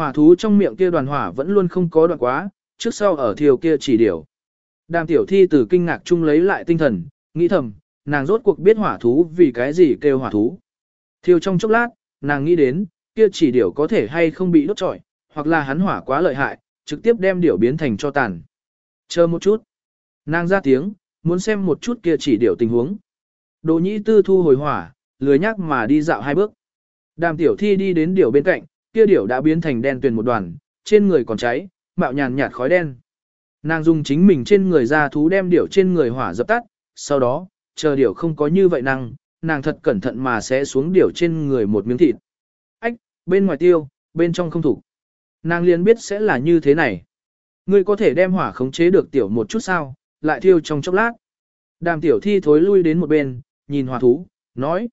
Hỏa thú trong miệng kia đoàn hỏa vẫn luôn không có đoạn quá, trước sau ở thiều kia chỉ điều. Đàm tiểu thi từ kinh ngạc chung lấy lại tinh thần, nghĩ thầm, nàng rốt cuộc biết hỏa thú vì cái gì kêu hỏa thú. Thiêu trong chốc lát, nàng nghĩ đến, kia chỉ điểu có thể hay không bị đốt trọi, hoặc là hắn hỏa quá lợi hại, trực tiếp đem điểu biến thành cho tàn. Chờ một chút. Nàng ra tiếng, muốn xem một chút kia chỉ điểu tình huống. Đồ nhĩ tư thu hồi hỏa, lười nhắc mà đi dạo hai bước. Đàm tiểu thi đi đến điểu bên cạnh, kia điểu đã biến thành đen tuyền một đoàn, trên người còn cháy, mạo nhàn nhạt khói đen. Nàng dùng chính mình trên người ra thú đem điểu trên người hỏa dập tắt, sau đó, chờ điểu không có như vậy năng, nàng thật cẩn thận mà sẽ xuống điểu trên người một miếng thịt. Ách, bên ngoài tiêu, bên trong không thủ. Nàng liền biết sẽ là như thế này. Ngươi có thể đem hỏa khống chế được tiểu một chút sao, lại thiêu trong chốc lát. Đàm tiểu thi thối lui đến một bên, nhìn hỏa thú, nói.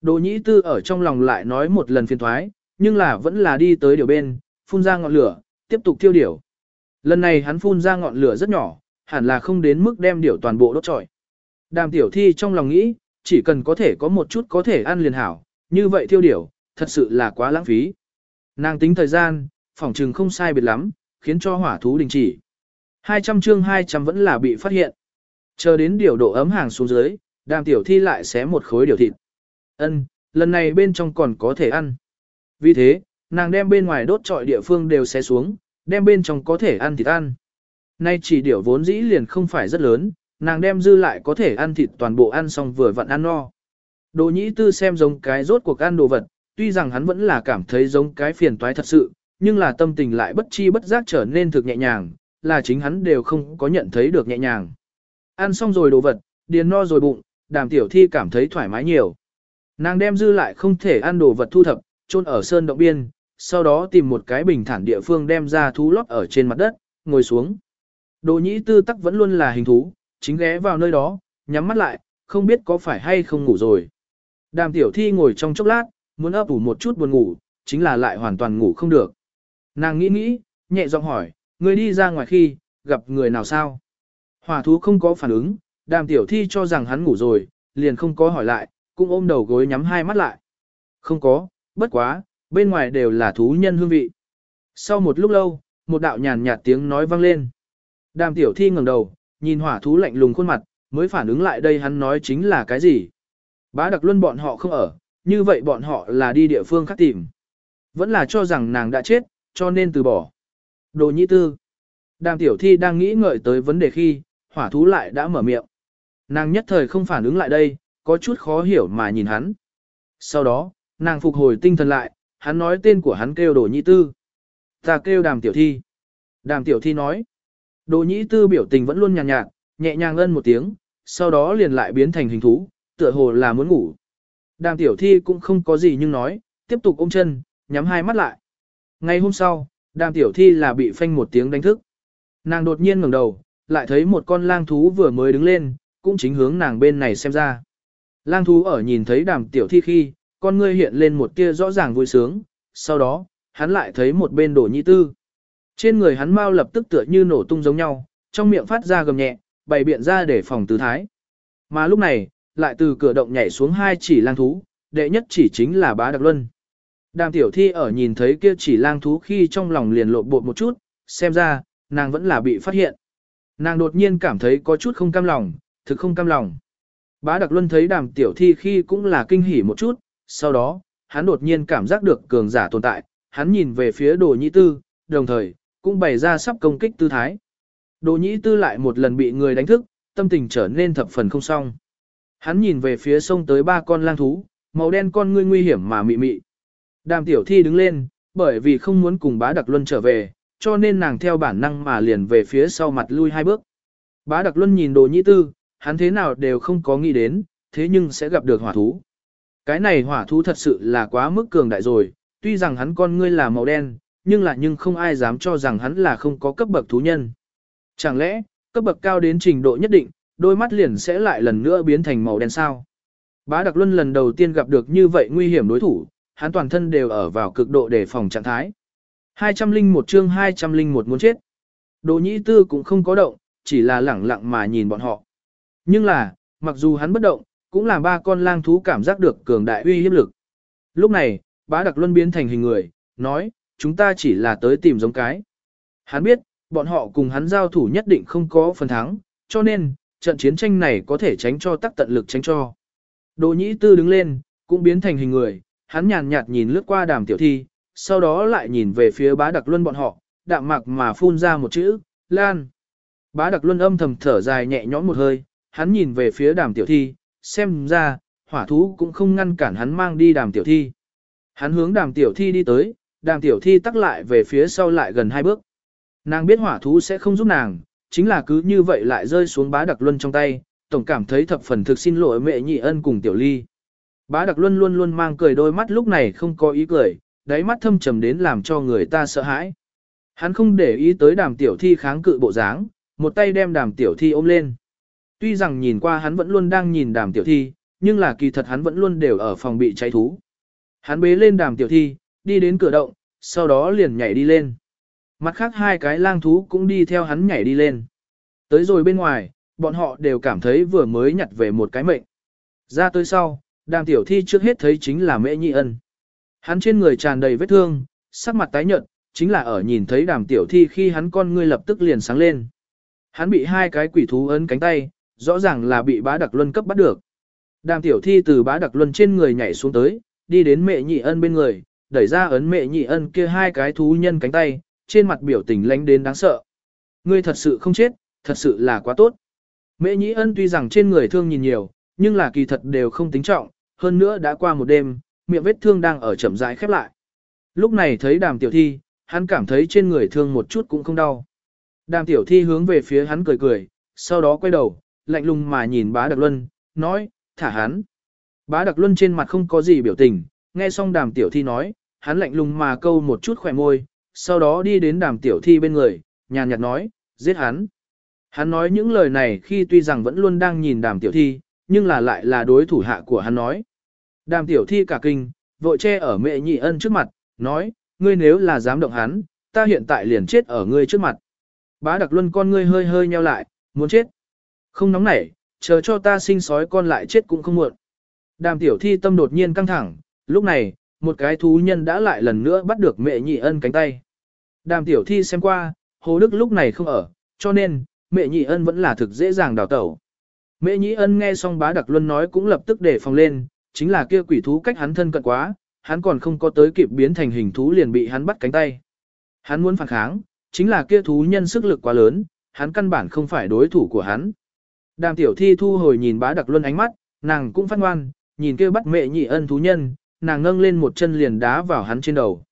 Đồ nhĩ tư ở trong lòng lại nói một lần phiền thoái, nhưng là vẫn là đi tới điều bên, phun ra ngọn lửa, tiếp tục thiêu điểu. Lần này hắn phun ra ngọn lửa rất nhỏ, hẳn là không đến mức đem điểu toàn bộ đốt trọi. Đàm tiểu thi trong lòng nghĩ, chỉ cần có thể có một chút có thể ăn liền hảo, như vậy thiêu điểu, thật sự là quá lãng phí. Nàng tính thời gian, phỏng trừng không sai biệt lắm, khiến cho hỏa thú đình chỉ. 200 chương 200 vẫn là bị phát hiện. Chờ đến điều độ ấm hàng xuống dưới, đàm tiểu thi lại xé một khối điều thịt. Ân, lần này bên trong còn có thể ăn. Vì thế, nàng đem bên ngoài đốt trọi địa phương đều xé xuống, đem bên trong có thể ăn thịt ăn. Nay chỉ điều vốn dĩ liền không phải rất lớn, nàng đem dư lại có thể ăn thịt toàn bộ ăn xong vừa vặn ăn no. Đồ nhĩ tư xem giống cái rốt cuộc ăn đồ vật, tuy rằng hắn vẫn là cảm thấy giống cái phiền toái thật sự, nhưng là tâm tình lại bất chi bất giác trở nên thực nhẹ nhàng, là chính hắn đều không có nhận thấy được nhẹ nhàng. Ăn xong rồi đồ vật, điền no rồi bụng, đàm tiểu thi cảm thấy thoải mái nhiều. Nàng đem dư lại không thể ăn đồ vật thu thập, chôn ở sơn động biên, sau đó tìm một cái bình thản địa phương đem ra thú lót ở trên mặt đất, ngồi xuống. Đồ nhĩ tư tắc vẫn luôn là hình thú, chính ghé vào nơi đó, nhắm mắt lại, không biết có phải hay không ngủ rồi. Đàm tiểu thi ngồi trong chốc lát, muốn ấp ủ một chút buồn ngủ, chính là lại hoàn toàn ngủ không được. Nàng nghĩ nghĩ, nhẹ giọng hỏi, người đi ra ngoài khi, gặp người nào sao? Hỏa thú không có phản ứng, đàm tiểu thi cho rằng hắn ngủ rồi, liền không có hỏi lại, cũng ôm đầu gối nhắm hai mắt lại. Không có, bất quá, bên ngoài đều là thú nhân hương vị. Sau một lúc lâu, một đạo nhàn nhạt tiếng nói vang lên. Đàm tiểu thi ngẩng đầu, nhìn hỏa thú lạnh lùng khuôn mặt, mới phản ứng lại đây hắn nói chính là cái gì. Bá đặc luân bọn họ không ở, như vậy bọn họ là đi địa phương khác tìm. Vẫn là cho rằng nàng đã chết, cho nên từ bỏ. Đồ nhị tư. Đàm tiểu thi đang nghĩ ngợi tới vấn đề khi, hỏa thú lại đã mở miệng. Nàng nhất thời không phản ứng lại đây, có chút khó hiểu mà nhìn hắn. Sau đó, nàng phục hồi tinh thần lại, hắn nói tên của hắn kêu đồ nhị tư. Ta kêu đàm tiểu thi. Đàm tiểu thi nói. Đồ nhị tư biểu tình vẫn luôn nhàn nhạt, nhạt, nhẹ nhàng ân một tiếng, sau đó liền lại biến thành hình thú, tựa hồ là muốn ngủ. Đàm tiểu thi cũng không có gì nhưng nói, tiếp tục ôm chân, nhắm hai mắt lại. Ngày hôm sau, đàm tiểu thi là bị phanh một tiếng đánh thức. Nàng đột nhiên ngẩng đầu, lại thấy một con lang thú vừa mới đứng lên, cũng chính hướng nàng bên này xem ra. Lang thú ở nhìn thấy đàm tiểu thi khi, con ngươi hiện lên một tia rõ ràng vui sướng, sau đó, hắn lại thấy một bên đổ nhị tư. Trên người hắn mau lập tức tựa như nổ tung giống nhau, trong miệng phát ra gầm nhẹ, bày biện ra để phòng tứ thái. Mà lúc này, lại từ cửa động nhảy xuống hai chỉ lang thú, đệ nhất chỉ chính là bá đặc luân. Đàm tiểu thi ở nhìn thấy kia chỉ lang thú khi trong lòng liền lộn bột một chút, xem ra, nàng vẫn là bị phát hiện. Nàng đột nhiên cảm thấy có chút không cam lòng, thực không cam lòng. Bá đặc luân thấy đàm tiểu thi khi cũng là kinh hỉ một chút, sau đó, hắn đột nhiên cảm giác được cường giả tồn tại, hắn nhìn về phía đồ nhĩ tư, đồng thời, cũng bày ra sắp công kích tư thái. Đồ nhĩ tư lại một lần bị người đánh thức, tâm tình trở nên thập phần không xong. Hắn nhìn về phía sông tới ba con lang thú, màu đen con ngươi nguy hiểm mà mị mị. Đàm tiểu thi đứng lên, bởi vì không muốn cùng bá đặc luân trở về, cho nên nàng theo bản năng mà liền về phía sau mặt lui hai bước. Bá đặc luân nhìn đồ nhĩ tư, hắn thế nào đều không có nghĩ đến, thế nhưng sẽ gặp được hỏa thú. Cái này hỏa thú thật sự là quá mức cường đại rồi, tuy rằng hắn con ngươi là màu đen, nhưng là nhưng không ai dám cho rằng hắn là không có cấp bậc thú nhân. Chẳng lẽ, cấp bậc cao đến trình độ nhất định, đôi mắt liền sẽ lại lần nữa biến thành màu đen sao? Bá Đặc Luân lần đầu tiên gặp được như vậy nguy hiểm đối thủ, hắn toàn thân đều ở vào cực độ đề phòng trạng thái. 201 chương 201 muốn chết. Đồ nhĩ tư cũng không có động, chỉ là lẳng lặng mà nhìn bọn họ. Nhưng là, mặc dù hắn bất động, cũng làm ba con lang thú cảm giác được cường đại uy hiếp lực. Lúc này, bá đặc luân biến thành hình người, nói, chúng ta chỉ là tới tìm giống cái. Hắn biết, bọn họ cùng hắn giao thủ nhất định không có phần thắng, cho nên, trận chiến tranh này có thể tránh cho tắc tận lực tránh cho. Đồ nhĩ tư đứng lên, cũng biến thành hình người, hắn nhàn nhạt nhìn lướt qua đàm tiểu thi, sau đó lại nhìn về phía bá đặc luân bọn họ, đạm mạc mà phun ra một chữ, Lan. Bá đặc luân âm thầm thở dài nhẹ nhõm một hơi, hắn nhìn về phía đàm tiểu thi, xem ra, hỏa thú cũng không ngăn cản hắn mang đi đàm tiểu thi. Hắn hướng đàm tiểu thi đi tới, đàm tiểu thi tắc lại về phía sau lại gần hai bước. Nàng biết hỏa thú sẽ không giúp nàng, chính là cứ như vậy lại rơi xuống bá đặc luân trong tay, tổng cảm thấy thập phần thực xin lỗi mẹ nhị ân cùng tiểu ly. Bá đặc luân luôn luôn mang cười đôi mắt lúc này không có ý cười, đáy mắt thâm trầm đến làm cho người ta sợ hãi. Hắn không để ý tới đàm tiểu thi kháng cự bộ dáng, một tay đem đàm tiểu thi ôm lên. Tuy rằng nhìn qua hắn vẫn luôn đang nhìn đàm tiểu thi, nhưng là kỳ thật hắn vẫn luôn đều ở phòng bị cháy thú. Hắn bế lên đàm tiểu thi, đi đến cửa động, sau đó liền nhảy đi lên. Mặt khác hai cái lang thú cũng đi theo hắn nhảy đi lên. Tới rồi bên ngoài, bọn họ đều cảm thấy vừa mới nhặt về một cái mệnh. Ra tới sau, đàm tiểu thi trước hết thấy chính là mẹ nhị ân. Hắn trên người tràn đầy vết thương, sắc mặt tái nhợt, chính là ở nhìn thấy đàm tiểu thi khi hắn con ngươi lập tức liền sáng lên. Hắn bị hai cái quỷ thú ấn cánh tay, rõ ràng là bị bá đặc luân cấp bắt được. Đàm tiểu thi từ bá đặc luân trên người nhảy xuống tới, đi đến mẹ nhị ân bên người, đẩy ra ấn mẹ nhị ân kia hai cái thú nhân cánh tay, trên mặt biểu tình lánh đến đáng sợ. Ngươi thật sự không chết, thật sự là quá tốt. Mẹ nhị ân tuy rằng trên người thương nhìn nhiều, nhưng là kỳ thật đều không tính trọng, hơn nữa đã qua một đêm, miệng vết thương đang ở chậm rãi khép lại. Lúc này thấy đàm tiểu thi, hắn cảm thấy trên người thương một chút cũng không đau. Đàm tiểu thi hướng về phía hắn cười cười, sau đó quay đầu, lạnh lùng mà nhìn bá đặc luân, nói, thả hắn. Bá đặc luân trên mặt không có gì biểu tình, nghe xong đàm tiểu thi nói, hắn lạnh lùng mà câu một chút khỏe môi, sau đó đi đến đàm tiểu thi bên người, nhàn nhạt nói, giết hắn. Hắn nói những lời này khi tuy rằng vẫn luôn đang nhìn đàm tiểu thi, nhưng là lại là đối thủ hạ của hắn nói. Đàm tiểu thi cả kinh, vội che ở mẹ nhị ân trước mặt, nói, ngươi nếu là dám động hắn, ta hiện tại liền chết ở ngươi trước mặt. Bá đặc luân con ngươi hơi hơi nheo lại, muốn chết. Không nóng nảy, chờ cho ta sinh sói con lại chết cũng không muộn. Đàm tiểu thi tâm đột nhiên căng thẳng, lúc này, một cái thú nhân đã lại lần nữa bắt được mẹ nhị ân cánh tay. Đàm tiểu thi xem qua, hồ đức lúc này không ở, cho nên, mẹ nhị ân vẫn là thực dễ dàng đào tẩu. Mẹ nhị ân nghe xong bá đặc luân nói cũng lập tức để phòng lên, chính là kia quỷ thú cách hắn thân cận quá, hắn còn không có tới kịp biến thành hình thú liền bị hắn bắt cánh tay. Hắn muốn phản kháng, chính là kia thú nhân sức lực quá lớn, hắn căn bản không phải đối thủ của hắn. Đàm tiểu thi thu hồi nhìn bá đặc luân ánh mắt, nàng cũng phát ngoan, nhìn kia bắt mẹ nhị ân thú nhân, nàng nâng lên một chân liền đá vào hắn trên đầu.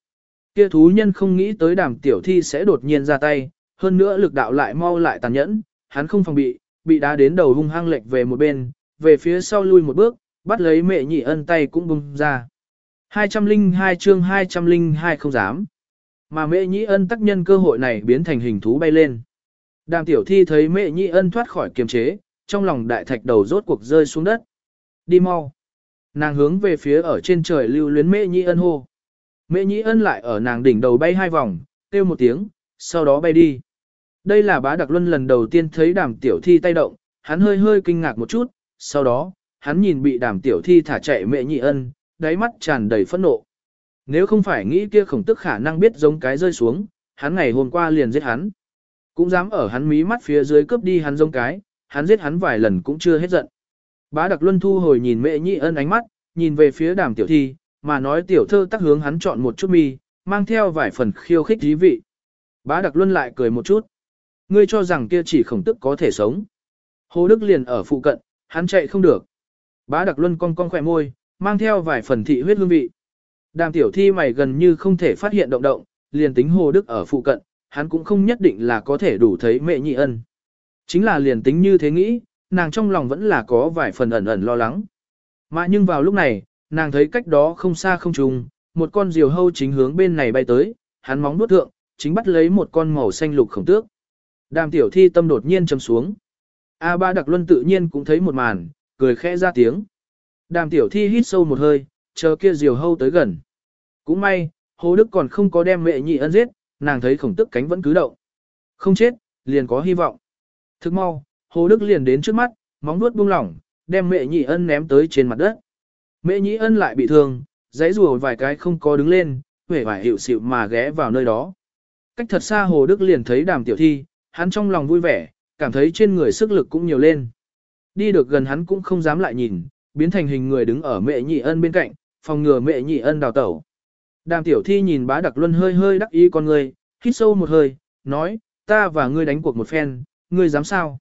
Kia thú nhân không nghĩ tới đàm tiểu thi sẽ đột nhiên ra tay, hơn nữa lực đạo lại mau lại tàn nhẫn, hắn không phòng bị, bị đá đến đầu hung hăng lệch về một bên, về phía sau lui một bước, bắt lấy mẹ nhị ân tay cũng bung ra. 202 chương 202 không dám. Mà mẹ nhị ân tác nhân cơ hội này biến thành hình thú bay lên. Đàm tiểu thi thấy mẹ nhị ân thoát khỏi kiềm chế, trong lòng đại thạch đầu rốt cuộc rơi xuống đất. Đi mau. Nàng hướng về phía ở trên trời lưu luyến mẹ nhị ân hô. Mẹ nhị ân lại ở nàng đỉnh đầu bay hai vòng, kêu một tiếng, sau đó bay đi. Đây là bá đặc luân lần đầu tiên thấy đàm tiểu thi tay động, hắn hơi hơi kinh ngạc một chút, sau đó, hắn nhìn bị đàm tiểu thi thả chạy mẹ nhị ân, đáy mắt tràn đầy phẫn nộ. Nếu không phải nghĩ kia khổng tức khả năng biết giống cái rơi xuống, hắn ngày hôm qua liền giết hắn. Cũng dám ở hắn mí mắt phía dưới cướp đi hắn giống cái, hắn giết hắn vài lần cũng chưa hết giận. Bá đặc luân thu hồi nhìn mẹ nhị ân ánh mắt, nhìn về phía đàm tiểu thi, mà nói tiểu thơ tác hướng hắn chọn một chút mi, mang theo vài phần khiêu khích dí vị. Bá đặc luân lại cười một chút. Ngươi cho rằng kia chỉ khổng tức có thể sống. Hồ Đức liền ở phụ cận, hắn chạy không được. Bá đặc luân cong cong khỏe môi, mang theo vài phần thị huyết hương vị. Đàm tiểu thi mày gần như không thể phát hiện động động, liền tính Hồ Đức ở phụ cận, hắn cũng không nhất định là có thể đủ thấy mẹ nhị ân. Chính là liền tính như thế nghĩ, nàng trong lòng vẫn là có vài phần ẩn ẩn lo lắng. Mà nhưng vào lúc này, nàng thấy cách đó không xa không trùng, một con diều hâu chính hướng bên này bay tới, hắn móng nuốt thượng, chính bắt lấy một con màu xanh lục khổng tước. Đàm tiểu thi tâm đột nhiên châm xuống. A ba đặc luân tự nhiên cũng thấy một màn, cười khẽ ra tiếng. Đàm tiểu thi hít sâu một hơi, chờ kia diều hâu tới gần. Cũng may, Hồ Đức còn không có đem mẹ nhị ân giết, nàng thấy khổng tức cánh vẫn cứ động. Không chết, liền có hy vọng. Thức mau, Hồ Đức liền đến trước mắt, móng nuốt buông lỏng, đem mẹ nhị ân ném tới trên mặt đất. Mẹ nhị ân lại bị thương, giấy rùa vài cái không có đứng lên, vẻ vải hiệu xịu mà ghé vào nơi đó. Cách thật xa Hồ Đức liền thấy đàm tiểu thi, hắn trong lòng vui vẻ, cảm thấy trên người sức lực cũng nhiều lên. Đi được gần hắn cũng không dám lại nhìn, biến thành hình người đứng ở mẹ nhị ân bên cạnh, phòng ngừa mẹ nhị ân đào tẩu. Đàm tiểu thi nhìn bá đặc luân hơi hơi đắc ý con người, hít sâu một hơi, nói, ta và ngươi đánh cuộc một phen, ngươi dám sao?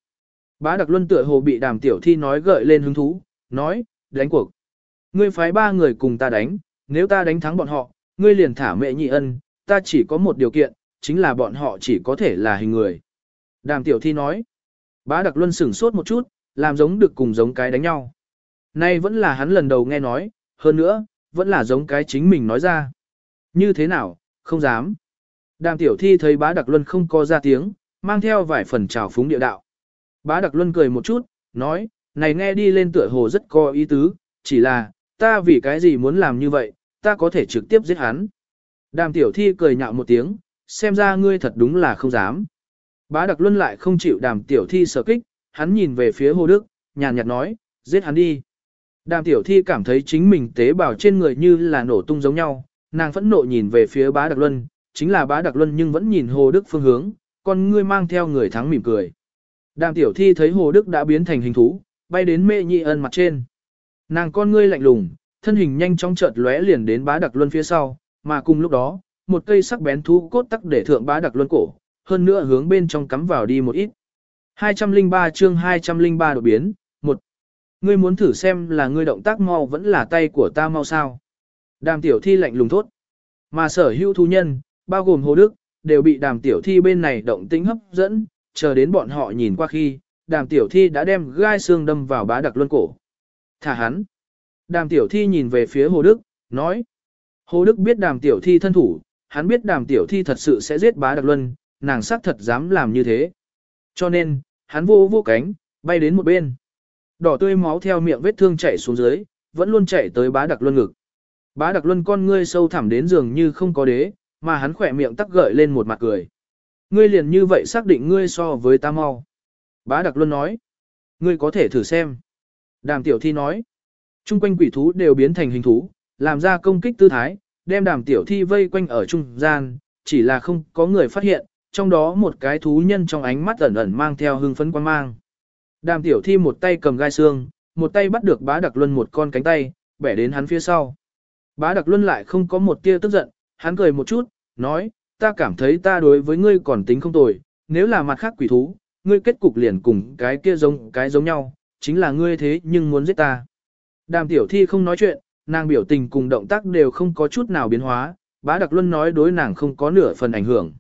Bá đặc luân tựa hồ bị đàm tiểu thi nói gợi lên hứng thú, nói, đánh cuộc. Ngươi phái ba người cùng ta đánh, nếu ta đánh thắng bọn họ, ngươi liền thả mẹ nhị ân, ta chỉ có một điều kiện, chính là bọn họ chỉ có thể là hình người. Đàm tiểu thi nói, bá đặc luân sửng sốt một chút, làm giống được cùng giống cái đánh nhau. Nay vẫn là hắn lần đầu nghe nói, hơn nữa, vẫn là giống cái chính mình nói ra. Như thế nào, không dám. Đàm tiểu thi thấy bá đặc luân không có ra tiếng, mang theo vài phần trào phúng địa đạo. Bá đặc luân cười một chút, nói, này nghe đi lên tựa hồ rất có ý tứ, chỉ là, ta vì cái gì muốn làm như vậy, ta có thể trực tiếp giết hắn. Đàm tiểu thi cười nhạo một tiếng, xem ra ngươi thật đúng là không dám. Bá đặc luân lại không chịu đàm tiểu thi sở kích, hắn nhìn về phía hồ đức, nhàn nhạt nói, giết hắn đi. Đàm tiểu thi cảm thấy chính mình tế bào trên người như là nổ tung giống nhau, nàng phẫn nộ nhìn về phía bá đặc luân, chính là bá đặc luân nhưng vẫn nhìn hồ đức phương hướng, con ngươi mang theo người thắng mỉm cười. Đàm tiểu thi thấy hồ đức đã biến thành hình thú, bay đến mê nhị ân mặt trên. Nàng con ngươi lạnh lùng, thân hình nhanh chóng chợt lóe liền đến bá đặc luân phía sau, mà cùng lúc đó, một cây sắc bén thú cốt tắc để thượng bá đặc luân cổ, hơn nữa hướng bên trong cắm vào đi một ít. 203 chương 203 đột biến, một Ngươi muốn thử xem là ngươi động tác mau vẫn là tay của ta mau sao. Đàm tiểu thi lạnh lùng thốt. Mà sở hữu thu nhân, bao gồm Hồ Đức, đều bị đàm tiểu thi bên này động tĩnh hấp dẫn, chờ đến bọn họ nhìn qua khi, đàm tiểu thi đã đem gai xương đâm vào bá đặc luân cổ. Thả hắn. Đàm tiểu thi nhìn về phía Hồ Đức, nói. Hồ Đức biết đàm tiểu thi thân thủ, hắn biết đàm tiểu thi thật sự sẽ giết bá đặc luân, nàng xác thật dám làm như thế. Cho nên, hắn vô vô cánh, bay đến một bên. Đỏ tươi máu theo miệng vết thương chảy xuống dưới, vẫn luôn chảy tới bá đặc luân ngực. Bá đặc luân con ngươi sâu thẳm đến giường như không có đế, mà hắn khỏe miệng tắc gợi lên một mặt cười. Ngươi liền như vậy xác định ngươi so với ta mau. Bá đặc luân nói. Ngươi có thể thử xem. Đàm tiểu thi nói. Trung quanh quỷ thú đều biến thành hình thú, làm ra công kích tư thái, đem đàm tiểu thi vây quanh ở trung gian, chỉ là không có người phát hiện, trong đó một cái thú nhân trong ánh mắt ẩn ẩn mang theo hưng phấn quan mang. Đàm tiểu thi một tay cầm gai xương, một tay bắt được bá đặc luân một con cánh tay, bẻ đến hắn phía sau. Bá đặc luân lại không có một tia tức giận, hắn cười một chút, nói, ta cảm thấy ta đối với ngươi còn tính không tồi, nếu là mặt khác quỷ thú, ngươi kết cục liền cùng cái kia giống cái giống nhau, chính là ngươi thế nhưng muốn giết ta. Đàm tiểu thi không nói chuyện, nàng biểu tình cùng động tác đều không có chút nào biến hóa, bá đặc luân nói đối nàng không có nửa phần ảnh hưởng.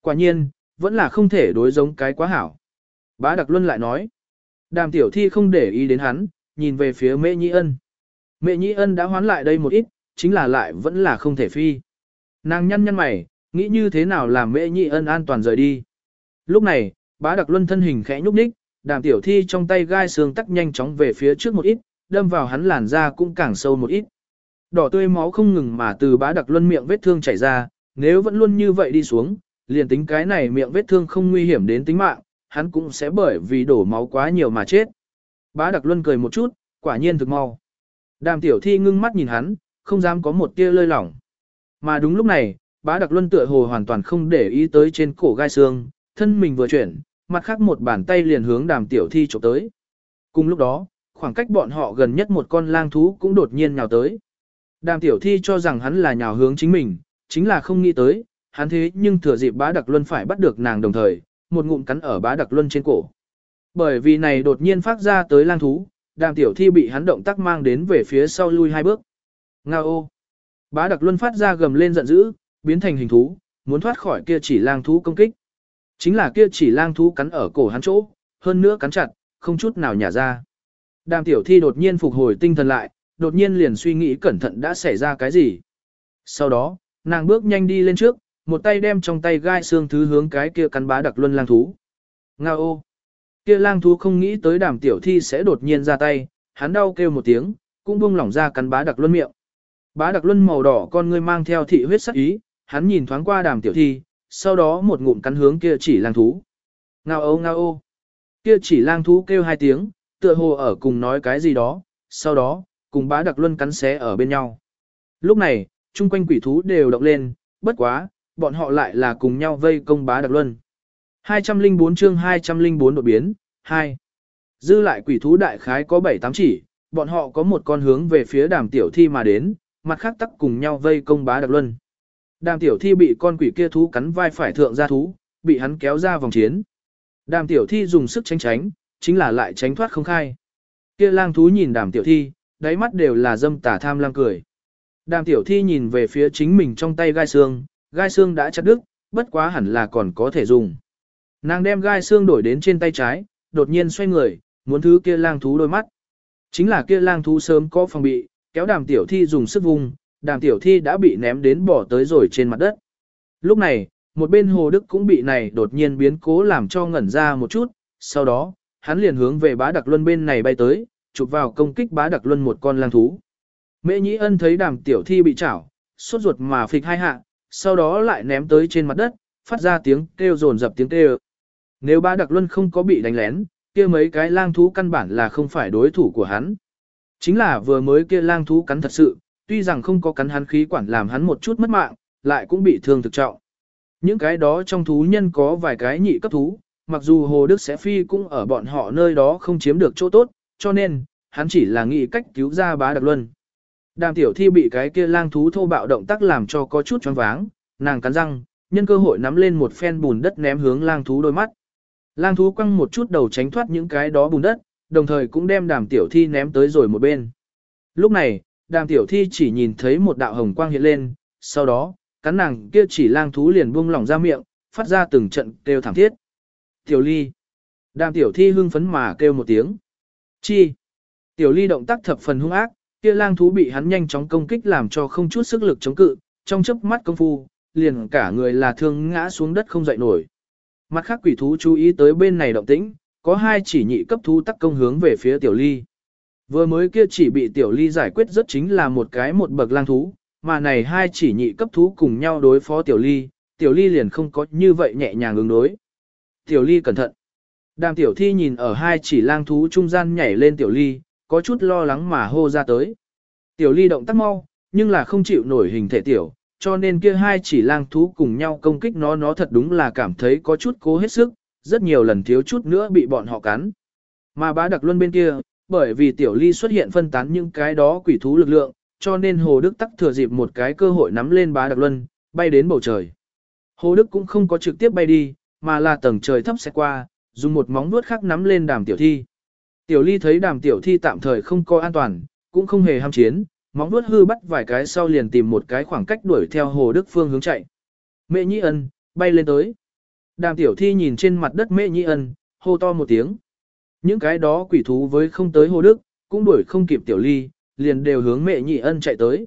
Quả nhiên, vẫn là không thể đối giống cái quá hảo. Bá đặc luân lại nói, đàm tiểu thi không để ý đến hắn, nhìn về phía mẹ nhĩ ân. Mẹ nhĩ ân đã hoán lại đây một ít, chính là lại vẫn là không thể phi. Nàng nhăn nhăn mày, nghĩ như thế nào làm mẹ nhị ân an toàn rời đi. Lúc này, bá đặc luân thân hình khẽ nhúc nhích, đàm tiểu thi trong tay gai xương tắc nhanh chóng về phía trước một ít, đâm vào hắn làn da cũng càng sâu một ít. Đỏ tươi máu không ngừng mà từ bá đặc luân miệng vết thương chảy ra, nếu vẫn luôn như vậy đi xuống, liền tính cái này miệng vết thương không nguy hiểm đến tính mạng, hắn cũng sẽ bởi vì đổ máu quá nhiều mà chết. Bá đặc luân cười một chút, quả nhiên thực mau. Đàm tiểu thi ngưng mắt nhìn hắn, không dám có một tia lơi lỏng. Mà đúng lúc này, bá đặc luân tựa hồ hoàn toàn không để ý tới trên cổ gai xương, thân mình vừa chuyển, mặt khác một bàn tay liền hướng đàm tiểu thi chụp tới. Cùng lúc đó, khoảng cách bọn họ gần nhất một con lang thú cũng đột nhiên nhào tới. Đàm tiểu thi cho rằng hắn là nhào hướng chính mình, chính là không nghĩ tới, hắn thế nhưng thừa dịp bá đặc luân phải bắt được nàng đồng thời, một ngụm cắn ở bá đặc luân trên cổ. Bởi vì này đột nhiên phát ra tới lang thú, đàm tiểu thi bị hắn động tác mang đến về phía sau lui hai bước. Nga ô! Bá đặc luân phát ra gầm lên giận dữ, biến thành hình thú, muốn thoát khỏi kia chỉ lang thú công kích. Chính là kia chỉ lang thú cắn ở cổ hắn chỗ, hơn nữa cắn chặt, không chút nào nhả ra. Đàm tiểu thi đột nhiên phục hồi tinh thần lại, đột nhiên liền suy nghĩ cẩn thận đã xảy ra cái gì. Sau đó, nàng bước nhanh đi lên trước, một tay đem trong tay gai xương thứ hướng cái kia cắn bá đặc luân lang thú. Nga ô! Kia lang thú không nghĩ tới đàm tiểu thi sẽ đột nhiên ra tay, hắn đau kêu một tiếng, cũng buông lỏng ra cắn bá đặc luân miệng. Bá đặc luân màu đỏ con ngươi mang theo thị huyết sắc ý, hắn nhìn thoáng qua đàm tiểu thi, sau đó một ngụm cắn hướng kia chỉ lang thú. Ngao ô ngao ô. Kia chỉ lang thú kêu hai tiếng, tựa hồ ở cùng nói cái gì đó, sau đó, cùng bá đặc luân cắn xé ở bên nhau. Lúc này, chung quanh quỷ thú đều động lên, bất quá, bọn họ lại là cùng nhau vây công bá đặc luân. 204 chương 204 đột biến, 2. Dư lại quỷ thú đại khái có 7-8 chỉ, bọn họ có một con hướng về phía đàm tiểu thi mà đến, mặt khác tắc cùng nhau vây công bá đặc luân. Đàm tiểu thi bị con quỷ kia thú cắn vai phải thượng ra thú, bị hắn kéo ra vòng chiến. Đàm tiểu thi dùng sức tránh tránh, chính là lại tránh thoát không khai. Kia lang thú nhìn đàm tiểu thi, đáy mắt đều là dâm tà tham lang cười. Đàm tiểu thi nhìn về phía chính mình trong tay gai xương, gai xương đã chặt đứt, bất quá hẳn là còn có thể dùng. Nàng đem gai xương đổi đến trên tay trái, đột nhiên xoay người, muốn thứ kia lang thú đôi mắt. Chính là kia lang thú sớm có phòng bị, kéo đàm tiểu thi dùng sức vùng, đàm tiểu thi đã bị ném đến bỏ tới rồi trên mặt đất. Lúc này, một bên hồ đức cũng bị này đột nhiên biến cố làm cho ngẩn ra một chút, sau đó, hắn liền hướng về bá đặc luân bên này bay tới, chụp vào công kích bá đặc luân một con lang thú. Mễ nhĩ ân thấy đàm tiểu thi bị chảo, sốt ruột mà phịch hai hạ, sau đó lại ném tới trên mặt đất, phát ra tiếng kêu rồn dập tiếng kêu. Nếu bá đặc luân không có bị đánh lén, kia mấy cái lang thú căn bản là không phải đối thủ của hắn. Chính là vừa mới kia lang thú cắn thật sự, tuy rằng không có cắn hắn khí quản làm hắn một chút mất mạng, lại cũng bị thương thực trọng. Những cái đó trong thú nhân có vài cái nhị cấp thú, mặc dù Hồ Đức sẽ phi cũng ở bọn họ nơi đó không chiếm được chỗ tốt, cho nên, hắn chỉ là nghĩ cách cứu ra bá đặc luân. Đàm tiểu thi bị cái kia lang thú thô bạo động tác làm cho có chút choáng váng, nàng cắn răng, nhân cơ hội nắm lên một phen bùn đất ném hướng lang thú đôi mắt. Lang thú quăng một chút đầu tránh thoát những cái đó bùn đất, đồng thời cũng đem đàm tiểu thi ném tới rồi một bên. Lúc này, đàm tiểu thi chỉ nhìn thấy một đạo hồng quang hiện lên, sau đó, cắn nàng kia chỉ lang thú liền buông lỏng ra miệng, phát ra từng trận kêu thảm thiết. Tiểu ly. Đàm tiểu thi hưng phấn mà kêu một tiếng. Chi. Tiểu ly động tác thập phần hung ác, kia lang thú bị hắn nhanh chóng công kích làm cho không chút sức lực chống cự, trong chớp mắt công phu, liền cả người là thương ngã xuống đất không dậy nổi. Mặt khác quỷ thú chú ý tới bên này động tĩnh, có hai chỉ nhị cấp thú tắc công hướng về phía tiểu ly. Vừa mới kia chỉ bị tiểu ly giải quyết rất chính là một cái một bậc lang thú, mà này hai chỉ nhị cấp thú cùng nhau đối phó tiểu ly, tiểu ly liền không có như vậy nhẹ nhàng ứng đối. Tiểu ly cẩn thận. Đàm tiểu thi nhìn ở hai chỉ lang thú trung gian nhảy lên tiểu ly, có chút lo lắng mà hô ra tới. Tiểu ly động tác mau, nhưng là không chịu nổi hình thể tiểu, cho nên kia hai chỉ lang thú cùng nhau công kích nó nó thật đúng là cảm thấy có chút cố hết sức, rất nhiều lần thiếu chút nữa bị bọn họ cắn. Mà bá đặc luân bên kia, bởi vì tiểu ly xuất hiện phân tán những cái đó quỷ thú lực lượng, cho nên Hồ Đức tắc thừa dịp một cái cơ hội nắm lên bá đặc luân, bay đến bầu trời. Hồ Đức cũng không có trực tiếp bay đi, mà là tầng trời thấp sẽ qua, dùng một móng vuốt khác nắm lên đàm tiểu thi. Tiểu ly thấy đàm tiểu thi tạm thời không có an toàn, cũng không hề ham chiến, móng vuốt hư bắt vài cái sau liền tìm một cái khoảng cách đuổi theo Hồ Đức Phương hướng chạy. Mẹ Nhĩ Ân, bay lên tới. Đàm tiểu thi nhìn trên mặt đất Mẹ Nhĩ Ân, hô to một tiếng. Những cái đó quỷ thú với không tới Hồ Đức, cũng đuổi không kịp tiểu ly, liền đều hướng Mẹ nhị Ân chạy tới.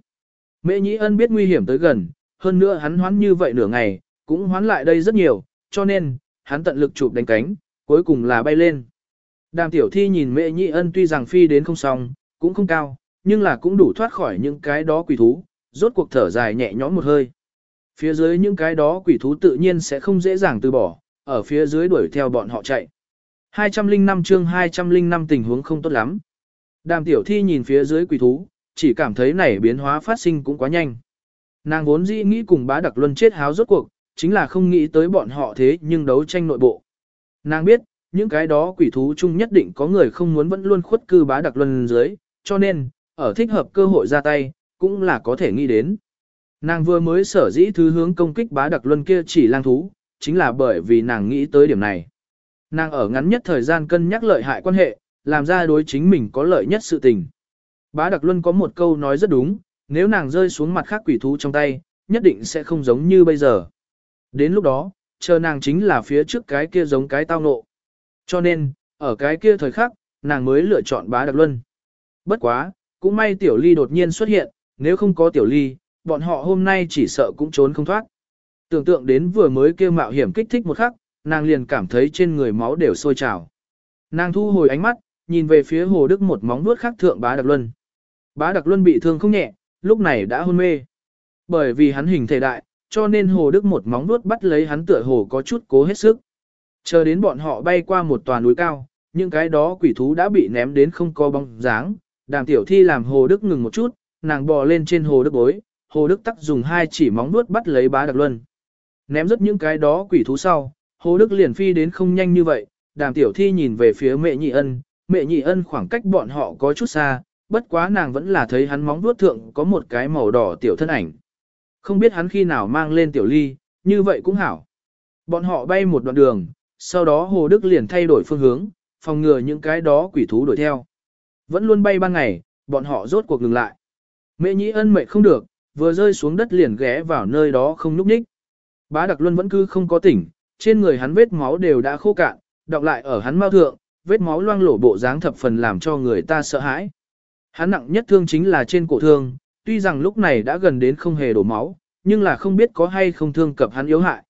Mẹ nhị Ân biết nguy hiểm tới gần, hơn nữa hắn hoán như vậy nửa ngày, cũng hoán lại đây rất nhiều, cho nên, hắn tận lực chụp đánh cánh, cuối cùng là bay lên. Đàm tiểu thi nhìn Mẹ nhị Ân tuy rằng phi đến không xong, cũng không cao, nhưng là cũng đủ thoát khỏi những cái đó quỷ thú, rốt cuộc thở dài nhẹ nhõm một hơi. Phía dưới những cái đó quỷ thú tự nhiên sẽ không dễ dàng từ bỏ, ở phía dưới đuổi theo bọn họ chạy. 205 chương 205 tình huống không tốt lắm. Đàm tiểu thi nhìn phía dưới quỷ thú, chỉ cảm thấy này biến hóa phát sinh cũng quá nhanh. Nàng vốn dĩ nghĩ cùng bá đặc luân chết háo rốt cuộc, chính là không nghĩ tới bọn họ thế nhưng đấu tranh nội bộ. Nàng biết, những cái đó quỷ thú chung nhất định có người không muốn vẫn luôn khuất cư bá đặc luân dưới, cho nên, ở thích hợp cơ hội ra tay, cũng là có thể nghĩ đến. Nàng vừa mới sở dĩ thứ hướng công kích bá đặc luân kia chỉ lang thú, chính là bởi vì nàng nghĩ tới điểm này. Nàng ở ngắn nhất thời gian cân nhắc lợi hại quan hệ, làm ra đối chính mình có lợi nhất sự tình. Bá đặc luân có một câu nói rất đúng, nếu nàng rơi xuống mặt khác quỷ thú trong tay, nhất định sẽ không giống như bây giờ. Đến lúc đó, chờ nàng chính là phía trước cái kia giống cái tao nộ. Cho nên, ở cái kia thời khắc, nàng mới lựa chọn bá đặc luân. Bất quá, cũng may tiểu ly đột nhiên xuất hiện, nếu không có tiểu ly, bọn họ hôm nay chỉ sợ cũng trốn không thoát. Tưởng tượng đến vừa mới kêu mạo hiểm kích thích một khắc, nàng liền cảm thấy trên người máu đều sôi trào. Nàng thu hồi ánh mắt, nhìn về phía Hồ Đức một móng vuốt khác thượng bá đặc luân. Bá đặc luân bị thương không nhẹ, lúc này đã hôn mê. Bởi vì hắn hình thể đại, cho nên Hồ Đức một móng vuốt bắt lấy hắn tựa hồ có chút cố hết sức. Chờ đến bọn họ bay qua một tòa núi cao, những cái đó quỷ thú đã bị ném đến không có bóng dáng, Đàm tiểu thi làm hồ đức ngừng một chút, nàng bò lên trên hồ đức bối, Hồ Đức Tắc dùng hai chỉ móng vuốt bắt lấy bá đặc luân. Ném rất những cái đó quỷ thú sau, Hồ Đức liền phi đến không nhanh như vậy, đàm tiểu thi nhìn về phía mẹ nhị ân, mẹ nhị ân khoảng cách bọn họ có chút xa, bất quá nàng vẫn là thấy hắn móng vuốt thượng có một cái màu đỏ tiểu thân ảnh. Không biết hắn khi nào mang lên tiểu ly, như vậy cũng hảo. Bọn họ bay một đoạn đường, sau đó Hồ Đức liền thay đổi phương hướng, phòng ngừa những cái đó quỷ thú đuổi theo. Vẫn luôn bay ban ngày, bọn họ rốt cuộc ngừng lại. Mẹ nhĩ ân mệt không được, vừa rơi xuống đất liền ghé vào nơi đó không núp ních. Bá Đặc Luân vẫn cứ không có tỉnh, trên người hắn vết máu đều đã khô cạn, đọng lại ở hắn mau thượng, vết máu loang lổ bộ dáng thập phần làm cho người ta sợ hãi. Hắn nặng nhất thương chính là trên cổ thương, tuy rằng lúc này đã gần đến không hề đổ máu, nhưng là không biết có hay không thương cập hắn yếu hại.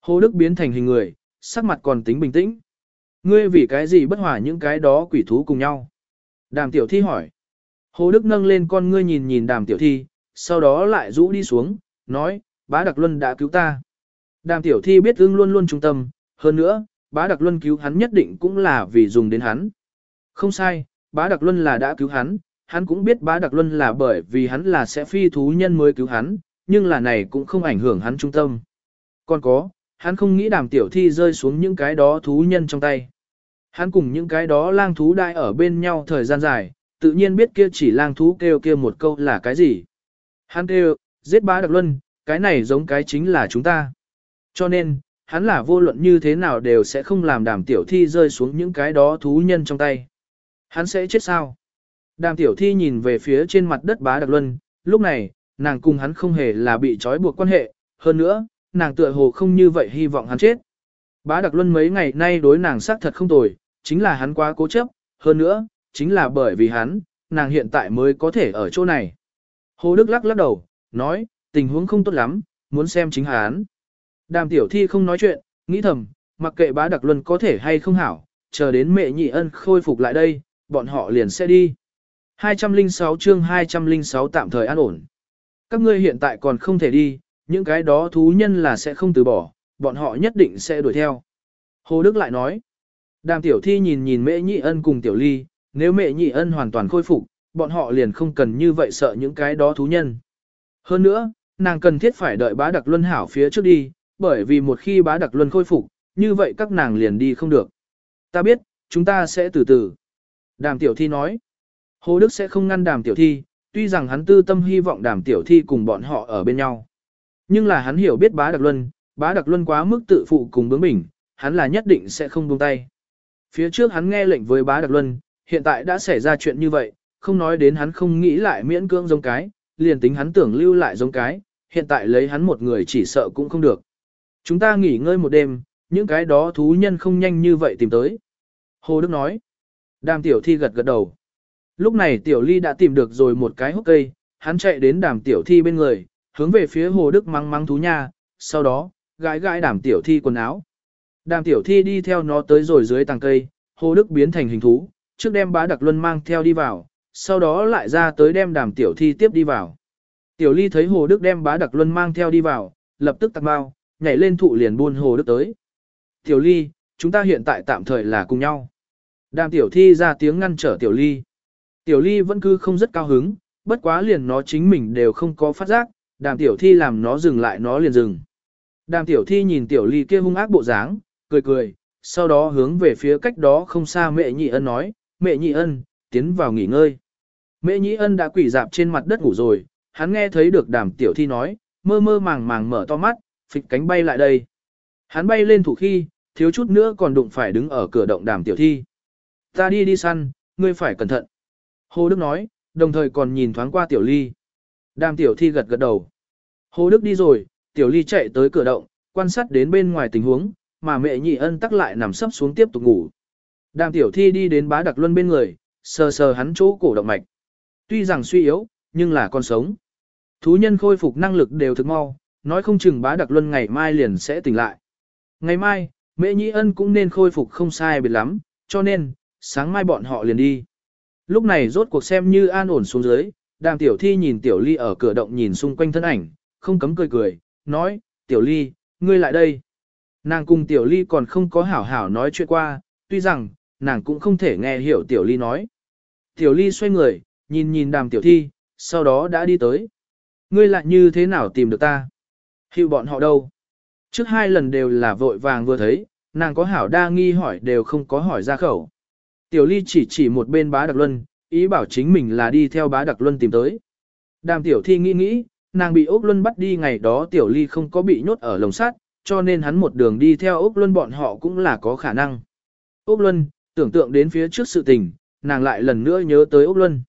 Hồ Đức biến thành hình người, sắc mặt còn tính bình tĩnh. Ngươi vì cái gì bất hòa những cái đó quỷ thú cùng nhau? Đàm tiểu thi hỏi. Hồ Đức nâng lên con ngươi nhìn nhìn đàm tiểu thi, sau đó lại rũ đi xuống, nói, bá đặc luân đã cứu ta. Đàm tiểu thi biết ưng luôn luôn trung tâm, hơn nữa, bá đặc luân cứu hắn nhất định cũng là vì dùng đến hắn. Không sai, bá đặc luân là đã cứu hắn, hắn cũng biết bá đặc luân là bởi vì hắn là sẽ phi thú nhân mới cứu hắn, nhưng là này cũng không ảnh hưởng hắn trung tâm. Còn có, hắn không nghĩ đàm tiểu thi rơi xuống những cái đó thú nhân trong tay. Hắn cùng những cái đó lang thú đại ở bên nhau thời gian dài, tự nhiên biết kia chỉ lang thú kêu kia một câu là cái gì. Hắn kêu, giết bá đặc luân, cái này giống cái chính là chúng ta. Cho nên, hắn là vô luận như thế nào đều sẽ không làm đàm tiểu thi rơi xuống những cái đó thú nhân trong tay. Hắn sẽ chết sao? Đàm tiểu thi nhìn về phía trên mặt đất bá đặc luân, lúc này, nàng cùng hắn không hề là bị trói buộc quan hệ, hơn nữa, nàng tựa hồ không như vậy hy vọng hắn chết. Bá đặc luân mấy ngày nay đối nàng xác thật không tồi, chính là hắn quá cố chấp, hơn nữa, chính là bởi vì hắn, nàng hiện tại mới có thể ở chỗ này. Hồ Đức lắc lắc đầu, nói, tình huống không tốt lắm, muốn xem chính hắn. Đàm tiểu thi không nói chuyện, nghĩ thầm, mặc kệ bá đặc luân có thể hay không hảo, chờ đến mẹ nhị ân khôi phục lại đây, bọn họ liền sẽ đi. 206 chương 206 tạm thời an ổn. Các ngươi hiện tại còn không thể đi, những cái đó thú nhân là sẽ không từ bỏ, bọn họ nhất định sẽ đuổi theo. Hồ Đức lại nói, đàm tiểu thi nhìn nhìn mẹ nhị ân cùng tiểu ly, nếu mẹ nhị ân hoàn toàn khôi phục, bọn họ liền không cần như vậy sợ những cái đó thú nhân. Hơn nữa, nàng cần thiết phải đợi bá đặc luân hảo phía trước đi, bởi vì một khi bá đặc luân khôi phục, như vậy các nàng liền đi không được. Ta biết, chúng ta sẽ từ từ. Đàm tiểu thi nói, Hồ Đức sẽ không ngăn đàm tiểu thi, tuy rằng hắn tư tâm hy vọng đàm tiểu thi cùng bọn họ ở bên nhau. Nhưng là hắn hiểu biết bá đặc luân, bá đặc luân quá mức tự phụ cùng bướng bỉnh, hắn là nhất định sẽ không buông tay. Phía trước hắn nghe lệnh với bá đặc luân, hiện tại đã xảy ra chuyện như vậy, không nói đến hắn không nghĩ lại miễn cưỡng giống cái, liền tính hắn tưởng lưu lại giống cái, hiện tại lấy hắn một người chỉ sợ cũng không được. Chúng ta nghỉ ngơi một đêm, những cái đó thú nhân không nhanh như vậy tìm tới. Hồ Đức nói. Đàm tiểu thi gật gật đầu. Lúc này tiểu ly đã tìm được rồi một cái hốc cây, hắn chạy đến đàm tiểu thi bên người, hướng về phía hồ đức mắng mắng thú nha, sau đó, gãi gãi đàm tiểu thi quần áo. Đàm tiểu thi đi theo nó tới rồi dưới tàng cây, hồ đức biến thành hình thú, trước đem bá đặc luân mang theo đi vào, sau đó lại ra tới đem đàm tiểu thi tiếp đi vào. Tiểu ly thấy hồ đức đem bá đặc luân mang theo đi vào, lập tức tặc bao, nhảy lên thụ liền buôn hồ đức tới. Tiểu ly, chúng ta hiện tại tạm thời là cùng nhau. Đàm tiểu thi ra tiếng ngăn trở tiểu ly. Tiểu ly vẫn cứ không rất cao hứng, bất quá liền nó chính mình đều không có phát giác, đàm tiểu thi làm nó dừng lại nó liền dừng. Đàm tiểu thi nhìn tiểu ly kia hung ác bộ dáng, cười cười, sau đó hướng về phía cách đó không xa mẹ nhị ân nói, mẹ nhị ân, tiến vào nghỉ ngơi. Mẹ Nhĩ ân đã quỷ dạp trên mặt đất ngủ rồi, hắn nghe thấy được đàm tiểu thi nói, mơ mơ màng màng mở to mắt, phịch cánh bay lại đây. Hắn bay lên thủ khi, thiếu chút nữa còn đụng phải đứng ở cửa động đàm tiểu thi. Ta đi đi săn, ngươi phải cẩn thận. Hồ Đức nói, đồng thời còn nhìn thoáng qua tiểu ly. Đàm tiểu thi gật gật đầu. Hồ Đức đi rồi, tiểu ly chạy tới cửa động, quan sát đến bên ngoài tình huống, mà mẹ nhị ân tắc lại nằm sấp xuống tiếp tục ngủ. Đàm tiểu thi đi đến bá đặc luân bên người, sờ sờ hắn chỗ cổ động mạch. Tuy rằng suy yếu, nhưng là con sống. Thú nhân khôi phục năng lực đều thực mau, nói không chừng bá đặc luân ngày mai liền sẽ tỉnh lại. Ngày mai, mẹ nhị ân cũng nên khôi phục không sai biệt lắm, cho nên, sáng mai bọn họ liền đi. Lúc này rốt cuộc xem như an ổn xuống dưới, đàm tiểu thi nhìn tiểu ly ở cửa động nhìn xung quanh thân ảnh, không cấm cười cười, nói, tiểu ly, ngươi lại đây. Nàng cùng tiểu ly còn không có hảo hảo nói chuyện qua, tuy rằng, nàng cũng không thể nghe hiểu tiểu ly nói. Tiểu ly xoay người, nhìn nhìn đàm tiểu thi, sau đó đã đi tới. ngươi lại như thế nào tìm được ta? Hiệu bọn họ đâu? Trước hai lần đều là vội vàng vừa thấy, nàng có hảo đa nghi hỏi đều không có hỏi ra khẩu. Tiểu ly chỉ chỉ một bên bá đặc luân, ý bảo chính mình là đi theo bá đặc luân tìm tới. Đàm tiểu thi nghĩ nghĩ, nàng bị ốc luân bắt đi ngày đó tiểu ly không có bị nhốt ở lồng sắt, cho nên hắn một đường đi theo ốc luân bọn họ cũng là có khả năng. Ốc luân, tưởng tượng đến phía trước sự tình, nàng lại lần nữa nhớ tới ốc luân.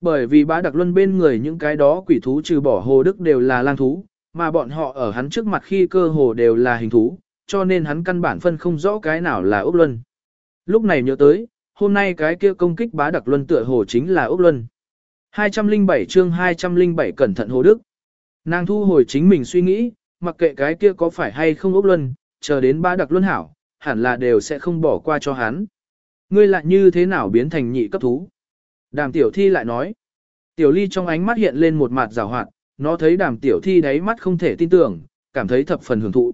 Bởi vì bá đặc luân bên người những cái đó quỷ thú trừ bỏ hồ đức đều là lang thú, mà bọn họ ở hắn trước mặt khi cơ hồ đều là hình thú, cho nên hắn căn bản phân không rõ cái nào là Úc luân. Lúc này nhớ tới, hôm nay cái kia công kích bá đặc luân tựa hồ chính là Úc luân. 207 chương 207 cẩn thận hồ đức. Nàng thu hồi chính mình suy nghĩ, mặc kệ cái kia có phải hay không Úc luân, chờ đến bá đặc luân hảo, hẳn là đều sẽ không bỏ qua cho hắn. Ngươi lại như thế nào biến thành nhị cấp thú? Đàm tiểu thi lại nói. Tiểu ly trong ánh mắt hiện lên một mặt rào hoạt, nó thấy đàm tiểu thi đáy mắt không thể tin tưởng, cảm thấy thập phần hưởng thụ.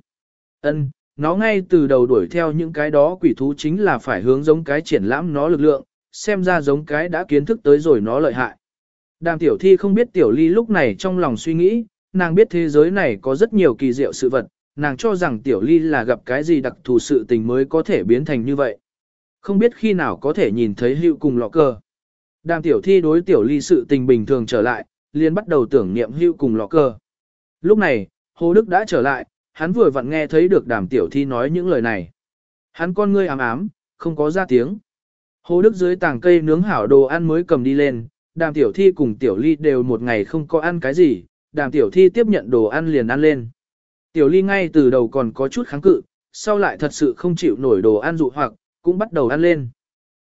Ân, nó ngay từ đầu đuổi theo những cái đó quỷ thú chính là phải hướng giống cái triển lãm nó lực lượng, xem ra giống cái đã kiến thức tới rồi nó lợi hại. Đàm tiểu thi không biết tiểu ly lúc này trong lòng suy nghĩ, nàng biết thế giới này có rất nhiều kỳ diệu sự vật, nàng cho rằng tiểu ly là gặp cái gì đặc thù sự tình mới có thể biến thành như vậy. Không biết khi nào có thể nhìn thấy hữu cùng lọ cờ. Đàm tiểu thi đối tiểu ly sự tình bình thường trở lại, liền bắt đầu tưởng niệm hưu cùng lọ cờ. Lúc này, Hồ Đức đã trở lại, hắn vừa vặn nghe thấy được đàm tiểu thi nói những lời này. Hắn con ngươi ám ám, không có ra tiếng. Hồ Đức dưới tàng cây nướng hảo đồ ăn mới cầm đi lên, đàm tiểu thi cùng tiểu ly đều một ngày không có ăn cái gì, đàm tiểu thi tiếp nhận đồ ăn liền ăn lên. Tiểu ly ngay từ đầu còn có chút kháng cự, sau lại thật sự không chịu nổi đồ ăn dụ hoặc, cũng bắt đầu ăn lên.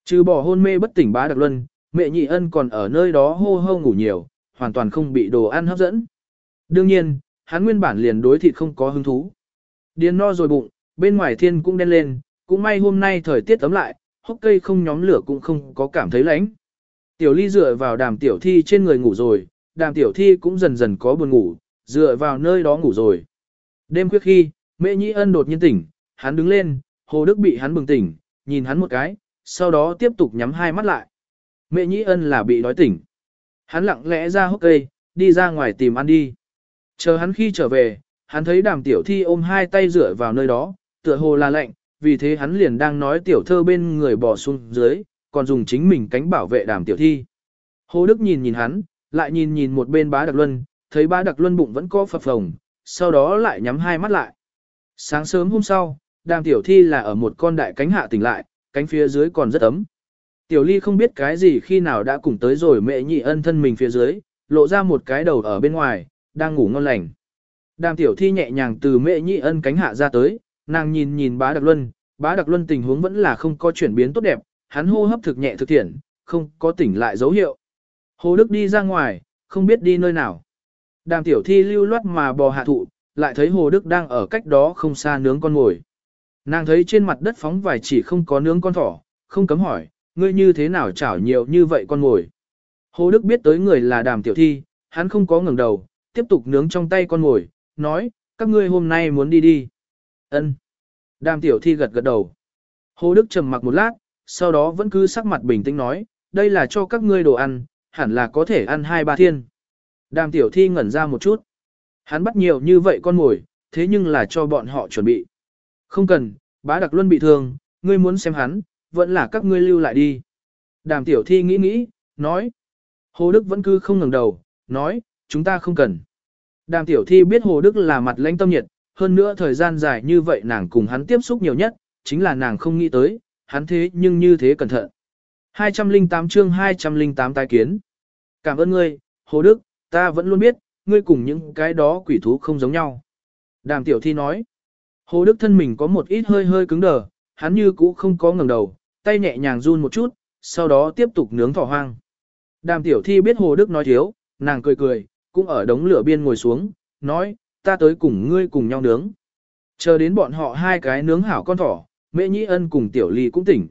Trừ bỏ hôn mê bất tỉnh bá đặc luân, mẹ nhị ân còn ở nơi đó hô hô ngủ nhiều, hoàn toàn không bị đồ ăn hấp dẫn. Đương nhiên, hắn nguyên bản liền đối thịt không có hứng thú. Điền no rồi bụng, bên ngoài thiên cũng đen lên, cũng may hôm nay thời tiết ấm lại, hốc cây không nhóm lửa cũng không có cảm thấy lạnh. Tiểu ly dựa vào đàm tiểu thi trên người ngủ rồi, đàm tiểu thi cũng dần dần có buồn ngủ, dựa vào nơi đó ngủ rồi. Đêm khuya khi, mẹ nhị ân đột nhiên tỉnh, hắn đứng lên, hồ đức bị hắn bừng tỉnh, nhìn hắn một cái, sau đó tiếp tục nhắm hai mắt lại. Mẹ Nhĩ ân là bị đói tỉnh. Hắn lặng lẽ ra hốc cây, đi ra ngoài tìm ăn đi. Chờ hắn khi trở về, hắn thấy đàm tiểu thi ôm hai tay rửa vào nơi đó, tựa hồ là lạnh, vì thế hắn liền đang nói tiểu thơ bên người bò xuống dưới, còn dùng chính mình cánh bảo vệ đàm tiểu thi. Hồ Đức nhìn nhìn hắn, lại nhìn nhìn một bên bá đặc luân, thấy bá đặc luân bụng vẫn có phập phồng, sau đó lại nhắm hai mắt lại. Sáng sớm hôm sau, đàm tiểu thi là ở một con đại cánh hạ tỉnh lại, cánh phía dưới còn rất ấm. Tiểu ly không biết cái gì khi nào đã cùng tới rồi mẹ nhị ân thân mình phía dưới, lộ ra một cái đầu ở bên ngoài, đang ngủ ngon lành. Đàm tiểu thi nhẹ nhàng từ mẹ nhị ân cánh hạ ra tới, nàng nhìn nhìn bá đặc luân, bá đặc luân tình huống vẫn là không có chuyển biến tốt đẹp, hắn hô hấp thực nhẹ thực thiện, không có tỉnh lại dấu hiệu. Hồ Đức đi ra ngoài, không biết đi nơi nào. Đàm tiểu thi lưu loát mà bò hạ thụ, lại thấy Hồ Đức đang ở cách đó không xa nướng con ngồi. Nàng thấy trên mặt đất phóng vài chỉ không có nướng con thỏ, không cấm hỏi, ngươi như thế nào chảo nhiều như vậy con ngồi. Hồ Đức biết tới người là đàm tiểu thi, hắn không có ngẩng đầu, tiếp tục nướng trong tay con ngồi, nói, các ngươi hôm nay muốn đi đi. Ân. Đàm tiểu thi gật gật đầu. Hồ Đức trầm mặc một lát, sau đó vẫn cứ sắc mặt bình tĩnh nói, đây là cho các ngươi đồ ăn, hẳn là có thể ăn hai ba thiên. Đàm tiểu thi ngẩn ra một chút. Hắn bắt nhiều như vậy con ngồi, thế nhưng là cho bọn họ chuẩn bị. Không cần, bá đặc luân bị thương, ngươi muốn xem hắn, vẫn là các ngươi lưu lại đi. Đàm tiểu thi nghĩ nghĩ, nói. Hồ Đức vẫn cứ không ngẩng đầu, nói, chúng ta không cần. Đàm tiểu thi biết Hồ Đức là mặt lãnh tâm nhiệt, hơn nữa thời gian dài như vậy nàng cùng hắn tiếp xúc nhiều nhất, chính là nàng không nghĩ tới, hắn thế nhưng như thế cẩn thận. 208 chương 208 tái kiến. Cảm ơn ngươi, Hồ Đức, ta vẫn luôn biết, ngươi cùng những cái đó quỷ thú không giống nhau. Đàm tiểu thi nói. Hồ Đức thân mình có một ít hơi hơi cứng đờ, hắn như cũ không có ngẩng đầu, tay nhẹ nhàng run một chút, sau đó tiếp tục nướng thỏ hoang. Đàm tiểu thi biết Hồ Đức nói thiếu, nàng cười cười, cũng ở đống lửa biên ngồi xuống, nói, ta tới cùng ngươi cùng nhau nướng. Chờ đến bọn họ hai cái nướng hảo con thỏ, mẹ nhĩ ân cùng tiểu ly cũng tỉnh.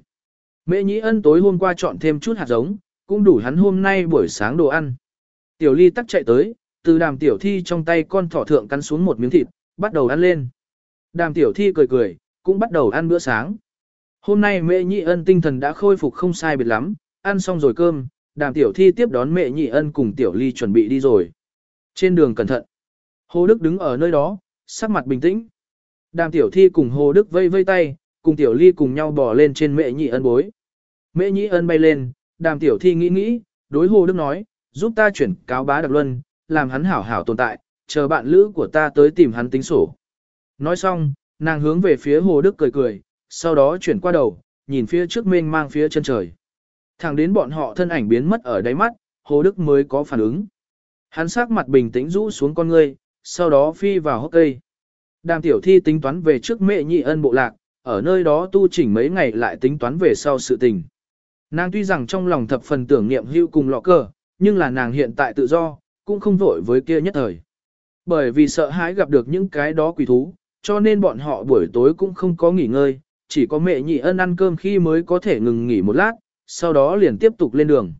Mẹ nhĩ ân tối hôm qua chọn thêm chút hạt giống, cũng đủ hắn hôm nay buổi sáng đồ ăn. Tiểu ly tắt chạy tới, từ đàm tiểu thi trong tay con thỏ thượng cắn xuống một miếng thịt, bắt đầu ăn lên. Đàm tiểu thi cười cười, cũng bắt đầu ăn bữa sáng. Hôm nay mẹ nhị ân tinh thần đã khôi phục không sai biệt lắm, ăn xong rồi cơm, đàm tiểu thi tiếp đón mẹ nhị ân cùng tiểu ly chuẩn bị đi rồi. Trên đường cẩn thận. Hồ Đức đứng ở nơi đó, sắc mặt bình tĩnh. Đàm tiểu thi cùng Hồ Đức vây vây tay, cùng tiểu ly cùng nhau bỏ lên trên mẹ nhị ân bối. Mẹ nhị ân bay lên, đàm tiểu thi nghĩ nghĩ, đối Hồ Đức nói, giúp ta chuyển cáo bá đặc luân, làm hắn hảo hảo tồn tại, chờ bạn lữ của ta tới tìm hắn tính sổ. Nói xong, nàng hướng về phía Hồ Đức cười cười, sau đó chuyển qua đầu, nhìn phía trước mênh mang phía chân trời. Thẳng đến bọn họ thân ảnh biến mất ở đáy mắt, Hồ Đức mới có phản ứng. Hắn sắc mặt bình tĩnh rũ xuống con ngươi, sau đó phi vào hốc cây. Đàm tiểu thi tính toán về trước mẹ nhị ân bộ lạc, ở nơi đó tu chỉnh mấy ngày lại tính toán về sau sự tình. Nàng tuy rằng trong lòng thập phần tưởng niệm hưu cùng lọ cờ, nhưng là nàng hiện tại tự do, cũng không vội với kia nhất thời. Bởi vì sợ hãi gặp được những cái đó quỷ thú, cho nên bọn họ buổi tối cũng không có nghỉ ngơi, chỉ có mẹ nhị ân ăn cơm khi mới có thể ngừng nghỉ một lát, sau đó liền tiếp tục lên đường.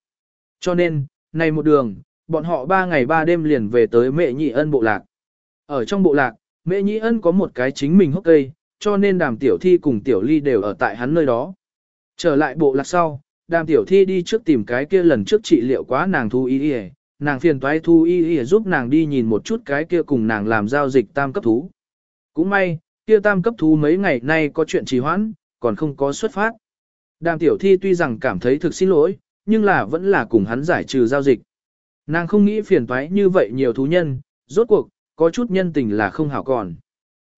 Cho nên, này một đường, bọn họ ba ngày ba đêm liền về tới mẹ nhị ân bộ lạc. Ở trong bộ lạc, mẹ nhị ân có một cái chính mình hốc cây, cho nên đàm tiểu thi cùng tiểu ly đều ở tại hắn nơi đó. Trở lại bộ lạc sau, đàm tiểu thi đi trước tìm cái kia lần trước trị liệu quá nàng thu y y nàng phiền toái thu y y giúp nàng đi nhìn một chút cái kia cùng nàng làm giao dịch tam cấp thú. Cũng may, kia tam cấp thú mấy ngày nay có chuyện trì hoãn, còn không có xuất phát. Đàm tiểu thi tuy rằng cảm thấy thực xin lỗi, nhưng là vẫn là cùng hắn giải trừ giao dịch. Nàng không nghĩ phiền toái như vậy nhiều thú nhân, rốt cuộc, có chút nhân tình là không hảo còn.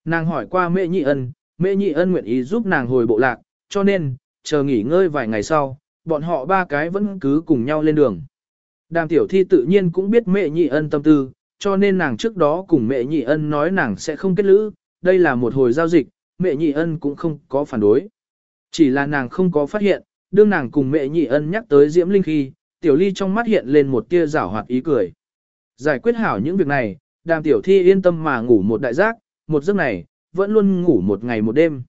Nàng hỏi qua mẹ nhị ân, mẹ nhị ân nguyện ý giúp nàng hồi bộ lạc, cho nên, chờ nghỉ ngơi vài ngày sau, bọn họ ba cái vẫn cứ cùng nhau lên đường. Đàm tiểu thi tự nhiên cũng biết mẹ nhị ân tâm tư, cho nên nàng trước đó cùng mẹ nhị ân nói nàng sẽ không kết lữ, đây là một hồi giao dịch, mẹ nhị ân cũng không có phản đối. Chỉ là nàng không có phát hiện, đương nàng cùng mẹ nhị ân nhắc tới Diễm Linh khi, tiểu ly trong mắt hiện lên một tia rảo hoạt ý cười. Giải quyết hảo những việc này, đàm tiểu thi yên tâm mà ngủ một đại giác, một giấc này, vẫn luôn ngủ một ngày một đêm.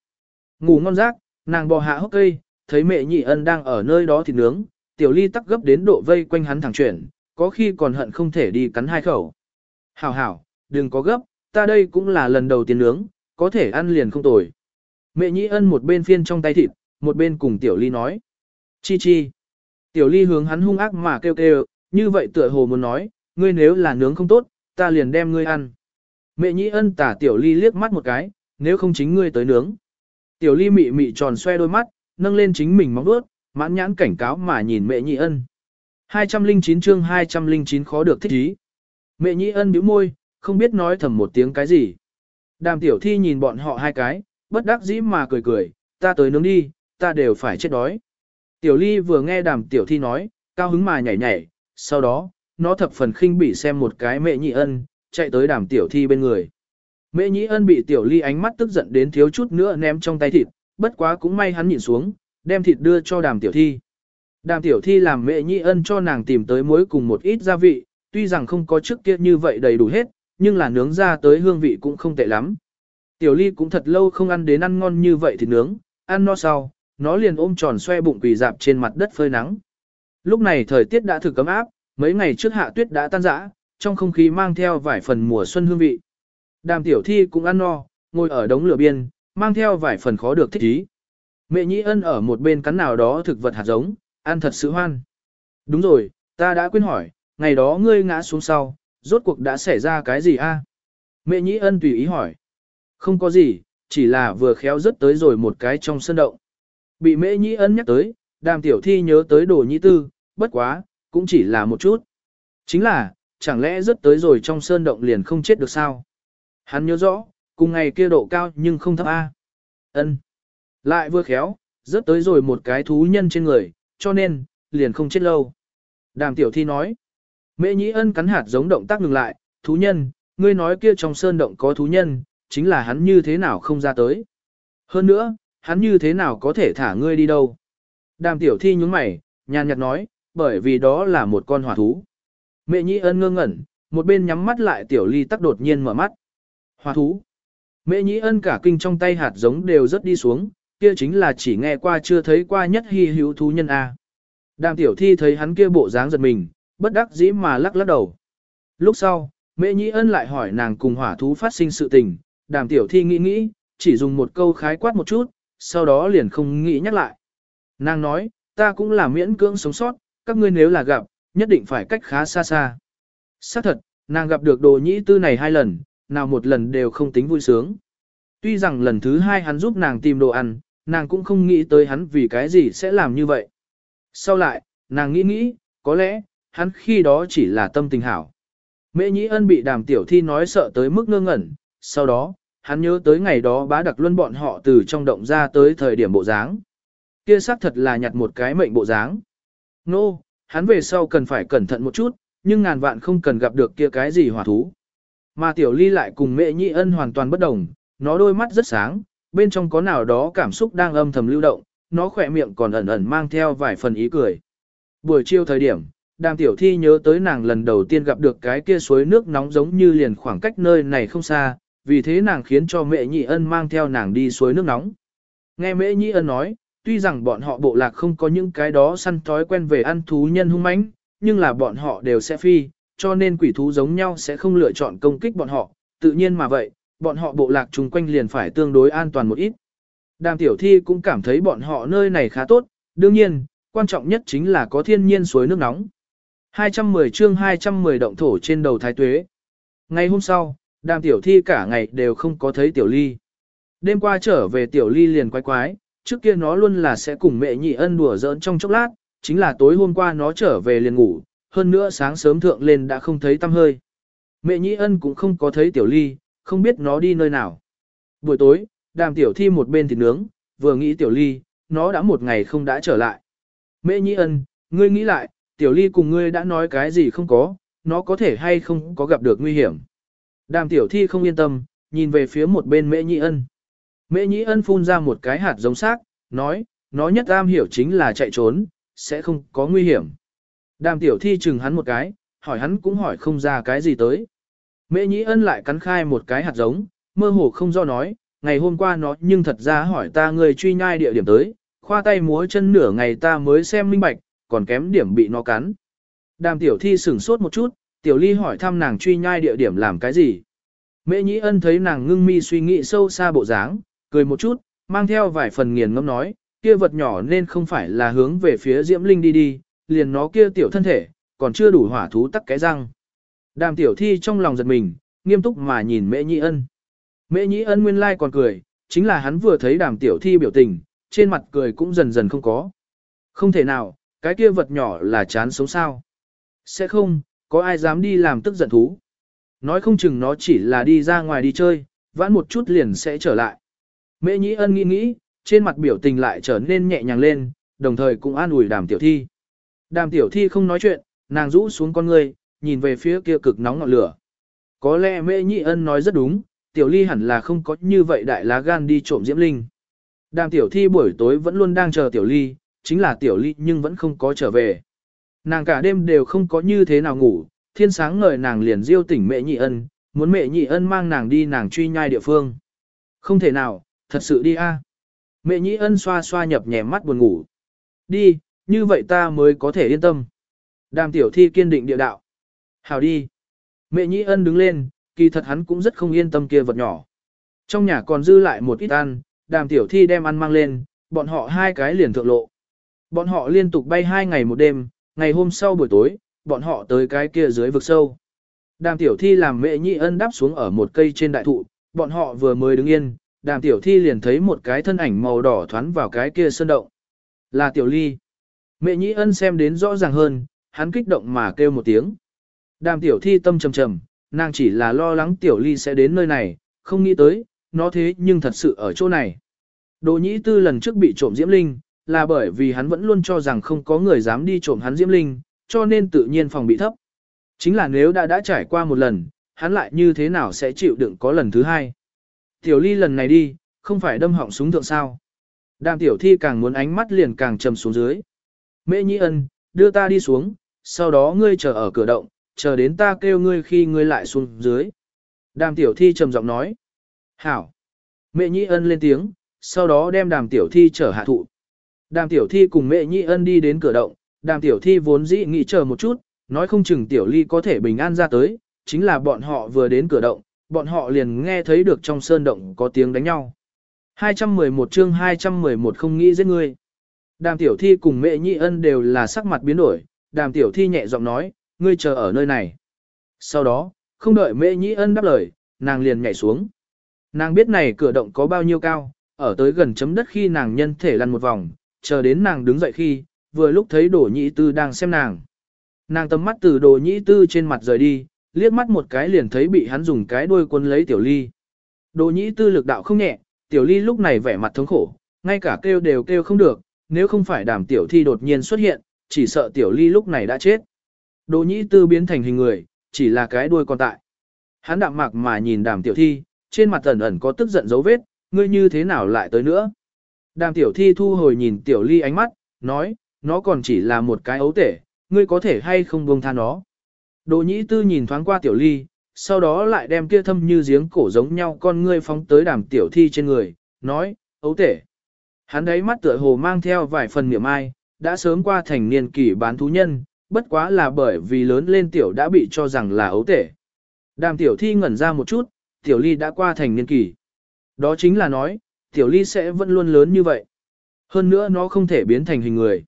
Ngủ ngon giấc, nàng bò hạ hốc cây, thấy mẹ nhị ân đang ở nơi đó thịt nướng, tiểu ly tắc gấp đến độ vây quanh hắn thẳng chuyển, có khi còn hận không thể đi cắn hai khẩu. Hảo hảo, đừng có gấp, ta đây cũng là lần đầu tiên nướng, có thể ăn liền không tồi. Mẹ Nhĩ ân một bên phiên trong tay thịt, một bên cùng tiểu ly nói. Chi chi. Tiểu ly hướng hắn hung ác mà kêu kêu, như vậy tựa hồ muốn nói, ngươi nếu là nướng không tốt, ta liền đem ngươi ăn. Mẹ Nhĩ ân tả tiểu ly liếc mắt một cái, nếu không chính ngươi tới nướng. Tiểu ly mị mị tròn xoe đôi mắt, nâng lên chính mình móng đuốt, mãn nhãn cảnh cáo mà nhìn mẹ Nhĩ ân. 209 chương 209 khó được thích ý. Mẹ Nhĩ ân bĩu môi, không biết nói thầm một tiếng cái gì. Đàm tiểu thi nhìn bọn họ hai cái, bất đắc dĩ mà cười cười, ta tới nướng đi, ta đều phải chết đói. Tiểu ly vừa nghe đàm tiểu thi nói, cao hứng mà nhảy nhảy, sau đó, nó thập phần khinh bỉ xem một cái mẹ nhị ân, chạy tới đàm tiểu thi bên người. Mẹ nhị ân bị tiểu ly ánh mắt tức giận đến thiếu chút nữa ném trong tay thịt, bất quá cũng may hắn nhìn xuống, đem thịt đưa cho đàm tiểu thi. Đàm tiểu thi làm mẹ nhị ân cho nàng tìm tới muối cùng một ít gia vị, tuy rằng không có trước kia như vậy đầy đủ hết, nhưng là nướng ra tới hương vị cũng không tệ lắm. Tiểu ly cũng thật lâu không ăn đến ăn ngon như vậy thì nướng, ăn no sau, nó liền ôm tròn xoe bụng quỳ dạp trên mặt đất phơi nắng. Lúc này thời tiết đã thử cấm áp, mấy ngày trước hạ tuyết đã tan rã, trong không khí mang theo vài phần mùa xuân hương vị. Đàm tiểu thi cũng ăn no, ngồi ở đống lửa biên, mang theo vài phần khó được thích ý. Mẹ nhĩ ân ở một bên cắn nào đó thực vật hạt giống, ăn thật sự hoan. Đúng rồi, ta đã quên hỏi, ngày đó ngươi ngã xuống sau, rốt cuộc đã xảy ra cái gì a? Mẹ nhĩ ân tùy ý hỏi. Không có gì, chỉ là vừa khéo rớt tới rồi một cái trong sân động. Bị mẹ nhĩ ân nhắc tới, đàm tiểu thi nhớ tới đồ nhĩ tư, bất quá, cũng chỉ là một chút. Chính là, chẳng lẽ rớt tới rồi trong sơn động liền không chết được sao? Hắn nhớ rõ, cùng ngày kia độ cao nhưng không thấp A. ân Lại vừa khéo, rớt tới rồi một cái thú nhân trên người, cho nên, liền không chết lâu. Đàm tiểu thi nói. Mễ nhĩ ân cắn hạt giống động tác ngừng lại, thú nhân, ngươi nói kia trong sơn động có thú nhân, chính là hắn như thế nào không ra tới. Hơn nữa, hắn như thế nào có thể thả ngươi đi đâu. Đàm tiểu thi nhúng mày, nhàn nhạt nói, bởi vì đó là một con hỏa thú. Mẹ nhĩ ân ngơ ngẩn, một bên nhắm mắt lại tiểu ly tắc đột nhiên mở mắt. Hỏa thú. Mẹ nhĩ ân cả kinh trong tay hạt giống đều rất đi xuống, kia chính là chỉ nghe qua chưa thấy qua nhất hy hữu thú nhân A. Đàm tiểu thi thấy hắn kia bộ dáng giật mình, bất đắc dĩ mà lắc lắc đầu. Lúc sau, mẹ nhĩ ân lại hỏi nàng cùng hỏa thú phát sinh sự tình, đàm tiểu thi nghĩ nghĩ, chỉ dùng một câu khái quát một chút, sau đó liền không nghĩ nhắc lại. Nàng nói, ta cũng là miễn cưỡng sống sót, các ngươi nếu là gặp, nhất định phải cách khá xa xa. Xác thật, Nàng gặp được đồ nhĩ tư này hai lần, nào một lần đều không tính vui sướng. Tuy rằng lần thứ hai hắn giúp nàng tìm đồ ăn, nàng cũng không nghĩ tới hắn vì cái gì sẽ làm như vậy. Sau lại, nàng nghĩ nghĩ, có lẽ, hắn khi đó chỉ là tâm tình hảo. Mễ nhĩ ân bị đàm tiểu thi nói sợ tới mức ngơ ngẩn, sau đó, hắn nhớ tới ngày đó bá đặc luân bọn họ từ trong động ra tới thời điểm bộ dáng. Kia xác thật là nhặt một cái mệnh bộ dáng. Nô, no, hắn về sau cần phải cẩn thận một chút, nhưng ngàn vạn không cần gặp được kia cái gì hỏa thú. Mà tiểu ly lại cùng mẹ nhị ân hoàn toàn bất đồng, nó đôi mắt rất sáng, bên trong có nào đó cảm xúc đang âm thầm lưu động, nó khỏe miệng còn ẩn ẩn mang theo vài phần ý cười. Buổi chiều thời điểm, đàm tiểu thi nhớ tới nàng lần đầu tiên gặp được cái kia suối nước nóng giống như liền khoảng cách nơi này không xa, vì thế nàng khiến cho mẹ nhị ân mang theo nàng đi suối nước nóng. Nghe mẹ nhị ân nói, tuy rằng bọn họ bộ lạc không có những cái đó săn thói quen về ăn thú nhân hung mãnh, nhưng là bọn họ đều sẽ phi, cho nên quỷ thú giống nhau sẽ không lựa chọn công kích bọn họ, tự nhiên mà vậy, bọn họ bộ lạc chung quanh liền phải tương đối an toàn một ít. Đàm tiểu thi cũng cảm thấy bọn họ nơi này khá tốt, đương nhiên, quan trọng nhất chính là có thiên nhiên suối nước nóng. 210 chương 210 động thổ trên đầu thái tuế. Ngày hôm sau, đàm tiểu thi cả ngày đều không có thấy tiểu ly. Đêm qua trở về tiểu ly liền quái quái, trước kia nó luôn là sẽ cùng mẹ nhị ân đùa giỡn trong chốc lát, chính là tối hôm qua nó trở về liền ngủ, hơn nữa sáng sớm thượng lên đã không thấy tăm hơi. Mẹ nhị ân cũng không có thấy tiểu ly, không biết nó đi nơi nào. Buổi tối, đàm tiểu thi một bên thịt nướng, vừa nghĩ tiểu ly, nó đã một ngày không đã trở lại. Mẹ nhị ân, ngươi nghĩ lại, tiểu ly cùng ngươi đã nói cái gì không có, nó có thể hay không có gặp được nguy hiểm. Đàm tiểu thi không yên tâm, nhìn về phía một bên mẹ nhị ân. Mễ nhĩ ân phun ra một cái hạt giống xác, nói, nó nhất am hiểu chính là chạy trốn, sẽ không có nguy hiểm. Đàm tiểu thi chừng hắn một cái, hỏi hắn cũng hỏi không ra cái gì tới. Mễ nhĩ ân lại cắn khai một cái hạt giống, mơ hồ không do nói, ngày hôm qua nó nhưng thật ra hỏi ta người truy nhai địa điểm tới, khoa tay múa chân nửa ngày ta mới xem minh bạch, còn kém điểm bị nó cắn. Đàm tiểu thi sửng sốt một chút, tiểu ly hỏi thăm nàng truy nhai địa điểm làm cái gì. Mễ nhĩ ân thấy nàng ngưng mi suy nghĩ sâu xa bộ dáng, cười một chút, mang theo vài phần nghiền ngẫm nói, kia vật nhỏ nên không phải là hướng về phía Diễm Linh đi đi, liền nó kia tiểu thân thể, còn chưa đủ hỏa thú tắc cái răng. Đàm tiểu thi trong lòng giật mình, nghiêm túc mà nhìn Mễ Nhĩ ân. Mễ Nhĩ ân nguyên lai like còn cười, chính là hắn vừa thấy đàm tiểu thi biểu tình, trên mặt cười cũng dần dần không có. Không thể nào, cái kia vật nhỏ là chán sống sao. Sẽ không, có ai dám đi làm tức giận thú. Nói không chừng nó chỉ là đi ra ngoài đi chơi, vãn một chút liền sẽ trở lại. Mễ nhĩ ân nghĩ nghĩ, trên mặt biểu tình lại trở nên nhẹ nhàng lên, đồng thời cũng an ủi đàm tiểu thi. Đàm tiểu thi không nói chuyện, nàng rũ xuống con người, nhìn về phía kia cực nóng ngọn lửa. Có lẽ mễ nhĩ ân nói rất đúng, tiểu ly hẳn là không có như vậy đại lá gan đi trộm diễm linh. Đàm tiểu thi buổi tối vẫn luôn đang chờ tiểu ly, chính là tiểu ly nhưng vẫn không có trở về. Nàng cả đêm đều không có như thế nào ngủ, thiên sáng ngời nàng liền diêu tỉnh mẹ nhị ân, muốn mẹ nhị ân mang nàng đi nàng truy nhai địa phương. Không thể nào, thật sự đi a. Mẹ nhị ân xoa xoa nhập nhẹ mắt buồn ngủ. Đi, như vậy ta mới có thể yên tâm. Đàm tiểu thi kiên định địa đạo. Hào đi. Mẹ nhị ân đứng lên, kỳ thật hắn cũng rất không yên tâm kia vật nhỏ. Trong nhà còn dư lại một ít ăn, đàm tiểu thi đem ăn mang lên, bọn họ hai cái liền thượng lộ. Bọn họ liên tục bay hai ngày một đêm, ngày hôm sau buổi tối, bọn họ tới cái kia dưới vực sâu. Đàm tiểu thi làm mẹ nhị ân đáp xuống ở một cây trên đại thụ, bọn họ vừa mới đứng yên, đàm tiểu thi liền thấy một cái thân ảnh màu đỏ thoán vào cái kia sơn động. Là tiểu ly. Mẹ Nhị ân xem đến rõ ràng hơn, hắn kích động mà kêu một tiếng. Đàm tiểu thi tâm trầm trầm, nàng chỉ là lo lắng tiểu ly sẽ đến nơi này, không nghĩ tới, nó thế nhưng thật sự ở chỗ này. Đồ nhĩ tư lần trước bị trộm diễm linh, là bởi vì hắn vẫn luôn cho rằng không có người dám đi trộm hắn diễm linh, cho nên tự nhiên phòng bị thấp. Chính là nếu đã đã trải qua một lần, hắn lại như thế nào sẽ chịu đựng có lần thứ hai. Tiểu ly lần này đi, không phải đâm họng súng thượng sao. Đàm tiểu thi càng muốn ánh mắt liền càng trầm xuống dưới. Mễ nhĩ ân, đưa ta đi xuống, sau đó ngươi chờ ở cửa động, chờ đến ta kêu ngươi khi ngươi lại xuống dưới. Đàm tiểu thi trầm giọng nói. Hảo. Mẹ nhĩ ân lên tiếng, sau đó đem đàm tiểu thi trở hạ thụ. Đàm tiểu thi cùng mẹ Nhị ân đi đến cửa động, đàm tiểu thi vốn dĩ nghĩ chờ một chút, nói không chừng tiểu ly có thể bình an ra tới, chính là bọn họ vừa đến cửa động, bọn họ liền nghe thấy được trong sơn động có tiếng đánh nhau. 211 chương 211 không nghĩ giết ngươi. Đàm tiểu thi cùng mẹ nhị ân đều là sắc mặt biến đổi, đàm tiểu thi nhẹ giọng nói, ngươi chờ ở nơi này. Sau đó, không đợi Mẹ Nhị ân đáp lời, nàng liền nhảy xuống. Nàng biết này cửa động có bao nhiêu cao, ở tới gần chấm đất khi nàng nhân thể lăn một vòng, chờ đến nàng đứng dậy khi, vừa lúc thấy đổ nhĩ tư đang xem nàng. Nàng tầm mắt từ đồ nhĩ tư trên mặt rời đi, liếc mắt một cái liền thấy bị hắn dùng cái đuôi quân lấy tiểu ly. Đồ nhĩ tư lực đạo không nhẹ, tiểu ly lúc này vẻ mặt thống khổ, ngay cả kêu đều kêu không được, nếu không phải đàm tiểu thi đột nhiên xuất hiện, chỉ sợ tiểu ly lúc này đã chết. Đồ nhĩ tư biến thành hình người, chỉ là cái đuôi còn tại. Hắn đạm mạc mà nhìn đàm tiểu thi, trên mặt ẩn ẩn có tức giận dấu vết, ngươi như thế nào lại tới nữa. Đàm tiểu thi thu hồi nhìn tiểu ly ánh mắt, nói, nó còn chỉ là một cái ấu tể, ngươi có thể hay không buông tha nó. Đồ nhĩ tư nhìn thoáng qua tiểu ly, sau đó lại đem kia thâm như giếng cổ giống nhau con ngươi phóng tới đàm tiểu thi trên người, nói, ấu tể. Hắn đấy mắt tựa hồ mang theo vài phần niệm ai, đã sớm qua thành niên kỷ bán thú nhân, bất quá là bởi vì lớn lên tiểu đã bị cho rằng là ấu tể. Đàm tiểu thi ngẩn ra một chút, tiểu ly đã qua thành niên kỷ. Đó chính là nói, tiểu ly sẽ vẫn luôn lớn như vậy. Hơn nữa nó không thể biến thành hình người.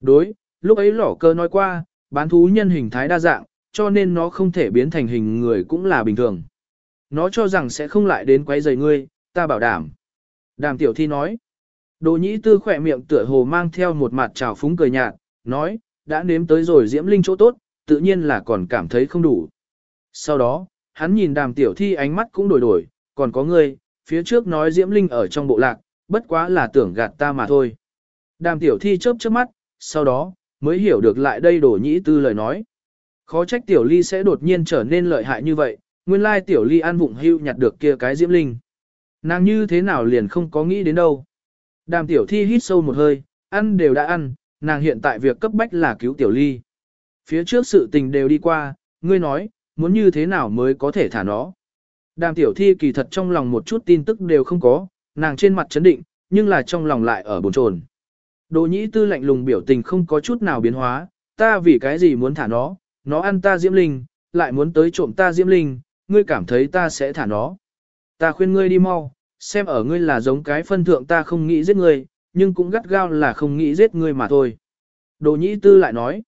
Đối, lúc ấy lỏ cơ nói qua, bán thú nhân hình thái đa dạng, cho nên nó không thể biến thành hình người cũng là bình thường. Nó cho rằng sẽ không lại đến quấy rầy ngươi, ta bảo đảm. Đàm tiểu thi nói. Đồ nhĩ tư khỏe miệng tựa hồ mang theo một mặt trào phúng cười nhạt, nói, đã nếm tới rồi diễm linh chỗ tốt, tự nhiên là còn cảm thấy không đủ. Sau đó, hắn nhìn đàm tiểu thi ánh mắt cũng đổi đổi, còn có ngươi, phía trước nói diễm linh ở trong bộ lạc, bất quá là tưởng gạt ta mà thôi. Đàm tiểu thi chớp chớp mắt, sau đó, mới hiểu được lại đây đổ nhĩ tư lời nói. Khó trách tiểu ly sẽ đột nhiên trở nên lợi hại như vậy, nguyên lai tiểu ly ăn vụng hưu nhặt được kia cái diễm linh. Nàng như thế nào liền không có nghĩ đến đâu. Đàm tiểu thi hít sâu một hơi, ăn đều đã ăn, nàng hiện tại việc cấp bách là cứu tiểu ly. Phía trước sự tình đều đi qua, ngươi nói, muốn như thế nào mới có thể thả nó. Đàm tiểu thi kỳ thật trong lòng một chút tin tức đều không có, nàng trên mặt chấn định, nhưng là trong lòng lại ở bồn chồn. Đồ nhĩ tư lạnh lùng biểu tình không có chút nào biến hóa, ta vì cái gì muốn thả nó, nó ăn ta diễm linh, lại muốn tới trộm ta diễm linh, ngươi cảm thấy ta sẽ thả nó. Ta khuyên ngươi đi mau, xem ở ngươi là giống cái phân thượng ta không nghĩ giết ngươi, nhưng cũng gắt gao là không nghĩ giết ngươi mà thôi. Đồ nhĩ tư lại nói.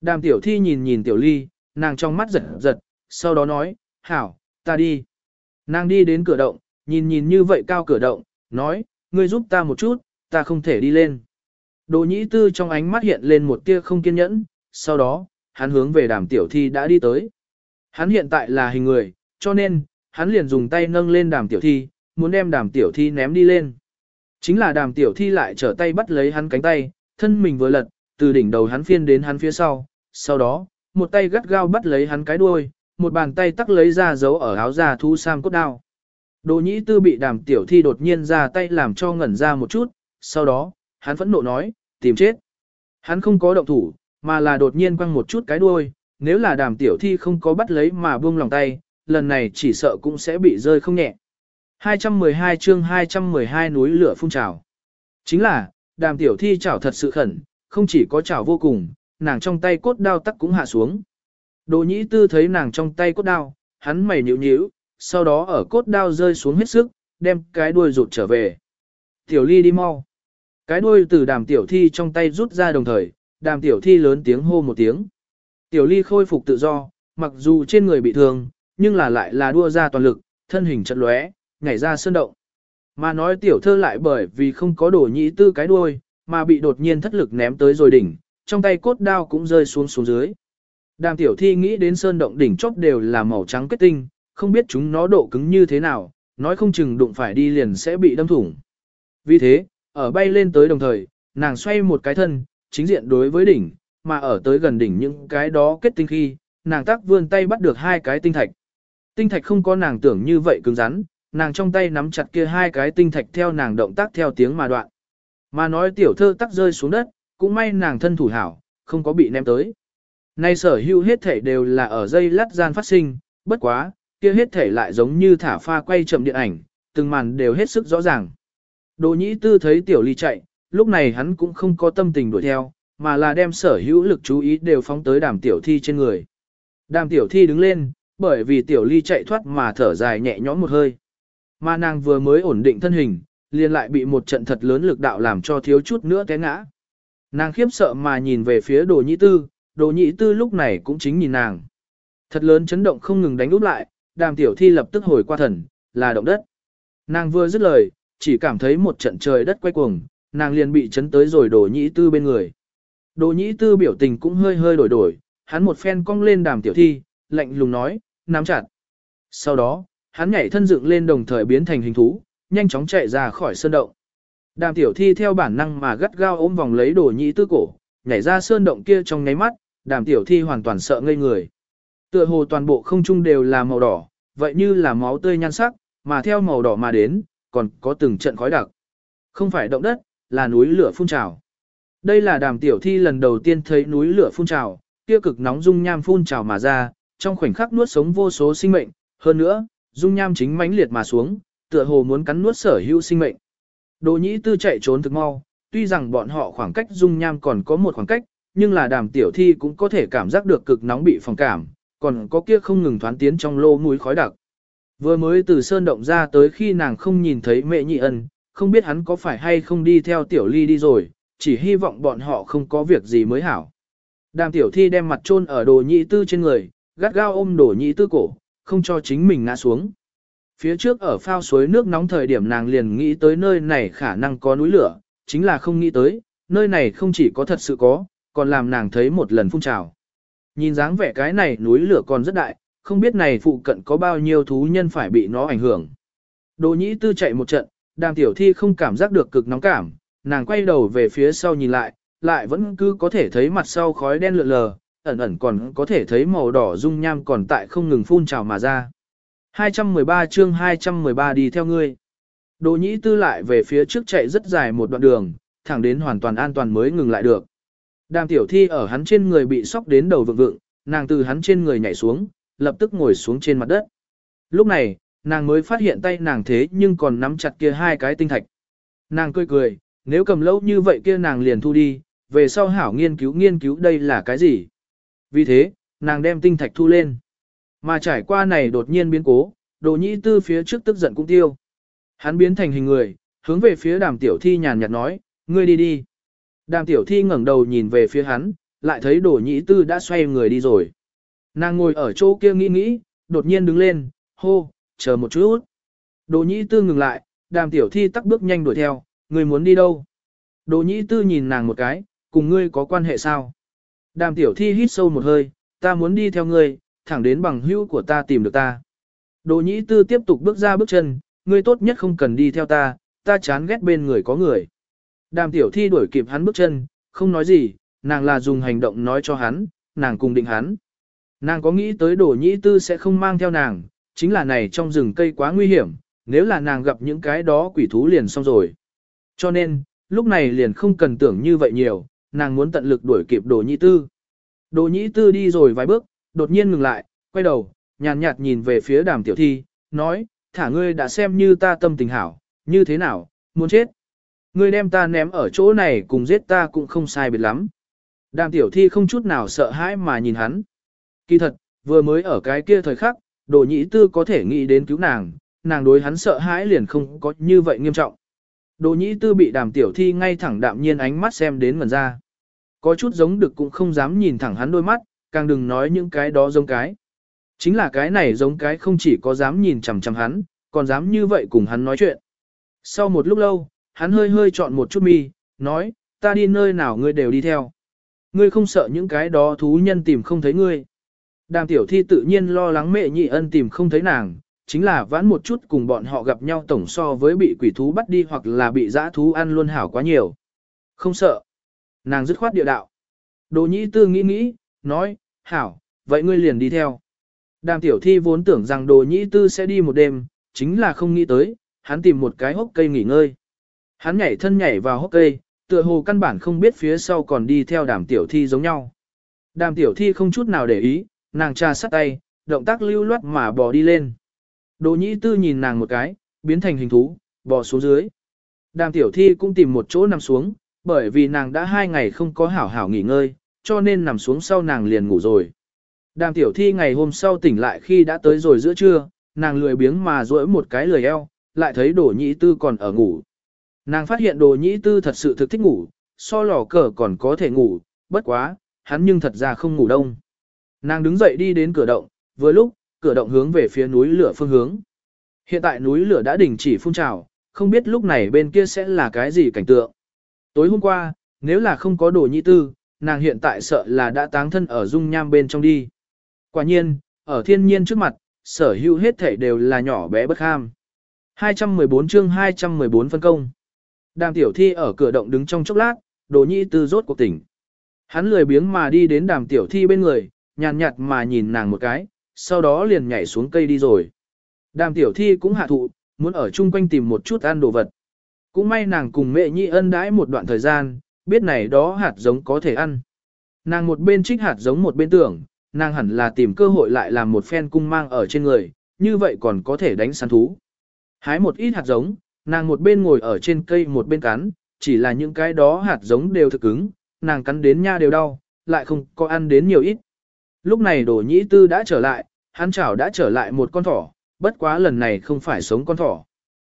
Đàm tiểu thi nhìn nhìn tiểu ly, nàng trong mắt giật giật, sau đó nói, hảo, ta đi. Nàng đi đến cửa động, nhìn nhìn như vậy cao cửa động, nói, ngươi giúp ta một chút, ta không thể đi lên. Đồ nhĩ tư trong ánh mắt hiện lên một tia không kiên nhẫn, sau đó, hắn hướng về đàm tiểu thi đã đi tới. Hắn hiện tại là hình người, cho nên, hắn liền dùng tay nâng lên đàm tiểu thi, muốn đem đàm tiểu thi ném đi lên. Chính là đàm tiểu thi lại trở tay bắt lấy hắn cánh tay, thân mình vừa lật, từ đỉnh đầu hắn phiên đến hắn phía sau, sau đó, một tay gắt gao bắt lấy hắn cái đuôi, một bàn tay tắc lấy ra giấu ở áo ra thu sam cốt đao. Đồ nhĩ tư bị đàm tiểu thi đột nhiên ra tay làm cho ngẩn ra một chút, sau đó, hắn phẫn nộ nói, tìm chết. Hắn không có động thủ, mà là đột nhiên quăng một chút cái đuôi, nếu là đàm tiểu thi không có bắt lấy mà buông lòng tay, lần này chỉ sợ cũng sẽ bị rơi không nhẹ. 212 chương 212 núi lửa phun trào. Chính là, đàm tiểu thi chảo thật sự khẩn, không chỉ có chảo vô cùng, nàng trong tay cốt đao tắc cũng hạ xuống. Đồ nhĩ tư thấy nàng trong tay cốt đao, hắn mày nhíu nhíu, sau đó ở cốt đao rơi xuống hết sức, đem cái đuôi rụt trở về. Tiểu ly đi mau. Cái đuôi từ đàm tiểu thi trong tay rút ra đồng thời, đàm tiểu thi lớn tiếng hô một tiếng. Tiểu ly khôi phục tự do, mặc dù trên người bị thương, nhưng là lại là đua ra toàn lực, thân hình chật lóe, nhảy ra sơn động. Mà nói tiểu thơ lại bởi vì không có đổ nhĩ tư cái đuôi, mà bị đột nhiên thất lực ném tới rồi đỉnh, trong tay cốt đao cũng rơi xuống xuống dưới. Đàm tiểu thi nghĩ đến sơn động đỉnh chóp đều là màu trắng kết tinh, không biết chúng nó độ cứng như thế nào, nói không chừng đụng phải đi liền sẽ bị đâm thủng. Vì thế, ở bay lên tới đồng thời, nàng xoay một cái thân, chính diện đối với đỉnh, mà ở tới gần đỉnh những cái đó kết tinh khi, nàng tác vươn tay bắt được hai cái tinh thạch. Tinh thạch không có nàng tưởng như vậy cứng rắn, nàng trong tay nắm chặt kia hai cái tinh thạch theo nàng động tác theo tiếng mà đoạn. Mà nói tiểu thơ tắc rơi xuống đất, cũng may nàng thân thủ hảo, không có bị ném tới. Nay sở hữu hết thể đều là ở dây lát gian phát sinh, bất quá, kia hết thể lại giống như thả pha quay chậm điện ảnh, từng màn đều hết sức rõ ràng. Đồ nhĩ tư thấy tiểu ly chạy, lúc này hắn cũng không có tâm tình đuổi theo, mà là đem sở hữu lực chú ý đều phóng tới đàm tiểu thi trên người. Đàm tiểu thi đứng lên, bởi vì tiểu ly chạy thoát mà thở dài nhẹ nhõm một hơi. Mà nàng vừa mới ổn định thân hình, liền lại bị một trận thật lớn lực đạo làm cho thiếu chút nữa té ngã. Nàng khiếp sợ mà nhìn về phía đồ nhĩ tư, đồ nhĩ tư lúc này cũng chính nhìn nàng. Thật lớn chấn động không ngừng đánh úp lại, đàm tiểu thi lập tức hồi qua thần, là động đất. Nàng vừa dứt lời, chỉ cảm thấy một trận trời đất quay cuồng, nàng liền bị chấn tới rồi đổ nhĩ tư bên người. Đồ nhĩ tư biểu tình cũng hơi hơi đổi đổi, hắn một phen cong lên đàm tiểu thi, lạnh lùng nói, nắm chặt. Sau đó, hắn nhảy thân dựng lên đồng thời biến thành hình thú, nhanh chóng chạy ra khỏi sơn động. Đàm tiểu thi theo bản năng mà gắt gao ôm vòng lấy đồ nhĩ tư cổ, nhảy ra sơn động kia trong nháy mắt, đàm tiểu thi hoàn toàn sợ ngây người. Tựa hồ toàn bộ không trung đều là màu đỏ, vậy như là máu tươi nhan sắc, mà theo màu đỏ mà đến, còn có từng trận khói đặc. Không phải động đất, là núi lửa phun trào. Đây là đàm tiểu thi lần đầu tiên thấy núi lửa phun trào, kia cực nóng dung nham phun trào mà ra, trong khoảnh khắc nuốt sống vô số sinh mệnh, hơn nữa, dung nham chính mãnh liệt mà xuống, tựa hồ muốn cắn nuốt sở hữu sinh mệnh. Đồ nhĩ tư chạy trốn thực mau, tuy rằng bọn họ khoảng cách dung nham còn có một khoảng cách, nhưng là đàm tiểu thi cũng có thể cảm giác được cực nóng bị phòng cảm, còn có kia không ngừng thoán tiến trong lô mũi khói đặc. Vừa mới từ sơn động ra tới khi nàng không nhìn thấy mẹ nhị ân, không biết hắn có phải hay không đi theo tiểu ly đi rồi, chỉ hy vọng bọn họ không có việc gì mới hảo. Đàm tiểu thi đem mặt chôn ở đồ nhị tư trên người, gắt gao ôm đồ nhị tư cổ, không cho chính mình ngã xuống. Phía trước ở phao suối nước nóng thời điểm nàng liền nghĩ tới nơi này khả năng có núi lửa, chính là không nghĩ tới, nơi này không chỉ có thật sự có, còn làm nàng thấy một lần phun trào. Nhìn dáng vẻ cái này núi lửa còn rất đại, không biết này phụ cận có bao nhiêu thú nhân phải bị nó ảnh hưởng. Đồ nhĩ tư chạy một trận, đàm tiểu thi không cảm giác được cực nóng cảm, nàng quay đầu về phía sau nhìn lại, lại vẫn cứ có thể thấy mặt sau khói đen lượn lờ, ẩn ẩn còn có thể thấy màu đỏ dung nham còn tại không ngừng phun trào mà ra. 213 chương 213 đi theo ngươi. Đồ nhĩ tư lại về phía trước chạy rất dài một đoạn đường, thẳng đến hoàn toàn an toàn mới ngừng lại được. Đàm tiểu thi ở hắn trên người bị sóc đến đầu vượng vượng, nàng từ hắn trên người nhảy xuống, lập tức ngồi xuống trên mặt đất. Lúc này, nàng mới phát hiện tay nàng thế nhưng còn nắm chặt kia hai cái tinh thạch. Nàng cười cười, nếu cầm lâu như vậy kia nàng liền thu đi, về sau hảo nghiên cứu nghiên cứu đây là cái gì. Vì thế, nàng đem tinh thạch thu lên. Mà trải qua này đột nhiên biến cố, đồ nhĩ tư phía trước tức giận cũng tiêu. Hắn biến thành hình người, hướng về phía đàm tiểu thi nhàn nhạt nói, ngươi đi đi. Đàm tiểu thi ngẩng đầu nhìn về phía hắn, lại thấy đồ nhĩ tư đã xoay người đi rồi. Nàng ngồi ở chỗ kia nghĩ nghĩ, đột nhiên đứng lên, hô, chờ một chút. Đồ nhĩ tư ngừng lại, đàm tiểu thi tắc bước nhanh đuổi theo, ngươi muốn đi đâu? Đồ nhĩ tư nhìn nàng một cái, cùng ngươi có quan hệ sao? Đàm tiểu thi hít sâu một hơi, ta muốn đi theo ngươi, thẳng đến bằng hữu của ta tìm được ta. Đồ nhĩ tư tiếp tục bước ra bước chân, ngươi tốt nhất không cần đi theo ta, ta chán ghét bên người có người. Đàm tiểu thi đuổi kịp hắn bước chân, không nói gì, nàng là dùng hành động nói cho hắn, nàng cùng định hắn. Nàng có nghĩ tới Đổ nhĩ tư sẽ không mang theo nàng, chính là này trong rừng cây quá nguy hiểm, nếu là nàng gặp những cái đó quỷ thú liền xong rồi. Cho nên, lúc này liền không cần tưởng như vậy nhiều, nàng muốn tận lực đuổi kịp đồ nhĩ tư. Đồ nhĩ tư đi rồi vài bước, đột nhiên ngừng lại, quay đầu, nhàn nhạt, nhìn về phía đàm tiểu thi, nói, thả ngươi đã xem như ta tâm tình hảo, như thế nào, muốn chết. Ngươi đem ta ném ở chỗ này cùng giết ta cũng không sai biệt lắm. Đàm tiểu thi không chút nào sợ hãi mà nhìn hắn. Kỳ thật, vừa mới ở cái kia thời khắc, đồ nhĩ tư có thể nghĩ đến cứu nàng, nàng đối hắn sợ hãi liền không có như vậy nghiêm trọng. Đồ nhĩ tư bị đàm tiểu thi ngay thẳng đạm nhiên ánh mắt xem đến ngần ra. Có chút giống được cũng không dám nhìn thẳng hắn đôi mắt, càng đừng nói những cái đó giống cái. Chính là cái này giống cái không chỉ có dám nhìn chằm chằm hắn, còn dám như vậy cùng hắn nói chuyện. Sau một lúc lâu, hắn hơi hơi chọn một chút mi, nói, ta đi nơi nào ngươi đều đi theo. Ngươi không sợ những cái đó thú nhân tìm không thấy ngươi. Đàm tiểu thi tự nhiên lo lắng mẹ nhị ân tìm không thấy nàng, chính là vãn một chút cùng bọn họ gặp nhau tổng so với bị quỷ thú bắt đi hoặc là bị dã thú ăn luôn hảo quá nhiều. Không sợ. Nàng dứt khoát địa đạo. Đồ nhĩ tư nghĩ nghĩ, nói, hảo, vậy ngươi liền đi theo. Đàm tiểu thi vốn tưởng rằng đồ nhĩ tư sẽ đi một đêm, chính là không nghĩ tới, hắn tìm một cái hốc cây nghỉ ngơi. Hắn nhảy thân nhảy vào hốc cây, tựa hồ căn bản không biết phía sau còn đi theo đàm tiểu thi giống nhau. Đàm tiểu thi không chút nào để ý, nàng trà sắt tay, động tác lưu loát mà bò đi lên. Đồ nhĩ tư nhìn nàng một cái, biến thành hình thú, bò xuống dưới. Đàm tiểu thi cũng tìm một chỗ nằm xuống, bởi vì nàng đã hai ngày không có hảo hảo nghỉ ngơi, cho nên nằm xuống sau nàng liền ngủ rồi. Đàm tiểu thi ngày hôm sau tỉnh lại khi đã tới rồi giữa trưa, nàng lười biếng mà duỗi một cái lười eo, lại thấy đồ nhĩ tư còn ở ngủ. Nàng phát hiện đồ nhĩ tư thật sự thực thích ngủ, so lò cờ còn có thể ngủ, bất quá, hắn nhưng thật ra không ngủ đông. Nàng đứng dậy đi đến cửa động, vừa lúc, cửa động hướng về phía núi lửa phương hướng. Hiện tại núi lửa đã đình chỉ phun trào, không biết lúc này bên kia sẽ là cái gì cảnh tượng. Tối hôm qua, nếu là không có đồ nhĩ tư, nàng hiện tại sợ là đã táng thân ở dung nham bên trong đi. Quả nhiên, ở thiên nhiên trước mặt, sở hữu hết thể đều là nhỏ bé bất ham. 214 chương 214 phân công. Đàm tiểu thi ở cửa động đứng trong chốc lát, đồ nhị tư rốt cuộc tỉnh. Hắn lười biếng mà đi đến đàm tiểu thi bên người, nhàn nhạt mà nhìn nàng một cái, sau đó liền nhảy xuống cây đi rồi. Đàm tiểu thi cũng hạ thụ, muốn ở chung quanh tìm một chút ăn đồ vật. Cũng may nàng cùng mẹ Nhi ân đãi một đoạn thời gian, biết này đó hạt giống có thể ăn. Nàng một bên trích hạt giống một bên tưởng, nàng hẳn là tìm cơ hội lại làm một phen cung mang ở trên người, như vậy còn có thể đánh săn thú. Hái một ít hạt giống, nàng một bên ngồi ở trên cây một bên cắn, chỉ là những cái đó hạt giống đều thực cứng, nàng cắn đến nha đều đau, lại không có ăn đến nhiều ít. Lúc này đồ nhĩ tư đã trở lại, hắn chảo đã trở lại một con thỏ, bất quá lần này không phải sống con thỏ.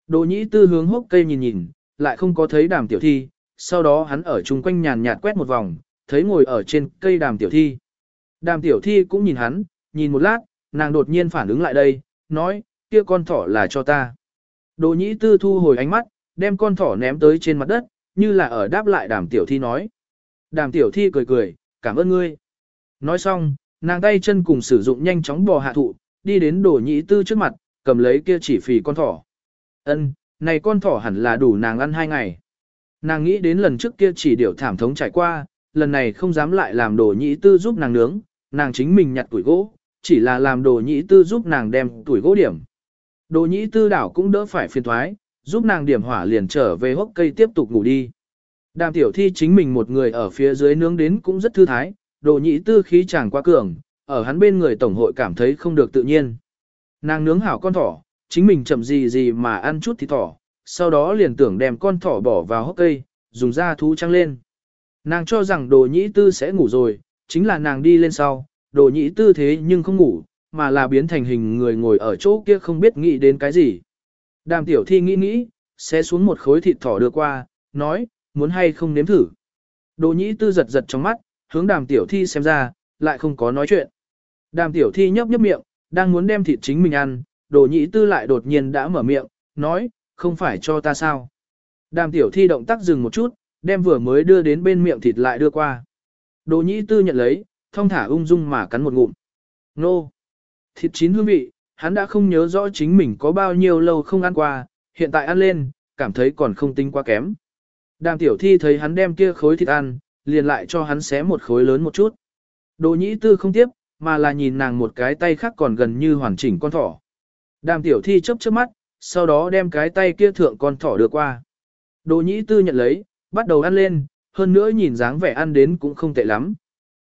Đồ nhĩ tư hướng hốc cây nhìn nhìn, lại không có thấy đàm tiểu thi, sau đó hắn ở chung quanh nhàn nhạt quét một vòng, thấy ngồi ở trên cây đàm tiểu thi. Đàm tiểu thi cũng nhìn hắn, nhìn một lát, nàng đột nhiên phản ứng lại đây, nói, kia con thỏ là cho ta. Đồ nhĩ tư thu hồi ánh mắt, đem con thỏ ném tới trên mặt đất, như là ở đáp lại đàm tiểu thi nói. Đàm tiểu thi cười cười, cảm ơn ngươi. Nói xong, nàng tay chân cùng sử dụng nhanh chóng bò hạ thụ, đi đến đồ nhĩ tư trước mặt, cầm lấy kia chỉ phì con thỏ. Ân, này con thỏ hẳn là đủ nàng ăn hai ngày. Nàng nghĩ đến lần trước kia chỉ điều thảm thống trải qua, lần này không dám lại làm đồ nhĩ tư giúp nàng nướng, nàng chính mình nhặt tuổi gỗ, chỉ là làm đồ nhĩ tư giúp nàng đem tuổi gỗ điểm. Đồ nhĩ tư đảo cũng đỡ phải phiền thoái, giúp nàng điểm hỏa liền trở về hốc cây tiếp tục ngủ đi. Đàm tiểu thi chính mình một người ở phía dưới nướng đến cũng rất thư thái, đồ nhĩ tư khí chàng quá cường, ở hắn bên người tổng hội cảm thấy không được tự nhiên. Nàng nướng hảo con thỏ, chính mình chậm gì gì mà ăn chút thì thỏ, sau đó liền tưởng đem con thỏ bỏ vào hốc cây, dùng da thú trăng lên. Nàng cho rằng đồ nhĩ tư sẽ ngủ rồi, chính là nàng đi lên sau, đồ nhĩ tư thế nhưng không ngủ, mà là biến thành hình người ngồi ở chỗ kia không biết nghĩ đến cái gì. Đàm tiểu thi nghĩ nghĩ, sẽ xuống một khối thịt thỏ đưa qua, nói, muốn hay không nếm thử. Đồ nhĩ tư giật giật trong mắt, hướng đàm tiểu thi xem ra, lại không có nói chuyện. Đàm tiểu thi nhấp nhấp miệng, đang muốn đem thịt chính mình ăn, đồ nhĩ tư lại đột nhiên đã mở miệng, nói, không phải cho ta sao. Đàm tiểu thi động tác dừng một chút, đem vừa mới đưa đến bên miệng thịt lại đưa qua. Đồ nhĩ tư nhận lấy, thông thả ung dung mà cắn một ngụm. Nô! Thịt chín hương vị, hắn đã không nhớ rõ chính mình có bao nhiêu lâu không ăn qua, hiện tại ăn lên, cảm thấy còn không tính quá kém. Đàm tiểu thi thấy hắn đem kia khối thịt ăn, liền lại cho hắn xé một khối lớn một chút. Đồ nhĩ tư không tiếp, mà là nhìn nàng một cái tay khác còn gần như hoàn chỉnh con thỏ. Đàm tiểu thi chớp chớp mắt, sau đó đem cái tay kia thượng con thỏ đưa qua. Đồ nhĩ tư nhận lấy, bắt đầu ăn lên, hơn nữa nhìn dáng vẻ ăn đến cũng không tệ lắm.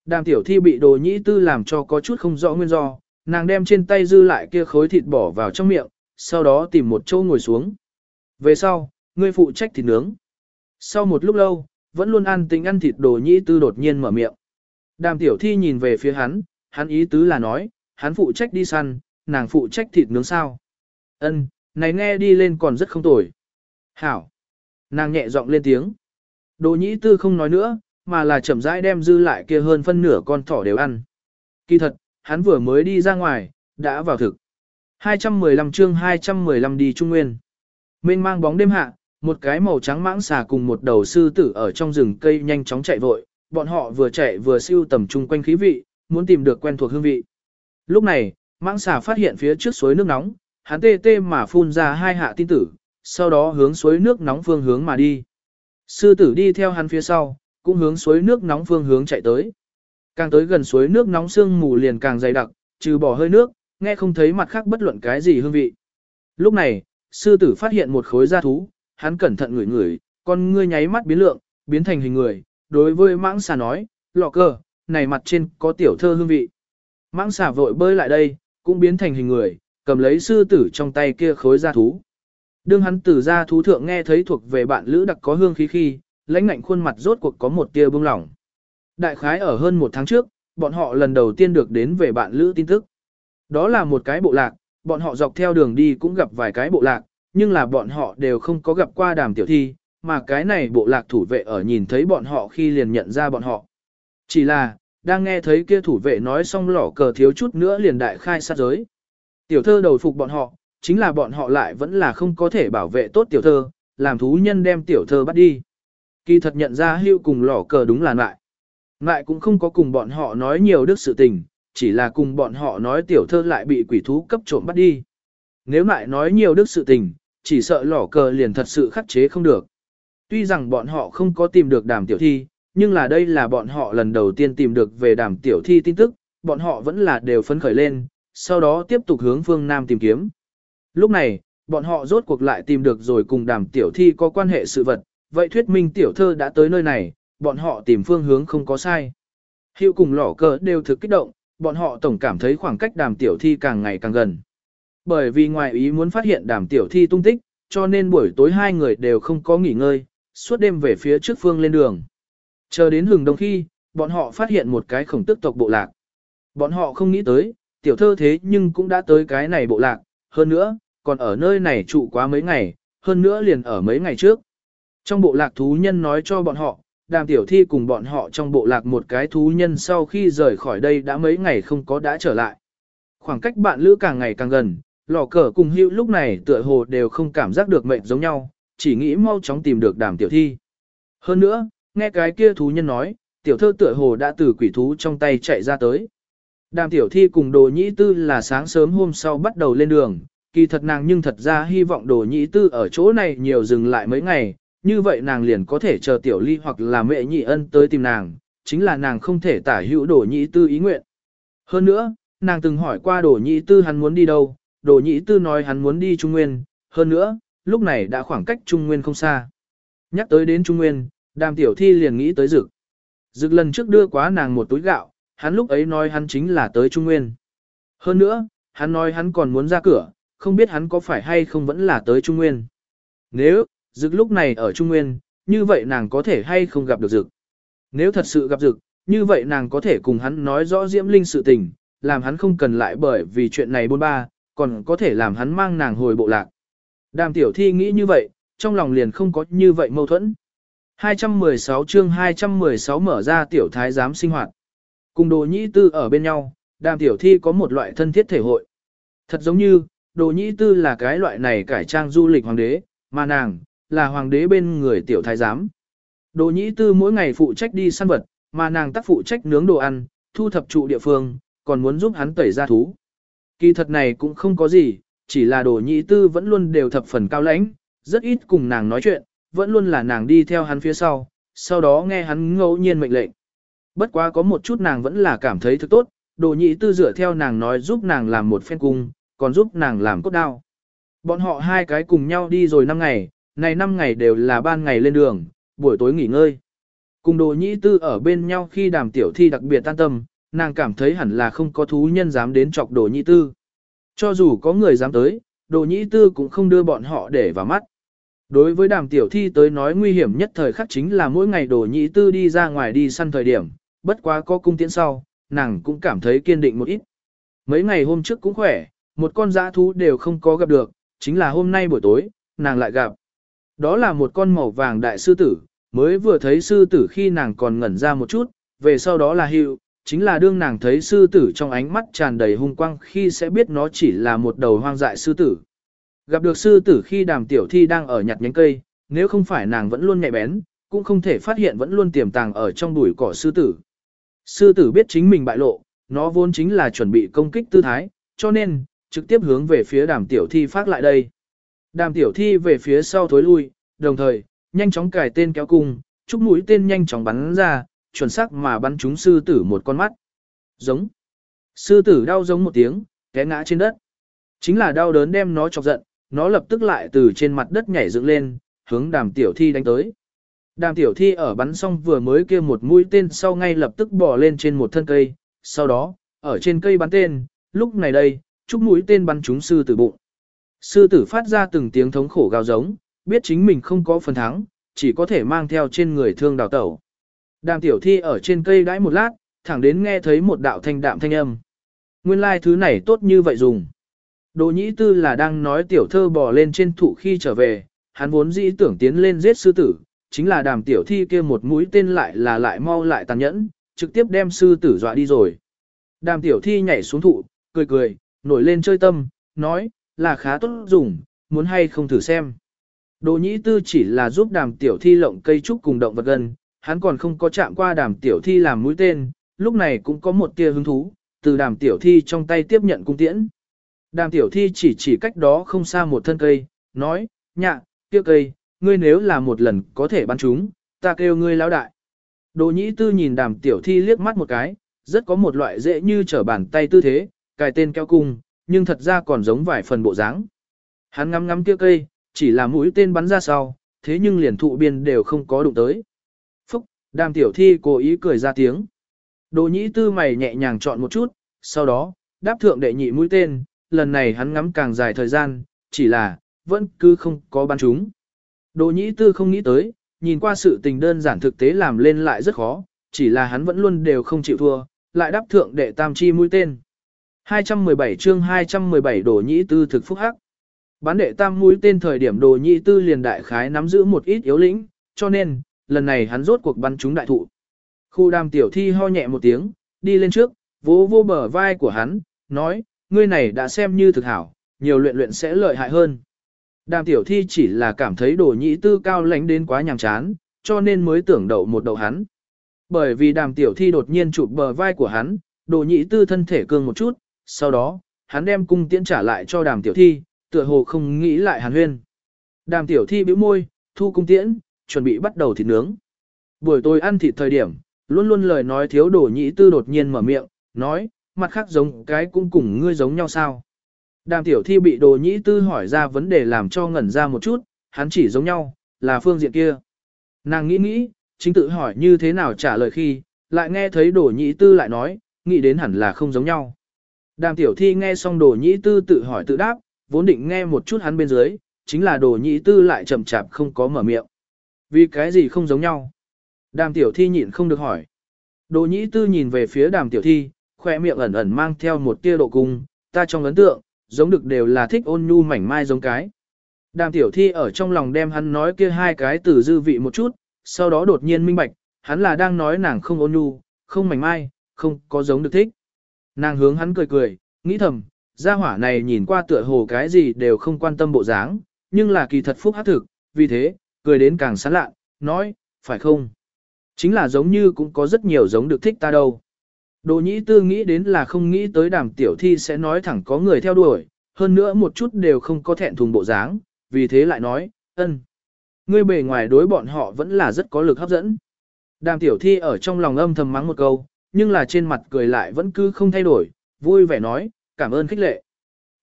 Đàm tiểu thi bị đồ nhĩ tư làm cho có chút không rõ nguyên do, nàng đem trên tay dư lại kia khối thịt bỏ vào trong miệng, sau đó tìm một chỗ ngồi xuống. Về sau, ngươi phụ trách thịt nướng. Sau một lúc lâu, vẫn luôn ăn tính ăn thịt đồ nhĩ tư đột nhiên mở miệng. Đàm tiểu thi nhìn về phía hắn, hắn ý tứ là nói, hắn phụ trách đi săn, nàng phụ trách thịt nướng sao. Ân, này nghe đi lên còn rất không tồi. Hảo. Nàng nhẹ giọng lên tiếng. Đồ nhĩ tư không nói nữa, mà là chậm rãi đem dư lại kia hơn phân nửa con thỏ đều ăn. Kỳ thật, hắn vừa mới đi ra ngoài, đã vào thực. 215 chương 215 đi Trung Nguyên. Mênh mang bóng đêm hạ, một cái màu trắng mãng xà cùng một đầu sư tử ở trong rừng cây nhanh chóng chạy vội, bọn họ vừa chạy vừa siêu tầm chung quanh khí vị, muốn tìm được quen thuộc hương vị. Lúc này, mãng xà phát hiện phía trước suối nước nóng, hắn tê tê mà phun ra hai hạ tin tử, sau đó hướng suối nước nóng phương hướng mà đi. Sư tử đi theo hắn phía sau, cũng hướng suối nước nóng phương hướng chạy tới. Càng tới gần suối nước nóng sương mù liền càng dày đặc, trừ bỏ hơi nước, nghe không thấy mặt khác bất luận cái gì hương vị. Lúc này, sư tử phát hiện một khối da thú, hắn cẩn thận ngửi ngửi, con ngươi nháy mắt biến lượng, biến thành hình người, đối với mãng xà nói, lọ cơ, này mặt trên có tiểu thơ hương vị. Mãng xà vội bơi lại đây, cũng biến thành hình người, cầm lấy sư tử trong tay kia khối da thú. Đương hắn từ ra thú thượng nghe thấy thuộc về bạn lữ đặc có hương khí khi, lãnh ngạnh khuôn mặt rốt cuộc có một tia bưng lỏng. Đại khái ở hơn một tháng trước, bọn họ lần đầu tiên được đến về bạn lữ tin tức. Đó là một cái bộ lạc, bọn họ dọc theo đường đi cũng gặp vài cái bộ lạc, nhưng là bọn họ đều không có gặp qua đàm tiểu thi, mà cái này bộ lạc thủ vệ ở nhìn thấy bọn họ khi liền nhận ra bọn họ. Chỉ là, đang nghe thấy kia thủ vệ nói xong lỏ cờ thiếu chút nữa liền đại khai sát giới. Tiểu thơ đầu phục bọn họ, chính là bọn họ lại vẫn là không có thể bảo vệ tốt tiểu thơ, làm thú nhân đem tiểu thơ bắt đi. Kỳ thật nhận ra hưu cùng lỏ cờ đúng là lại. Ngại cũng không có cùng bọn họ nói nhiều đức sự tình, chỉ là cùng bọn họ nói tiểu thơ lại bị quỷ thú cấp trộm bắt đi. Nếu lại nói nhiều đức sự tình, chỉ sợ lỏ cờ liền thật sự khắc chế không được. Tuy rằng bọn họ không có tìm được đàm tiểu thi, nhưng là đây là bọn họ lần đầu tiên tìm được về đàm tiểu thi tin tức, bọn họ vẫn là đều phấn khởi lên, sau đó tiếp tục hướng phương Nam tìm kiếm. Lúc này, bọn họ rốt cuộc lại tìm được rồi cùng đàm tiểu thi có quan hệ sự vật, vậy thuyết minh tiểu thơ đã tới nơi này, bọn họ tìm phương hướng không có sai. Hiệu cùng lỏ cờ đều thực kích động, bọn họ tổng cảm thấy khoảng cách đàm tiểu thi càng ngày càng gần. Bởi vì ngoài ý muốn phát hiện đàm tiểu thi tung tích, cho nên buổi tối hai người đều không có nghỉ ngơi, suốt đêm về phía trước phương lên đường. Chờ đến hừng đông khi, bọn họ phát hiện một cái khổng tức tộc bộ lạc. Bọn họ không nghĩ tới, tiểu thơ thế nhưng cũng đã tới cái này bộ lạc, hơn nữa, còn ở nơi này trụ quá mấy ngày, hơn nữa liền ở mấy ngày trước. Trong bộ lạc thú nhân nói cho bọn họ, đàm tiểu thi cùng bọn họ trong bộ lạc một cái thú nhân sau khi rời khỏi đây đã mấy ngày không có đã trở lại. Khoảng cách bạn lữ càng ngày càng gần, lò cờ cùng hữu lúc này tựa hồ đều không cảm giác được mệnh giống nhau, chỉ nghĩ mau chóng tìm được đàm tiểu thi. Hơn nữa, nghe cái kia thú nhân nói, tiểu thơ tựa hồ đã từ quỷ thú trong tay chạy ra tới. Đàm tiểu thi cùng đồ nhĩ tư là sáng sớm hôm sau bắt đầu lên đường, kỳ thật nàng nhưng thật ra hy vọng đồ nhĩ tư ở chỗ này nhiều dừng lại mấy ngày, như vậy nàng liền có thể chờ tiểu ly hoặc là mẹ nhị ân tới tìm nàng, chính là nàng không thể tả hữu đổ nhị tư ý nguyện. Hơn nữa, nàng từng hỏi qua đổ nhị tư hắn muốn đi đâu, đổ nhị tư nói hắn muốn đi Trung Nguyên, hơn nữa, lúc này đã khoảng cách Trung Nguyên không xa. Nhắc tới đến Trung Nguyên, đàm tiểu thi liền nghĩ tới dực. Dực lần trước đưa quá nàng một túi gạo, hắn lúc ấy nói hắn chính là tới Trung Nguyên. Hơn nữa, hắn nói hắn còn muốn ra cửa, không biết hắn có phải hay không vẫn là tới Trung Nguyên. Nếu, dực lúc này ở Trung Nguyên, như vậy nàng có thể hay không gặp được dực. Nếu thật sự gặp dực, như vậy nàng có thể cùng hắn nói rõ Diễm Linh sự tình, làm hắn không cần lại bởi vì chuyện này bôn ba, còn có thể làm hắn mang nàng hồi bộ lạc. Đàm tiểu thi nghĩ như vậy, trong lòng liền không có như vậy mâu thuẫn. 216 chương 216 mở ra tiểu thái giám sinh hoạt. Cùng đồ nhĩ tư ở bên nhau, đàm tiểu thi có một loại thân thiết thể hội. Thật giống như, đồ nhĩ tư là cái loại này cải trang du lịch hoàng đế, mà nàng, là hoàng đế bên người tiểu thái giám. Đồ nhĩ tư mỗi ngày phụ trách đi săn vật, mà nàng tác phụ trách nướng đồ ăn, thu thập trụ địa phương, còn muốn giúp hắn tẩy ra thú. Kỳ thật này cũng không có gì, chỉ là đồ nhĩ tư vẫn luôn đều thập phần cao lãnh, rất ít cùng nàng nói chuyện, vẫn luôn là nàng đi theo hắn phía sau, sau đó nghe hắn ngẫu nhiên mệnh lệnh. Bất quá có một chút nàng vẫn là cảm thấy thức tốt, đồ nhị tư dựa theo nàng nói giúp nàng làm một phen cung, còn giúp nàng làm cốt đao. Bọn họ hai cái cùng nhau đi rồi năm ngày, này 5 ngày đều là ban ngày lên đường, buổi tối nghỉ ngơi. Cùng đồ Nhĩ tư ở bên nhau khi đàm tiểu thi đặc biệt tan tâm, nàng cảm thấy hẳn là không có thú nhân dám đến chọc đồ Nhĩ tư. Cho dù có người dám tới, đồ Nhĩ tư cũng không đưa bọn họ để vào mắt. Đối với đàm tiểu thi tới nói nguy hiểm nhất thời khắc chính là mỗi ngày đồ Nhĩ tư đi ra ngoài đi săn thời điểm, bất quá có cung tiễn sau, nàng cũng cảm thấy kiên định một ít. Mấy ngày hôm trước cũng khỏe, một con dã thú đều không có gặp được, chính là hôm nay buổi tối, nàng lại gặp. Đó là một con màu vàng đại sư tử, mới vừa thấy sư tử khi nàng còn ngẩn ra một chút, về sau đó là hiệu, chính là đương nàng thấy sư tử trong ánh mắt tràn đầy hung quang khi sẽ biết nó chỉ là một đầu hoang dại sư tử. Gặp được sư tử khi đàm tiểu thi đang ở nhặt nhánh cây, nếu không phải nàng vẫn luôn nhạy bén, cũng không thể phát hiện vẫn luôn tiềm tàng ở trong bụi cỏ sư tử. Sư tử biết chính mình bại lộ, nó vốn chính là chuẩn bị công kích tư thái, cho nên, trực tiếp hướng về phía đàm tiểu thi phát lại đây. Đàm tiểu thi về phía sau thối lui, đồng thời, nhanh chóng cài tên kéo cung, chúc mũi tên nhanh chóng bắn ra, chuẩn xác mà bắn trúng sư tử một con mắt. Giống. Sư tử đau giống một tiếng, té ngã trên đất. Chính là đau đớn đem nó chọc giận, nó lập tức lại từ trên mặt đất nhảy dựng lên, hướng đàm tiểu thi đánh tới. Đàm tiểu thi ở bắn xong vừa mới kia một mũi tên sau ngay lập tức bò lên trên một thân cây, sau đó, ở trên cây bắn tên, lúc này đây, chúc mũi tên bắn trúng sư tử bụng. Sư tử phát ra từng tiếng thống khổ gào giống, biết chính mình không có phần thắng, chỉ có thể mang theo trên người thương đào tẩu. Đàm tiểu thi ở trên cây đãi một lát, thẳng đến nghe thấy một đạo thanh đạm thanh âm. Nguyên lai like thứ này tốt như vậy dùng. Đồ nhĩ tư là đang nói tiểu thơ bò lên trên thụ khi trở về, hắn vốn dĩ tưởng tiến lên giết sư tử, chính là đàm tiểu thi kia một mũi tên lại là lại mau lại tàn nhẫn, trực tiếp đem sư tử dọa đi rồi. Đàm tiểu thi nhảy xuống thụ, cười cười, nổi lên chơi tâm, nói, là khá tốt dùng, muốn hay không thử xem. Đồ nhĩ tư chỉ là giúp đàm tiểu thi lộng cây trúc cùng động vật gần, hắn còn không có chạm qua đàm tiểu thi làm mũi tên, lúc này cũng có một tia hứng thú, từ đàm tiểu thi trong tay tiếp nhận cung tiễn. Đàm tiểu thi chỉ chỉ cách đó không xa một thân cây, nói, nhạ, kia cây, ngươi nếu là một lần có thể bắn chúng, ta kêu ngươi lão đại. Đồ nhĩ tư nhìn đàm tiểu thi liếc mắt một cái, rất có một loại dễ như trở bàn tay tư thế, cài tên keo cung, nhưng thật ra còn giống vài phần bộ dáng. Hắn ngắm ngắm kia cây, chỉ là mũi tên bắn ra sau, thế nhưng liền thụ biên đều không có đụng tới. Phúc, đàm tiểu thi cố ý cười ra tiếng. Đồ nhĩ tư mày nhẹ nhàng chọn một chút, sau đó, đáp thượng đệ nhị mũi tên, lần này hắn ngắm càng dài thời gian, chỉ là, vẫn cứ không có bắn chúng. Đồ nhĩ tư không nghĩ tới, nhìn qua sự tình đơn giản thực tế làm lên lại rất khó, chỉ là hắn vẫn luôn đều không chịu thua, lại đáp thượng đệ tam chi mũi tên. 217 chương 217 đồ nhĩ tư thực phúc hắc. Bán đệ tam mũi tên thời điểm đồ nhĩ tư liền đại khái nắm giữ một ít yếu lĩnh, cho nên, lần này hắn rốt cuộc bắn trúng đại thụ. Khu đàm tiểu thi ho nhẹ một tiếng, đi lên trước, vỗ vô bờ vai của hắn, nói, ngươi này đã xem như thực hảo, nhiều luyện luyện sẽ lợi hại hơn. Đàm tiểu thi chỉ là cảm thấy đồ nhĩ tư cao lãnh đến quá nhàm chán, cho nên mới tưởng đậu một đầu hắn. Bởi vì đàm tiểu thi đột nhiên chụp bờ vai của hắn, đồ nhĩ tư thân thể cường một chút, sau đó, hắn đem cung tiễn trả lại cho đàm tiểu thi, tựa hồ không nghĩ lại hàn huyên. Đàm tiểu thi bĩu môi, thu cung tiễn, chuẩn bị bắt đầu thịt nướng. Buổi tối ăn thịt thời điểm, luôn luôn lời nói thiếu đồ nhĩ tư đột nhiên mở miệng, nói, mặt khác giống cái cũng cùng ngươi giống nhau sao. Đàm tiểu thi bị đồ nhĩ tư hỏi ra vấn đề làm cho ngẩn ra một chút, hắn chỉ giống nhau, là phương diện kia. Nàng nghĩ nghĩ, chính tự hỏi như thế nào trả lời khi, lại nghe thấy đồ nhĩ tư lại nói, nghĩ đến hẳn là không giống nhau. Đàm tiểu thi nghe xong đồ nhĩ tư tự hỏi tự đáp, vốn định nghe một chút hắn bên dưới, chính là đồ nhĩ tư lại chậm chạp không có mở miệng. Vì cái gì không giống nhau? Đàm tiểu thi nhịn không được hỏi. Đồ nhĩ tư nhìn về phía đàm tiểu thi, khoe miệng ẩn ẩn mang theo một tia độ cung, ta trong ấn tượng, giống được đều là thích ôn nhu mảnh mai giống cái. Đàm tiểu thi ở trong lòng đem hắn nói kia hai cái từ dư vị một chút, sau đó đột nhiên minh bạch, hắn là đang nói nàng không ôn nhu, không mảnh mai, không có giống được thích. Nàng hướng hắn cười cười, nghĩ thầm, gia hỏa này nhìn qua tựa hồ cái gì đều không quan tâm bộ dáng, nhưng là kỳ thật phúc hắc thực, vì thế, cười đến càng sán lạ, nói, phải không? Chính là giống như cũng có rất nhiều giống được thích ta đâu. Đồ nhĩ tư nghĩ đến là không nghĩ tới đàm tiểu thi sẽ nói thẳng có người theo đuổi, hơn nữa một chút đều không có thẹn thùng bộ dáng, vì thế lại nói, ân. Ngươi bề ngoài đối bọn họ vẫn là rất có lực hấp dẫn. Đàm tiểu thi ở trong lòng âm thầm mắng một câu, nhưng là trên mặt cười lại vẫn cứ không thay đổi, vui vẻ nói, cảm ơn khích lệ.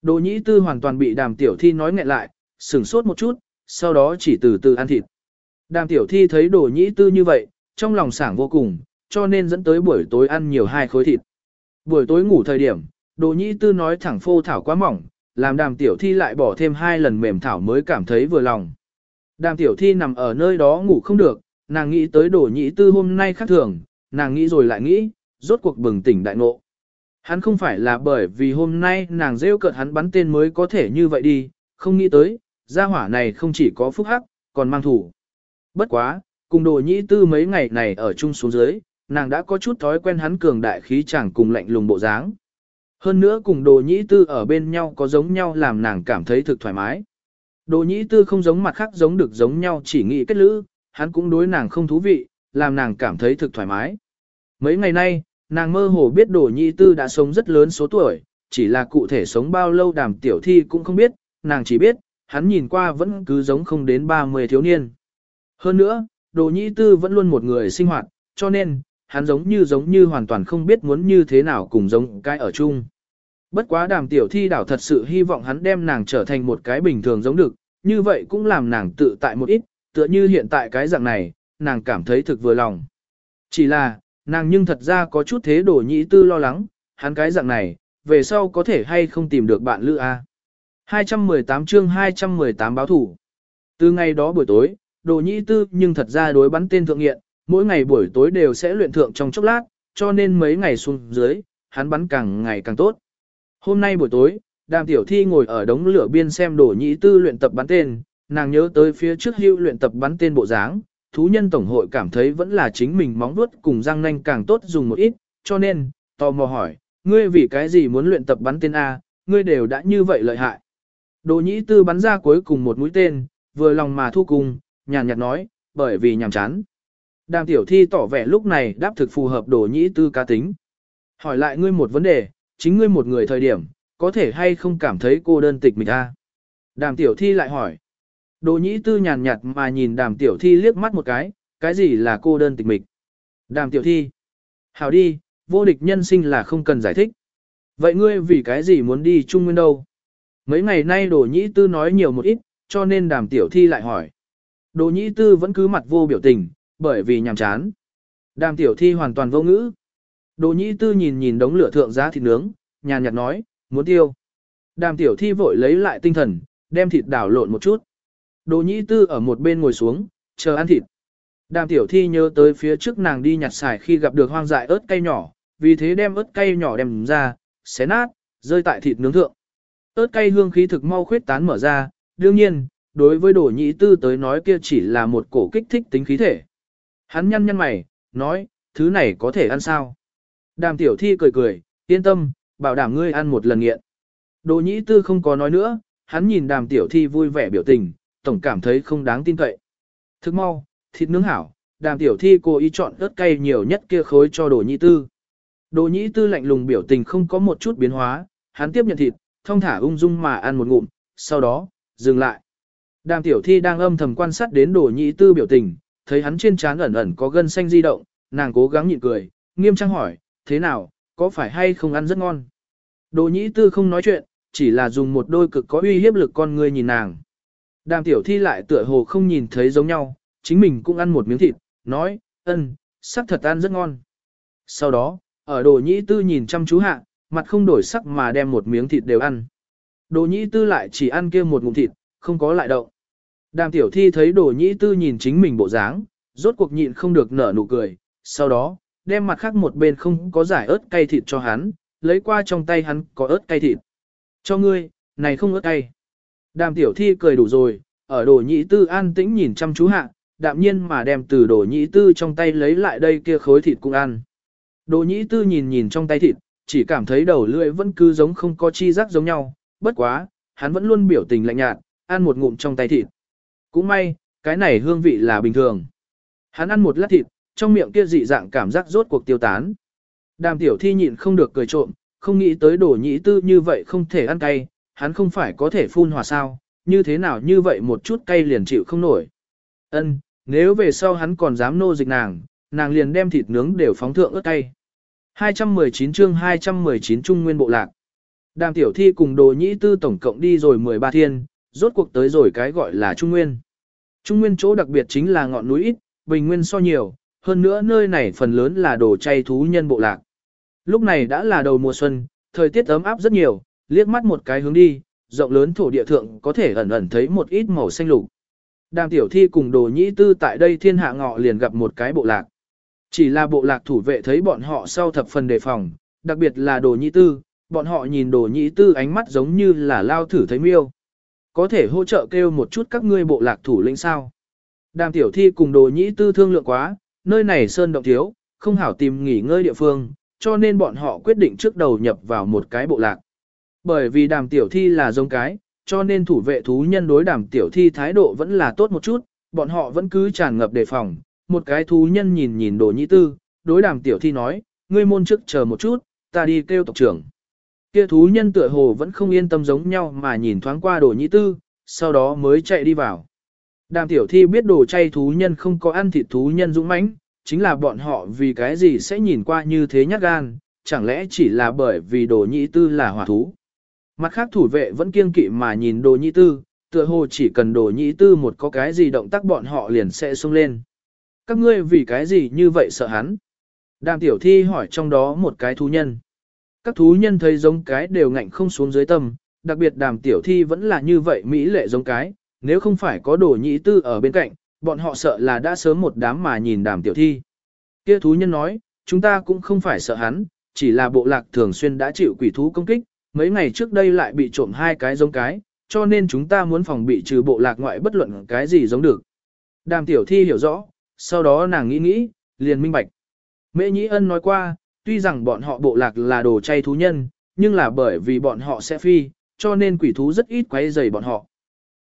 Đồ nhĩ tư hoàn toàn bị đàm tiểu thi nói nghẹn lại, sửng sốt một chút, sau đó chỉ từ từ ăn thịt. Đàm tiểu thi thấy đồ nhĩ tư như vậy, trong lòng sảng vô cùng, cho nên dẫn tới buổi tối ăn nhiều hai khối thịt. Buổi tối ngủ thời điểm, đồ nhĩ tư nói thẳng phô thảo quá mỏng, làm đàm tiểu thi lại bỏ thêm hai lần mềm thảo mới cảm thấy vừa lòng. Đàm tiểu thi nằm ở nơi đó ngủ không được, nàng nghĩ tới đồ nhĩ tư hôm nay khác thường, nàng nghĩ rồi lại nghĩ, rốt cuộc bừng tỉnh đại ngộ. Hắn không phải là bởi vì hôm nay nàng rêu cợt hắn bắn tên mới có thể như vậy đi, không nghĩ tới, gia hỏa này không chỉ có phúc hắc, còn mang thủ. Bất quá, cùng đồ nhĩ tư mấy ngày này ở chung xuống dưới, nàng đã có chút thói quen hắn cường đại khí chẳng cùng lạnh lùng bộ dáng. Hơn nữa cùng đồ nhĩ tư ở bên nhau có giống nhau làm nàng cảm thấy thực thoải mái. Đồ nhĩ tư không giống mặt khác giống được giống nhau chỉ nghĩ kết lữ, hắn cũng đối nàng không thú vị, làm nàng cảm thấy thực thoải mái. Mấy ngày nay, nàng mơ hồ biết đồ nhĩ tư đã sống rất lớn số tuổi, chỉ là cụ thể sống bao lâu đàm tiểu thi cũng không biết, nàng chỉ biết, hắn nhìn qua vẫn cứ giống không đến 30 thiếu niên. Hơn nữa, đồ nhĩ tư vẫn luôn một người sinh hoạt, cho nên, hắn giống như giống như hoàn toàn không biết muốn như thế nào cùng giống cái ở chung. Bất quá đàm tiểu thi đảo thật sự hy vọng hắn đem nàng trở thành một cái bình thường giống được, như vậy cũng làm nàng tự tại một ít, tựa như hiện tại cái dạng này, nàng cảm thấy thực vừa lòng. Chỉ là, nàng nhưng thật ra có chút thế đổ nhĩ tư lo lắng, hắn cái dạng này, về sau có thể hay không tìm được bạn lữ A. 218 chương 218 báo thủ. Từ ngày đó buổi tối, đồ nhĩ tư nhưng thật ra đối bắn tên thượng nghiện, mỗi ngày buổi tối đều sẽ luyện thượng trong chốc lát, cho nên mấy ngày xuống dưới, hắn bắn càng ngày càng tốt. Hôm nay buổi tối, đàm tiểu thi ngồi ở đống lửa biên xem đồ nhĩ tư luyện tập bắn tên, nàng nhớ tới phía trước hưu luyện tập bắn tên bộ dáng, thú nhân tổng hội cảm thấy vẫn là chính mình móng vuốt cùng răng nanh càng tốt dùng một ít, cho nên, tò mò hỏi, ngươi vì cái gì muốn luyện tập bắn tên A, ngươi đều đã như vậy lợi hại. Đồ nhĩ tư bắn ra cuối cùng một mũi tên, vừa lòng mà thu cùng, nhàn nhạt nói, bởi vì nhàm chán. Đàm tiểu thi tỏ vẻ lúc này đáp thực phù hợp đồ nhĩ tư cá tính. Hỏi lại ngươi một vấn đề, chính ngươi một người thời điểm, có thể hay không cảm thấy cô đơn tịch mình a? Đàm tiểu thi lại hỏi. Đồ nhĩ tư nhàn nhạt mà nhìn đàm tiểu thi liếc mắt một cái, cái gì là cô đơn tịch mịch. Đàm tiểu thi. Hảo đi, vô địch nhân sinh là không cần giải thích. Vậy ngươi vì cái gì muốn đi Trung Nguyên đâu? Mấy ngày nay đồ nhĩ tư nói nhiều một ít, cho nên đàm tiểu thi lại hỏi. Đồ nhĩ tư vẫn cứ mặt vô biểu tình, bởi vì nhàm chán. Đàm tiểu thi hoàn toàn vô ngữ. Đồ nhĩ tư nhìn nhìn đống lửa thượng giá thịt nướng, nhàn nhạt nói, muốn tiêu. Đàm tiểu thi vội lấy lại tinh thần, đem thịt đảo lộn một chút. Đồ nhĩ tư ở một bên ngồi xuống, chờ ăn thịt. Đàm tiểu thi nhớ tới phía trước nàng đi nhặt xài khi gặp được hoang dại ớt cay nhỏ, vì thế đem ớt cay nhỏ đem ra, xé nát, rơi tại thịt nướng thượng. ớt cay hương khí thực mau khuyết tán mở ra, đương nhiên, đối với đồ nhĩ tư tới nói kia chỉ là một cổ kích thích tính khí thể. Hắn nhăn nhăn mày, nói, thứ này có thể ăn sao? Đàm tiểu thi cười cười, yên tâm, bảo đảm ngươi ăn một lần nghiện. Đồ nhĩ tư không có nói nữa, hắn nhìn đàm tiểu thi vui vẻ biểu tình, tổng cảm thấy không đáng tin cậy. Thức mau, thịt nướng hảo, đàm tiểu thi cố ý chọn ớt cay nhiều nhất kia khối cho đồ nhĩ tư. Đồ nhĩ tư lạnh lùng biểu tình không có một chút biến hóa, hắn tiếp nhận thịt, thông thả ung dung mà ăn một ngụm, sau đó, dừng lại. Đàm tiểu thi đang âm thầm quan sát đến đồ nhĩ tư biểu tình, thấy hắn trên trán ẩn ẩn có gân xanh di động, nàng cố gắng nhịn cười, nghiêm trang hỏi, thế nào, có phải hay không ăn rất ngon? Đồ nhĩ tư không nói chuyện, chỉ là dùng một đôi cực có uy hiếp lực con người nhìn nàng. Đàm tiểu thi lại tựa hồ không nhìn thấy giống nhau, chính mình cũng ăn một miếng thịt, nói, ân, sắc thật ăn rất ngon. Sau đó, ở đồ nhĩ tư nhìn chăm chú hạ, mặt không đổi sắc mà đem một miếng thịt đều ăn. Đồ nhĩ tư lại chỉ ăn kia một ngụm thịt, không có lại động. Đàm tiểu thi thấy đồ nhĩ tư nhìn chính mình bộ dáng, rốt cuộc nhịn không được nở nụ cười, sau đó, đem mặt khác một bên không có giải ớt cay thịt cho hắn, lấy qua trong tay hắn có ớt cay thịt. Cho ngươi, này không ớt cay. Đàm tiểu thi cười đủ rồi, ở đồ nhĩ tư an tĩnh nhìn chăm chú hạ, đạm nhiên mà đem từ đồ nhĩ tư trong tay lấy lại đây kia khối thịt cũng ăn. Đồ nhĩ tư nhìn nhìn trong tay thịt, chỉ cảm thấy đầu lưỡi vẫn cứ giống không có chi giác giống nhau, bất quá, hắn vẫn luôn biểu tình lạnh nhạt, ăn một ngụm trong tay thịt. Cũng may, cái này hương vị là bình thường. Hắn ăn một lát thịt, trong miệng kia dị dạng cảm giác rốt cuộc tiêu tán. Đàm tiểu thi nhịn không được cười trộm, không nghĩ tới đồ nhĩ tư như vậy không thể ăn cay, hắn không phải có thể phun hòa sao, như thế nào như vậy một chút cay liền chịu không nổi. Ân, nếu về sau hắn còn dám nô dịch nàng, nàng liền đem thịt nướng đều phóng thượng ớt cay. 219 chương 219 Trung Nguyên Bộ Lạc Đàm tiểu thi cùng đồ nhĩ tư tổng cộng đi rồi 13 thiên, rốt cuộc tới rồi cái gọi là Trung Nguyên. Trung Nguyên chỗ đặc biệt chính là ngọn núi ít, bình nguyên so nhiều, hơn nữa nơi này phần lớn là đồ chay thú nhân bộ lạc. Lúc này đã là đầu mùa xuân, thời tiết ấm áp rất nhiều, liếc mắt một cái hướng đi, rộng lớn thổ địa thượng có thể ẩn ẩn thấy một ít màu xanh lục. Đàm tiểu thi cùng đồ nhĩ tư tại đây thiên hạ ngọ liền gặp một cái bộ lạc. Chỉ là bộ lạc thủ vệ thấy bọn họ sau thập phần đề phòng, đặc biệt là đồ nhĩ tư, bọn họ nhìn đồ nhĩ tư ánh mắt giống như là lao thử thấy miêu. Có thể hỗ trợ kêu một chút các ngươi bộ lạc thủ lĩnh sao. Đàm tiểu thi cùng đồ nhĩ tư thương lượng quá, nơi này sơn động thiếu, không hảo tìm nghỉ ngơi địa phương, cho nên bọn họ quyết định trước đầu nhập vào một cái bộ lạc. Bởi vì đàm tiểu thi là giống cái, cho nên thủ vệ thú nhân đối đàm tiểu thi thái độ vẫn là tốt một chút, bọn họ vẫn cứ tràn ngập đề phòng. Một cái thú nhân nhìn nhìn đồ nhĩ tư, đối đàm tiểu thi nói, ngươi môn trước chờ một chút, ta đi kêu tộc trưởng. Kia thú nhân tựa hồ vẫn không yên tâm giống nhau mà nhìn thoáng qua đồ nhĩ tư, sau đó mới chạy đi vào. Đàm tiểu thi biết đồ chay thú nhân không có ăn thịt thú nhân dũng mãnh, chính là bọn họ vì cái gì sẽ nhìn qua như thế nhát gan, chẳng lẽ chỉ là bởi vì đồ nhĩ tư là hỏa thú. Mặt khác thủ vệ vẫn kiêng kỵ mà nhìn đồ nhĩ tư, tựa hồ chỉ cần đồ nhĩ tư một có cái gì động tác bọn họ liền sẽ xông lên. Các ngươi vì cái gì như vậy sợ hắn? Đàm tiểu thi hỏi trong đó một cái thú nhân. Các thú nhân thấy giống cái đều ngạnh không xuống dưới tâm, đặc biệt đàm tiểu thi vẫn là như vậy mỹ lệ giống cái, nếu không phải có đồ nhĩ tư ở bên cạnh, bọn họ sợ là đã sớm một đám mà nhìn đàm tiểu thi. Kia thú nhân nói, chúng ta cũng không phải sợ hắn, chỉ là bộ lạc thường xuyên đã chịu quỷ thú công kích, mấy ngày trước đây lại bị trộm hai cái giống cái, cho nên chúng ta muốn phòng bị trừ bộ lạc ngoại bất luận cái gì giống được. Đàm tiểu thi hiểu rõ, sau đó nàng nghĩ nghĩ, liền minh bạch. Mễ Nhĩ Ân nói qua, tuy rằng bọn họ bộ lạc là đồ chay thú nhân, nhưng là bởi vì bọn họ sẽ phi, cho nên quỷ thú rất ít quấy rầy bọn họ.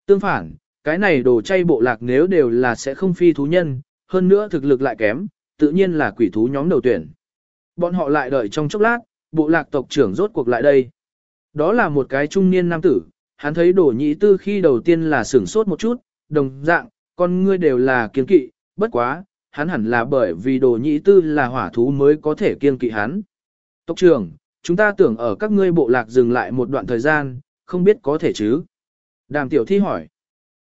Tương phản, cái này đồ chay bộ lạc nếu đều là sẽ không phi thú nhân, hơn nữa thực lực lại kém, tự nhiên là quỷ thú nhóm đầu tuyển. Bọn họ lại đợi trong chốc lát, bộ lạc tộc trưởng rốt cuộc lại đây. Đó là một cái trung niên nam tử, hắn thấy đồ nhị tư khi đầu tiên là sửng sốt một chút, đồng dạng, con ngươi đều là kiên kỵ, bất quá, hắn hẳn là bởi vì đồ nhị tư là hỏa thú mới có thể kiên kỵ hắn. Tộc trưởng, chúng ta tưởng ở các ngươi bộ lạc dừng lại một đoạn thời gian, không biết có thể chứ? Đàm tiểu thi hỏi.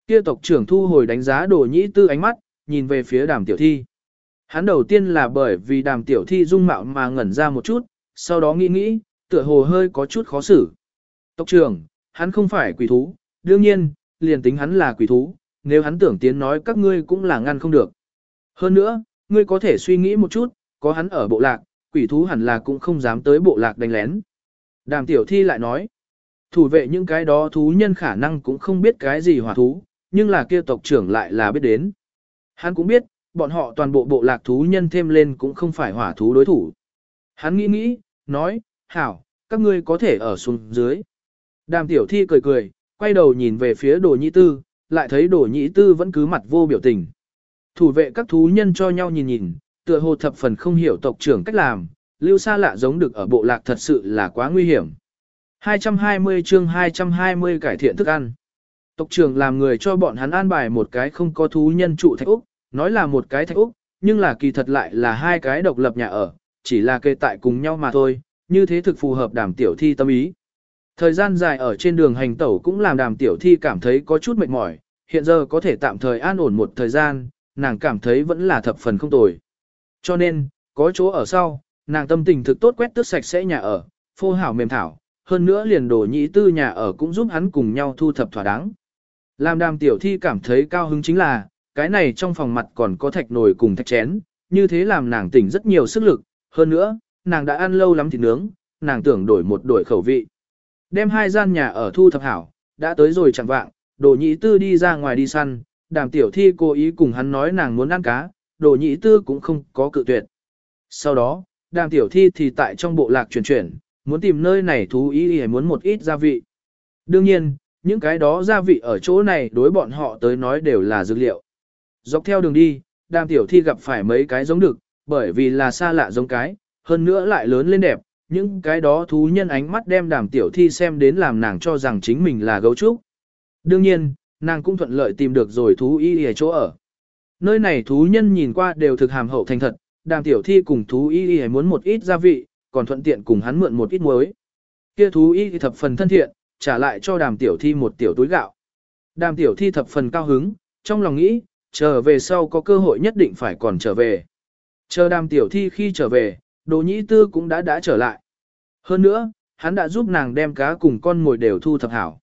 Kia tộc trưởng thu hồi đánh giá đồ nhị tư ánh mắt, nhìn về phía đàm tiểu thi. Hắn đầu tiên là bởi vì đàm tiểu thi dung mạo mà ngẩn ra một chút, sau đó nghĩ nghĩ, tựa hồ hơi có chút khó xử. Tộc trưởng, hắn không phải quỷ thú, đương nhiên, liền tính hắn là quỷ thú, nếu hắn tưởng tiến nói các ngươi cũng là ngăn không được. Hơn nữa, ngươi có thể suy nghĩ một chút, có hắn ở bộ lạc, quỷ thú hẳn là cũng không dám tới bộ lạc đánh lén. Đàm tiểu thi lại nói, thủ vệ những cái đó thú nhân khả năng cũng không biết cái gì hỏa thú, nhưng là kia tộc trưởng lại là biết đến. Hắn cũng biết, bọn họ toàn bộ bộ lạc thú nhân thêm lên cũng không phải hỏa thú đối thủ. Hắn nghĩ nghĩ, nói, hảo, các ngươi có thể ở xuống dưới. Đàm tiểu thi cười cười, quay đầu nhìn về phía đồ nhĩ tư, lại thấy đồ nhĩ tư vẫn cứ mặt vô biểu tình. Thủ vệ các thú nhân cho nhau nhìn nhìn, tựa hồ thập phần không hiểu tộc trưởng cách làm, lưu xa lạ giống được ở bộ lạc thật sự là quá nguy hiểm. 220 chương 220 cải thiện thức ăn. Tộc trưởng làm người cho bọn hắn an bài một cái không có thú nhân trụ thạch Úc, nói là một cái thạch Úc, nhưng là kỳ thật lại là hai cái độc lập nhà ở, chỉ là kê tại cùng nhau mà thôi, như thế thực phù hợp đàm tiểu thi tâm ý. Thời gian dài ở trên đường hành tẩu cũng làm đàm tiểu thi cảm thấy có chút mệt mỏi, hiện giờ có thể tạm thời an ổn một thời gian, nàng cảm thấy vẫn là thập phần không tồi. Cho nên, có chỗ ở sau, nàng tâm tình thực tốt quét tước sạch sẽ nhà ở, phô hảo mềm thảo, hơn nữa liền đổ nhị tư nhà ở cũng giúp hắn cùng nhau thu thập thỏa đáng. Làm đàm tiểu thi cảm thấy cao hứng chính là, cái này trong phòng mặt còn có thạch nồi cùng thạch chén, như thế làm nàng tỉnh rất nhiều sức lực, hơn nữa, nàng đã ăn lâu lắm thịt nướng, nàng tưởng đổi một đổi khẩu vị. Đem hai gian nhà ở thu thập hảo, đã tới rồi chẳng vạng, đồ nhị tư đi ra ngoài đi săn, đàm tiểu thi cố ý cùng hắn nói nàng muốn ăn cá, đồ nhị tư cũng không có cự tuyệt. Sau đó, đàm tiểu thi thì tại trong bộ lạc chuyển chuyển, muốn tìm nơi này thú ý hay muốn một ít gia vị. Đương nhiên, những cái đó gia vị ở chỗ này đối bọn họ tới nói đều là dược liệu. Dọc theo đường đi, đàm tiểu thi gặp phải mấy cái giống được, bởi vì là xa lạ giống cái, hơn nữa lại lớn lên đẹp, những cái đó thú nhân ánh mắt đem đàm tiểu thi xem đến làm nàng cho rằng chính mình là gấu trúc. Đương nhiên, nàng cũng thuận lợi tìm được rồi thú y ở chỗ ở. Nơi này thú nhân nhìn qua đều thực hàm hậu thành thật, đàm tiểu thi cùng thú y y muốn một ít gia vị, còn thuận tiện cùng hắn mượn một ít muối. Kia thú y thập phần thân thiện, trả lại cho đàm tiểu thi một tiểu túi gạo. Đàm tiểu thi thập phần cao hứng, trong lòng nghĩ, trở về sau có cơ hội nhất định phải còn trở về. Chờ đàm tiểu thi khi trở về, đồ nhĩ tư cũng đã đã trở lại. Hơn nữa, hắn đã giúp nàng đem cá cùng con mồi đều thu thập hảo.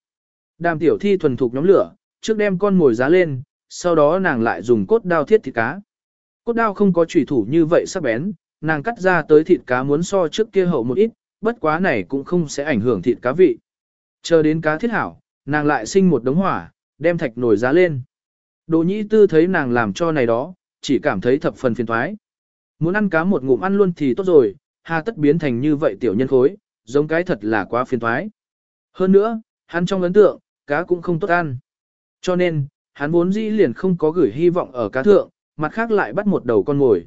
Đàm tiểu thi thuần thục nhóm lửa, trước đem con mồi giá lên, sau đó nàng lại dùng cốt đao thiết thịt cá. Cốt đao không có chủy thủ như vậy sắc bén, nàng cắt ra tới thịt cá muốn so trước kia hậu một ít, bất quá này cũng không sẽ ảnh hưởng thịt cá vị. Chờ đến cá thiết hảo, nàng lại sinh một đống hỏa, đem thạch nồi giá lên. Đồ nhĩ tư thấy nàng làm cho này đó, chỉ cảm thấy thập phần phiền thoái. Muốn ăn cá một ngụm ăn luôn thì tốt rồi, hà tất biến thành như vậy tiểu nhân khối, giống cái thật là quá phiền thoái. Hơn nữa, hắn trong ấn tượng, cá cũng không tốt ăn. Cho nên, hắn vốn dĩ liền không có gửi hy vọng ở cá thượng, mặt khác lại bắt một đầu con mồi.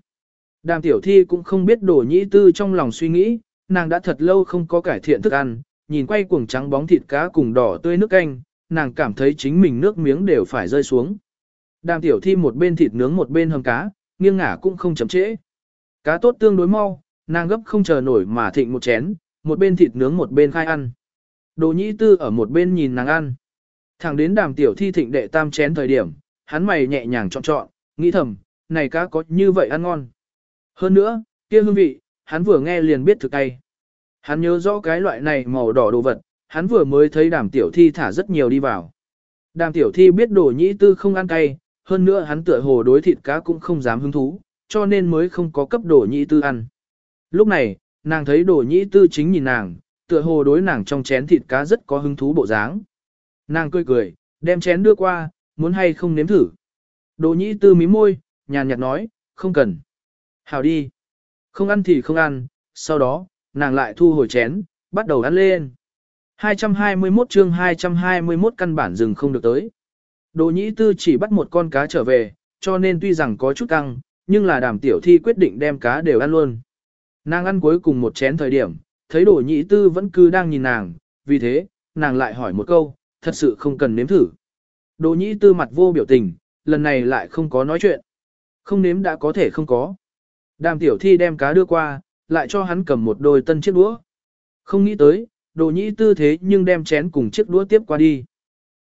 Đàm tiểu thi cũng không biết đồ nhĩ tư trong lòng suy nghĩ, nàng đã thật lâu không có cải thiện thức ăn, nhìn quay cuồng trắng bóng thịt cá cùng đỏ tươi nước canh, nàng cảm thấy chính mình nước miếng đều phải rơi xuống. Đàm tiểu thi một bên thịt nướng một bên hầm cá, nghiêng ngả cũng không chậm trễ. Cá tốt tương đối mau, nàng gấp không chờ nổi mà thịnh một chén, một bên thịt nướng một bên khai ăn. Đồ nhĩ tư ở một bên nhìn nàng ăn. Thẳng đến đàm tiểu thi thịnh đệ tam chén thời điểm, hắn mày nhẹ nhàng chọn chọn, nghĩ thầm, này cá có như vậy ăn ngon. Hơn nữa, kia hương vị, hắn vừa nghe liền biết thực tay. Hắn nhớ rõ cái loại này màu đỏ đồ vật, hắn vừa mới thấy đàm tiểu thi thả rất nhiều đi vào. Đàm tiểu thi biết đồ nhĩ tư không ăn cay, hơn nữa hắn tựa hồ đối thịt cá cũng không dám hứng thú, cho nên mới không có cấp đồ nhĩ tư ăn. Lúc này, nàng thấy đồ nhĩ tư chính nhìn nàng, tựa hồ đối nàng trong chén thịt cá rất có hứng thú bộ dáng. Nàng cười cười, đem chén đưa qua, muốn hay không nếm thử. Đồ nhĩ tư mí môi, nhàn nhạt nói, không cần. Hào đi. Không ăn thì không ăn, sau đó, nàng lại thu hồi chén, bắt đầu ăn lên. 221 chương 221 căn bản dừng không được tới. Đồ nhĩ tư chỉ bắt một con cá trở về, cho nên tuy rằng có chút căng, nhưng là đàm tiểu thi quyết định đem cá đều ăn luôn. Nàng ăn cuối cùng một chén thời điểm, thấy đồ nhĩ tư vẫn cứ đang nhìn nàng, vì thế, nàng lại hỏi một câu, thật sự không cần nếm thử. Đồ nhĩ tư mặt vô biểu tình, lần này lại không có nói chuyện. Không nếm đã có thể không có. Đàm tiểu thi đem cá đưa qua, lại cho hắn cầm một đôi tân chiếc đũa. Không nghĩ tới, đồ nhĩ tư thế nhưng đem chén cùng chiếc đũa tiếp qua đi.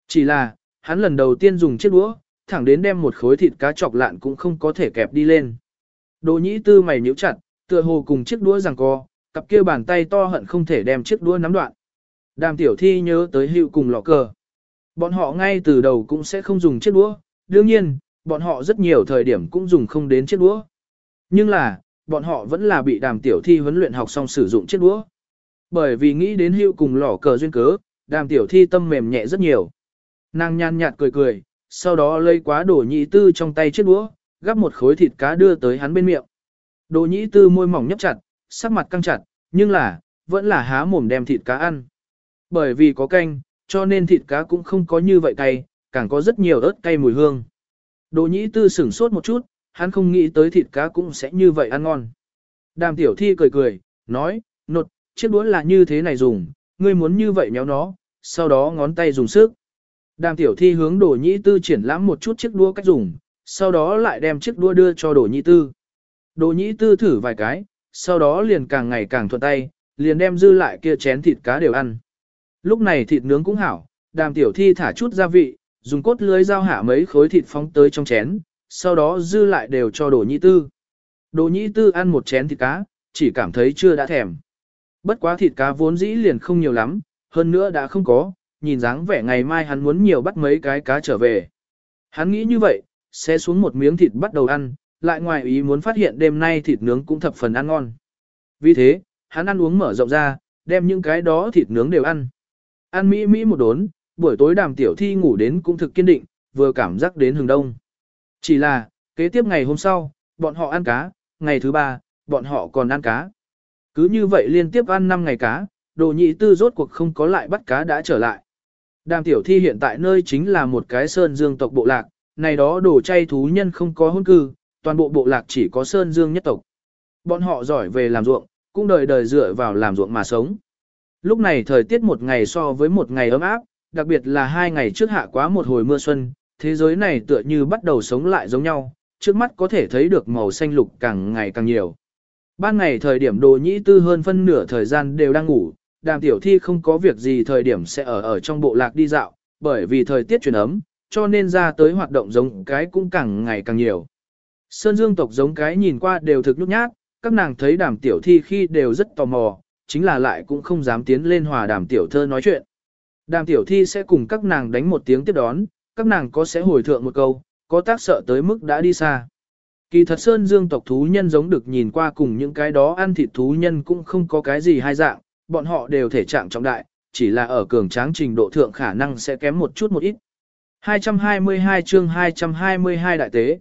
Chỉ là, hắn lần đầu tiên dùng chiếc đũa, thẳng đến đem một khối thịt cá chọc lạn cũng không có thể kẹp đi lên. Đồ nhĩ tư mày nhíu chặt, tựa hồ cùng chiếc đũa rằng co, cặp kia bàn tay to hận không thể đem chiếc đũa nắm đoạn. Đàm tiểu thi nhớ tới hữu cùng lọ cờ. Bọn họ ngay từ đầu cũng sẽ không dùng chiếc đũa, đương nhiên, bọn họ rất nhiều thời điểm cũng dùng không đến chiếc đũa. Nhưng là, bọn họ vẫn là bị đàm tiểu thi huấn luyện học xong sử dụng chiếc đũa. Bởi vì nghĩ đến hữu cùng Lọ cờ duyên cớ, đàm tiểu thi tâm mềm nhẹ rất nhiều. Nàng nhàn nhạt cười cười, sau đó lấy quá đồ nhị tư trong tay chiếc đũa, gắp một khối thịt cá đưa tới hắn bên miệng. Đồ nhị tư môi mỏng nhấp chặt, sắc mặt căng chặt, nhưng là, vẫn là há mồm đem thịt cá ăn. Bởi vì có canh, cho nên thịt cá cũng không có như vậy cay, càng có rất nhiều ớt cay mùi hương. Đồ nhĩ tư sửng sốt một chút, hắn không nghĩ tới thịt cá cũng sẽ như vậy ăn ngon. Đàm tiểu thi cười cười, nói, nột, chiếc đũa là như thế này dùng, ngươi muốn như vậy nhéo nó, sau đó ngón tay dùng sức. Đàm tiểu thi hướng đồ nhĩ tư triển lãm một chút chiếc đũa cách dùng, sau đó lại đem chiếc đũa đưa cho đồ nhĩ tư. Đồ nhĩ tư thử vài cái, sau đó liền càng ngày càng thuận tay, liền đem dư lại kia chén thịt cá đều ăn. Lúc này thịt nướng cũng hảo, đàm tiểu thi thả chút gia vị, dùng cốt lưới dao hạ mấy khối thịt phóng tới trong chén, sau đó dư lại đều cho đồ nhĩ tư. Đồ nhĩ tư ăn một chén thịt cá, chỉ cảm thấy chưa đã thèm. Bất quá thịt cá vốn dĩ liền không nhiều lắm, hơn nữa đã không có, nhìn dáng vẻ ngày mai hắn muốn nhiều bắt mấy cái cá trở về. Hắn nghĩ như vậy, sẽ xuống một miếng thịt bắt đầu ăn, lại ngoài ý muốn phát hiện đêm nay thịt nướng cũng thập phần ăn ngon. Vì thế, hắn ăn uống mở rộng ra, đem những cái đó thịt nướng đều ăn. Ăn mỹ mỹ một đốn, buổi tối đàm tiểu thi ngủ đến cũng thực kiên định, vừa cảm giác đến hừng đông. Chỉ là, kế tiếp ngày hôm sau, bọn họ ăn cá, ngày thứ ba, bọn họ còn ăn cá. Cứ như vậy liên tiếp ăn 5 ngày cá, đồ nhị tư rốt cuộc không có lại bắt cá đã trở lại. Đàm tiểu thi hiện tại nơi chính là một cái sơn dương tộc bộ lạc, này đó đồ chay thú nhân không có hôn cư, toàn bộ bộ lạc chỉ có sơn dương nhất tộc. Bọn họ giỏi về làm ruộng, cũng đời đời dựa vào làm ruộng mà sống. Lúc này thời tiết một ngày so với một ngày ấm áp, đặc biệt là hai ngày trước hạ quá một hồi mưa xuân, thế giới này tựa như bắt đầu sống lại giống nhau, trước mắt có thể thấy được màu xanh lục càng ngày càng nhiều. Ban ngày thời điểm đồ nhĩ tư hơn phân nửa thời gian đều đang ngủ, đàm tiểu thi không có việc gì thời điểm sẽ ở ở trong bộ lạc đi dạo, bởi vì thời tiết chuyển ấm, cho nên ra tới hoạt động giống cái cũng càng ngày càng nhiều. Sơn dương tộc giống cái nhìn qua đều thực nhút nhát, các nàng thấy đàm tiểu thi khi đều rất tò mò, chính là lại cũng không dám tiến lên hòa đàm tiểu thơ nói chuyện. Đàm tiểu thi sẽ cùng các nàng đánh một tiếng tiếp đón, các nàng có sẽ hồi thượng một câu, có tác sợ tới mức đã đi xa. Kỳ thật Sơn Dương tộc thú nhân giống được nhìn qua cùng những cái đó ăn thịt thú nhân cũng không có cái gì hai dạng, bọn họ đều thể trạng trọng đại, chỉ là ở cường tráng trình độ thượng khả năng sẽ kém một chút một ít. 222 chương 222 đại tế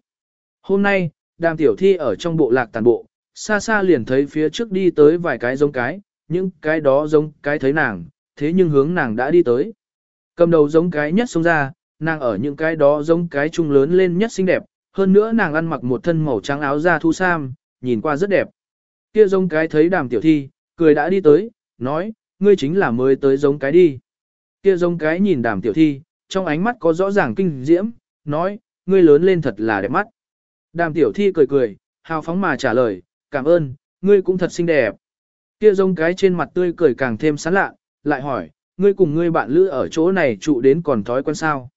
Hôm nay, đàm tiểu thi ở trong bộ lạc tàn bộ, xa xa liền thấy phía trước đi tới vài cái giống cái, những cái đó giống cái thấy nàng, thế nhưng hướng nàng đã đi tới. Cầm đầu giống cái nhất xông ra, nàng ở những cái đó giống cái trung lớn lên nhất xinh đẹp, hơn nữa nàng ăn mặc một thân màu trắng áo da thu sam, nhìn qua rất đẹp. Kia giống cái thấy đàm tiểu thi, cười đã đi tới, nói, ngươi chính là mới tới giống cái đi. Kia giống cái nhìn đàm tiểu thi, trong ánh mắt có rõ ràng kinh diễm, nói, ngươi lớn lên thật là đẹp mắt. Đàm tiểu thi cười cười, hào phóng mà trả lời, cảm ơn, ngươi cũng thật xinh đẹp. Kia giống cái trên mặt tươi cười càng thêm sán lạ, lại hỏi, ngươi cùng ngươi bạn lữ ở chỗ này trụ đến còn thói quen sao.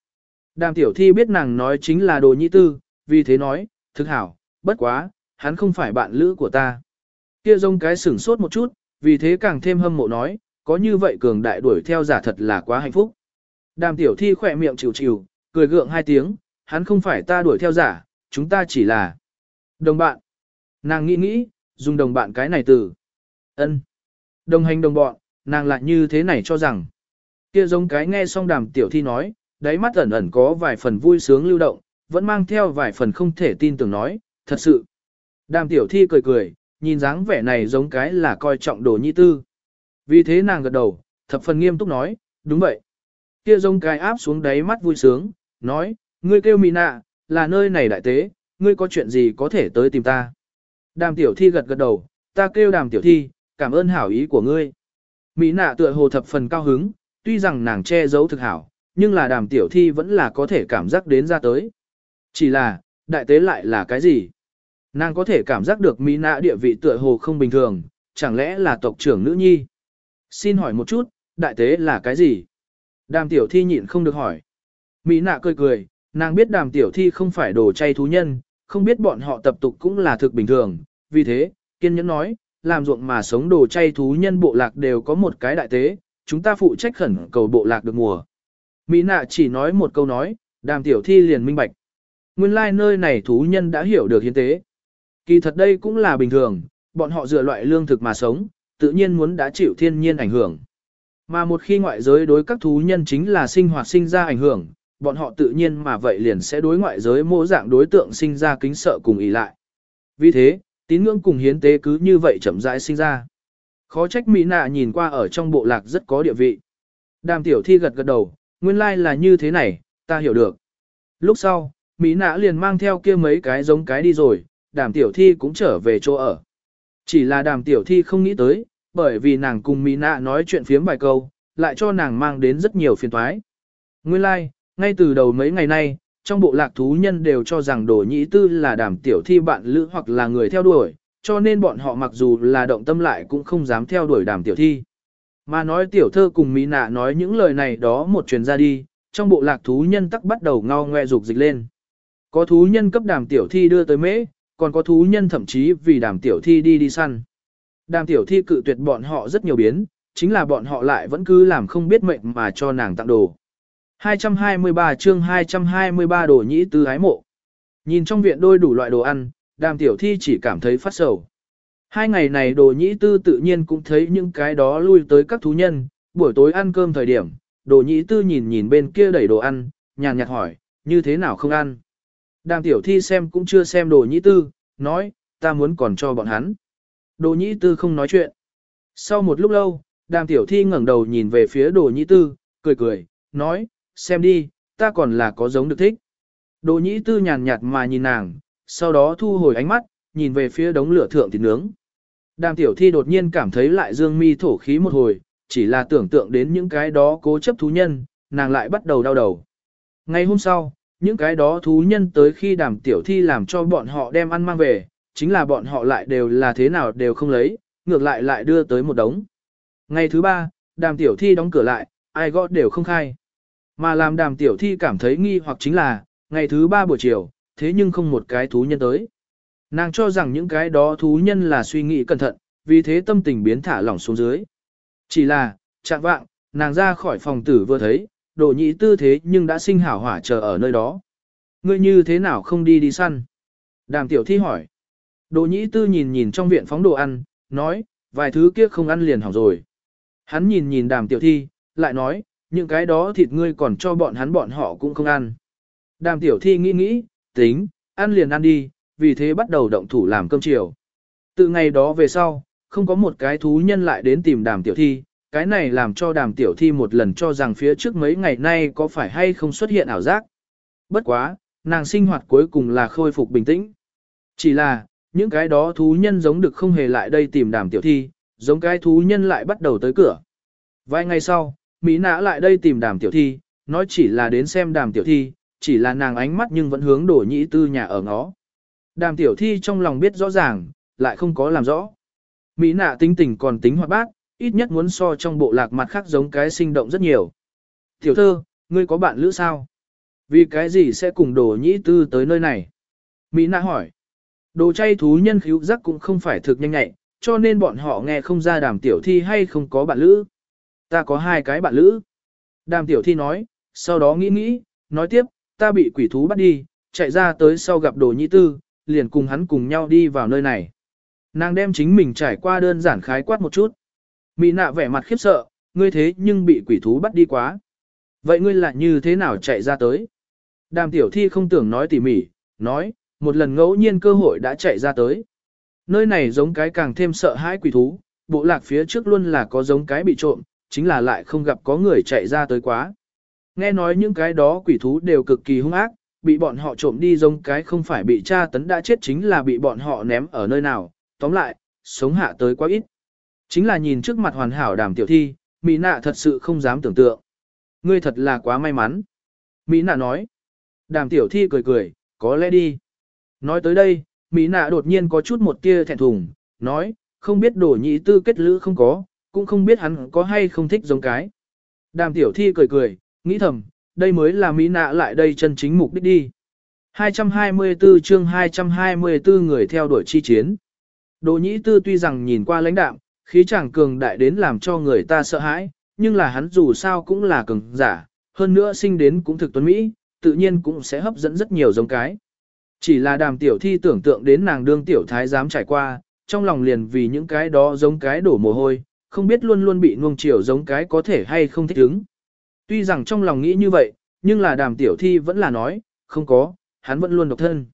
Đàm tiểu thi biết nàng nói chính là đồ nhị tư, vì thế nói, thực hảo, bất quá, hắn không phải bạn lữ của ta. Kia giống cái sửng sốt một chút, vì thế càng thêm hâm mộ nói, có như vậy cường đại đuổi theo giả thật là quá hạnh phúc. Đàm tiểu thi khỏe miệng chịu chịu, cười gượng hai tiếng, hắn không phải ta đuổi theo giả, chúng ta chỉ là đồng bạn. Nàng nghĩ nghĩ, dùng đồng bạn cái này từ ân Đồng hành đồng bọn, nàng lại như thế này cho rằng. Kia giống cái nghe xong đàm tiểu thi nói, đáy mắt ẩn ẩn có vài phần vui sướng lưu động, vẫn mang theo vài phần không thể tin tưởng nói, thật sự. Đàm tiểu thi cười cười, nhìn dáng vẻ này giống cái là coi trọng đồ nhị tư. Vì thế nàng gật đầu, thập phần nghiêm túc nói, đúng vậy. Kia giống cái áp xuống đáy mắt vui sướng, nói, ngươi kêu mì nạ, là nơi này đại tế, ngươi có chuyện gì có thể tới tìm ta. Đàm tiểu thi gật gật đầu, ta kêu đàm tiểu thi, cảm ơn hảo ý của ngươi. Mỹ nạ tựa hồ thập phần cao hứng, tuy rằng nàng che giấu thực hảo, nhưng là đàm tiểu thi vẫn là có thể cảm giác đến ra tới. Chỉ là, đại tế lại là cái gì? Nàng có thể cảm giác được Mỹ nạ địa vị tựa hồ không bình thường, chẳng lẽ là tộc trưởng nữ nhi? Xin hỏi một chút, đại tế là cái gì? Đàm tiểu thi nhịn không được hỏi. Mỹ nạ cười cười, nàng biết đàm tiểu thi không phải đồ chay thú nhân, không biết bọn họ tập tục cũng là thực bình thường, vì thế, kiên nhẫn nói, làm ruộng mà sống đồ chay thú nhân bộ lạc đều có một cái đại tế, chúng ta phụ trách khẩn cầu bộ lạc được mùa. Mỹ nạ chỉ nói một câu nói, đàm tiểu thi liền minh bạch. Nguyên lai like nơi này thú nhân đã hiểu được hiến tế. Kỳ thật đây cũng là bình thường, bọn họ dựa loại lương thực mà sống, tự nhiên muốn đã chịu thiên nhiên ảnh hưởng. Mà một khi ngoại giới đối các thú nhân chính là sinh hoạt sinh ra ảnh hưởng, bọn họ tự nhiên mà vậy liền sẽ đối ngoại giới mô dạng đối tượng sinh ra kính sợ cùng ý lại. Vì thế, tín ngưỡng cùng hiến tế cứ như vậy chậm rãi sinh ra. Khó trách Mỹ nạ nhìn qua ở trong bộ lạc rất có địa vị. Đàm tiểu thi gật gật đầu, nguyên lai like là như thế này, ta hiểu được. Lúc sau, Mỹ nạ liền mang theo kia mấy cái giống cái đi rồi, đàm tiểu thi cũng trở về chỗ ở. Chỉ là đàm tiểu thi không nghĩ tới, bởi vì nàng cùng Mỹ nạ nói chuyện phiếm vài câu, lại cho nàng mang đến rất nhiều phiền toái. Nguyên lai, like, ngay từ đầu mấy ngày nay, trong bộ lạc thú nhân đều cho rằng đồ nhĩ tư là đàm tiểu thi bạn lữ hoặc là người theo đuổi, cho nên bọn họ mặc dù là động tâm lại cũng không dám theo đuổi đàm tiểu thi. Mà nói tiểu thơ cùng Mỹ nạ nói những lời này đó một truyền ra đi, trong bộ lạc thú nhân tắc bắt đầu ngao ngoe dục dịch lên. Có thú nhân cấp đàm tiểu thi đưa tới mễ, còn có thú nhân thậm chí vì đàm tiểu thi đi đi săn. Đàm tiểu thi cự tuyệt bọn họ rất nhiều biến, chính là bọn họ lại vẫn cứ làm không biết mệnh mà cho nàng tặng đồ. 223 chương 223 đồ nhĩ tư ái mộ. Nhìn trong viện đôi đủ loại đồ ăn, đàm tiểu thi chỉ cảm thấy phát sầu. Hai ngày này đồ nhĩ tư tự nhiên cũng thấy những cái đó lui tới các thú nhân, buổi tối ăn cơm thời điểm, đồ nhĩ tư nhìn nhìn bên kia đẩy đồ ăn, nhàn nhạt hỏi, như thế nào không ăn. Đàm tiểu thi xem cũng chưa xem đồ nhĩ tư, nói, ta muốn còn cho bọn hắn. Đồ nhĩ tư không nói chuyện. Sau một lúc lâu, đàm tiểu thi ngẩng đầu nhìn về phía đồ nhĩ tư, cười cười, nói, xem đi, ta còn là có giống được thích. Đồ nhĩ tư nhàn nhạt mà nhìn nàng, sau đó thu hồi ánh mắt, nhìn về phía đống lửa thượng thịt nướng. Đàm tiểu thi đột nhiên cảm thấy lại dương mi thổ khí một hồi, chỉ là tưởng tượng đến những cái đó cố chấp thú nhân, nàng lại bắt đầu đau đầu. Ngày hôm sau, những cái đó thú nhân tới khi đàm tiểu thi làm cho bọn họ đem ăn mang về, chính là bọn họ lại đều là thế nào đều không lấy, ngược lại lại đưa tới một đống. Ngày thứ ba, đàm tiểu thi đóng cửa lại, ai gõ đều không khai. Mà làm đàm tiểu thi cảm thấy nghi hoặc chính là, ngày thứ ba buổi chiều, thế nhưng không một cái thú nhân tới. Nàng cho rằng những cái đó thú nhân là suy nghĩ cẩn thận, vì thế tâm tình biến thả lỏng xuống dưới. Chỉ là, chạm vạng, nàng ra khỏi phòng tử vừa thấy, đồ nhị tư thế nhưng đã sinh hảo hỏa chờ ở nơi đó. Ngươi như thế nào không đi đi săn? Đàm tiểu thi hỏi. Đồ nhị tư nhìn nhìn trong viện phóng đồ ăn, nói, vài thứ kia không ăn liền hỏng rồi. Hắn nhìn nhìn đàm tiểu thi, lại nói, những cái đó thịt ngươi còn cho bọn hắn bọn họ cũng không ăn. Đàm tiểu thi nghĩ nghĩ, tính, ăn liền ăn đi, vì thế bắt đầu động thủ làm cơm chiều. Từ ngày đó về sau, không có một cái thú nhân lại đến tìm đàm tiểu thi, cái này làm cho đàm tiểu thi một lần cho rằng phía trước mấy ngày nay có phải hay không xuất hiện ảo giác. Bất quá, nàng sinh hoạt cuối cùng là khôi phục bình tĩnh. Chỉ là, những cái đó thú nhân giống được không hề lại đây tìm đàm tiểu thi, giống cái thú nhân lại bắt đầu tới cửa. Vài ngày sau, Mỹ nã lại đây tìm đàm tiểu thi, nói chỉ là đến xem đàm tiểu thi, chỉ là nàng ánh mắt nhưng vẫn hướng đổ nhĩ tư nhà ở ngó. Đàm tiểu thi trong lòng biết rõ ràng, lại không có làm rõ. Mỹ nạ tính tình còn tính hoạt bác, ít nhất muốn so trong bộ lạc mặt khác giống cái sinh động rất nhiều. Tiểu thơ, ngươi có bạn lữ sao? Vì cái gì sẽ cùng đồ nhĩ tư tới nơi này? Mỹ nạ hỏi. Đồ chay thú nhân khíu giác cũng không phải thực nhanh nhạy, cho nên bọn họ nghe không ra đàm tiểu thi hay không có bạn lữ. Ta có hai cái bạn lữ. Đàm tiểu thi nói, sau đó nghĩ nghĩ, nói tiếp, ta bị quỷ thú bắt đi, chạy ra tới sau gặp đồ nhĩ tư, liền cùng hắn cùng nhau đi vào nơi này. Nàng đem chính mình trải qua đơn giản khái quát một chút. Mỹ nạ vẻ mặt khiếp sợ, ngươi thế nhưng bị quỷ thú bắt đi quá. Vậy ngươi lại như thế nào chạy ra tới? Đàm tiểu thi không tưởng nói tỉ mỉ, nói, một lần ngẫu nhiên cơ hội đã chạy ra tới. Nơi này giống cái càng thêm sợ hãi quỷ thú, bộ lạc phía trước luôn là có giống cái bị trộm, chính là lại không gặp có người chạy ra tới quá. Nghe nói những cái đó quỷ thú đều cực kỳ hung ác, bị bọn họ trộm đi giống cái không phải bị tra tấn đã chết chính là bị bọn họ ném ở nơi nào, tóm lại, sống hạ tới quá ít. Chính là nhìn trước mặt hoàn hảo đàm tiểu thi, Mỹ nạ thật sự không dám tưởng tượng. Ngươi thật là quá may mắn. Mỹ nạ nói. Đàm tiểu thi cười cười, có lẽ đi. Nói tới đây, Mỹ nạ đột nhiên có chút một tia thẹn thùng, nói, không biết đổ nhị tư kết lữ không có, cũng không biết hắn có hay không thích giống cái. Đàm tiểu thi cười cười, nghĩ thầm, đây mới là Mỹ nạ lại đây chân chính mục đích đi. 224 chương 224 người theo đuổi chi chiến. Đồ nhĩ tư tuy rằng nhìn qua lãnh đạm, khí chàng cường đại đến làm cho người ta sợ hãi, nhưng là hắn dù sao cũng là cường giả, hơn nữa sinh đến cũng thực tuấn Mỹ, tự nhiên cũng sẽ hấp dẫn rất nhiều giống cái. Chỉ là đàm tiểu thi tưởng tượng đến nàng đương tiểu thái dám trải qua, trong lòng liền vì những cái đó giống cái đổ mồ hôi, không biết luôn luôn bị nuông chiều giống cái có thể hay không thích ứng. Tuy rằng trong lòng nghĩ như vậy, nhưng là đàm tiểu thi vẫn là nói, không có, hắn vẫn luôn độc thân.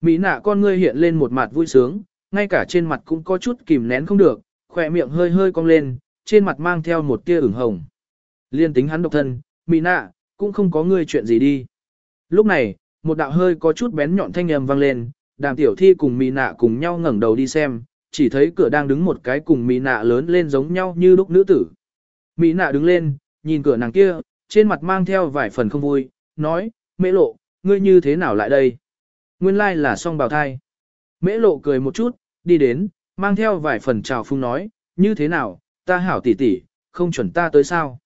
Mỹ nạ con ngươi hiện lên một mặt vui sướng, ngay cả trên mặt cũng có chút kìm nén không được, khỏe miệng hơi hơi cong lên, trên mặt mang theo một tia ửng hồng. Liên tính hắn độc thân, Mỹ nạ, cũng không có ngươi chuyện gì đi. Lúc này, một đạo hơi có chút bén nhọn thanh âm vang lên, đàm tiểu thi cùng Mỹ nạ cùng nhau ngẩng đầu đi xem, chỉ thấy cửa đang đứng một cái cùng Mỹ nạ lớn lên giống nhau như lúc nữ tử. Mỹ nạ đứng lên, nhìn cửa nàng kia, trên mặt mang theo vài phần không vui, nói, mễ lộ, ngươi như thế nào lại đây? Nguyên lai là song bào thai. Mễ lộ cười một chút, đi đến, mang theo vài phần trào phung nói, như thế nào, ta hảo tỷ tỷ, không chuẩn ta tới sao?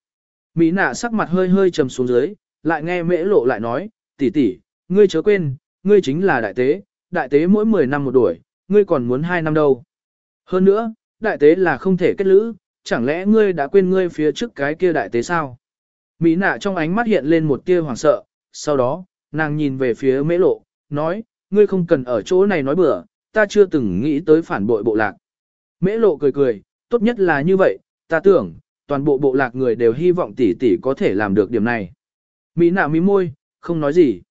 Mỹ nạ sắc mặt hơi hơi trầm xuống dưới, lại nghe mễ lộ lại nói, tỷ tỷ, ngươi chớ quên, ngươi chính là đại tế, đại tế mỗi 10 năm một đuổi, ngươi còn muốn 2 năm đâu. Hơn nữa, đại tế là không thể kết lữ, chẳng lẽ ngươi đã quên ngươi phía trước cái kia đại tế sao? Mỹ nạ trong ánh mắt hiện lên một tia hoảng sợ, sau đó, nàng nhìn về phía mễ lộ, nói, ngươi không cần ở chỗ này nói bừa, ta chưa từng nghĩ tới phản bội bộ lạc. Mễ lộ cười cười, tốt nhất là như vậy, ta tưởng, toàn bộ bộ lạc người đều hy vọng tỷ tỷ có thể làm được điểm này. Mỹ nạ mí môi, không nói gì.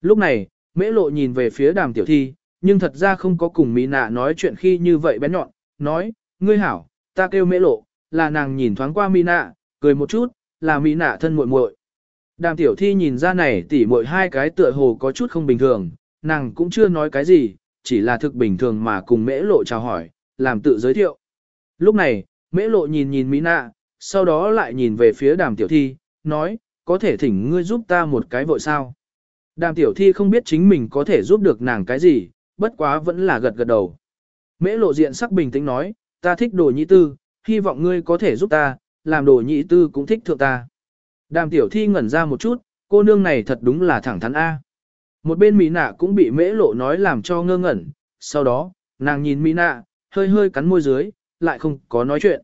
Lúc này, mễ lộ nhìn về phía đàm tiểu thi, nhưng thật ra không có cùng Mỹ nạ nói chuyện khi như vậy bén nhọn, nói, ngươi hảo, ta kêu mễ lộ, là nàng nhìn thoáng qua Mỹ nạ, cười một chút, là Mỹ nạ thân muội muội. Đàm tiểu thi nhìn ra này tỉ muội hai cái tựa hồ có chút không bình thường, nàng cũng chưa nói cái gì, chỉ là thực bình thường mà cùng mễ lộ chào hỏi, làm tự giới thiệu. Lúc này, mễ lộ nhìn nhìn Mỹ nạ, sau đó lại nhìn về phía đàm tiểu thi, nói, có thể thỉnh ngươi giúp ta một cái vội sao. Đàm tiểu thi không biết chính mình có thể giúp được nàng cái gì, bất quá vẫn là gật gật đầu. Mễ lộ diện sắc bình tĩnh nói, ta thích đồ nhĩ tư, hy vọng ngươi có thể giúp ta, làm đồ nhĩ tư cũng thích thượng ta. Đàm tiểu thi ngẩn ra một chút, cô nương này thật đúng là thẳng thắn A. Một bên Mỹ nạ cũng bị mễ lộ nói làm cho ngơ ngẩn, sau đó, nàng nhìn Mỹ nạ, hơi hơi cắn môi dưới, lại không có nói chuyện.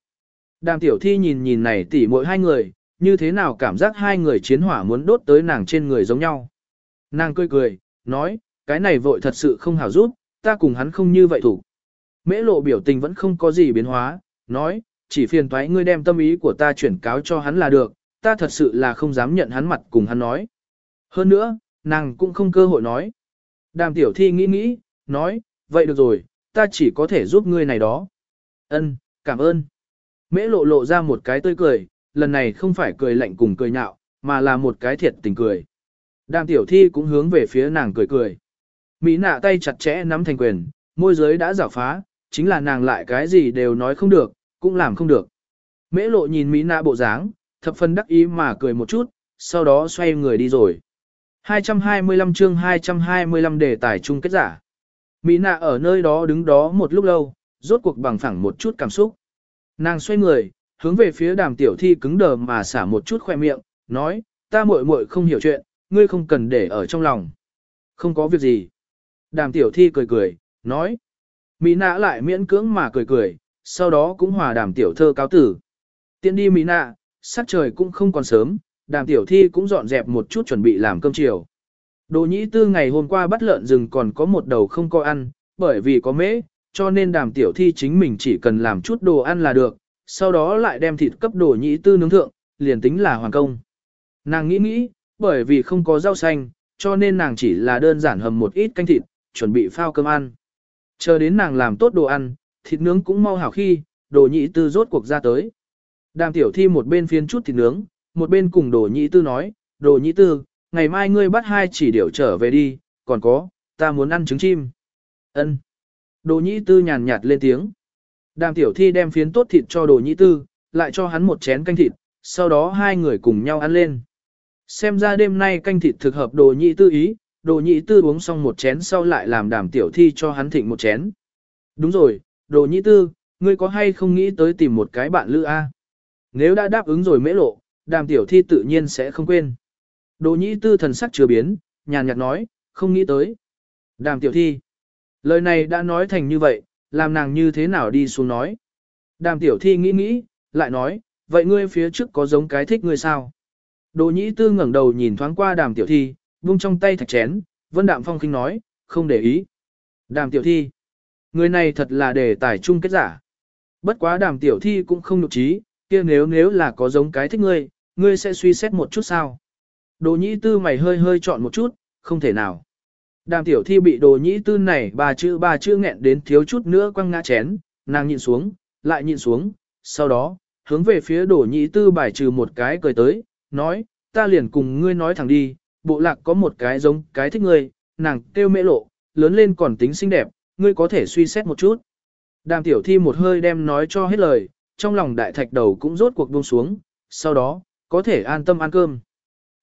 Đàm tiểu thi nhìn nhìn này tỉ mỗi hai người, như thế nào cảm giác hai người chiến hỏa muốn đốt tới nàng trên người giống nhau. Nàng cười cười, nói, cái này vội thật sự không hảo giúp, ta cùng hắn không như vậy thủ. Mễ lộ biểu tình vẫn không có gì biến hóa, nói, chỉ phiền toái ngươi đem tâm ý của ta chuyển cáo cho hắn là được, ta thật sự là không dám nhận hắn mặt cùng hắn nói. Hơn nữa, nàng cũng không cơ hội nói. Đàm tiểu thi nghĩ nghĩ, nói, vậy được rồi, ta chỉ có thể giúp ngươi này đó. Ân, cảm ơn. Mễ lộ lộ ra một cái tươi cười, lần này không phải cười lạnh cùng cười nhạo, mà là một cái thiệt tình cười. Đàm tiểu thi cũng hướng về phía nàng cười cười. Mỹ nạ tay chặt chẽ nắm thành quyền, môi giới đã giả phá, chính là nàng lại cái gì đều nói không được, cũng làm không được. Mễ lộ nhìn Mỹ nạ bộ dáng, thập phân đắc ý mà cười một chút, sau đó xoay người đi rồi. 225 chương 225 đề tài chung kết giả. Mỹ nạ ở nơi đó đứng đó một lúc lâu, rốt cuộc bằng phẳng một chút cảm xúc. Nàng xoay người, hướng về phía đàm tiểu thi cứng đờ mà xả một chút khoe miệng, nói, ta muội muội không hiểu chuyện, ngươi không cần để ở trong lòng. Không có việc gì. Đàm tiểu thi cười cười, nói. Mỹ nạ lại miễn cưỡng mà cười cười, sau đó cũng hòa đàm tiểu thơ cáo tử. Tiến đi Mỹ nạ, sắc trời cũng không còn sớm, đàm tiểu thi cũng dọn dẹp một chút chuẩn bị làm cơm chiều. Đồ nhĩ tư ngày hôm qua bắt lợn rừng còn có một đầu không có ăn, bởi vì có mễ, cho nên đàm tiểu thi chính mình chỉ cần làm chút đồ ăn là được, sau đó lại đem thịt cấp đồ nhĩ tư nướng thượng, liền tính là hoàn công. Nàng nghĩ nghĩ, bởi vì không có rau xanh, cho nên nàng chỉ là đơn giản hầm một ít canh thịt, chuẩn bị phao cơm ăn. Chờ đến nàng làm tốt đồ ăn, thịt nướng cũng mau hảo khi, đồ nhĩ tư rốt cuộc ra tới. Đàm tiểu thi một bên phiên chút thịt nướng, một bên cùng đồ nhị tư nói, đồ nhị tư, ngày mai ngươi bắt hai chỉ điểu trở về đi, còn có, ta muốn ăn trứng chim. Ân. Đồ nhị tư nhàn nhạt lên tiếng. Đàm tiểu thi đem phiến tốt thịt cho đồ nhị tư, lại cho hắn một chén canh thịt, sau đó hai người cùng nhau ăn lên. Xem ra đêm nay canh thịt thực hợp đồ nhị tư ý, đồ nhị tư uống xong một chén sau lại làm đàm tiểu thi cho hắn thịnh một chén. Đúng rồi, đồ nhị tư, ngươi có hay không nghĩ tới tìm một cái bạn lữ A? Nếu đã đáp ứng rồi mễ lộ, đàm tiểu thi tự nhiên sẽ không quên. Đồ Nhĩ tư thần sắc chưa biến, nhàn nhạt nói, không nghĩ tới. Đàm tiểu thi. Lời này đã nói thành như vậy, làm nàng như thế nào đi xuống nói. Đàm tiểu thi nghĩ nghĩ, lại nói, vậy ngươi phía trước có giống cái thích ngươi sao? Đồ nhĩ tư ngẩng đầu nhìn thoáng qua đàm tiểu thi, vung trong tay thạch chén, vân đạm phong khinh nói, không để ý. Đàm tiểu thi. Người này thật là đề tài chung kết giả. Bất quá đàm tiểu thi cũng không nhục trí, kia nếu nếu là có giống cái thích ngươi, ngươi sẽ suy xét một chút sao. Đồ nhĩ tư mày hơi hơi chọn một chút, không thể nào. Đàm tiểu thi bị đồ nhĩ tư này bà chữ bà chữ nghẹn đến thiếu chút nữa quăng ngã chén, nàng nhịn xuống, lại nhịn xuống, sau đó, hướng về phía đồ nhĩ tư bài trừ một cái cười tới, nói, ta liền cùng ngươi nói thẳng đi, bộ lạc có một cái giống cái thích ngươi, nàng kêu mễ lộ, lớn lên còn tính xinh đẹp, ngươi có thể suy xét một chút. Đàm tiểu thi một hơi đem nói cho hết lời, trong lòng đại thạch đầu cũng rốt cuộc buông xuống, sau đó, có thể an tâm ăn cơm.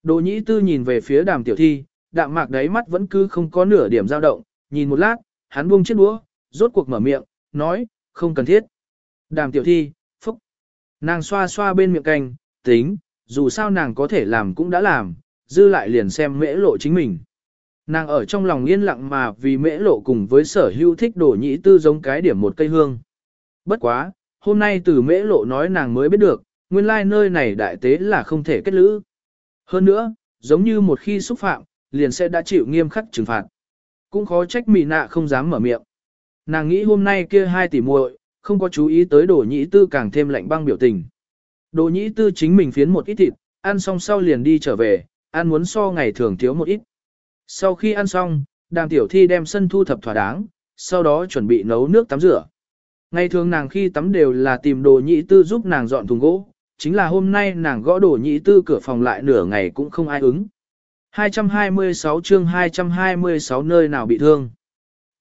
Đồ nhĩ tư nhìn về phía đàm tiểu thi, đạm mạc đáy mắt vẫn cứ không có nửa điểm dao động, nhìn một lát, hắn buông chiếc đũa, rốt cuộc mở miệng, nói, không cần thiết. Đàm tiểu thi, phúc. Nàng xoa xoa bên miệng canh, tính, dù sao nàng có thể làm cũng đã làm, dư lại liền xem mễ lộ chính mình. Nàng ở trong lòng yên lặng mà vì mễ lộ cùng với sở hữu thích đổ nhĩ tư giống cái điểm một cây hương. Bất quá, hôm nay từ mễ lộ nói nàng mới biết được, nguyên lai nơi này đại tế là không thể kết lữ. Hơn nữa, giống như một khi xúc phạm, liền sẽ đã chịu nghiêm khắc trừng phạt. Cũng khó trách mì nạ không dám mở miệng. Nàng nghĩ hôm nay kia hai tỷ muội không có chú ý tới đổ nhĩ tư càng thêm lạnh băng biểu tình. Đồ nhĩ tư chính mình phiến một ít thịt, ăn xong sau liền đi trở về, ăn muốn so ngày thường thiếu một ít. Sau khi ăn xong, đàm tiểu thi đem sân thu thập thỏa đáng, sau đó chuẩn bị nấu nước tắm rửa. Ngày thường nàng khi tắm đều là tìm đồ nhĩ tư giúp nàng dọn thùng gỗ, chính là hôm nay nàng gõ đổ nhị tư cửa phòng lại nửa ngày cũng không ai ứng. 226 chương 226 nơi nào bị thương.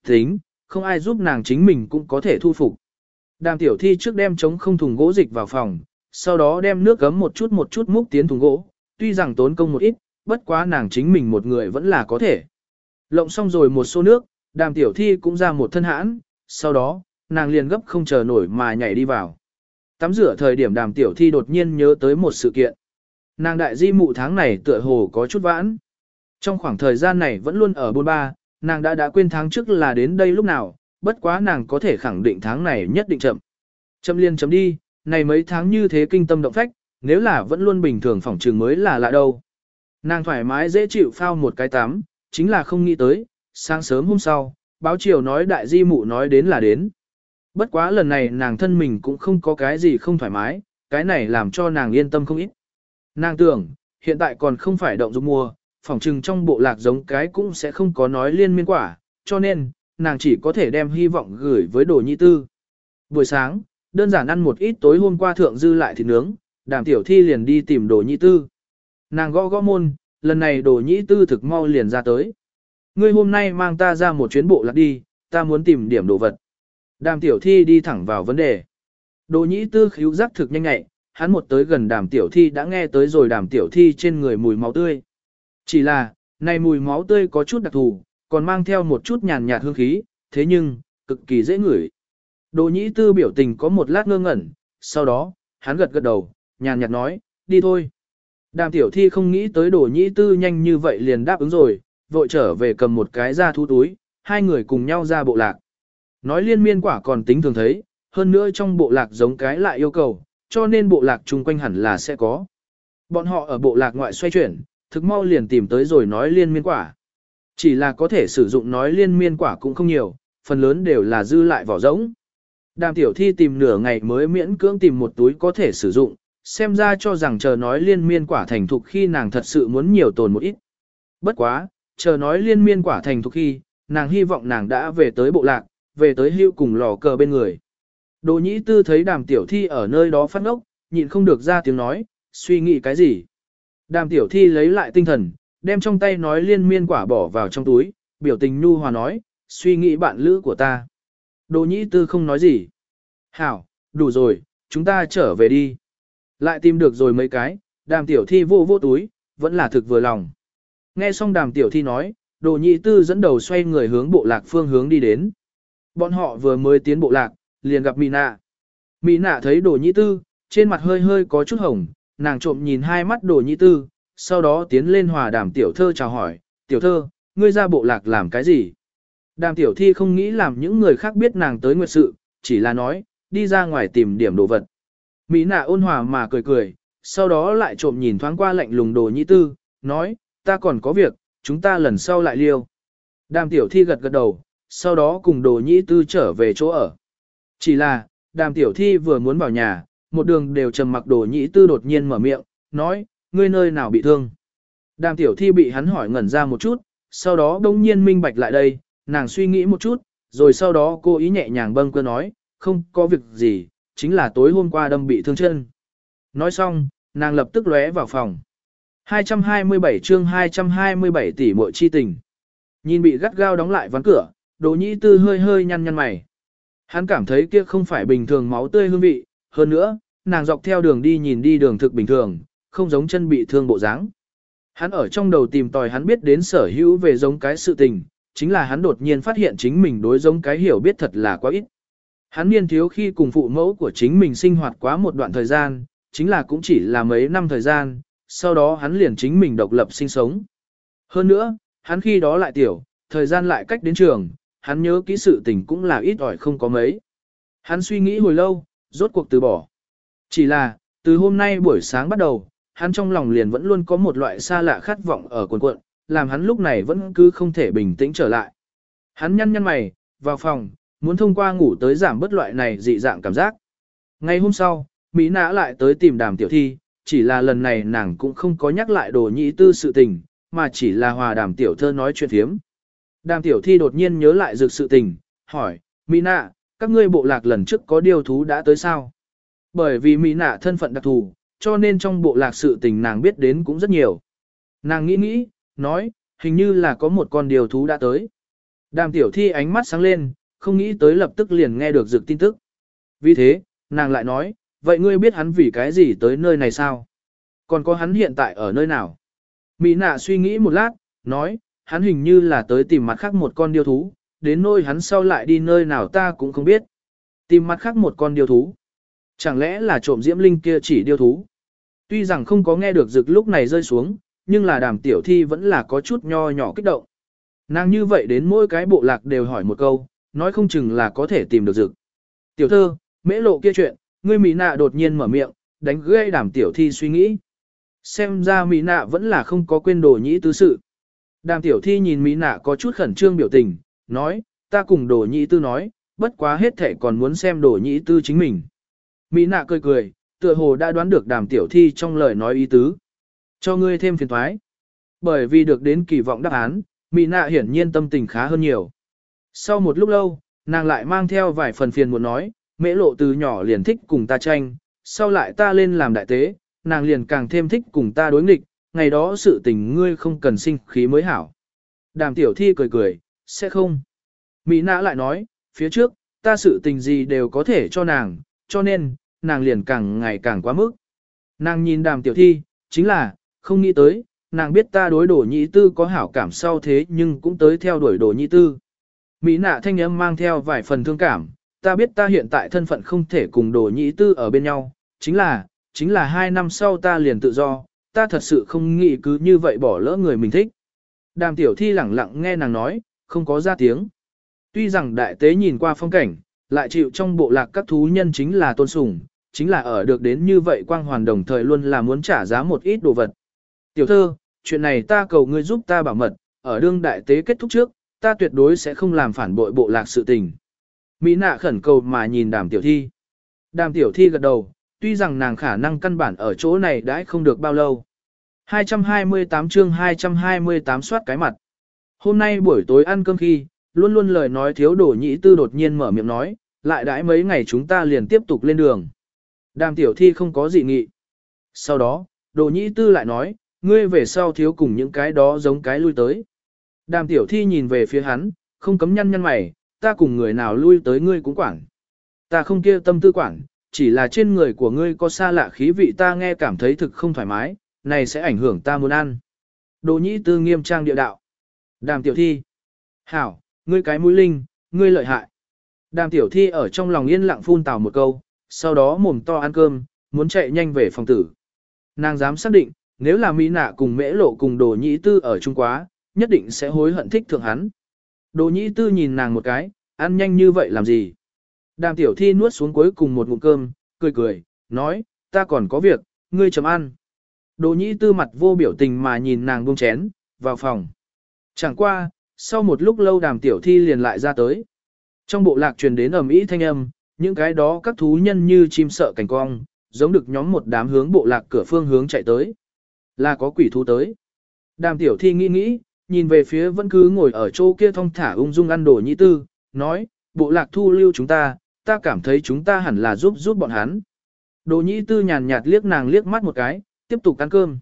Tính, không ai giúp nàng chính mình cũng có thể thu phục. Đàm tiểu thi trước đem chống không thùng gỗ dịch vào phòng, sau đó đem nước gấm một chút một chút múc tiến thùng gỗ, tuy rằng tốn công một ít, bất quá nàng chính mình một người vẫn là có thể. Lộng xong rồi một xô nước, đàm tiểu thi cũng ra một thân hãn, sau đó, nàng liền gấp không chờ nổi mà nhảy đi vào. Tắm rửa thời điểm đàm tiểu thi đột nhiên nhớ tới một sự kiện. Nàng đại di mụ tháng này tựa hồ có chút vãn. Trong khoảng thời gian này vẫn luôn ở bôn ba, nàng đã đã quên tháng trước là đến đây lúc nào, bất quá nàng có thể khẳng định tháng này nhất định chậm. Chậm liên chấm đi, này mấy tháng như thế kinh tâm động phách, nếu là vẫn luôn bình thường phỏng trường mới là lạ đâu. Nàng thoải mái dễ chịu phao một cái tắm, chính là không nghĩ tới, sáng sớm hôm sau, báo chiều nói đại di mụ nói đến là đến. Bất quá lần này nàng thân mình cũng không có cái gì không thoải mái, cái này làm cho nàng yên tâm không ít. Nàng tưởng, hiện tại còn không phải động dụng mùa, phỏng trừng trong bộ lạc giống cái cũng sẽ không có nói liên miên quả, cho nên, nàng chỉ có thể đem hy vọng gửi với đồ nhi tư. Buổi sáng, đơn giản ăn một ít tối hôm qua thượng dư lại thịt nướng, đàm tiểu thi liền đi tìm đồ nhị tư. Nàng gõ gõ môn, lần này đồ nhị tư thực mau liền ra tới. Ngươi hôm nay mang ta ra một chuyến bộ lạc đi, ta muốn tìm điểm đồ vật. Đàm tiểu thi đi thẳng vào vấn đề. Đồ Nhĩ tư khíu giác thực nhanh nhẹ, hắn một tới gần đàm tiểu thi đã nghe tới rồi đàm tiểu thi trên người mùi máu tươi. Chỉ là, này mùi máu tươi có chút đặc thù, còn mang theo một chút nhàn nhạt hương khí, thế nhưng, cực kỳ dễ ngửi. Đồ nhĩ tư biểu tình có một lát ngơ ngẩn, sau đó, hắn gật gật đầu, nhàn nhạt nói, đi thôi. Đàm tiểu thi không nghĩ tới đồ nhĩ tư nhanh như vậy liền đáp ứng rồi, vội trở về cầm một cái ra thu túi, hai người cùng nhau ra bộ lạc. Nói liên miên quả còn tính thường thấy, hơn nữa trong bộ lạc giống cái lại yêu cầu, cho nên bộ lạc chung quanh hẳn là sẽ có. Bọn họ ở bộ lạc ngoại xoay chuyển, thực mau liền tìm tới rồi nói liên miên quả. Chỉ là có thể sử dụng nói liên miên quả cũng không nhiều, phần lớn đều là dư lại vỏ rỗng. Đàm tiểu thi tìm nửa ngày mới miễn cưỡng tìm một túi có thể sử dụng, xem ra cho rằng chờ nói liên miên quả thành thục khi nàng thật sự muốn nhiều tồn một ít. Bất quá, chờ nói liên miên quả thành thục khi, nàng hy vọng nàng đã về tới bộ lạc, về tới hưu cùng lò cờ bên người. Đồ nhĩ tư thấy đàm tiểu thi ở nơi đó phát ngốc, nhịn không được ra tiếng nói, suy nghĩ cái gì. Đàm tiểu thi lấy lại tinh thần, đem trong tay nói liên miên quả bỏ vào trong túi, biểu tình nhu hòa nói, suy nghĩ bạn lữ của ta. Đồ nhĩ tư không nói gì. Hảo, đủ rồi, chúng ta trở về đi. Lại tìm được rồi mấy cái, đàm tiểu thi vô vô túi, vẫn là thực vừa lòng. Nghe xong đàm tiểu thi nói, đồ nhị tư dẫn đầu xoay người hướng bộ lạc phương hướng đi đến. Bọn họ vừa mới tiến bộ lạc, liền gặp Mỹ nạ. Mỹ nạ thấy đồ Nhĩ tư, trên mặt hơi hơi có chút hồng, nàng trộm nhìn hai mắt đồ Nhĩ tư, sau đó tiến lên hòa đàm tiểu thơ chào hỏi, tiểu thơ, ngươi ra bộ lạc làm cái gì? Đàm tiểu thi không nghĩ làm những người khác biết nàng tới nguyệt sự, chỉ là nói, đi ra ngoài tìm điểm đồ vật. Mỹ nạ ôn hòa mà cười cười, sau đó lại trộm nhìn thoáng qua lạnh lùng đồ Nhĩ tư, nói, ta còn có việc, chúng ta lần sau lại liêu. Đàm tiểu thi gật gật đầu, sau đó cùng đồ nhĩ tư trở về chỗ ở. Chỉ là, đàm tiểu thi vừa muốn vào nhà, một đường đều trầm mặc đồ nhĩ tư đột nhiên mở miệng, nói, ngươi nơi nào bị thương. Đàm tiểu thi bị hắn hỏi ngẩn ra một chút, sau đó đông nhiên minh bạch lại đây, nàng suy nghĩ một chút, rồi sau đó cô ý nhẹ nhàng bâng cơ nói, không có việc gì, chính là tối hôm qua đâm bị thương chân. Nói xong, nàng lập tức lóe vào phòng. 227 chương 227 tỷ muội chi tình. Nhìn bị gắt gao đóng lại ván cửa, Đỗ Nhĩ Tư hơi hơi nhăn nhăn mày. Hắn cảm thấy kia không phải bình thường máu tươi hương vị, hơn nữa, nàng dọc theo đường đi nhìn đi đường thực bình thường, không giống chân bị thương bộ dáng. Hắn ở trong đầu tìm tòi hắn biết đến sở hữu về giống cái sự tình, chính là hắn đột nhiên phát hiện chính mình đối giống cái hiểu biết thật là quá ít. Hắn niên thiếu khi cùng phụ mẫu của chính mình sinh hoạt quá một đoạn thời gian, chính là cũng chỉ là mấy năm thời gian, sau đó hắn liền chính mình độc lập sinh sống. Hơn nữa, hắn khi đó lại tiểu, thời gian lại cách đến trường, hắn nhớ kỹ sự tình cũng là ít ỏi không có mấy. Hắn suy nghĩ hồi lâu, rốt cuộc từ bỏ. Chỉ là, từ hôm nay buổi sáng bắt đầu, hắn trong lòng liền vẫn luôn có một loại xa lạ khát vọng ở cuộn cuộn, làm hắn lúc này vẫn cứ không thể bình tĩnh trở lại. Hắn nhăn nhăn mày, vào phòng, muốn thông qua ngủ tới giảm bớt loại này dị dạng cảm giác. Ngày hôm sau, Mỹ nã lại tới tìm đàm tiểu thi, chỉ là lần này nàng cũng không có nhắc lại đồ nhị tư sự tình, mà chỉ là hòa đàm tiểu thơ nói chuyện thiếm. Đàm tiểu thi đột nhiên nhớ lại dược sự tình, hỏi, Mỹ nạ, các ngươi bộ lạc lần trước có điều thú đã tới sao? Bởi vì Mỹ nạ thân phận đặc thù, cho nên trong bộ lạc sự tình nàng biết đến cũng rất nhiều. Nàng nghĩ nghĩ, nói, hình như là có một con điều thú đã tới. Đàm tiểu thi ánh mắt sáng lên, không nghĩ tới lập tức liền nghe được dược tin tức. Vì thế, nàng lại nói, vậy ngươi biết hắn vì cái gì tới nơi này sao? Còn có hắn hiện tại ở nơi nào? Mỹ nạ suy nghĩ một lát, nói, hắn hình như là tới tìm mặt khác một con điêu thú, đến nơi hắn sau lại đi nơi nào ta cũng không biết. Tìm mặt khác một con điêu thú. Chẳng lẽ là trộm diễm linh kia chỉ điêu thú? Tuy rằng không có nghe được rực lúc này rơi xuống, nhưng là đàm tiểu thi vẫn là có chút nho nhỏ kích động. Nàng như vậy đến mỗi cái bộ lạc đều hỏi một câu, nói không chừng là có thể tìm được rực. Tiểu thơ, mễ lộ kia chuyện, ngươi mỹ nạ đột nhiên mở miệng, đánh gây đàm tiểu thi suy nghĩ. Xem ra mỹ nạ vẫn là không có quên đồ nhĩ tư sự. Đàm tiểu thi nhìn mỹ nạ có chút khẩn trương biểu tình, nói, ta cùng đồ nhị tư nói, bất quá hết thể còn muốn xem đồ nhị tư chính mình. Mỹ nạ cười cười, tựa hồ đã đoán được đàm tiểu thi trong lời nói ý tứ. Cho ngươi thêm phiền thoái. Bởi vì được đến kỳ vọng đáp án, Mỹ nạ hiển nhiên tâm tình khá hơn nhiều. Sau một lúc lâu, nàng lại mang theo vài phần phiền muốn nói, mễ lộ từ nhỏ liền thích cùng ta tranh, sau lại ta lên làm đại tế, nàng liền càng thêm thích cùng ta đối nghịch, ngày đó sự tình ngươi không cần sinh khí mới hảo. Đàm tiểu thi cười cười, sẽ không. Mỹ nã lại nói, phía trước, ta sự tình gì đều có thể cho nàng, cho nên, nàng liền càng ngày càng quá mức. Nàng nhìn đàm tiểu thi, chính là, không nghĩ tới, nàng biết ta đối đổ nhị tư có hảo cảm sau thế nhưng cũng tới theo đuổi đổ nhị tư. Mỹ nạ thanh âm mang theo vài phần thương cảm, ta biết ta hiện tại thân phận không thể cùng đồ nhị tư ở bên nhau, chính là, chính là hai năm sau ta liền tự do, ta thật sự không nghĩ cứ như vậy bỏ lỡ người mình thích. Đàm tiểu thi lẳng lặng nghe nàng nói, không có ra tiếng. Tuy rằng đại tế nhìn qua phong cảnh, lại chịu trong bộ lạc các thú nhân chính là tôn sùng, chính là ở được đến như vậy quang hoàn đồng thời luôn là muốn trả giá một ít đồ vật. Tiểu thơ, chuyện này ta cầu ngươi giúp ta bảo mật, ở đương đại tế kết thúc trước, ta tuyệt đối sẽ không làm phản bội bộ lạc sự tình. Mỹ nạ khẩn cầu mà nhìn đàm tiểu thi. Đàm tiểu thi gật đầu, tuy rằng nàng khả năng căn bản ở chỗ này đã không được bao lâu. 228 chương 228 soát cái mặt. Hôm nay buổi tối ăn cơm khi, luôn luôn lời nói thiếu đồ nhĩ tư đột nhiên mở miệng nói, lại đãi mấy ngày chúng ta liền tiếp tục lên đường. Đàm tiểu thi không có gì nghị. Sau đó, đồ nhĩ tư lại nói, ngươi về sau thiếu cùng những cái đó giống cái lui tới. Đàm tiểu thi nhìn về phía hắn, không cấm nhăn nhăn mày, ta cùng người nào lui tới ngươi cũng quản. Ta không kia tâm tư quản, chỉ là trên người của ngươi có xa lạ khí vị ta nghe cảm thấy thực không thoải mái, này sẽ ảnh hưởng ta muốn ăn. Đồ nhĩ tư nghiêm trang địa đạo. Đàm tiểu thi. Hảo, ngươi cái mũi linh, ngươi lợi hại. Đàm tiểu thi ở trong lòng yên lặng phun tào một câu, sau đó mồm to ăn cơm, muốn chạy nhanh về phòng tử. Nàng dám xác định, nếu là Mỹ nạ cùng mễ lộ cùng đồ nhĩ tư ở Trung Quá, nhất định sẽ hối hận thích thượng hắn. Đồ nhĩ tư nhìn nàng một cái, ăn nhanh như vậy làm gì? Đàm tiểu thi nuốt xuống cuối cùng một ngụm cơm, cười cười, nói, ta còn có việc, ngươi chấm ăn. Đồ nhĩ tư mặt vô biểu tình mà nhìn nàng buông chén, vào phòng. Chẳng qua, sau một lúc lâu đàm tiểu thi liền lại ra tới. Trong bộ lạc truyền đến ầm ĩ thanh âm, những cái đó các thú nhân như chim sợ cảnh cong, giống được nhóm một đám hướng bộ lạc cửa phương hướng chạy tới. Là có quỷ thú tới. Đàm tiểu thi nghĩ nghĩ, nhìn về phía vẫn cứ ngồi ở chỗ kia thong thả ung dung ăn đồ nhĩ tư, nói, bộ lạc thu lưu chúng ta, ta cảm thấy chúng ta hẳn là giúp giúp bọn hắn. Đồ nhĩ tư nhàn nhạt liếc nàng liếc mắt một cái, tiếp tục ăn cơm.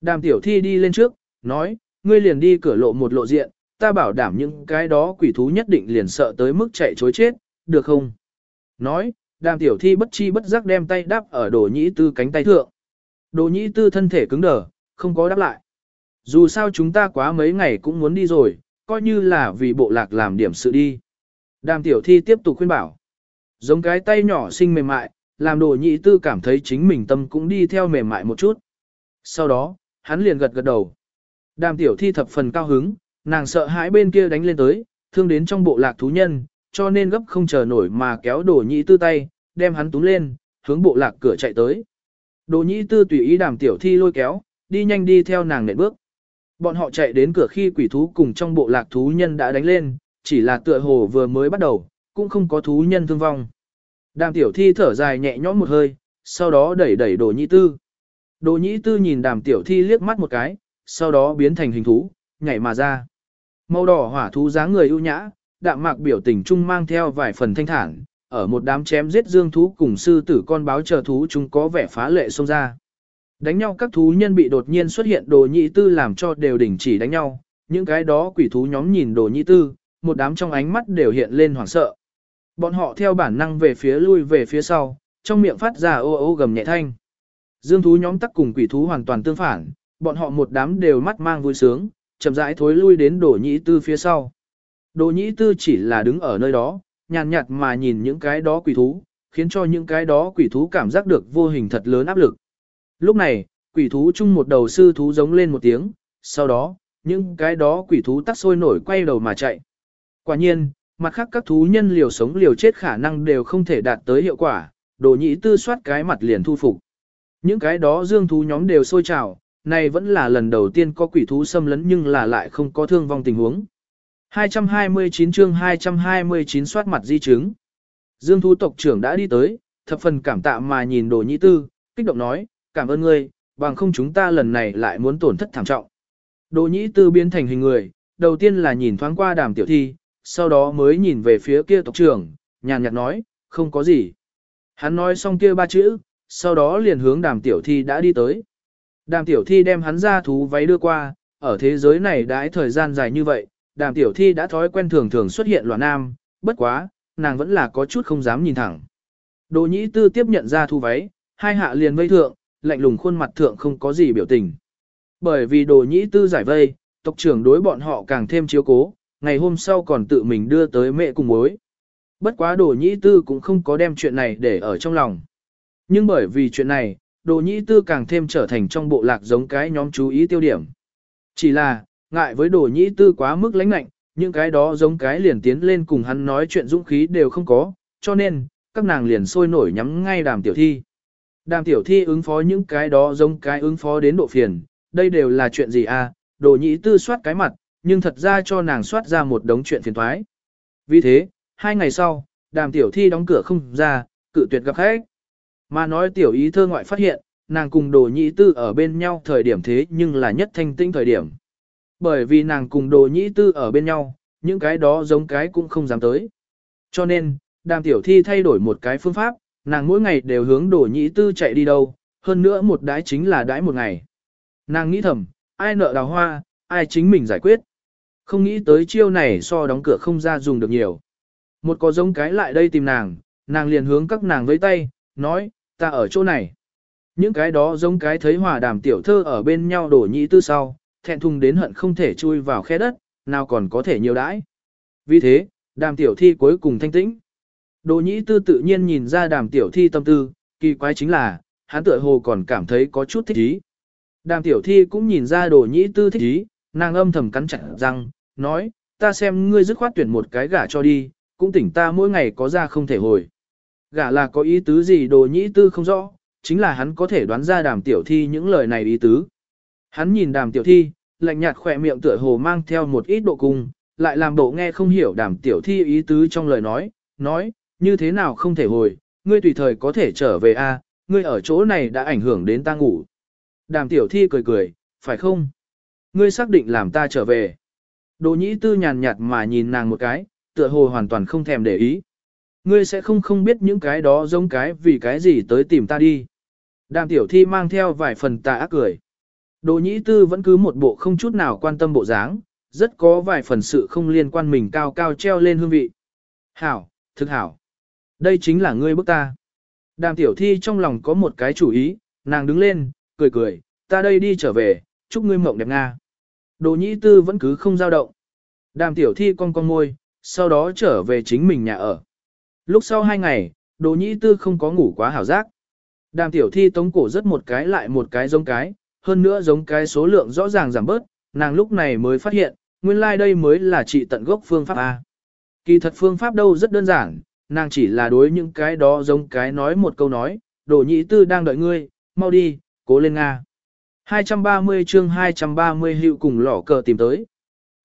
Đàm tiểu thi đi lên trước, nói, ngươi liền đi cửa lộ một lộ diện, ta bảo đảm những cái đó quỷ thú nhất định liền sợ tới mức chạy chối chết, được không? Nói, đàm tiểu thi bất chi bất giác đem tay đáp ở đồ nhĩ tư cánh tay thượng. Đồ nhĩ tư thân thể cứng đờ, không có đáp lại. Dù sao chúng ta quá mấy ngày cũng muốn đi rồi, coi như là vì bộ lạc làm điểm sự đi. Đàm tiểu thi tiếp tục khuyên bảo. Giống cái tay nhỏ xinh mềm mại, làm đồ nhị tư cảm thấy chính mình tâm cũng đi theo mềm mại một chút. Sau đó, hắn liền gật gật đầu. Đàm tiểu thi thập phần cao hứng, nàng sợ hãi bên kia đánh lên tới, thương đến trong bộ lạc thú nhân, cho nên gấp không chờ nổi mà kéo đồ nhị tư tay, đem hắn túm lên, hướng bộ lạc cửa chạy tới. Đồ nhị tư tùy ý đàm tiểu thi lôi kéo, đi nhanh đi theo nàng nện bước. Bọn họ chạy đến cửa khi quỷ thú cùng trong bộ lạc thú nhân đã đánh lên, chỉ là tựa hồ vừa mới bắt đầu, cũng không có thú nhân thương vong. Đàm tiểu thi thở dài nhẹ nhõm một hơi, sau đó đẩy đẩy đồ nhĩ tư. Đồ nhĩ tư nhìn đàm tiểu thi liếc mắt một cái, sau đó biến thành hình thú, nhảy mà ra. Màu đỏ hỏa thú dáng người ưu nhã, đạm mạc biểu tình trung mang theo vài phần thanh thản, ở một đám chém giết dương thú cùng sư tử con báo chờ thú chúng có vẻ phá lệ xông ra. Đánh nhau các thú nhân bị đột nhiên xuất hiện đồ nhị tư làm cho đều đình chỉ đánh nhau, những cái đó quỷ thú nhóm nhìn đồ nhị tư, một đám trong ánh mắt đều hiện lên hoảng sợ. Bọn họ theo bản năng về phía lui về phía sau, trong miệng phát ra ô ô gầm nhẹ thanh. Dương thú nhóm tắc cùng quỷ thú hoàn toàn tương phản, bọn họ một đám đều mắt mang vui sướng, chậm rãi thối lui đến đổ nhị tư phía sau. đổ nhị tư chỉ là đứng ở nơi đó, nhàn nhạt mà nhìn những cái đó quỷ thú, khiến cho những cái đó quỷ thú cảm giác được vô hình thật lớn áp lực. Lúc này, quỷ thú chung một đầu sư thú giống lên một tiếng, sau đó, những cái đó quỷ thú tắt sôi nổi quay đầu mà chạy. Quả nhiên, mặt khác các thú nhân liều sống liều chết khả năng đều không thể đạt tới hiệu quả, đồ nhĩ tư soát cái mặt liền thu phục. Những cái đó dương thú nhóm đều sôi trào, này vẫn là lần đầu tiên có quỷ thú xâm lấn nhưng là lại không có thương vong tình huống. 229 chương 229 soát mặt di chứng. Dương thú tộc trưởng đã đi tới, thập phần cảm tạ mà nhìn đồ nhĩ tư, kích động nói, cảm ơn ngươi, bằng không chúng ta lần này lại muốn tổn thất thảm trọng. Đồ nhĩ tư biến thành hình người, đầu tiên là nhìn thoáng qua đàm tiểu thi, sau đó mới nhìn về phía kia tộc trưởng, nhàn nhạt nói, không có gì. Hắn nói xong kia ba chữ, sau đó liền hướng đàm tiểu thi đã đi tới. Đàm tiểu thi đem hắn ra thú váy đưa qua, ở thế giới này đãi thời gian dài như vậy, đàm tiểu thi đã thói quen thường thường xuất hiện loạn nam, bất quá, nàng vẫn là có chút không dám nhìn thẳng. Đồ nhĩ tư tiếp nhận ra thú váy, hai hạ liền vây thượng, lạnh lùng khuôn mặt thượng không có gì biểu tình. Bởi vì đồ nhĩ tư giải vây, tộc trưởng đối bọn họ càng thêm chiếu cố, ngày hôm sau còn tự mình đưa tới mẹ cùng mối. Bất quá đồ nhĩ tư cũng không có đem chuyện này để ở trong lòng. Nhưng bởi vì chuyện này, đồ nhĩ tư càng thêm trở thành trong bộ lạc giống cái nhóm chú ý tiêu điểm. Chỉ là, ngại với đồ nhĩ tư quá mức lãnh lạnh, những cái đó giống cái liền tiến lên cùng hắn nói chuyện dũng khí đều không có, cho nên, các nàng liền sôi nổi nhắm ngay đàm tiểu thi. Đàm tiểu thi ứng phó những cái đó giống cái ứng phó đến độ phiền, đây đều là chuyện gì à, đồ nhĩ tư soát cái mặt, nhưng thật ra cho nàng soát ra một đống chuyện phiền thoái. Vì thế, hai ngày sau, đàm tiểu thi đóng cửa không ra, cự tuyệt gặp khách. Mà nói tiểu ý thơ ngoại phát hiện, nàng cùng đồ nhĩ tư ở bên nhau thời điểm thế nhưng là nhất thanh tinh thời điểm. Bởi vì nàng cùng đồ nhĩ tư ở bên nhau, những cái đó giống cái cũng không dám tới. Cho nên, đàm tiểu thi thay đổi một cái phương pháp, nàng mỗi ngày đều hướng đồ nhị tư chạy đi đâu, hơn nữa một đái chính là đái một ngày. Nàng nghĩ thầm, ai nợ đào hoa, ai chính mình giải quyết. Không nghĩ tới chiêu này so đóng cửa không ra dùng được nhiều. Một có giống cái lại đây tìm nàng, nàng liền hướng các nàng với tay, nói, ta ở chỗ này. Những cái đó giống cái thấy hòa đàm tiểu thơ ở bên nhau đổ nhị tư sau, thẹn thùng đến hận không thể chui vào khe đất, nào còn có thể nhiều đãi. Vì thế, đàm tiểu thi cuối cùng thanh tĩnh. Đồ nhĩ tư tự nhiên nhìn ra đàm tiểu thi tâm tư, kỳ quái chính là, hắn tựa hồ còn cảm thấy có chút thích ý. Đàm tiểu thi cũng nhìn ra đồ nhĩ tư thích ý, nàng âm thầm cắn chặt răng, nói, ta xem ngươi dứt khoát tuyển một cái gả cho đi, cũng tỉnh ta mỗi ngày có ra không thể hồi. Gả là có ý tứ gì đồ nhĩ tư không rõ, chính là hắn có thể đoán ra đàm tiểu thi những lời này ý tứ. Hắn nhìn đàm tiểu thi, lạnh nhạt khỏe miệng tựa hồ mang theo một ít độ cung, lại làm độ nghe không hiểu đàm tiểu thi ý tứ trong lời nói, nói, như thế nào không thể hồi, ngươi tùy thời có thể trở về a, ngươi ở chỗ này đã ảnh hưởng đến ta ngủ. Đàm tiểu thi cười cười, phải không? Ngươi xác định làm ta trở về. Đồ nhĩ tư nhàn nhạt mà nhìn nàng một cái, tựa hồ hoàn toàn không thèm để ý. Ngươi sẽ không không biết những cái đó giống cái vì cái gì tới tìm ta đi. Đàm tiểu thi mang theo vài phần tà ác cười. Đồ nhĩ tư vẫn cứ một bộ không chút nào quan tâm bộ dáng, rất có vài phần sự không liên quan mình cao cao treo lên hương vị. Hảo, thực hảo. Đây chính là ngươi bức ta. Đàm tiểu thi trong lòng có một cái chủ ý, nàng đứng lên, cười cười, ta đây đi trở về, chúc ngươi mộng đẹp Nga. Đồ nhĩ tư vẫn cứ không dao động. Đàm tiểu thi con con môi, sau đó trở về chính mình nhà ở. Lúc sau hai ngày, đồ nhĩ tư không có ngủ quá hảo giác. Đàm tiểu thi tống cổ rất một cái lại một cái giống cái, hơn nữa giống cái số lượng rõ ràng giảm bớt, nàng lúc này mới phát hiện, nguyên lai like đây mới là trị tận gốc phương pháp A. Kỳ thật phương pháp đâu rất đơn giản, nàng chỉ là đối những cái đó giống cái nói một câu nói, đồ nhĩ tư đang đợi ngươi, mau đi, cố lên Nga. 230 chương 230 hiệu cùng lỏ cờ tìm tới.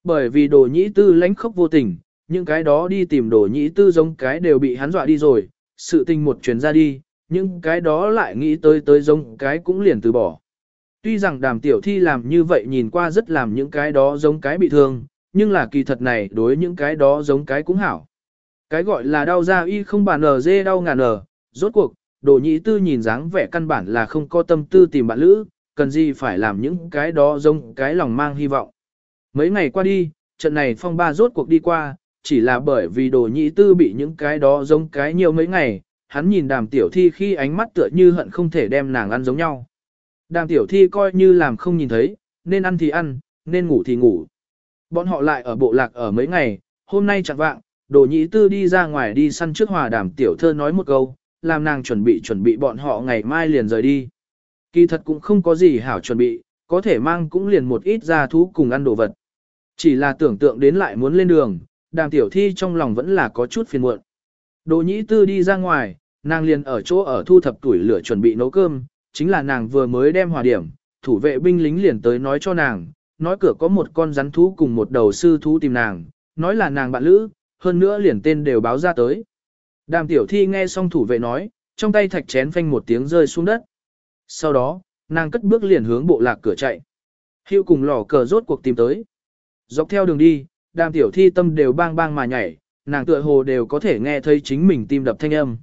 Bởi vì đồ nhĩ tư lãnh khóc vô tình, những cái đó đi tìm đồ nhĩ tư giống cái đều bị hắn dọa đi rồi, sự tình một chuyến ra đi, những cái đó lại nghĩ tới tới giống cái cũng liền từ bỏ. Tuy rằng đàm tiểu thi làm như vậy nhìn qua rất làm những cái đó giống cái bị thương, nhưng là kỳ thật này đối những cái đó giống cái cũng hảo. Cái gọi là đau da y không bàn ở dê đau ngàn ở, rốt cuộc, đồ nhĩ tư nhìn dáng vẻ căn bản là không có tâm tư tìm bạn lữ, cần gì phải làm những cái đó giống cái lòng mang hy vọng. Mấy ngày qua đi, trận này phong ba rốt cuộc đi qua, chỉ là bởi vì đồ nhị tư bị những cái đó giống cái nhiều mấy ngày, hắn nhìn đàm tiểu thi khi ánh mắt tựa như hận không thể đem nàng ăn giống nhau. Đàm tiểu thi coi như làm không nhìn thấy, nên ăn thì ăn, nên ngủ thì ngủ. Bọn họ lại ở bộ lạc ở mấy ngày, hôm nay chẳng vạng, đồ nhị tư đi ra ngoài đi săn trước hòa đàm tiểu thơ nói một câu, làm nàng chuẩn bị chuẩn bị bọn họ ngày mai liền rời đi. Kỳ thật cũng không có gì hảo chuẩn bị, có thể mang cũng liền một ít ra thú cùng ăn đồ vật. Chỉ là tưởng tượng đến lại muốn lên đường, đàm tiểu thi trong lòng vẫn là có chút phiền muộn. Đồ nhĩ tư đi ra ngoài, nàng liền ở chỗ ở thu thập tuổi lửa chuẩn bị nấu cơm, chính là nàng vừa mới đem hòa điểm, thủ vệ binh lính liền tới nói cho nàng, nói cửa có một con rắn thú cùng một đầu sư thú tìm nàng, nói là nàng bạn lữ, hơn nữa liền tên đều báo ra tới. Đàm tiểu thi nghe xong thủ vệ nói, trong tay thạch chén phanh một tiếng rơi xuống đất. Sau đó, nàng cất bước liền hướng bộ lạc cửa chạy. Hiệu cùng lò cờ rốt cuộc tìm tới. Dọc theo đường đi, đàm tiểu thi tâm đều bang bang mà nhảy, nàng tựa hồ đều có thể nghe thấy chính mình tim đập thanh âm.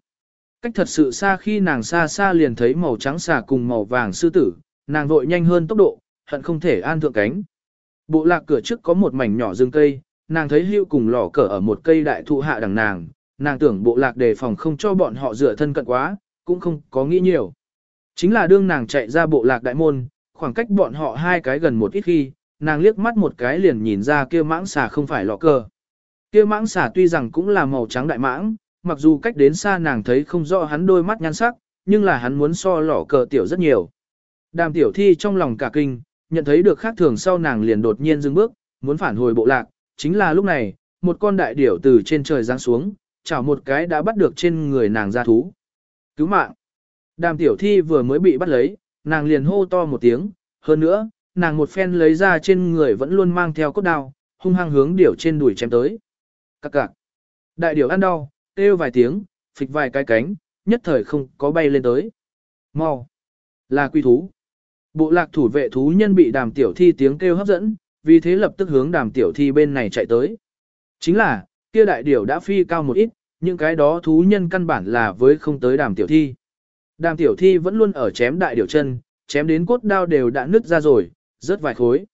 Cách thật sự xa khi nàng xa xa liền thấy màu trắng xà cùng màu vàng sư tử, nàng vội nhanh hơn tốc độ, hận không thể an thượng cánh. Bộ lạc cửa trước có một mảnh nhỏ rừng cây, nàng thấy hưu cùng lò cờ ở một cây đại thụ hạ đằng nàng, nàng tưởng bộ lạc đề phòng không cho bọn họ dựa thân cận quá, cũng không có nghĩ nhiều. Chính là đương nàng chạy ra bộ lạc đại môn, khoảng cách bọn họ hai cái gần một ít khi, nàng liếc mắt một cái liền nhìn ra kia mãng xà không phải lọ cờ. Kia mãng xà tuy rằng cũng là màu trắng đại mãng, mặc dù cách đến xa nàng thấy không rõ hắn đôi mắt nhan sắc, nhưng là hắn muốn so lọ cờ tiểu rất nhiều. Đàm tiểu thi trong lòng cả kinh, nhận thấy được khác thường sau nàng liền đột nhiên dừng bước, muốn phản hồi bộ lạc, chính là lúc này, một con đại điểu từ trên trời giáng xuống, chảo một cái đã bắt được trên người nàng ra thú. Cứu mạng! Đàm tiểu thi vừa mới bị bắt lấy, nàng liền hô to một tiếng, hơn nữa, nàng một phen lấy ra trên người vẫn luôn mang theo cốt đao, hung hăng hướng điểu trên đùi chém tới. Các cạc! Đại điểu ăn đau, kêu vài tiếng, phịch vài cái cánh, nhất thời không có bay lên tới. Mau! Là quy thú! Bộ lạc thủ vệ thú nhân bị đàm tiểu thi tiếng kêu hấp dẫn, vì thế lập tức hướng đàm tiểu thi bên này chạy tới. Chính là, kia đại điểu đã phi cao một ít, những cái đó thú nhân căn bản là với không tới đàm tiểu thi. Đàm tiểu thi vẫn luôn ở chém đại điều chân, chém đến cốt đao đều đã nứt ra rồi, rớt vài khối.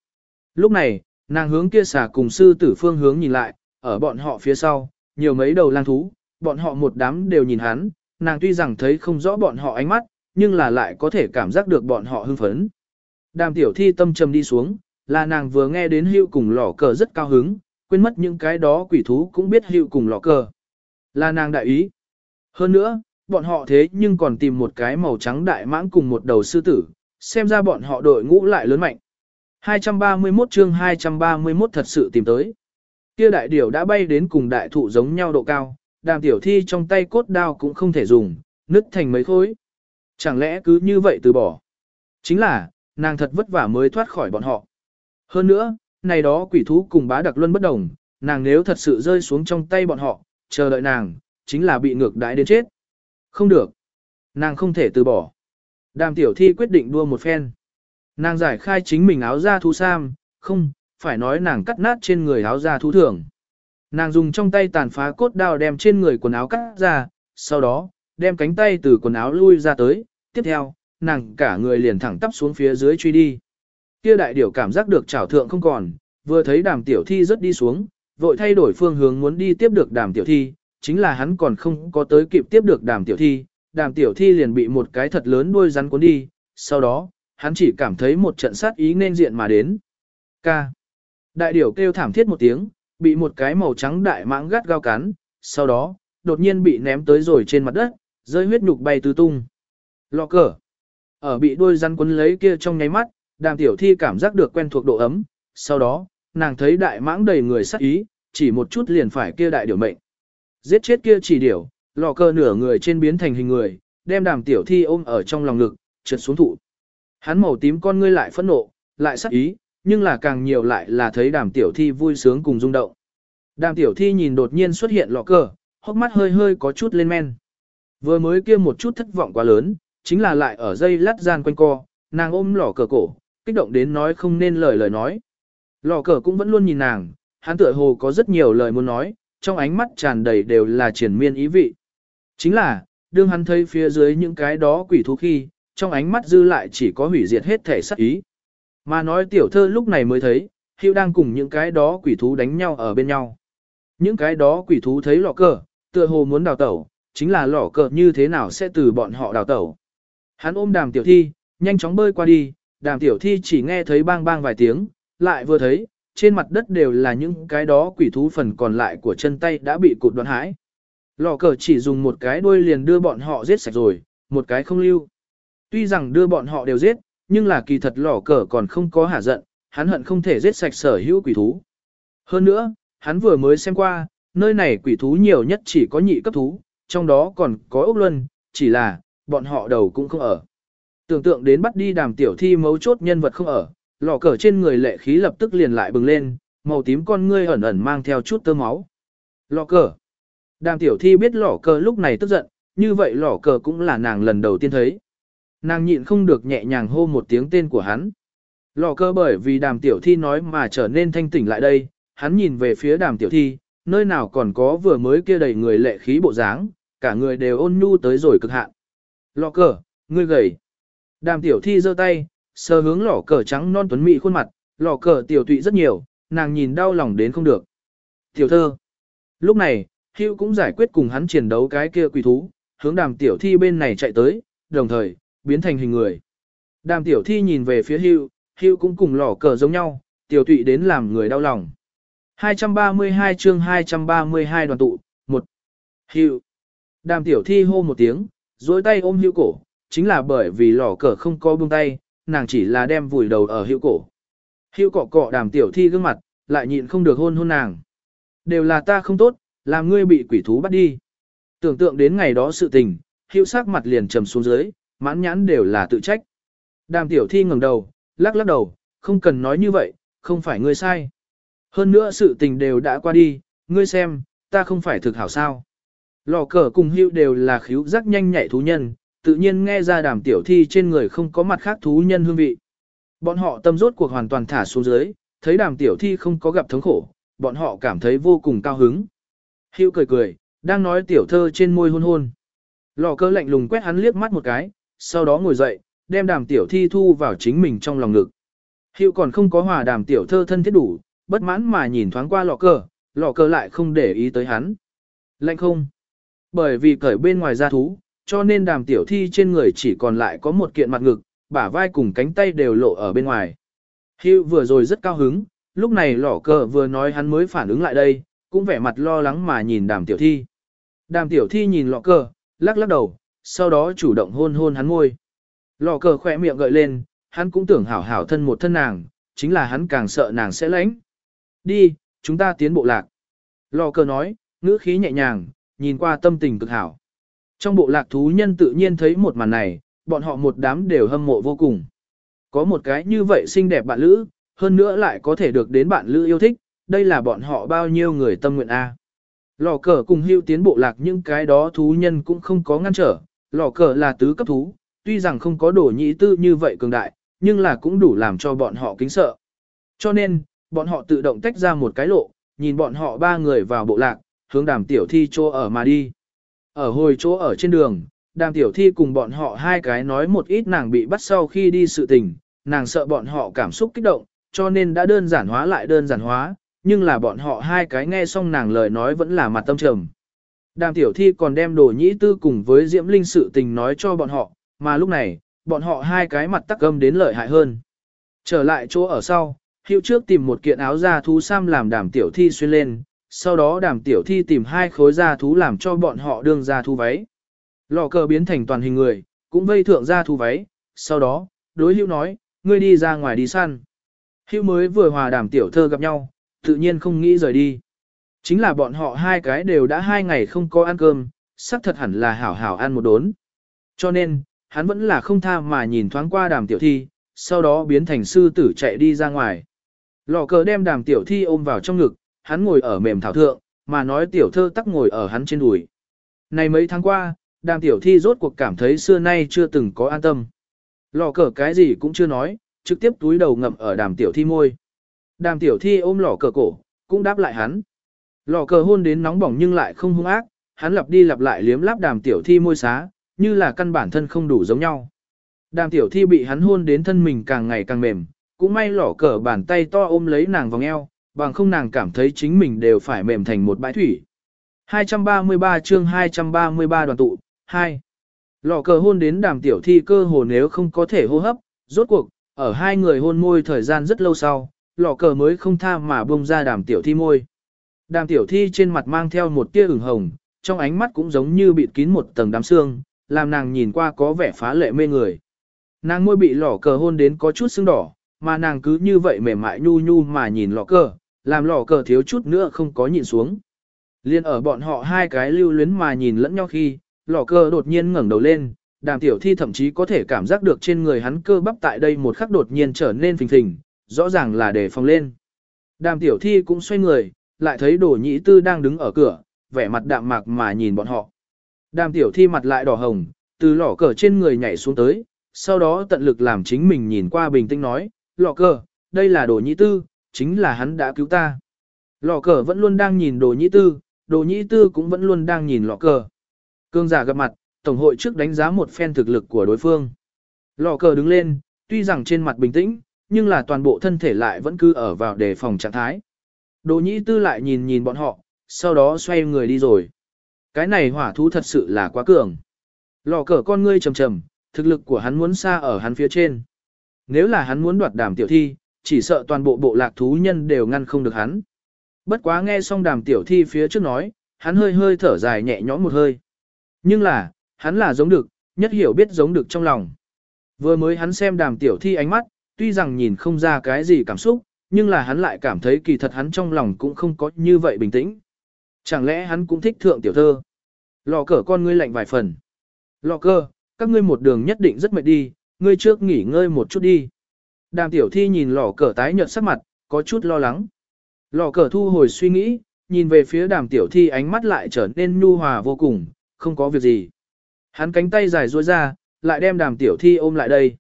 Lúc này, nàng hướng kia xà cùng sư tử phương hướng nhìn lại, ở bọn họ phía sau, nhiều mấy đầu lang thú, bọn họ một đám đều nhìn hắn, nàng tuy rằng thấy không rõ bọn họ ánh mắt, nhưng là lại có thể cảm giác được bọn họ hưng phấn. Đàm tiểu thi tâm trầm đi xuống, là nàng vừa nghe đến hưu cùng lỏ cờ rất cao hứng, quên mất những cái đó quỷ thú cũng biết hưu cùng lỏ cờ. Là nàng đại ý. Hơn nữa, bọn họ thế nhưng còn tìm một cái màu trắng đại mãng cùng một đầu sư tử, xem ra bọn họ đội ngũ lại lớn mạnh. 231 chương 231 thật sự tìm tới. Kia đại điểu đã bay đến cùng đại thụ giống nhau độ cao, đàm tiểu thi trong tay cốt đao cũng không thể dùng, nứt thành mấy khối. Chẳng lẽ cứ như vậy từ bỏ? Chính là, nàng thật vất vả mới thoát khỏi bọn họ. Hơn nữa, này đó quỷ thú cùng bá đặc luân bất đồng, nàng nếu thật sự rơi xuống trong tay bọn họ, chờ đợi nàng, chính là bị ngược đãi đến chết. Không được. Nàng không thể từ bỏ. Đàm tiểu thi quyết định đua một phen. Nàng giải khai chính mình áo da thú sam, không, phải nói nàng cắt nát trên người áo da thú thường. Nàng dùng trong tay tàn phá cốt đao đem trên người quần áo cắt ra, sau đó, đem cánh tay từ quần áo lui ra tới, tiếp theo, nàng cả người liền thẳng tắp xuống phía dưới truy đi. Kia đại điểu cảm giác được trảo thượng không còn, vừa thấy đàm tiểu thi rất đi xuống, vội thay đổi phương hướng muốn đi tiếp được đàm tiểu thi, chính là hắn còn không có tới kịp tiếp được đàm tiểu thi, đàm tiểu thi liền bị một cái thật lớn đuôi rắn cuốn đi, sau đó, hắn chỉ cảm thấy một trận sát ý nên diện mà đến. Ca. Đại điểu kêu thảm thiết một tiếng, bị một cái màu trắng đại mãng gắt gao cắn, sau đó, đột nhiên bị ném tới rồi trên mặt đất, rơi huyết nhục bay tứ tung. Lọ cờ. Ở bị đuôi rắn cuốn lấy kia trong nháy mắt, đàm tiểu thi cảm giác được quen thuộc độ ấm, sau đó, nàng thấy đại mãng đầy người sát ý, chỉ một chút liền phải kia đại điểu mệnh. Giết chết kia chỉ điểu, lò cơ nửa người trên biến thành hình người, đem đàm tiểu thi ôm ở trong lòng ngực, trượt xuống thụ. Hắn màu tím con ngươi lại phẫn nộ, lại sắc ý, nhưng là càng nhiều lại là thấy đàm tiểu thi vui sướng cùng rung động. Đàm tiểu thi nhìn đột nhiên xuất hiện lọ cờ, hốc mắt hơi hơi có chút lên men. Vừa mới kia một chút thất vọng quá lớn, chính là lại ở dây lát gian quanh co, nàng ôm lọ cờ cổ, kích động đến nói không nên lời lời nói. Lọ cờ cũng vẫn luôn nhìn nàng, hắn tựa hồ có rất nhiều lời muốn nói, trong ánh mắt tràn đầy đều là triển miên ý vị. Chính là, đương hắn thấy phía dưới những cái đó quỷ thú khi, trong ánh mắt dư lại chỉ có hủy diệt hết thể sắc ý. Mà nói tiểu thơ lúc này mới thấy, Hiệu đang cùng những cái đó quỷ thú đánh nhau ở bên nhau. Những cái đó quỷ thú thấy lọ cờ, tựa hồ muốn đào tẩu, chính là lọ cờ như thế nào sẽ từ bọn họ đào tẩu. Hắn ôm đàm tiểu thi, nhanh chóng bơi qua đi, đàm tiểu thi chỉ nghe thấy bang bang vài tiếng, lại vừa thấy, trên mặt đất đều là những cái đó quỷ thú phần còn lại của chân tay đã bị cụt đoạn hãi. Lò cờ chỉ dùng một cái đuôi liền đưa bọn họ giết sạch rồi, một cái không lưu. Tuy rằng đưa bọn họ đều giết, nhưng là kỳ thật lò cờ còn không có hả giận, hắn hận không thể giết sạch sở hữu quỷ thú. Hơn nữa, hắn vừa mới xem qua, nơi này quỷ thú nhiều nhất chỉ có nhị cấp thú, trong đó còn có ốc luân, chỉ là, bọn họ đầu cũng không ở. Tưởng tượng đến bắt đi đàm tiểu thi mấu chốt nhân vật không ở, lò cờ trên người lệ khí lập tức liền lại bừng lên, màu tím con ngươi ẩn ẩn mang theo chút tơ máu. Lò cờ. Đàm tiểu thi biết lò cờ lúc này tức giận, như vậy lò cờ cũng là nàng lần đầu tiên thấy. Nàng nhịn không được nhẹ nhàng hô một tiếng tên của hắn. Lò cờ bởi vì đàm tiểu thi nói mà trở nên thanh tỉnh lại đây, hắn nhìn về phía đàm tiểu thi, nơi nào còn có vừa mới kia đầy người lệ khí bộ dáng, cả người đều ôn nhu tới rồi cực hạn. Lò cờ, ngươi gầy. Đàm tiểu thi giơ tay, sờ hướng lỏ cờ trắng non tuấn mỹ khuôn mặt, lỏ cờ tiểu tụy rất nhiều, nàng nhìn đau lòng đến không được. Tiểu thơ. Lúc này, Hữu cũng giải quyết cùng hắn chiến đấu cái kia quỷ thú, hướng đàm tiểu thi bên này chạy tới, đồng thời, biến thành hình người. Đàm tiểu thi nhìn về phía Hữu, Hữu cũng cùng lỏ cờ giống nhau, tiểu tụy đến làm người đau lòng. 232 chương 232 đoàn tụ, 1. Hữu. Đàm tiểu thi hô một tiếng, duỗi tay ôm Hữu cổ, chính là bởi vì lỏ cờ không có buông tay, nàng chỉ là đem vùi đầu ở Hữu cổ. Hữu cọ cọ đàm tiểu thi gương mặt, lại nhịn không được hôn hôn nàng. Đều là ta không tốt, làm ngươi bị quỷ thú bắt đi. Tưởng tượng đến ngày đó sự tình, hữu sắc mặt liền trầm xuống dưới, mãn nhãn đều là tự trách. Đàm tiểu thi ngẩng đầu, lắc lắc đầu, không cần nói như vậy, không phải ngươi sai. Hơn nữa sự tình đều đã qua đi, ngươi xem, ta không phải thực hảo sao. Lò cờ cùng hữu đều là khíu giác nhanh nhạy thú nhân, tự nhiên nghe ra đàm tiểu thi trên người không có mặt khác thú nhân hương vị. Bọn họ tâm rốt cuộc hoàn toàn thả xuống dưới, thấy đàm tiểu thi không có gặp thống khổ, bọn họ cảm thấy vô cùng cao hứng. Hữu cười cười, đang nói tiểu thơ trên môi hôn hôn. Lò cơ lạnh lùng quét hắn liếc mắt một cái, sau đó ngồi dậy, đem đàm tiểu thi thu vào chính mình trong lòng ngực. Hữu còn không có hòa đàm tiểu thơ thân thiết đủ, bất mãn mà nhìn thoáng qua lò cơ, lò cơ lại không để ý tới hắn. Lạnh không? Bởi vì cởi bên ngoài ra thú, cho nên đàm tiểu thi trên người chỉ còn lại có một kiện mặt ngực, bả vai cùng cánh tay đều lộ ở bên ngoài. Hưu vừa rồi rất cao hứng, lúc này lỏ cờ vừa nói hắn mới phản ứng lại đây, cũng vẻ mặt lo lắng mà nhìn đàm tiểu thi. Đàm tiểu thi nhìn lọ cờ, lắc lắc đầu, sau đó chủ động hôn hôn hắn môi. Lọ cờ khỏe miệng gợi lên, hắn cũng tưởng hảo hảo thân một thân nàng, chính là hắn càng sợ nàng sẽ lãnh. Đi, chúng ta tiến bộ lạc. Lọ cờ nói, ngữ khí nhẹ nhàng, nhìn qua tâm tình cực hảo. Trong bộ lạc thú nhân tự nhiên thấy một màn này, bọn họ một đám đều hâm mộ vô cùng. Có một cái như vậy xinh đẹp bạn lữ, hơn nữa lại có thể được đến bạn lữ yêu thích, đây là bọn họ bao nhiêu người tâm nguyện A. Lò cờ cùng hưu tiến bộ lạc những cái đó thú nhân cũng không có ngăn trở, lò cờ là tứ cấp thú, tuy rằng không có đổ nhị tư như vậy cường đại, nhưng là cũng đủ làm cho bọn họ kính sợ. Cho nên, bọn họ tự động tách ra một cái lộ, nhìn bọn họ ba người vào bộ lạc, hướng đàm tiểu thi chỗ ở mà đi. Ở hồi chỗ ở trên đường, đàm tiểu thi cùng bọn họ hai cái nói một ít nàng bị bắt sau khi đi sự tình, nàng sợ bọn họ cảm xúc kích động, cho nên đã đơn giản hóa lại đơn giản hóa, nhưng là bọn họ hai cái nghe xong nàng lời nói vẫn là mặt tâm trầm. Đàm tiểu thi còn đem đồ nhĩ tư cùng với Diễm Linh sự tình nói cho bọn họ, mà lúc này, bọn họ hai cái mặt tắc gâm đến lợi hại hơn. Trở lại chỗ ở sau, hiệu trước tìm một kiện áo da thú sam làm đàm tiểu thi xuyên lên, sau đó đàm tiểu thi tìm hai khối da thú làm cho bọn họ đương ra thu váy. Lò cờ biến thành toàn hình người, cũng vây thượng ra thu váy, sau đó, đối hữu nói, ngươi đi ra ngoài đi săn. Hữu mới vừa hòa đàm tiểu thơ gặp nhau, tự nhiên không nghĩ rời đi. Chính là bọn họ hai cái đều đã hai ngày không có ăn cơm, sắc thật hẳn là hảo hảo ăn một đốn. Cho nên, hắn vẫn là không tha mà nhìn thoáng qua đàm tiểu thi, sau đó biến thành sư tử chạy đi ra ngoài. Lò cờ đem đàm tiểu thi ôm vào trong ngực, hắn ngồi ở mềm thảo thượng, mà nói tiểu thơ tắc ngồi ở hắn trên đùi. Này mấy tháng qua, đàm tiểu thi rốt cuộc cảm thấy xưa nay chưa từng có an tâm. Lò cờ cái gì cũng chưa nói, trực tiếp túi đầu ngậm ở đàm tiểu thi môi. Đàm tiểu thi ôm lò cờ cổ, cũng đáp lại hắn. Lò cờ hôn đến nóng bỏng nhưng lại không hung ác, hắn lặp đi lặp lại liếm láp đàm tiểu thi môi xá, như là căn bản thân không đủ giống nhau. Đàm tiểu thi bị hắn hôn đến thân mình càng ngày càng mềm, cũng may lỏ cờ bàn tay to ôm lấy nàng vòng eo, bằng không nàng cảm thấy chính mình đều phải mềm thành một bãi thủy. 233 chương 233 đoàn tụ, 2. Lò cờ hôn đến đàm tiểu thi cơ hồ nếu không có thể hô hấp, rốt cuộc, ở hai người hôn môi thời gian rất lâu sau, lò cờ mới không tha mà bông ra đàm tiểu thi môi. Đàm tiểu thi trên mặt mang theo một tia ửng hồng, trong ánh mắt cũng giống như bị kín một tầng đám xương, làm nàng nhìn qua có vẻ phá lệ mê người. Nàng môi bị lò cờ hôn đến có chút sưng đỏ, mà nàng cứ như vậy mềm mại nhu nhu mà nhìn lò cờ, làm lò cờ thiếu chút nữa không có nhìn xuống. Liên ở bọn họ hai cái lưu luyến mà nhìn lẫn nhau khi, lò cờ đột nhiên ngẩng đầu lên, đàm tiểu thi thậm chí có thể cảm giác được trên người hắn cơ bắp tại đây một khắc đột nhiên trở nên phình phình, rõ ràng là để phòng lên. Đàm tiểu thi cũng xoay người, lại thấy đồ nhĩ tư đang đứng ở cửa, vẻ mặt đạm mạc mà nhìn bọn họ. Đàm tiểu thi mặt lại đỏ hồng, từ lò cờ trên người nhảy xuống tới, sau đó tận lực làm chính mình nhìn qua bình tĩnh nói, lọ cờ, đây là đồ nhĩ tư, chính là hắn đã cứu ta. Lọ cờ vẫn luôn đang nhìn đồ nhĩ tư, đồ nhĩ tư cũng vẫn luôn đang nhìn lọ cờ. Cương giả gặp mặt, Tổng hội trước đánh giá một phen thực lực của đối phương. Lọ cờ đứng lên, tuy rằng trên mặt bình tĩnh, nhưng là toàn bộ thân thể lại vẫn cứ ở vào đề phòng trạng thái. Đồ nhĩ tư lại nhìn nhìn bọn họ, sau đó xoay người đi rồi. Cái này hỏa thú thật sự là quá cường. Lò cờ con ngươi trầm trầm, thực lực của hắn muốn xa ở hắn phía trên. Nếu là hắn muốn đoạt đảm tiểu thi, chỉ sợ toàn bộ bộ lạc thú nhân đều ngăn không được hắn. Bất quá nghe xong đàm tiểu thi phía trước nói, hắn hơi hơi thở dài nhẹ nhõm một hơi. Nhưng là, hắn là giống được, nhất hiểu biết giống được trong lòng. Vừa mới hắn xem đàm tiểu thi ánh mắt, tuy rằng nhìn không ra cái gì cảm xúc, nhưng là hắn lại cảm thấy kỳ thật hắn trong lòng cũng không có như vậy bình tĩnh. Chẳng lẽ hắn cũng thích thượng tiểu thơ? Lò cờ con ngươi lạnh vài phần. Lò cơ, các ngươi một đường nhất định rất mệt đi, ngươi trước nghỉ ngơi một chút đi. Đàm tiểu thi nhìn lò cờ tái nhợt sắc mặt, có chút lo lắng. Lò cờ thu hồi suy nghĩ, nhìn về phía đàm tiểu thi ánh mắt lại trở nên nhu hòa vô cùng, không có việc gì. Hắn cánh tay dài duỗi ra, lại đem đàm tiểu thi ôm lại đây.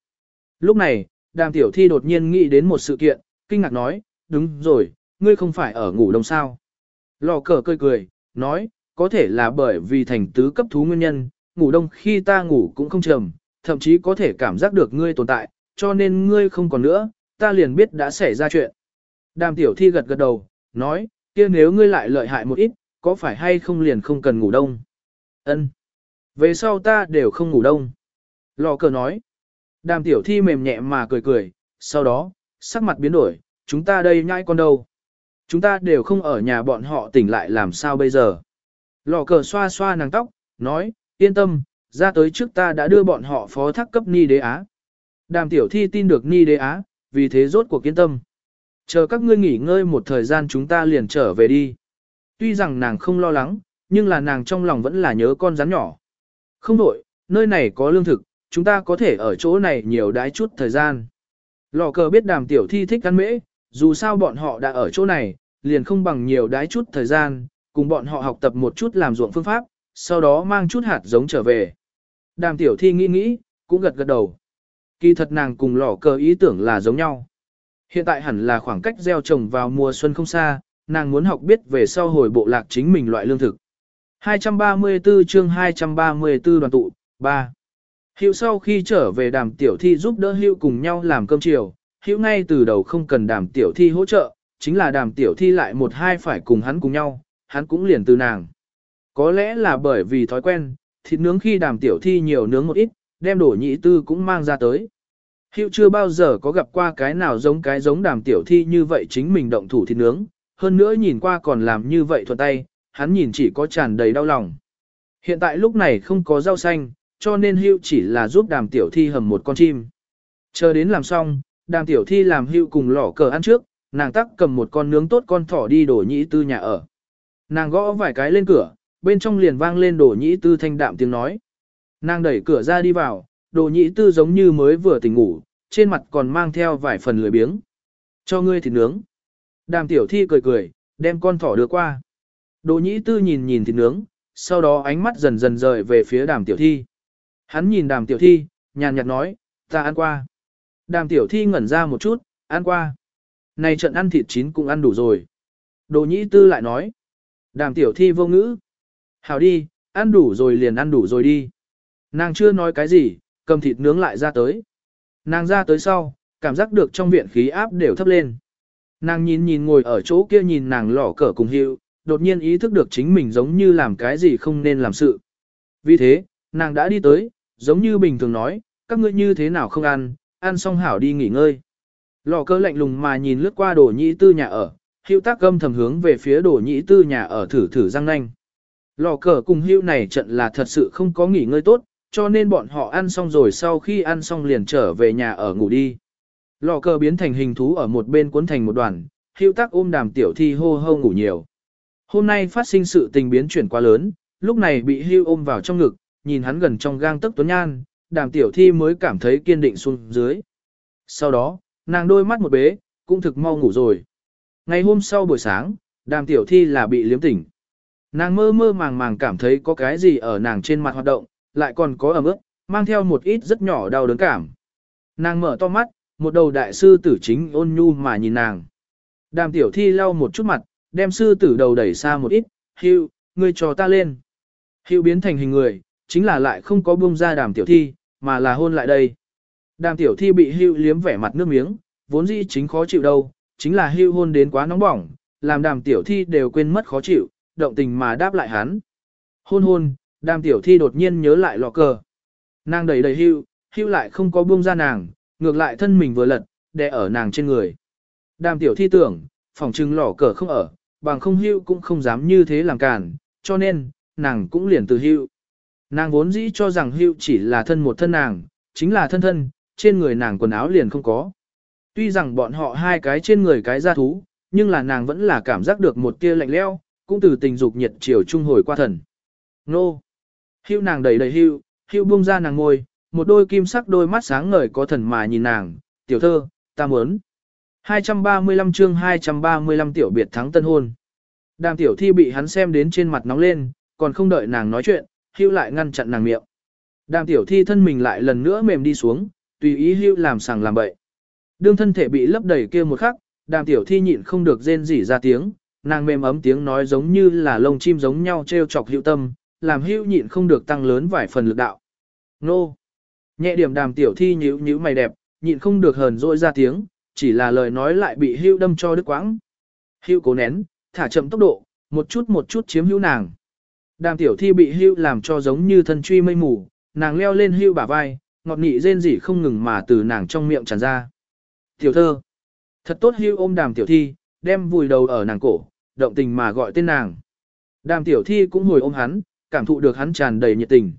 Lúc này, đàm tiểu thi đột nhiên nghĩ đến một sự kiện, kinh ngạc nói, đúng rồi, ngươi không phải ở ngủ đông sao. Lò cờ cười cười, nói, có thể là bởi vì thành tứ cấp thú nguyên nhân, ngủ đông khi ta ngủ cũng không trầm, thậm chí có thể cảm giác được ngươi tồn tại, cho nên ngươi không còn nữa, ta liền biết đã xảy ra chuyện. Đàm tiểu thi gật gật đầu, nói, kia nếu ngươi lại lợi hại một ít, có phải hay không liền không cần ngủ đông? Ân. Về sau ta đều không ngủ đông. Lò cờ nói. Đàm tiểu thi mềm nhẹ mà cười cười, sau đó, sắc mặt biến đổi, chúng ta đây nhãi con đâu? Chúng ta đều không ở nhà bọn họ tỉnh lại làm sao bây giờ? Lò cờ xoa xoa nàng tóc, nói, yên tâm, ra tới trước ta đã đưa bọn họ phó thác cấp Ni Đế Á. Đàm tiểu thi tin được Ni Đế Á, vì thế rốt cuộc kiên tâm. Chờ các ngươi nghỉ ngơi một thời gian chúng ta liền trở về đi. Tuy rằng nàng không lo lắng, nhưng là nàng trong lòng vẫn là nhớ con rắn nhỏ. Không đổi, nơi này có lương thực, chúng ta có thể ở chỗ này nhiều đái chút thời gian. Lò cờ biết đàm tiểu thi thích ăn mễ, dù sao bọn họ đã ở chỗ này, liền không bằng nhiều đái chút thời gian, cùng bọn họ học tập một chút làm ruộng phương pháp, sau đó mang chút hạt giống trở về. Đàm tiểu thi nghĩ nghĩ, cũng gật gật đầu. Kỳ thật nàng cùng lỏ cờ ý tưởng là giống nhau. Hiện tại hẳn là khoảng cách gieo trồng vào mùa xuân không xa, nàng muốn học biết về sau hồi bộ lạc chính mình loại lương thực. 234 chương 234 đoàn tụ, 3. Hiệu sau khi trở về đàm tiểu thi giúp đỡ Hiệu cùng nhau làm cơm chiều, Hiệu ngay từ đầu không cần đàm tiểu thi hỗ trợ, chính là đàm tiểu thi lại một hai phải cùng hắn cùng nhau, hắn cũng liền từ nàng. Có lẽ là bởi vì thói quen, thịt nướng khi đàm tiểu thi nhiều nướng một ít, đem đổ nhị tư cũng mang ra tới. Hiệu chưa bao giờ có gặp qua cái nào giống cái giống đàm tiểu thi như vậy chính mình động thủ thịt nướng, hơn nữa nhìn qua còn làm như vậy thuận tay, hắn nhìn chỉ có tràn đầy đau lòng. Hiện tại lúc này không có rau xanh, cho nên hưu chỉ là giúp đàm tiểu thi hầm một con chim. Chờ đến làm xong, đàm tiểu thi làm hưu cùng lỏ cờ ăn trước, nàng tắc cầm một con nướng tốt con thỏ đi đổ nhĩ tư nhà ở. Nàng gõ vài cái lên cửa, bên trong liền vang lên đổ nhĩ tư thanh đạm tiếng nói. Nàng đẩy cửa ra đi vào, đồ nhĩ tư giống như mới vừa tỉnh ngủ, trên mặt còn mang theo vài phần lười biếng. Cho ngươi thịt nướng. Đàm tiểu thi cười cười, đem con thỏ đưa qua. Đồ nhĩ tư nhìn nhìn thịt nướng, sau đó ánh mắt dần dần rời về phía đàm tiểu thi. Hắn nhìn đàm tiểu thi, nhàn nhạt nói, ta ăn qua. Đàm tiểu thi ngẩn ra một chút, ăn qua. Này trận ăn thịt chín cũng ăn đủ rồi. Đồ nhĩ tư lại nói. Đàm tiểu thi vô ngữ. Hảo đi, ăn đủ rồi liền ăn đủ rồi đi. Nàng chưa nói cái gì, cầm thịt nướng lại ra tới. Nàng ra tới sau, cảm giác được trong viện khí áp đều thấp lên. Nàng nhìn nhìn ngồi ở chỗ kia nhìn nàng lỏ cờ cùng hiệu, đột nhiên ý thức được chính mình giống như làm cái gì không nên làm sự. Vì thế, nàng đã đi tới, giống như bình thường nói, các ngươi như thế nào không ăn, ăn xong hảo đi nghỉ ngơi. Lò cơ lạnh lùng mà nhìn lướt qua đồ nhĩ tư nhà ở, hữu tác gâm thầm hướng về phía đồ nhĩ tư nhà ở thử thử răng nanh. Lò cờ cùng hữu này trận là thật sự không có nghỉ ngơi tốt, cho nên bọn họ ăn xong rồi sau khi ăn xong liền trở về nhà ở ngủ đi. Lò cờ biến thành hình thú ở một bên cuốn thành một đoàn, hưu tác ôm đàm tiểu thi hô hô ngủ nhiều. Hôm nay phát sinh sự tình biến chuyển quá lớn, lúc này bị hưu ôm vào trong ngực, nhìn hắn gần trong gang tấc tuấn nhan, đàm tiểu thi mới cảm thấy kiên định xuống dưới. Sau đó, nàng đôi mắt một bế, cũng thực mau ngủ rồi. Ngày hôm sau buổi sáng, đàm tiểu thi là bị liếm tỉnh. Nàng mơ mơ màng màng cảm thấy có cái gì ở nàng trên mặt hoạt động, lại còn có ẩm ướt, mang theo một ít rất nhỏ đau đớn cảm. Nàng mở to mắt, một đầu đại sư tử chính ôn nhu mà nhìn nàng. Đàm tiểu thi lau một chút mặt, đem sư tử đầu đẩy xa một ít, hưu, ngươi cho ta lên. Hưu biến thành hình người, chính là lại không có buông ra đàm tiểu thi, mà là hôn lại đây. Đàm tiểu thi bị hưu liếm vẻ mặt nước miếng, vốn dĩ chính khó chịu đâu, chính là hưu hôn đến quá nóng bỏng, làm đàm tiểu thi đều quên mất khó chịu, động tình mà đáp lại hắn. Hôn hôn, đàm tiểu thi đột nhiên nhớ lại lọ cờ. Nàng đẩy đầy hưu, hưu lại không có buông ra nàng, ngược lại thân mình vừa lật, đè ở nàng trên người. Đàm tiểu thi tưởng, phòng trưng lò cờ không ở, bằng không hưu cũng không dám như thế làm cản, cho nên, nàng cũng liền từ hưu. Nàng vốn dĩ cho rằng hưu chỉ là thân một thân nàng, chính là thân thân, trên người nàng quần áo liền không có. Tuy rằng bọn họ hai cái trên người cái ra thú, nhưng là nàng vẫn là cảm giác được một tia lạnh leo, cũng từ tình dục nhiệt chiều trung hồi qua thần. Nô! Hưu nàng đầy đầy hưu, hưu buông ra nàng ngồi, một đôi kim sắc đôi mắt sáng ngời có thần mà nhìn nàng, tiểu thơ, ta muốn. 235 chương 235 tiểu biệt thắng tân hôn. Đàm tiểu thi bị hắn xem đến trên mặt nóng lên, còn không đợi nàng nói chuyện, hưu lại ngăn chặn nàng miệng. Đàm tiểu thi thân mình lại lần nữa mềm đi xuống, tùy ý hưu làm sàng làm bậy. Đương thân thể bị lấp đầy kia một khắc, đàm tiểu thi nhịn không được rên rỉ ra tiếng, nàng mềm ấm tiếng nói giống như là lông chim giống nhau treo chọc hữu tâm, làm Hưu nhịn không được tăng lớn vài phần lực đạo. Nô! Nhẹ điểm đàm tiểu thi nhíu nhíu mày đẹp, nhịn không được hờn dỗi ra tiếng, chỉ là lời nói lại bị Hưu đâm cho đứt quãng. Hưu cố nén, thả chậm tốc độ, một chút một chút chiếm hữu nàng. Đàm tiểu thi bị Hưu làm cho giống như thân truy mây mù, nàng leo lên Hưu bả vai, ngọt nị rên rỉ không ngừng mà từ nàng trong miệng tràn ra. Tiểu thơ! Thật tốt Hưu ôm đàm tiểu thi, đem vùi đầu ở nàng cổ, động tình mà gọi tên nàng. Đàm tiểu thi cũng hồi ôm hắn, cảm thụ được hắn tràn đầy nhiệt tình.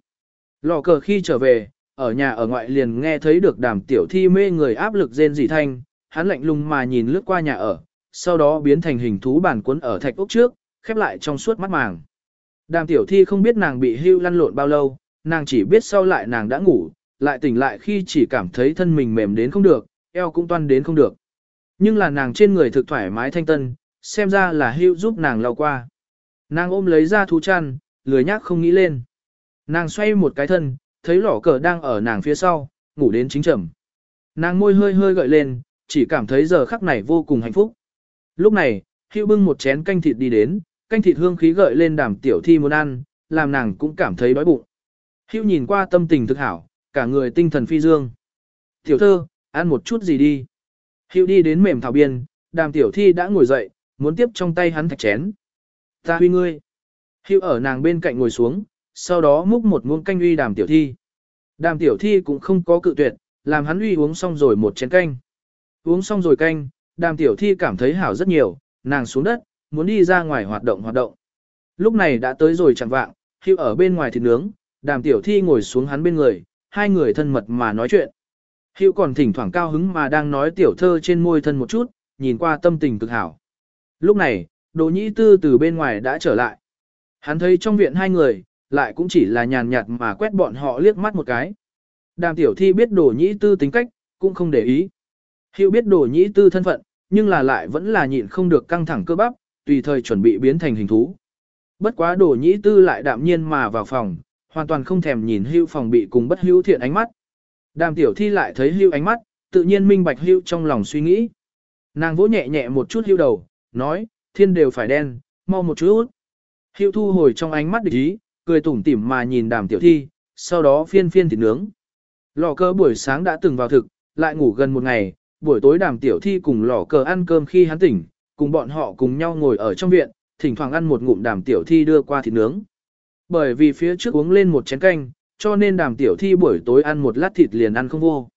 Lò cờ khi trở về, ở nhà ở ngoại liền nghe thấy được đàm tiểu thi mê người áp lực rên rỉ thanh, hắn lạnh lùng mà nhìn lướt qua nhà ở, sau đó biến thành hình thú bản cuốn ở thạch ốc trước, khép lại trong suốt mắt màng. Đàm tiểu thi không biết nàng bị hưu lăn lộn bao lâu, nàng chỉ biết sau lại nàng đã ngủ, lại tỉnh lại khi chỉ cảm thấy thân mình mềm đến không được, eo cũng toan đến không được. Nhưng là nàng trên người thực thoải mái thanh tân, xem ra là hưu giúp nàng lau qua. Nàng ôm lấy ra thú chăn, lười nhác không nghĩ lên. Nàng xoay một cái thân, thấy lỏ cờ đang ở nàng phía sau, ngủ đến chính trầm. Nàng môi hơi hơi gợi lên, chỉ cảm thấy giờ khắc này vô cùng hạnh phúc. Lúc này, hưu bưng một chén canh thịt đi đến, canh thịt hương khí gợi lên đàm tiểu thi muốn ăn, làm nàng cũng cảm thấy đói bụng. Hưu nhìn qua tâm tình thực hảo, cả người tinh thần phi dương. Tiểu thơ, ăn một chút gì đi. Hưu đi đến mềm thảo biên, đàm tiểu thi đã ngồi dậy, muốn tiếp trong tay hắn thạch chén. Ta huy ngươi. Hưu ở nàng bên cạnh ngồi xuống, sau đó múc một muỗng canh uy đàm tiểu thi. Đàm tiểu thi cũng không có cự tuyệt, làm hắn uy uống xong rồi một chén canh. Uống xong rồi canh, đàm tiểu thi cảm thấy hảo rất nhiều, nàng xuống đất, muốn đi ra ngoài hoạt động hoạt động. Lúc này đã tới rồi chẳng vạng, Hưu ở bên ngoài thịt nướng, đàm tiểu thi ngồi xuống hắn bên người, hai người thân mật mà nói chuyện. Hữu còn thỉnh thoảng cao hứng mà đang nói tiểu thơ trên môi thân một chút, nhìn qua tâm tình cực hảo. Lúc này, đồ nhĩ tư từ bên ngoài đã trở lại. Hắn thấy trong viện hai người, lại cũng chỉ là nhàn nhạt mà quét bọn họ liếc mắt một cái. Đàm tiểu thi biết đồ nhĩ tư tính cách, cũng không để ý. Hiệu biết đồ nhĩ tư thân phận, nhưng là lại vẫn là nhịn không được căng thẳng cơ bắp, tùy thời chuẩn bị biến thành hình thú. Bất quá đồ nhĩ tư lại đạm nhiên mà vào phòng, hoàn toàn không thèm nhìn hưu phòng bị cùng bất hữu thiện ánh mắt. Đàm tiểu thi lại thấy hưu ánh mắt, tự nhiên minh bạch hưu trong lòng suy nghĩ. Nàng vỗ nhẹ nhẹ một chút hưu đầu, nói, thiên đều phải đen, mau một chút. Hữu thu hồi trong ánh mắt địch ý, cười tủm tỉm mà nhìn đàm tiểu thi, sau đó phiên phiên thịt nướng. Lò cơ buổi sáng đã từng vào thực, lại ngủ gần một ngày, buổi tối đàm tiểu thi cùng lò cờ ăn cơm khi hắn tỉnh, cùng bọn họ cùng nhau ngồi ở trong viện, thỉnh thoảng ăn một ngụm đàm tiểu thi đưa qua thịt nướng. Bởi vì phía trước uống lên một chén canh, cho nên đàm tiểu thi buổi tối ăn một lát thịt liền ăn không vô.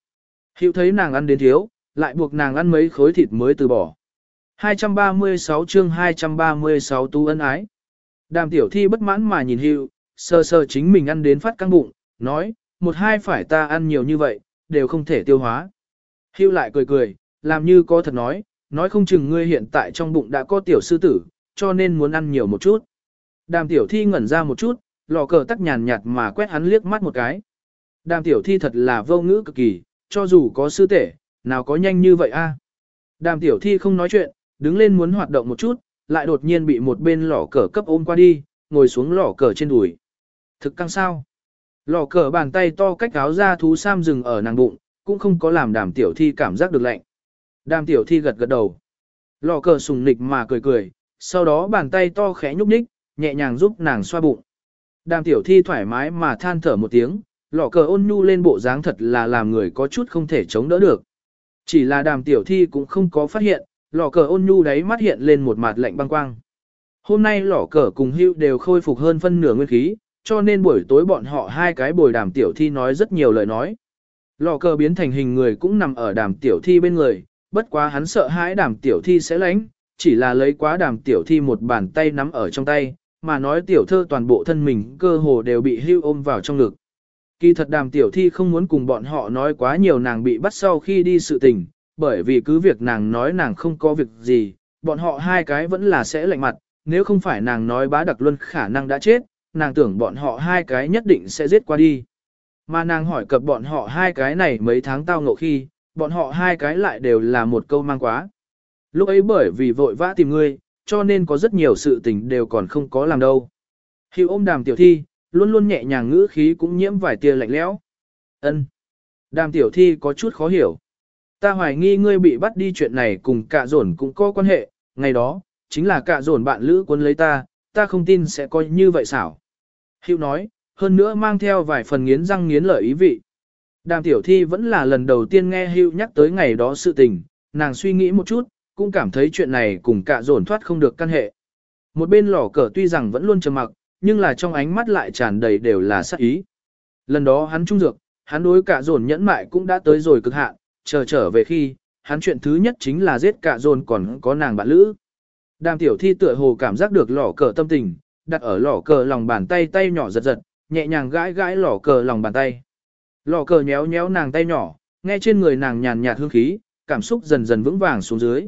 Hiệu thấy nàng ăn đến thiếu, lại buộc nàng ăn mấy khối thịt mới từ bỏ. 236 chương 236 tu ân ái. Đàm tiểu thi bất mãn mà nhìn hiệu, sơ sơ chính mình ăn đến phát căng bụng, nói, một hai phải ta ăn nhiều như vậy, đều không thể tiêu hóa. Hưu lại cười cười, làm như có thật nói, nói không chừng ngươi hiện tại trong bụng đã có tiểu sư tử, cho nên muốn ăn nhiều một chút. Đàm tiểu thi ngẩn ra một chút, lò cờ tắc nhàn nhạt mà quét hắn liếc mắt một cái. Đàm tiểu thi thật là vô ngữ cực kỳ, cho dù có sư tể, nào có nhanh như vậy a? Đàm tiểu thi không nói chuyện, đứng lên muốn hoạt động một chút, lại đột nhiên bị một bên lỏ cờ cấp ôm qua đi, ngồi xuống lỏ cờ trên đùi. Thực căng sao? lỏ cờ bàn tay to cách áo ra thú sam rừng ở nàng bụng, cũng không có làm đàm tiểu thi cảm giác được lạnh. Đàm tiểu thi gật gật đầu. lỏ cờ sùng nịch mà cười cười, sau đó bàn tay to khẽ nhúc nhích, nhẹ nhàng giúp nàng xoa bụng. Đàm tiểu thi thoải mái mà than thở một tiếng, lỏ cờ ôn nhu lên bộ dáng thật là làm người có chút không thể chống đỡ được. Chỉ là đàm tiểu thi cũng không có phát hiện, lò cờ ôn nhu đấy mắt hiện lên một mặt lạnh băng quang. Hôm nay lò cờ cùng hưu đều khôi phục hơn phân nửa nguyên khí, cho nên buổi tối bọn họ hai cái bồi đàm tiểu thi nói rất nhiều lời nói. Lò cờ biến thành hình người cũng nằm ở đàm tiểu thi bên người, bất quá hắn sợ hãi đàm tiểu thi sẽ lánh, chỉ là lấy quá đàm tiểu thi một bàn tay nắm ở trong tay, mà nói tiểu thơ toàn bộ thân mình cơ hồ đều bị hưu ôm vào trong ngực. Kỳ thật đàm tiểu thi không muốn cùng bọn họ nói quá nhiều nàng bị bắt sau khi đi sự tình, bởi vì cứ việc nàng nói nàng không có việc gì, bọn họ hai cái vẫn là sẽ lạnh mặt, nếu không phải nàng nói bá đặc luân khả năng đã chết, nàng tưởng bọn họ hai cái nhất định sẽ giết qua đi. Mà nàng hỏi cập bọn họ hai cái này mấy tháng tao ngộ khi, bọn họ hai cái lại đều là một câu mang quá. Lúc ấy bởi vì vội vã tìm ngươi, cho nên có rất nhiều sự tình đều còn không có làm đâu. Hiệu ôm đàm tiểu thi, luôn luôn nhẹ nhàng ngữ khí cũng nhiễm vài tia lạnh lẽo. Ân. Đàm tiểu thi có chút khó hiểu. Ta hoài nghi ngươi bị bắt đi chuyện này cùng cả dồn cũng có quan hệ, ngày đó, chính là cả dồn bạn lữ quân lấy ta, ta không tin sẽ coi như vậy xảo. Hữu nói, hơn nữa mang theo vài phần nghiến răng nghiến lợi ý vị. Đàm tiểu thi vẫn là lần đầu tiên nghe Hữu nhắc tới ngày đó sự tình, nàng suy nghĩ một chút, cũng cảm thấy chuyện này cùng cả dồn thoát không được căn hệ. Một bên lỏ cờ tuy rằng vẫn luôn trầm mặc, nhưng là trong ánh mắt lại tràn đầy đều là sát ý. Lần đó hắn trung dược, hắn đối cả dồn nhẫn mại cũng đã tới rồi cực hạn, chờ trở về khi, hắn chuyện thứ nhất chính là giết cả dồn còn có nàng bạn lữ. Đàm tiểu thi tựa hồ cảm giác được lỏ cờ tâm tình, đặt ở lỏ cờ lòng bàn tay tay nhỏ giật giật, nhẹ nhàng gãi gãi lỏ cờ lòng bàn tay. lỏ cờ nhéo nhéo nàng tay nhỏ, nghe trên người nàng nhàn nhạt hương khí, cảm xúc dần dần vững vàng xuống dưới.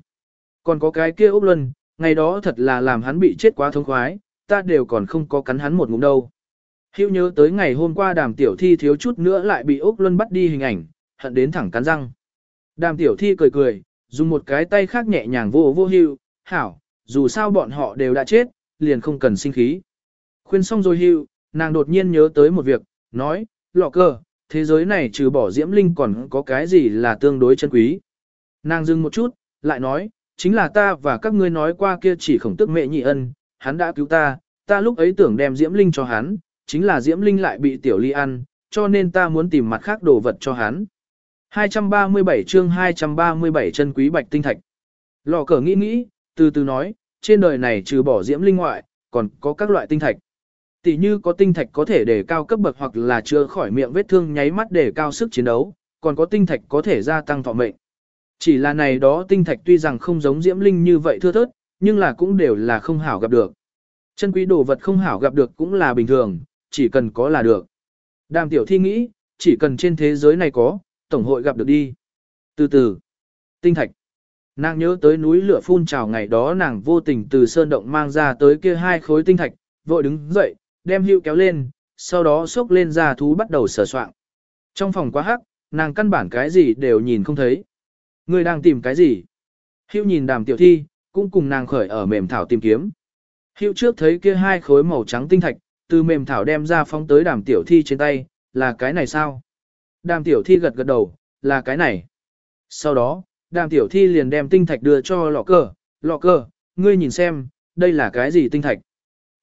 Còn có cái kia ốc luân, ngày đó thật là làm hắn bị chết quá thông khoái, ta đều còn không có cắn hắn một ngụm đâu. Hữu nhớ tới ngày hôm qua đàm tiểu thi thiếu chút nữa lại bị ốc luân bắt đi hình ảnh, hận đến thẳng cắn răng. Đàm tiểu thi cười cười, dùng một cái tay khác nhẹ nhàng vô vô hưu, hảo, dù sao bọn họ đều đã chết, liền không cần sinh khí. Khuyên xong rồi hưu, nàng đột nhiên nhớ tới một việc, nói, lọ cơ, thế giới này trừ bỏ diễm linh còn có cái gì là tương đối chân quý. Nàng dừng một chút, lại nói, chính là ta và các ngươi nói qua kia chỉ khổng tức mẹ nhị ân, hắn đã cứu ta, ta lúc ấy tưởng đem diễm linh cho hắn, chính là diễm linh lại bị tiểu ly ăn, cho nên ta muốn tìm mặt khác đồ vật cho hắn. 237 chương 237 chân quý bạch tinh thạch. Lò cờ nghĩ nghĩ, từ từ nói, trên đời này trừ bỏ diễm linh ngoại, còn có các loại tinh thạch. Tỷ như có tinh thạch có thể để cao cấp bậc hoặc là chữa khỏi miệng vết thương nháy mắt để cao sức chiến đấu, còn có tinh thạch có thể gia tăng thọ mệnh. Chỉ là này đó tinh thạch tuy rằng không giống diễm linh như vậy thưa thớt, nhưng là cũng đều là không hảo gặp được. Chân quý đồ vật không hảo gặp được cũng là bình thường, chỉ cần có là được. Đàm tiểu thi nghĩ, chỉ cần trên thế giới này có, tổng hội gặp được đi. Từ từ, tinh thạch. Nàng nhớ tới núi lửa phun trào ngày đó nàng vô tình từ sơn động mang ra tới kia hai khối tinh thạch, vội đứng dậy, đem hữu kéo lên, sau đó xốc lên ra thú bắt đầu sờ soạn. Trong phòng quá hắc, nàng căn bản cái gì đều nhìn không thấy. Người đang tìm cái gì? Hữu nhìn đàm tiểu thi, cũng cùng nàng khởi ở mềm thảo tìm kiếm. Hữu trước thấy kia hai khối màu trắng tinh thạch, từ mềm thảo đem ra phóng tới đàm tiểu thi trên tay, là cái này sao? Đàm tiểu thi gật gật đầu, là cái này. Sau đó, đàm tiểu thi liền đem tinh thạch đưa cho lọ cờ, lọ cờ, ngươi nhìn xem, đây là cái gì tinh thạch.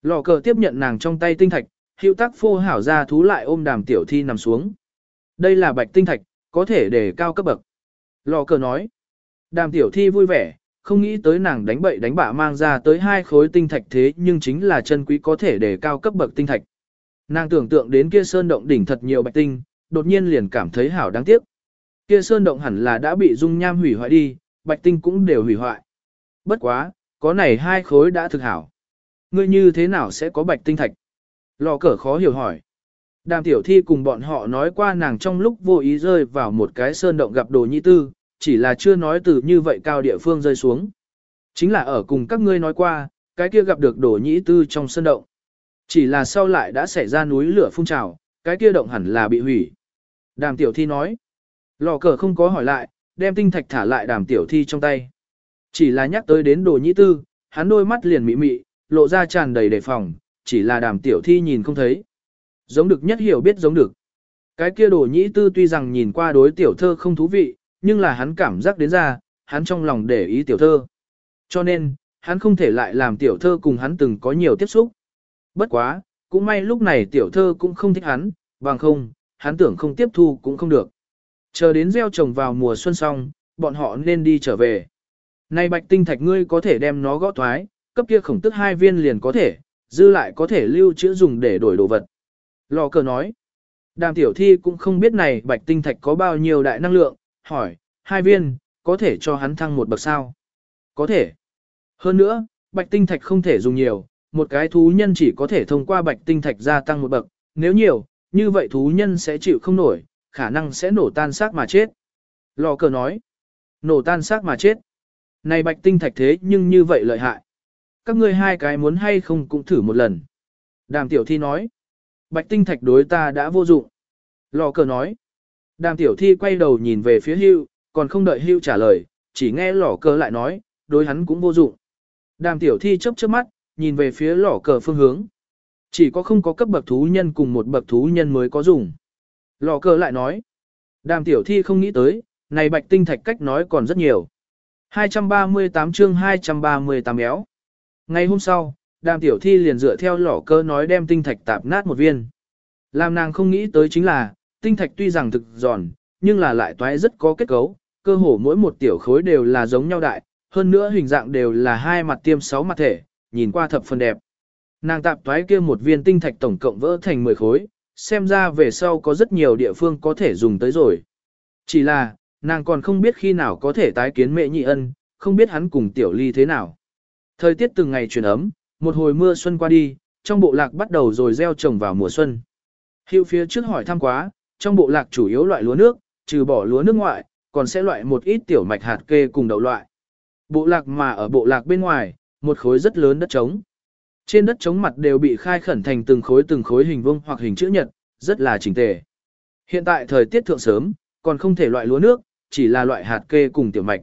Lọ cờ tiếp nhận nàng trong tay tinh thạch, hữu tác phô hảo ra thú lại ôm đàm tiểu thi nằm xuống. Đây là bạch tinh thạch, có thể để cao cấp bậc. Lọ cờ nói, đàm tiểu thi vui vẻ, không nghĩ tới nàng đánh bậy đánh bạ mang ra tới hai khối tinh thạch thế nhưng chính là chân quý có thể để cao cấp bậc tinh thạch. Nàng tưởng tượng đến kia sơn động đỉnh thật nhiều bạch tinh, đột nhiên liền cảm thấy hảo đáng tiếc. Kia sơn động hẳn là đã bị dung nham hủy hoại đi, bạch tinh cũng đều hủy hoại. Bất quá, có này hai khối đã thực hảo. Ngươi như thế nào sẽ có bạch tinh thạch? Lò cờ khó hiểu hỏi. Đàm tiểu thi cùng bọn họ nói qua nàng trong lúc vô ý rơi vào một cái sơn động gặp đồ nhi tư, chỉ là chưa nói từ như vậy cao địa phương rơi xuống. Chính là ở cùng các ngươi nói qua, cái kia gặp được đồ nhĩ tư trong sơn động. Chỉ là sau lại đã xảy ra núi lửa phun trào, cái kia động hẳn là bị hủy. Đàm tiểu thi nói. Lò cờ không có hỏi lại, đem tinh thạch thả lại đàm tiểu thi trong tay. Chỉ là nhắc tới đến đồ nhĩ tư, hắn đôi mắt liền mị mị, lộ ra tràn đầy đề phòng, chỉ là đàm tiểu thi nhìn không thấy. Giống được nhất hiểu biết giống được. Cái kia đồ nhĩ tư tuy rằng nhìn qua đối tiểu thơ không thú vị, nhưng là hắn cảm giác đến ra, hắn trong lòng để ý tiểu thơ. Cho nên, hắn không thể lại làm tiểu thơ cùng hắn từng có nhiều tiếp xúc. Bất quá, cũng may lúc này tiểu thơ cũng không thích hắn, bằng không, hắn tưởng không tiếp thu cũng không được. Chờ đến gieo trồng vào mùa xuân xong, bọn họ nên đi trở về. Nay bạch tinh thạch ngươi có thể đem nó gõ thoái, cấp kia khổng tức hai viên liền có thể, dư lại có thể lưu trữ dùng để đổi đồ vật. Lò cờ nói, đàm tiểu thi cũng không biết này bạch tinh thạch có bao nhiêu đại năng lượng, hỏi, hai viên, có thể cho hắn thăng một bậc sao? Có thể. Hơn nữa, bạch tinh thạch không thể dùng nhiều, một cái thú nhân chỉ có thể thông qua bạch tinh thạch gia tăng một bậc, nếu nhiều, như vậy thú nhân sẽ chịu không nổi, khả năng sẽ nổ tan xác mà chết. Lò cờ nói, nổ tan xác mà chết. Này bạch tinh thạch thế nhưng như vậy lợi hại. Các ngươi hai cái muốn hay không cũng thử một lần. Đàm tiểu thi nói, bạch tinh thạch đối ta đã vô dụng. Lò cờ nói, đàm tiểu thi quay đầu nhìn về phía hưu, còn không đợi hưu trả lời, chỉ nghe lò cờ lại nói, đối hắn cũng vô dụng. Đàm tiểu thi chớp chớp mắt, nhìn về phía lò cờ phương hướng. Chỉ có không có cấp bậc thú nhân cùng một bậc thú nhân mới có dùng. Lò cờ lại nói. Đàm tiểu thi không nghĩ tới, này bạch tinh thạch cách nói còn rất nhiều. 238 chương 238 éo Ngày hôm sau, đàm tiểu thi liền dựa theo lò cơ nói đem tinh thạch tạp nát một viên. Làm nàng không nghĩ tới chính là, tinh thạch tuy rằng thực giòn, nhưng là lại toái rất có kết cấu, cơ hồ mỗi một tiểu khối đều là giống nhau đại, hơn nữa hình dạng đều là hai mặt tiêm sáu mặt thể, nhìn qua thập phần đẹp. Nàng tạp toái kia một viên tinh thạch tổng cộng vỡ thành 10 khối, xem ra về sau có rất nhiều địa phương có thể dùng tới rồi. Chỉ là, nàng còn không biết khi nào có thể tái kiến mẹ nhị ân, không biết hắn cùng tiểu ly thế nào. Thời tiết từng ngày chuyển ấm, một hồi mưa xuân qua đi, trong bộ lạc bắt đầu rồi gieo trồng vào mùa xuân. Hiệu phía trước hỏi thăm quá, trong bộ lạc chủ yếu loại lúa nước, trừ bỏ lúa nước ngoại, còn sẽ loại một ít tiểu mạch hạt kê cùng đậu loại. Bộ lạc mà ở bộ lạc bên ngoài, một khối rất lớn đất trống. Trên đất chống mặt đều bị khai khẩn thành từng khối từng khối hình vuông hoặc hình chữ nhật, rất là chỉnh tề. Hiện tại thời tiết thượng sớm, còn không thể loại lúa nước, chỉ là loại hạt kê cùng tiểu mạch.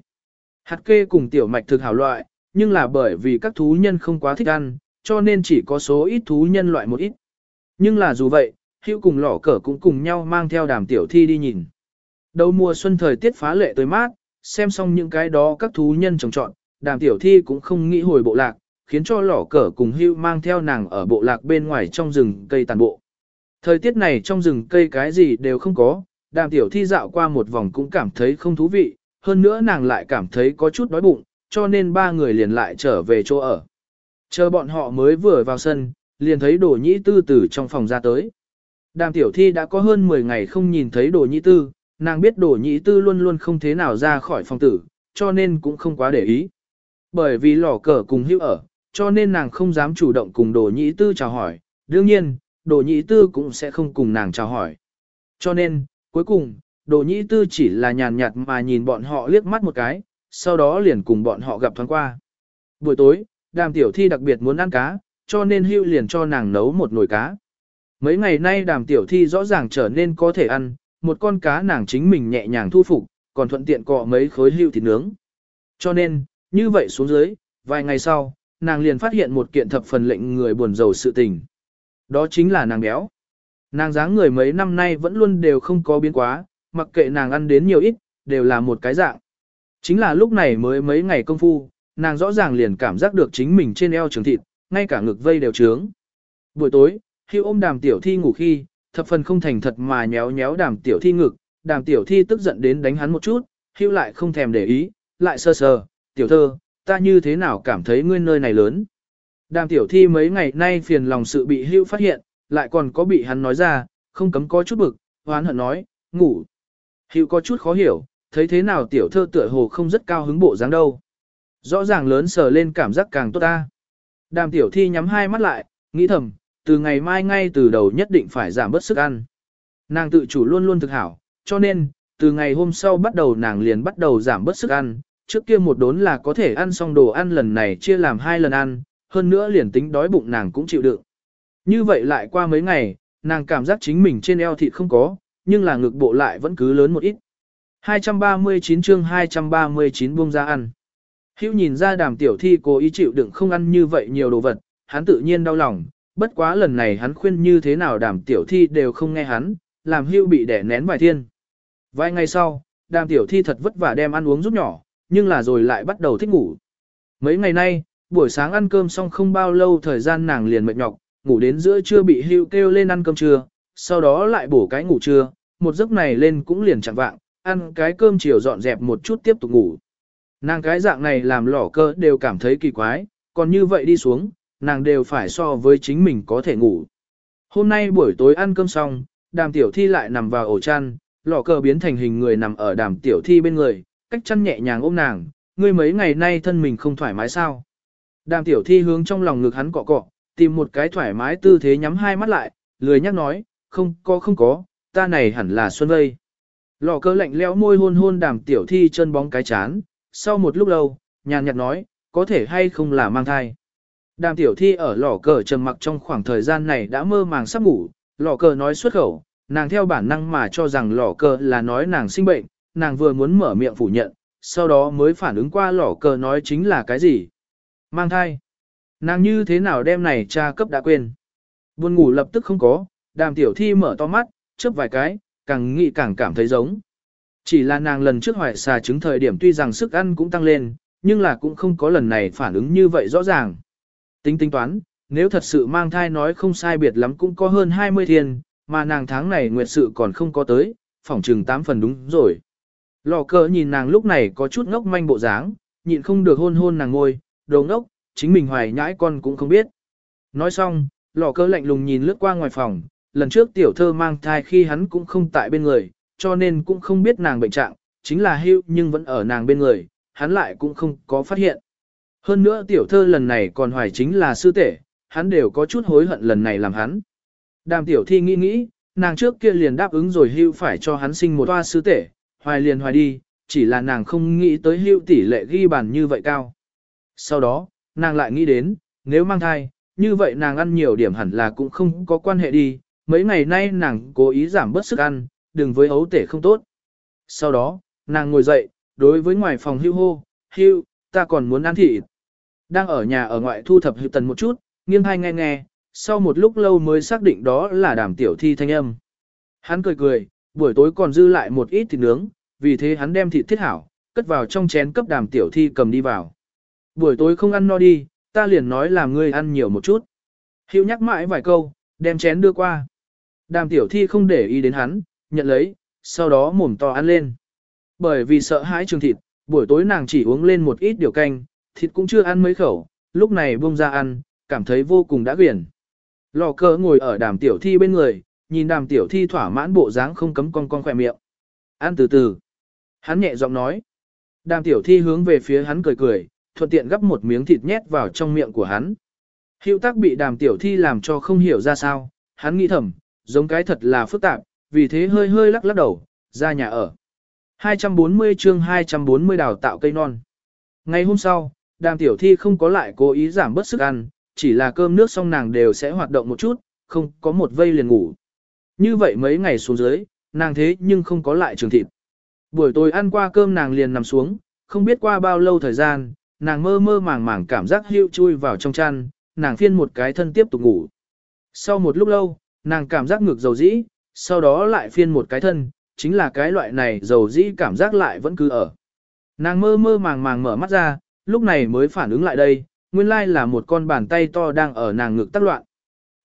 Hạt kê cùng tiểu mạch thực hảo loại, nhưng là bởi vì các thú nhân không quá thích ăn, cho nên chỉ có số ít thú nhân loại một ít. Nhưng là dù vậy, hữu cùng lỏ cờ cũng cùng nhau mang theo đàm tiểu thi đi nhìn. Đầu mùa xuân thời tiết phá lệ tới mát, xem xong những cái đó các thú nhân trồng trọn, đàm tiểu thi cũng không nghĩ hồi bộ lạc, khiến cho lỏ cờ cùng hưu mang theo nàng ở bộ lạc bên ngoài trong rừng cây tàn bộ. Thời tiết này trong rừng cây cái gì đều không có, đàm tiểu thi dạo qua một vòng cũng cảm thấy không thú vị, hơn nữa nàng lại cảm thấy có chút đói bụng, cho nên ba người liền lại trở về chỗ ở. Chờ bọn họ mới vừa vào sân, liền thấy đồ nhĩ tư từ trong phòng ra tới. Đàm tiểu thi đã có hơn 10 ngày không nhìn thấy đồ nhĩ tư, nàng biết đồ nhĩ tư luôn luôn không thế nào ra khỏi phòng tử, cho nên cũng không quá để ý. Bởi vì lò cờ cùng hữu ở, cho nên nàng không dám chủ động cùng đồ nhĩ tư chào hỏi, đương nhiên, đồ nhĩ tư cũng sẽ không cùng nàng chào hỏi. Cho nên, cuối cùng, đồ nhĩ tư chỉ là nhàn nhạt mà nhìn bọn họ liếc mắt một cái, sau đó liền cùng bọn họ gặp thoáng qua. Buổi tối, đàm tiểu thi đặc biệt muốn ăn cá, cho nên hưu liền cho nàng nấu một nồi cá. Mấy ngày nay đàm tiểu thi rõ ràng trở nên có thể ăn, một con cá nàng chính mình nhẹ nhàng thu phục, còn thuận tiện cọ mấy khối hưu thịt nướng. Cho nên, như vậy xuống dưới, vài ngày sau, nàng liền phát hiện một kiện thập phần lệnh người buồn rầu sự tình. Đó chính là nàng béo. Nàng dáng người mấy năm nay vẫn luôn đều không có biến quá, mặc kệ nàng ăn đến nhiều ít, đều là một cái dạng. Chính là lúc này mới mấy ngày công phu, nàng rõ ràng liền cảm giác được chính mình trên eo trường thịt, ngay cả ngực vây đều trướng. Buổi tối, khi ôm đàm tiểu thi ngủ khi, thập phần không thành thật mà nhéo nhéo đàm tiểu thi ngực, đàm tiểu thi tức giận đến đánh hắn một chút, hưu lại không thèm để ý, lại sơ sờ, tiểu thơ, ta như thế nào cảm thấy ngươi nơi này lớn. Đàm tiểu thi mấy ngày nay phiền lòng sự bị hưu phát hiện, lại còn có bị hắn nói ra, không cấm có chút bực, hoán hận nói, ngủ. Hữu có chút khó hiểu, thấy thế nào tiểu thơ tựa hồ không rất cao hứng bộ dáng đâu. Rõ ràng lớn sờ lên cảm giác càng tốt ta. Đàm tiểu thi nhắm hai mắt lại, nghĩ thầm, từ ngày mai ngay từ đầu nhất định phải giảm bớt sức ăn. Nàng tự chủ luôn luôn thực hảo, cho nên, từ ngày hôm sau bắt đầu nàng liền bắt đầu giảm bớt sức ăn, trước kia một đốn là có thể ăn xong đồ ăn lần này chia làm hai lần ăn, hơn nữa liền tính đói bụng nàng cũng chịu đựng. Như vậy lại qua mấy ngày, nàng cảm giác chính mình trên eo thịt không có, nhưng là ngực bộ lại vẫn cứ lớn một ít. 239 chương 239 buông ra ăn. Hữu nhìn ra đàm tiểu thi cố ý chịu đựng không ăn như vậy nhiều đồ vật, hắn tự nhiên đau lòng, bất quá lần này hắn khuyên như thế nào đàm tiểu thi đều không nghe hắn, làm hữu bị đẻ nén vài thiên. Vài ngày sau, đàm tiểu thi thật vất vả đem ăn uống giúp nhỏ, nhưng là rồi lại bắt đầu thích ngủ. Mấy ngày nay, buổi sáng ăn cơm xong không bao lâu thời gian nàng liền mệt nhọc, ngủ đến giữa trưa bị hưu kêu lên ăn cơm trưa, sau đó lại bổ cái ngủ trưa, một giấc này lên cũng liền chẳng vạng, ăn cái cơm chiều dọn dẹp một chút tiếp tục ngủ. Nàng cái dạng này làm lỏ cơ đều cảm thấy kỳ quái, còn như vậy đi xuống, nàng đều phải so với chính mình có thể ngủ. Hôm nay buổi tối ăn cơm xong, đàm tiểu thi lại nằm vào ổ chăn, lỏ cờ biến thành hình người nằm ở đàm tiểu thi bên người, cách chăn nhẹ nhàng ôm nàng, ngươi mấy ngày nay thân mình không thoải mái sao. Đàm tiểu thi hướng trong lòng ngực hắn cọ cọ, tìm một cái thoải mái tư thế nhắm hai mắt lại, lười nhắc nói, không có không có, ta này hẳn là xuân vây. Lò cơ lạnh lẽo môi hôn hôn đàm tiểu thi chân bóng cái chán, sau một lúc lâu, nhàn nhạt nói, có thể hay không là mang thai. Đàm tiểu thi ở lò cờ trầm mặc trong khoảng thời gian này đã mơ màng sắp ngủ, lò cờ nói xuất khẩu, nàng theo bản năng mà cho rằng lò cờ là nói nàng sinh bệnh, nàng vừa muốn mở miệng phủ nhận, sau đó mới phản ứng qua lỏ cờ nói chính là cái gì. Mang thai. Nàng như thế nào đem này cha cấp đã quên. Buồn ngủ lập tức không có, đàm tiểu thi mở to mắt, chớp vài cái, càng nghĩ càng cảm thấy giống. Chỉ là nàng lần trước hoài xà trứng thời điểm tuy rằng sức ăn cũng tăng lên, nhưng là cũng không có lần này phản ứng như vậy rõ ràng. Tính tính toán, nếu thật sự mang thai nói không sai biệt lắm cũng có hơn 20 thiên, mà nàng tháng này nguyệt sự còn không có tới, phỏng chừng 8 phần đúng rồi. Lò cờ nhìn nàng lúc này có chút ngốc manh bộ dáng, nhịn không được hôn hôn nàng ngôi, đồ ngốc, chính mình hoài nhãi con cũng không biết. Nói xong, lò cờ lạnh lùng nhìn lướt qua ngoài phòng, lần trước tiểu thơ mang thai khi hắn cũng không tại bên người, cho nên cũng không biết nàng bệnh trạng, chính là hưu nhưng vẫn ở nàng bên người, hắn lại cũng không có phát hiện. Hơn nữa tiểu thơ lần này còn hoài chính là sư tể, hắn đều có chút hối hận lần này làm hắn. Đàm tiểu thi nghĩ nghĩ, nàng trước kia liền đáp ứng rồi hưu phải cho hắn sinh một toa sư tể, hoài liền hoài đi, chỉ là nàng không nghĩ tới hưu tỷ lệ ghi bàn như vậy cao. Sau đó, nàng lại nghĩ đến, nếu mang thai, như vậy nàng ăn nhiều điểm hẳn là cũng không có quan hệ đi, mấy ngày nay nàng cố ý giảm bớt sức ăn, đừng với ấu tể không tốt. Sau đó, nàng ngồi dậy, đối với ngoài phòng hưu hô, hưu, ta còn muốn ăn thịt. Đang ở nhà ở ngoại thu thập hữu tần một chút, nghiêng hai nghe nghe, sau một lúc lâu mới xác định đó là đàm tiểu thi thanh âm. Hắn cười cười, buổi tối còn dư lại một ít thịt nướng, vì thế hắn đem thịt thiết hảo, cất vào trong chén cấp đàm tiểu thi cầm đi vào. Buổi tối không ăn no đi, ta liền nói làm ngươi ăn nhiều một chút. Hiệu nhắc mãi vài câu, đem chén đưa qua. Đàm tiểu thi không để ý đến hắn, nhận lấy, sau đó mồm to ăn lên. Bởi vì sợ hãi trường thịt, buổi tối nàng chỉ uống lên một ít điều canh, thịt cũng chưa ăn mấy khẩu, lúc này buông ra ăn, cảm thấy vô cùng đã quyển. Lò cờ ngồi ở đàm tiểu thi bên người, nhìn đàm tiểu thi thỏa mãn bộ dáng không cấm con con khỏe miệng. Ăn từ từ. Hắn nhẹ giọng nói. Đàm tiểu thi hướng về phía hắn cười cười, thuận tiện gắp một miếng thịt nhét vào trong miệng của hắn. Hiệu tác bị đàm tiểu thi làm cho không hiểu ra sao, hắn nghĩ thầm, giống cái thật là phức tạp, vì thế hơi hơi lắc lắc đầu, ra nhà ở. 240 chương 240 đào tạo cây non. Ngày hôm sau, đàm tiểu thi không có lại cố ý giảm bớt sức ăn, chỉ là cơm nước xong nàng đều sẽ hoạt động một chút, không có một vây liền ngủ. Như vậy mấy ngày xuống dưới, nàng thế nhưng không có lại trường thịt. Buổi tối ăn qua cơm nàng liền nằm xuống, không biết qua bao lâu thời gian, nàng mơ mơ màng màng cảm giác hưu chui vào trong chăn, nàng phiên một cái thân tiếp tục ngủ. Sau một lúc lâu, nàng cảm giác ngược dầu dĩ, sau đó lại phiên một cái thân, chính là cái loại này dầu dĩ cảm giác lại vẫn cứ ở. Nàng mơ mơ màng màng mở mắt ra, lúc này mới phản ứng lại đây, nguyên lai là một con bàn tay to đang ở nàng ngực tác loạn.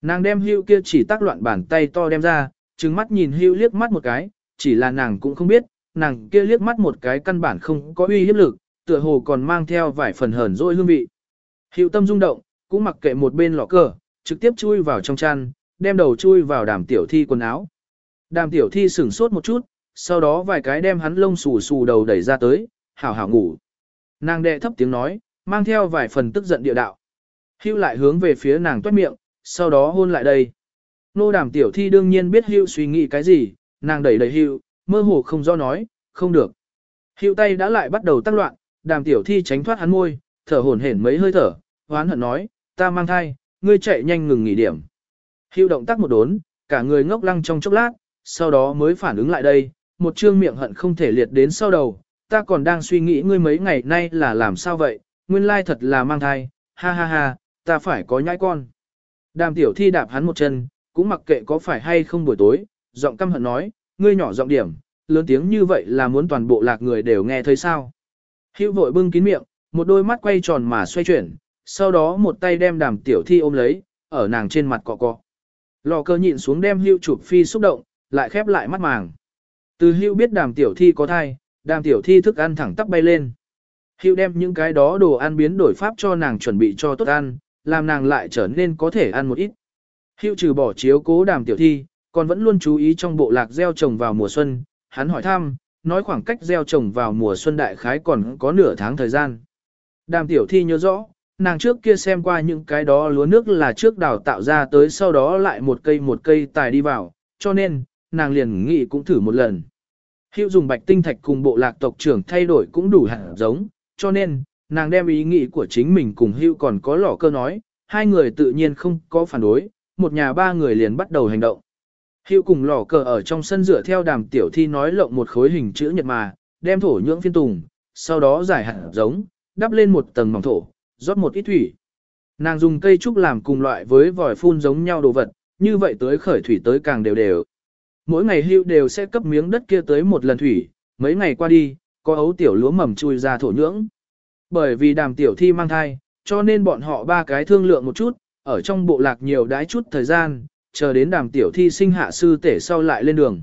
Nàng đem hưu kia chỉ tác loạn bàn tay to đem ra, trừng mắt nhìn hưu liếc mắt một cái, chỉ là nàng cũng không biết, nàng kia liếc mắt một cái căn bản không có uy hiếp lực, tựa hồ còn mang theo vài phần hờn dỗi hương vị. Hưu tâm rung động, cũng mặc kệ một bên lọ cờ, trực tiếp chui vào trong chăn, đem đầu chui vào đàm tiểu thi quần áo. Đàm tiểu thi sửng sốt một chút, sau đó vài cái đem hắn lông xù xù đầu đẩy ra tới, hảo hảo ngủ. Nàng đệ thấp tiếng nói, mang theo vài phần tức giận địa đạo. Hưu lại hướng về phía nàng toát miệng, sau đó hôn lại đây. Nô đàm tiểu thi đương nhiên biết hữu suy nghĩ cái gì, nàng đẩy đẩy hữu, mơ hồ không do nói, không được. Hữu tay đã lại bắt đầu tăng loạn, đàm tiểu thi tránh thoát hắn môi, thở hổn hển mấy hơi thở, hoán hận nói, ta mang thai, ngươi chạy nhanh ngừng nghỉ điểm. Hữu động tác một đốn, cả người ngốc lăng trong chốc lát, sau đó mới phản ứng lại đây, một trương miệng hận không thể liệt đến sau đầu, ta còn đang suy nghĩ ngươi mấy ngày nay là làm sao vậy, nguyên lai thật là mang thai, ha ha ha, ta phải có nhãi con. Đàm tiểu thi đạp hắn một chân, cũng mặc kệ có phải hay không buổi tối, giọng căm hận nói, ngươi nhỏ giọng điểm, lớn tiếng như vậy là muốn toàn bộ lạc người đều nghe thấy sao. Hữu vội bưng kín miệng, một đôi mắt quay tròn mà xoay chuyển, sau đó một tay đem đàm tiểu thi ôm lấy, ở nàng trên mặt cọ cọ. Lò cơ nhịn xuống đem hưu chụp phi xúc động, lại khép lại mắt màng. Từ hưu biết đàm tiểu thi có thai, đàm tiểu thi thức ăn thẳng tắp bay lên. Hưu đem những cái đó đồ ăn biến đổi pháp cho nàng chuẩn bị cho tốt ăn, làm nàng lại trở nên có thể ăn một ít. Hiệu trừ bỏ chiếu cố đàm tiểu thi, còn vẫn luôn chú ý trong bộ lạc gieo trồng vào mùa xuân, hắn hỏi thăm, nói khoảng cách gieo trồng vào mùa xuân đại khái còn có nửa tháng thời gian. Đàm tiểu thi nhớ rõ, nàng trước kia xem qua những cái đó lúa nước là trước đào tạo ra tới sau đó lại một cây một cây tài đi vào, cho nên, nàng liền nghĩ cũng thử một lần. Hiệu dùng bạch tinh thạch cùng bộ lạc tộc trưởng thay đổi cũng đủ hẳn giống, cho nên, nàng đem ý nghĩ của chính mình cùng Hưu còn có lỏ cơ nói, hai người tự nhiên không có phản đối, một nhà ba người liền bắt đầu hành động. Hữu cùng lỏ cờ ở trong sân rửa theo đàm tiểu thi nói lộng một khối hình chữ nhật mà, đem thổ nhưỡng phiên tùng, sau đó giải hạt giống, đắp lên một tầng mỏng thổ, rót một ít thủy. Nàng dùng cây trúc làm cùng loại với vòi phun giống nhau đồ vật, như vậy tới khởi thủy tới càng đều đều. Mỗi ngày hưu đều sẽ cấp miếng đất kia tới một lần thủy, mấy ngày qua đi, có ấu tiểu lúa mầm chui ra thổ nhưỡng. Bởi vì đàm tiểu thi mang thai, cho nên bọn họ ba cái thương lượng một chút, ở trong bộ lạc nhiều đái chút thời gian, chờ đến đàm tiểu thi sinh hạ sư tể sau lại lên đường.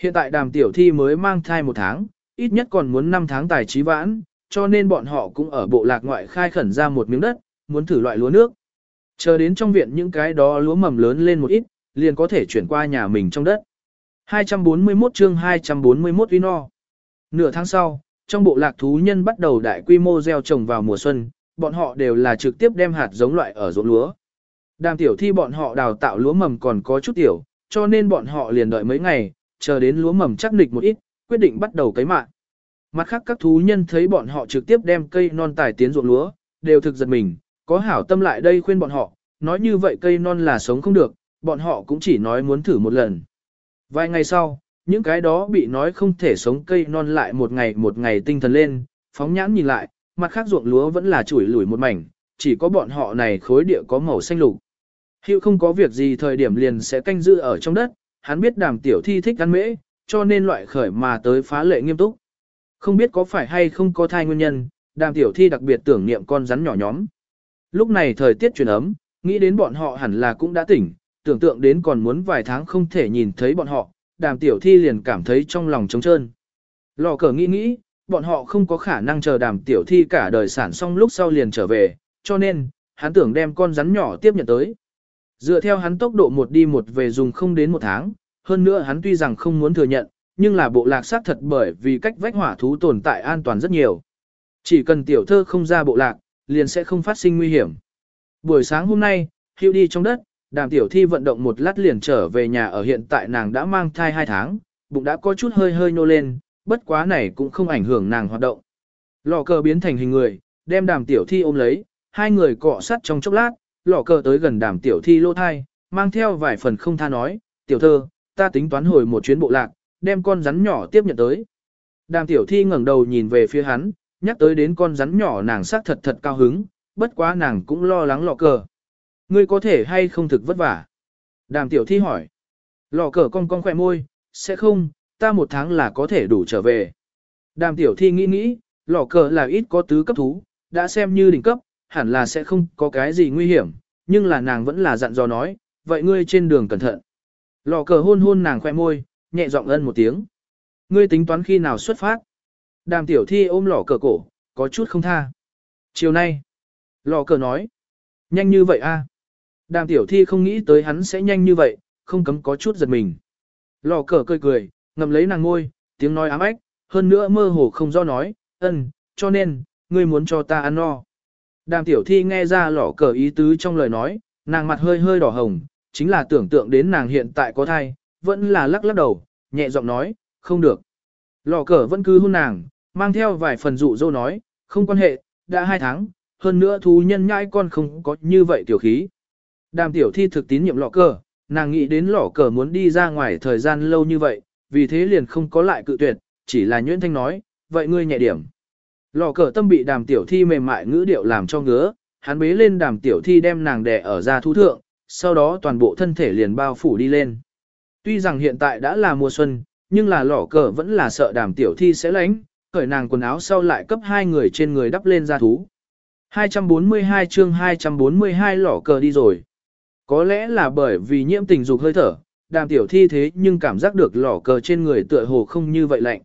Hiện tại đàm tiểu thi mới mang thai một tháng, ít nhất còn muốn 5 tháng tài trí vãn, cho nên bọn họ cũng ở bộ lạc ngoại khai khẩn ra một miếng đất, muốn thử loại lúa nước. Chờ đến trong viện những cái đó lúa mầm lớn lên một ít, liền có thể chuyển qua nhà mình trong đất. 241 chương 241 Vino Nửa tháng sau, trong bộ lạc thú nhân bắt đầu đại quy mô gieo trồng vào mùa xuân, bọn họ đều là trực tiếp đem hạt giống loại ở ruộng lúa. Đàm tiểu thi bọn họ đào tạo lúa mầm còn có chút tiểu, cho nên bọn họ liền đợi mấy ngày, chờ đến lúa mầm chắc nịch một ít, quyết định bắt đầu cấy mạng. Mặt khác các thú nhân thấy bọn họ trực tiếp đem cây non tài tiến ruộng lúa, đều thực giật mình, có hảo tâm lại đây khuyên bọn họ, nói như vậy cây non là sống không được, bọn họ cũng chỉ nói muốn thử một lần. Vài ngày sau, những cái đó bị nói không thể sống cây non lại một ngày một ngày tinh thần lên, phóng nhãn nhìn lại, mặt khác ruộng lúa vẫn là chủi lủi một mảnh, chỉ có bọn họ này khối địa có màu xanh lục. Hiệu không có việc gì thời điểm liền sẽ canh giữ ở trong đất, hắn biết đàm tiểu thi thích ăn mễ, cho nên loại khởi mà tới phá lệ nghiêm túc. Không biết có phải hay không có thai nguyên nhân, đàm tiểu thi đặc biệt tưởng niệm con rắn nhỏ nhóm. Lúc này thời tiết chuyển ấm, nghĩ đến bọn họ hẳn là cũng đã tỉnh, tưởng tượng đến còn muốn vài tháng không thể nhìn thấy bọn họ, đàm tiểu thi liền cảm thấy trong lòng trống trơn. Lò cờ nghĩ nghĩ, bọn họ không có khả năng chờ đàm tiểu thi cả đời sản xong lúc sau liền trở về, cho nên, hắn tưởng đem con rắn nhỏ tiếp nhận tới. Dựa theo hắn tốc độ một đi một về dùng không đến một tháng, hơn nữa hắn tuy rằng không muốn thừa nhận, nhưng là bộ lạc xác thật bởi vì cách vách hỏa thú tồn tại an toàn rất nhiều. Chỉ cần tiểu thơ không ra bộ lạc, liền sẽ không phát sinh nguy hiểm. Buổi sáng hôm nay, hưu đi trong đất, đàm tiểu thi vận động một lát liền trở về nhà ở hiện tại nàng đã mang thai 2 tháng, bụng đã có chút hơi hơi nô lên, bất quá này cũng không ảnh hưởng nàng hoạt động. Lò cờ biến thành hình người, đem đàm tiểu thi ôm lấy, hai người cọ sát trong chốc lát, lò cờ tới gần đàm tiểu thi lô thai, mang theo vài phần không tha nói, tiểu thơ, ta tính toán hồi một chuyến bộ lạc, đem con rắn nhỏ tiếp nhận tới. Đàm tiểu thi ngẩng đầu nhìn về phía hắn, nhắc tới đến con rắn nhỏ nàng sắc thật thật cao hứng, bất quá nàng cũng lo lắng lò cờ. Ngươi có thể hay không thực vất vả? Đàm tiểu thi hỏi. Lò cờ cong cong khỏe môi, sẽ không, ta một tháng là có thể đủ trở về. Đàm tiểu thi nghĩ nghĩ, lò cờ là ít có tứ cấp thú, đã xem như đỉnh cấp, hẳn là sẽ không có cái gì nguy hiểm, nhưng là nàng vẫn là dặn dò nói, vậy ngươi trên đường cẩn thận. Lò cờ hôn hôn nàng khoe môi, nhẹ giọng ân một tiếng. Ngươi tính toán khi nào xuất phát? Đàm tiểu thi ôm lò cờ cổ, có chút không tha. Chiều nay, lò cờ nói, nhanh như vậy a? Đàm tiểu thi không nghĩ tới hắn sẽ nhanh như vậy, không cấm có chút giật mình. Lò cờ cười cười, ngậm lấy nàng ngôi, tiếng nói ám ách, hơn nữa mơ hồ không do nói, ân, cho nên, ngươi muốn cho ta ăn no. Đàm tiểu thi nghe ra lò cờ ý tứ trong lời nói, nàng mặt hơi hơi đỏ hồng, chính là tưởng tượng đến nàng hiện tại có thai, vẫn là lắc lắc đầu, nhẹ giọng nói, không được. Lò cờ vẫn cứ hôn nàng, mang theo vài phần dụ dỗ nói, không quan hệ, đã hai tháng, hơn nữa thú nhân nhãi con không có như vậy tiểu khí. Đàm tiểu thi thực tín nhiệm lọ cờ, nàng nghĩ đến lọ cờ muốn đi ra ngoài thời gian lâu như vậy, vì thế liền không có lại cự tuyệt, chỉ là nhuyễn thanh nói, vậy ngươi nhẹ điểm. Lọ cờ tâm bị đàm tiểu thi mềm mại ngữ điệu làm cho ngứa, hắn bế lên đàm tiểu thi đem nàng đè ở ra thú thượng, sau đó toàn bộ thân thể liền bao phủ đi lên. Tuy rằng hiện tại đã là mùa xuân, nhưng là Lọ cờ vẫn là sợ đàm tiểu thi sẽ lánh, cởi nàng quần áo sau lại cấp hai người trên người đắp lên ra thú. 242 chương 242 Lọ cờ đi rồi. Có lẽ là bởi vì nhiễm tình dục hơi thở, đàm tiểu thi thế nhưng cảm giác được lỏ cờ trên người tựa hồ không như vậy lạnh.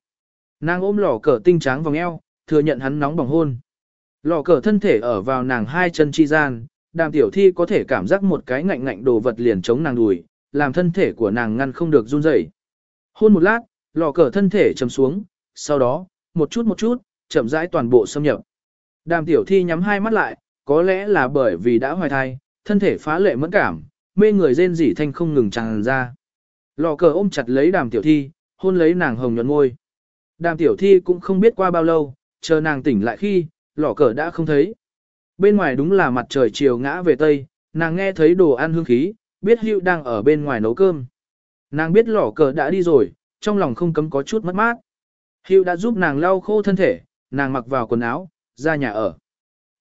Nàng ôm lỏ cờ tinh trắng vòng eo, thừa nhận hắn nóng bỏng hôn. Lỏ cờ thân thể ở vào nàng hai chân chi gian, đàm tiểu thi có thể cảm giác một cái ngạnh ngạnh đồ vật liền chống nàng đùi, làm thân thể của nàng ngăn không được run rẩy. Hôn một lát, lò cờ thân thể chầm xuống, sau đó, một chút một chút, chậm rãi toàn bộ xâm nhập. Đàm tiểu thi nhắm hai mắt lại, có lẽ là bởi vì đã hoài thai, thân thể phá lệ mẫn cảm, mê người rên rỉ thanh không ngừng tràn ra. Lò cờ ôm chặt lấy đàm tiểu thi, hôn lấy nàng hồng nhuận môi. Đàm tiểu thi cũng không biết qua bao lâu, chờ nàng tỉnh lại khi, lò cờ đã không thấy. Bên ngoài đúng là mặt trời chiều ngã về tây, nàng nghe thấy đồ ăn hương khí, biết hữu đang ở bên ngoài nấu cơm. Nàng biết lò cờ đã đi rồi, trong lòng không cấm có chút mất mát. Hữu đã giúp nàng lau khô thân thể, nàng mặc vào quần áo, ra nhà ở.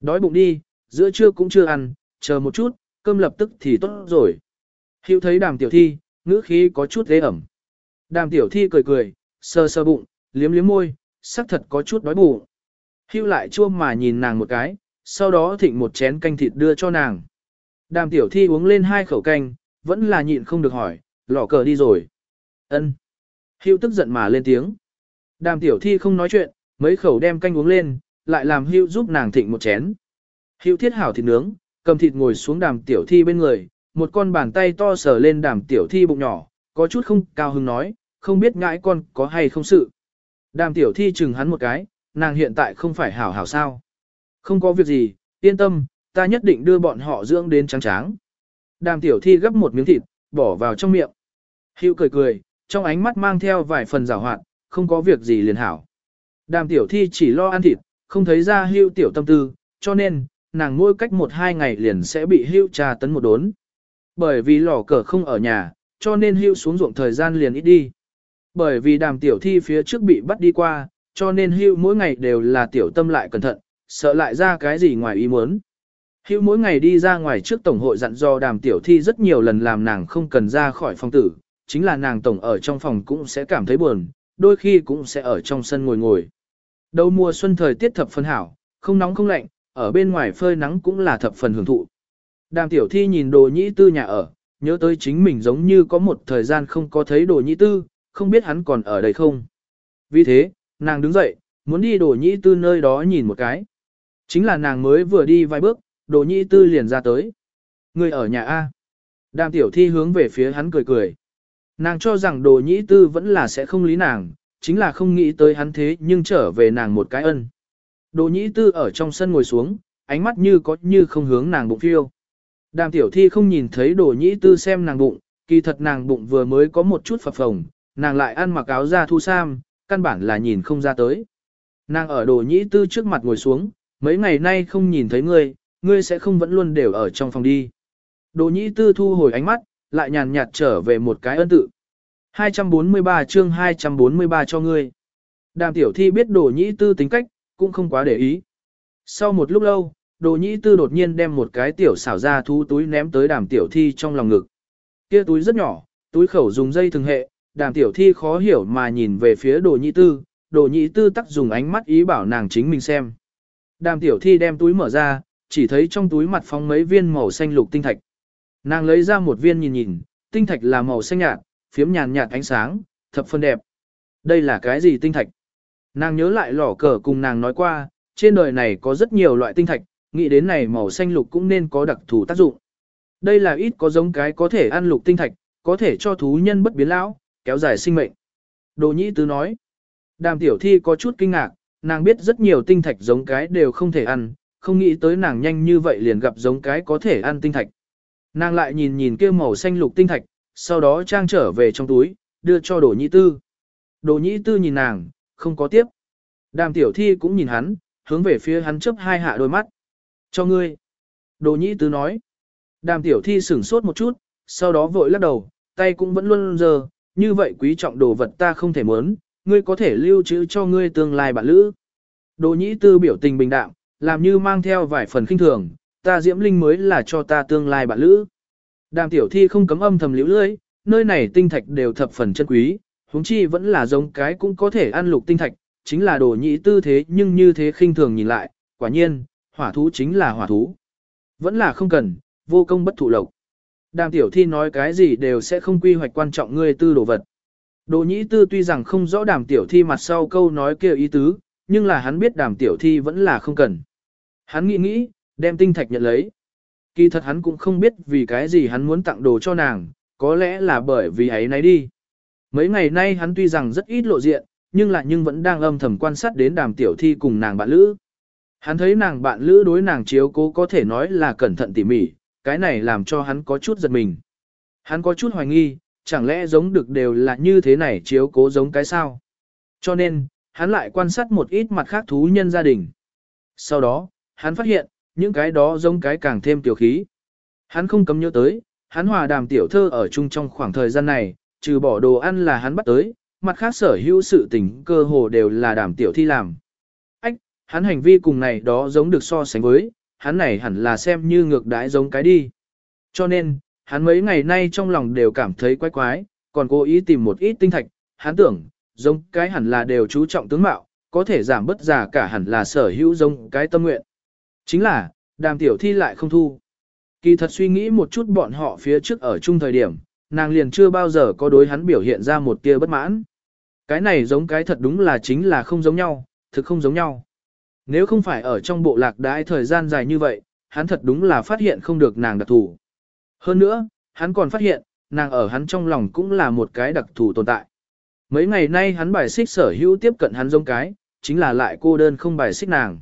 Đói bụng đi, giữa trưa cũng chưa ăn, chờ một chút, cơm lập tức thì tốt rồi. Hữu thấy đàm tiểu thi, ngữ khí có chút ghê ẩm. Đàm tiểu thi cười cười, sơ sơ bụng, liếm liếm môi, sắc thật có chút đói bụng. Hưu lại chua mà nhìn nàng một cái, sau đó thịnh một chén canh thịt đưa cho nàng. Đàm tiểu thi uống lên hai khẩu canh, vẫn là nhịn không được hỏi, lỏ cờ đi rồi. ân Hưu tức giận mà lên tiếng. Đàm tiểu thi không nói chuyện, mấy khẩu đem canh uống lên, lại làm Hưu giúp nàng thịnh một chén. Hưu thiết hảo thịt nướng, cầm thịt ngồi xuống đàm tiểu thi bên người, một con bàn tay to sờ lên đàm tiểu thi bụng nhỏ, có chút không cao hứng nói, không biết ngãi con có hay không sự. Đàm tiểu thi chừng hắn một cái, nàng hiện tại không phải hảo hảo sao. Không có việc gì, yên tâm, ta nhất định đưa bọn họ dưỡng đến trắng tráng. Đàm tiểu thi gấp một miếng thịt, bỏ vào trong miệng. Hữu cười cười, trong ánh mắt mang theo vài phần rào hoạt, không có việc gì liền hảo. Đàm tiểu thi chỉ lo ăn thịt, không thấy ra hưu tiểu tâm tư, cho nên, nàng mỗi cách một hai ngày liền sẽ bị hưu trà tấn một đốn. Bởi vì lò cờ không ở nhà, cho nên hưu xuống ruộng thời gian liền ít đi. Bởi vì đàm tiểu thi phía trước bị bắt đi qua, cho nên hưu mỗi ngày đều là tiểu tâm lại cẩn thận, sợ lại ra cái gì ngoài ý muốn. Hưu mỗi ngày đi ra ngoài trước tổng hội dặn dò đàm tiểu thi rất nhiều lần làm nàng không cần ra khỏi phòng tử, chính là nàng tổng ở trong phòng cũng sẽ cảm thấy buồn, đôi khi cũng sẽ ở trong sân ngồi ngồi. Đầu mùa xuân thời tiết thập phân hảo, không nóng không lạnh, ở bên ngoài phơi nắng cũng là thập phần hưởng thụ. Đàm tiểu thi nhìn đồ nhĩ tư nhà ở, nhớ tới chính mình giống như có một thời gian không có thấy đồ nhĩ tư, không biết hắn còn ở đây không. Vì thế, nàng đứng dậy, muốn đi đồ nhĩ tư nơi đó nhìn một cái. Chính là nàng mới vừa đi vài bước, đồ nhĩ tư liền ra tới. Người ở nhà A. Đàm tiểu thi hướng về phía hắn cười cười. Nàng cho rằng đồ nhĩ tư vẫn là sẽ không lý nàng, chính là không nghĩ tới hắn thế nhưng trở về nàng một cái ân. Đồ nhĩ tư ở trong sân ngồi xuống, ánh mắt như có như không hướng nàng bụng phiêu. Đàm tiểu thi không nhìn thấy đồ nhĩ tư xem nàng bụng, kỳ thật nàng bụng vừa mới có một chút phập phồng, nàng lại ăn mặc áo da thu sam, căn bản là nhìn không ra tới. Nàng ở đồ nhĩ tư trước mặt ngồi xuống, mấy ngày nay không nhìn thấy ngươi, ngươi sẽ không vẫn luôn đều ở trong phòng đi. Đồ nhĩ tư thu hồi ánh mắt, lại nhàn nhạt trở về một cái ân tự. 243 chương 243 cho ngươi. Đàm tiểu thi biết đồ nhĩ tư tính cách, cũng không quá để ý. Sau một lúc lâu, đồ nhĩ tư đột nhiên đem một cái tiểu xảo ra thú túi ném tới đàm tiểu thi trong lòng ngực. Kia túi rất nhỏ, túi khẩu dùng dây thường hệ, đàm tiểu thi khó hiểu mà nhìn về phía đồ nhĩ tư, đồ nhĩ tư tắc dùng ánh mắt ý bảo nàng chính mình xem. Đàm tiểu thi đem túi mở ra, chỉ thấy trong túi mặt phóng mấy viên màu xanh lục tinh thạch. Nàng lấy ra một viên nhìn nhìn, tinh thạch là màu xanh nhạt, phiếm nhàn nhạt ánh sáng, thập phân đẹp. Đây là cái gì tinh thạch? Nàng nhớ lại lỏ cờ cùng nàng nói qua, trên đời này có rất nhiều loại tinh thạch, nghĩ đến này màu xanh lục cũng nên có đặc thù tác dụng. Đây là ít có giống cái có thể ăn lục tinh thạch, có thể cho thú nhân bất biến lão, kéo dài sinh mệnh. Đồ nhĩ tứ nói. Đàm tiểu thi có chút kinh ngạc, nàng biết rất nhiều tinh thạch giống cái đều không thể ăn, không nghĩ tới nàng nhanh như vậy liền gặp giống cái có thể ăn tinh thạch. Nàng lại nhìn nhìn kia màu xanh lục tinh thạch, sau đó trang trở về trong túi, đưa cho đồ nhĩ tư. Đồ nhĩ tư nhìn nàng, không có tiếp. Đàm tiểu thi cũng nhìn hắn, hướng về phía hắn chấp hai hạ đôi mắt. Cho ngươi. Đồ nhĩ tư nói. Đàm tiểu thi sửng sốt một chút, sau đó vội lắc đầu, tay cũng vẫn luôn giờ, như vậy quý trọng đồ vật ta không thể muốn, ngươi có thể lưu trữ cho ngươi tương lai bạn lữ. Đồ nhĩ tư biểu tình bình đạm, làm như mang theo vài phần khinh thường, ta diễm linh mới là cho ta tương lai bạn lữ. Đàm tiểu thi không cấm âm thầm liễu lưỡi, nơi này tinh thạch đều thập phần chân quý, huống chi vẫn là giống cái cũng có thể ăn lục tinh thạch, chính là đồ nhĩ tư thế nhưng như thế khinh thường nhìn lại, quả nhiên, hỏa thú chính là hỏa thú. Vẫn là không cần, vô công bất thụ lộc. Đàm tiểu thi nói cái gì đều sẽ không quy hoạch quan trọng ngươi tư đồ vật. Đồ nhĩ tư tuy rằng không rõ đàm tiểu thi mặt sau câu nói kia ý tứ, nhưng là hắn biết đàm tiểu thi vẫn là không cần. Hắn nghĩ nghĩ, đem tinh thạch nhận lấy. Kỳ thật hắn cũng không biết vì cái gì hắn muốn tặng đồ cho nàng, có lẽ là bởi vì ấy nấy đi. Mấy ngày nay hắn tuy rằng rất ít lộ diện, nhưng lại nhưng vẫn đang âm thầm quan sát đến đàm tiểu thi cùng nàng bạn lữ. Hắn thấy nàng bạn lữ đối nàng chiếu cố có thể nói là cẩn thận tỉ mỉ, cái này làm cho hắn có chút giật mình. Hắn có chút hoài nghi, chẳng lẽ giống được đều là như thế này chiếu cố giống cái sao. Cho nên, hắn lại quan sát một ít mặt khác thú nhân gia đình. Sau đó, hắn phát hiện, những cái đó giống cái càng thêm tiểu khí. Hắn không cấm nhớ tới, hắn hòa đàm tiểu thơ ở chung trong khoảng thời gian này, trừ bỏ đồ ăn là hắn bắt tới, mặt khác sở hữu sự tình cơ hồ đều là đàm tiểu thi làm. Ách, hắn hành vi cùng này đó giống được so sánh với, hắn này hẳn là xem như ngược đãi giống cái đi. Cho nên, hắn mấy ngày nay trong lòng đều cảm thấy quái quái, còn cố ý tìm một ít tinh thạch, hắn tưởng, giống cái hẳn là đều chú trọng tướng mạo, có thể giảm bất già cả hẳn là sở hữu giống cái tâm nguyện. Chính là, đàm tiểu thi lại không thu. Kỳ thật suy nghĩ một chút bọn họ phía trước ở chung thời điểm, nàng liền chưa bao giờ có đối hắn biểu hiện ra một tia bất mãn. Cái này giống cái thật đúng là chính là không giống nhau, thực không giống nhau. Nếu không phải ở trong bộ lạc đãi thời gian dài như vậy, hắn thật đúng là phát hiện không được nàng đặc thù. Hơn nữa, hắn còn phát hiện, nàng ở hắn trong lòng cũng là một cái đặc thù tồn tại. Mấy ngày nay hắn bài xích sở hữu tiếp cận hắn giống cái, chính là lại cô đơn không bài xích nàng.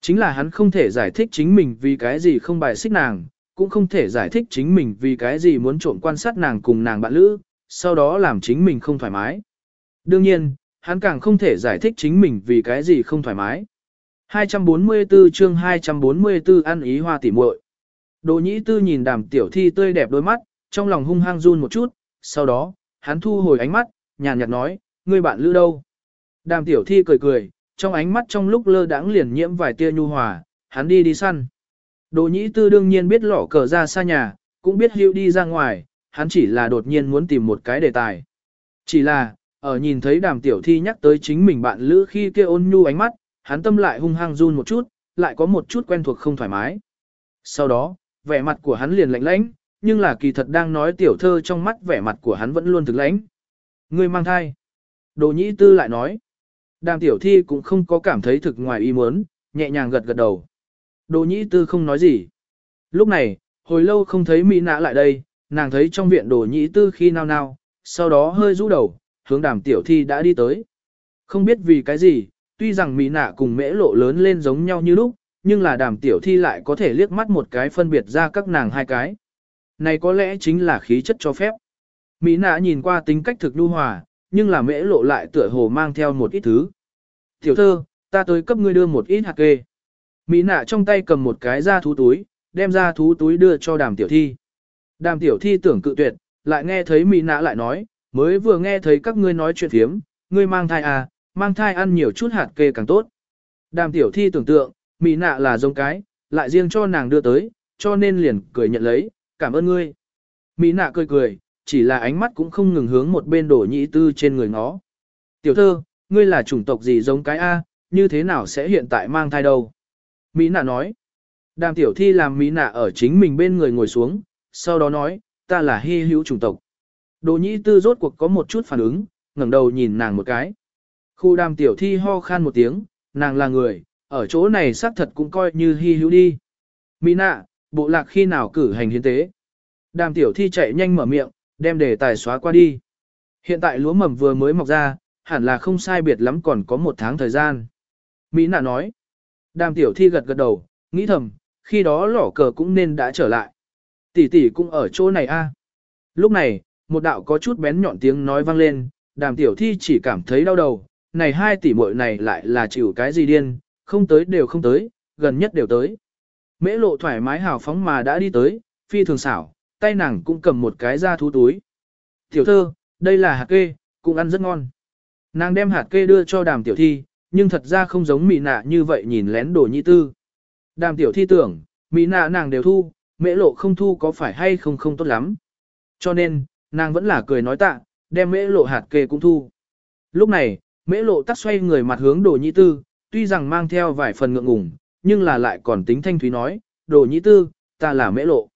Chính là hắn không thể giải thích chính mình vì cái gì không bài xích nàng, cũng không thể giải thích chính mình vì cái gì muốn trộm quan sát nàng cùng nàng bạn lữ, sau đó làm chính mình không thoải mái. Đương nhiên, hắn càng không thể giải thích chính mình vì cái gì không thoải mái. 244 chương 244 ăn ý hoa tỉ muội. Đồ nhĩ tư nhìn đàm tiểu thi tươi đẹp đôi mắt, trong lòng hung hăng run một chút, sau đó, hắn thu hồi ánh mắt, nhàn nhạt nói, ngươi bạn lữ đâu? Đàm tiểu thi cười cười, trong ánh mắt trong lúc lơ đãng liền nhiễm vài tia nhu hòa, hắn đi đi săn. Đồ nhĩ tư đương nhiên biết lỏ cờ ra xa nhà, cũng biết hữu đi ra ngoài, hắn chỉ là đột nhiên muốn tìm một cái đề tài. Chỉ là, ở nhìn thấy đàm tiểu thi nhắc tới chính mình bạn lữ khi kia ôn nhu ánh mắt, hắn tâm lại hung hăng run một chút, lại có một chút quen thuộc không thoải mái. Sau đó, vẻ mặt của hắn liền lạnh lãnh, nhưng là kỳ thật đang nói tiểu thơ trong mắt vẻ mặt của hắn vẫn luôn thực lãnh. Ngươi mang thai. Đồ nhĩ tư lại nói. Đàm tiểu thi cũng không có cảm thấy thực ngoài ý muốn, nhẹ nhàng gật gật đầu. Đồ nhĩ tư không nói gì. Lúc này, hồi lâu không thấy Mỹ nã lại đây, nàng thấy trong viện đồ nhĩ tư khi nào nào, sau đó hơi rũ đầu, hướng đàm tiểu thi đã đi tới. Không biết vì cái gì, tuy rằng Mỹ nạ cùng mễ lộ lớn lên giống nhau như lúc, nhưng là đàm tiểu thi lại có thể liếc mắt một cái phân biệt ra các nàng hai cái. Này có lẽ chính là khí chất cho phép. Mỹ nạ nhìn qua tính cách thực nhu hòa, nhưng là mễ lộ lại tựa hồ mang theo một ít thứ. Tiểu thơ, ta tới cấp ngươi đưa một ít hạt kê. Mỹ nạ trong tay cầm một cái da thú túi, đem ra thú túi đưa cho đàm tiểu thi. Đàm tiểu thi tưởng cự tuyệt, lại nghe thấy Mỹ nạ lại nói, mới vừa nghe thấy các ngươi nói chuyện thiếm, ngươi mang thai à, mang thai ăn nhiều chút hạt kê càng tốt. Đàm tiểu thi tưởng tượng, Mỹ nạ là giống cái, lại riêng cho nàng đưa tới, cho nên liền cười nhận lấy, cảm ơn ngươi. Mỹ nạ cười cười, chỉ là ánh mắt cũng không ngừng hướng một bên đổ nhị tư trên người nó. Tiểu thơ, ngươi là chủng tộc gì giống cái A, như thế nào sẽ hiện tại mang thai đâu? Mỹ nạ nói. Đàm tiểu thi làm Mỹ nạ ở chính mình bên người ngồi xuống, sau đó nói, ta là hy hữu chủng tộc. Đồ Nhĩ tư rốt cuộc có một chút phản ứng, ngẩng đầu nhìn nàng một cái. Khu đàm tiểu thi ho khan một tiếng, nàng là người, ở chỗ này xác thật cũng coi như hy hữu đi. Mỹ nạ, bộ lạc khi nào cử hành hiến tế. Đàm tiểu thi chạy nhanh mở miệng, đem đề tài xóa qua đi. Hiện tại lúa mầm vừa mới mọc ra, hẳn là không sai biệt lắm còn có một tháng thời gian. Mỹ nạ nói. Đàm tiểu thi gật gật đầu, nghĩ thầm, khi đó lỏ cờ cũng nên đã trở lại. Tỷ tỷ cũng ở chỗ này a. Lúc này, một đạo có chút bén nhọn tiếng nói vang lên, đàm tiểu thi chỉ cảm thấy đau đầu, này hai tỷ muội này lại là chịu cái gì điên, không tới đều không tới, gần nhất đều tới. Mễ lộ thoải mái hào phóng mà đã đi tới, phi thường xảo, tay nàng cũng cầm một cái da thú túi. Tiểu thơ, đây là hạt kê, cũng ăn rất ngon. Nàng đem hạt kê đưa cho đàm tiểu thi, nhưng thật ra không giống mị nạ như vậy nhìn lén đồ nhị tư. Đàm tiểu thi tưởng, mị nạ nàng đều thu, mễ lộ không thu có phải hay không không tốt lắm. Cho nên, nàng vẫn là cười nói tạ, đem mễ lộ hạt kê cũng thu. Lúc này, mễ lộ tắt xoay người mặt hướng đồ nhị tư, tuy rằng mang theo vài phần ngượng ngùng, nhưng là lại còn tính thanh thúy nói, đồ nhị tư, ta là mễ lộ.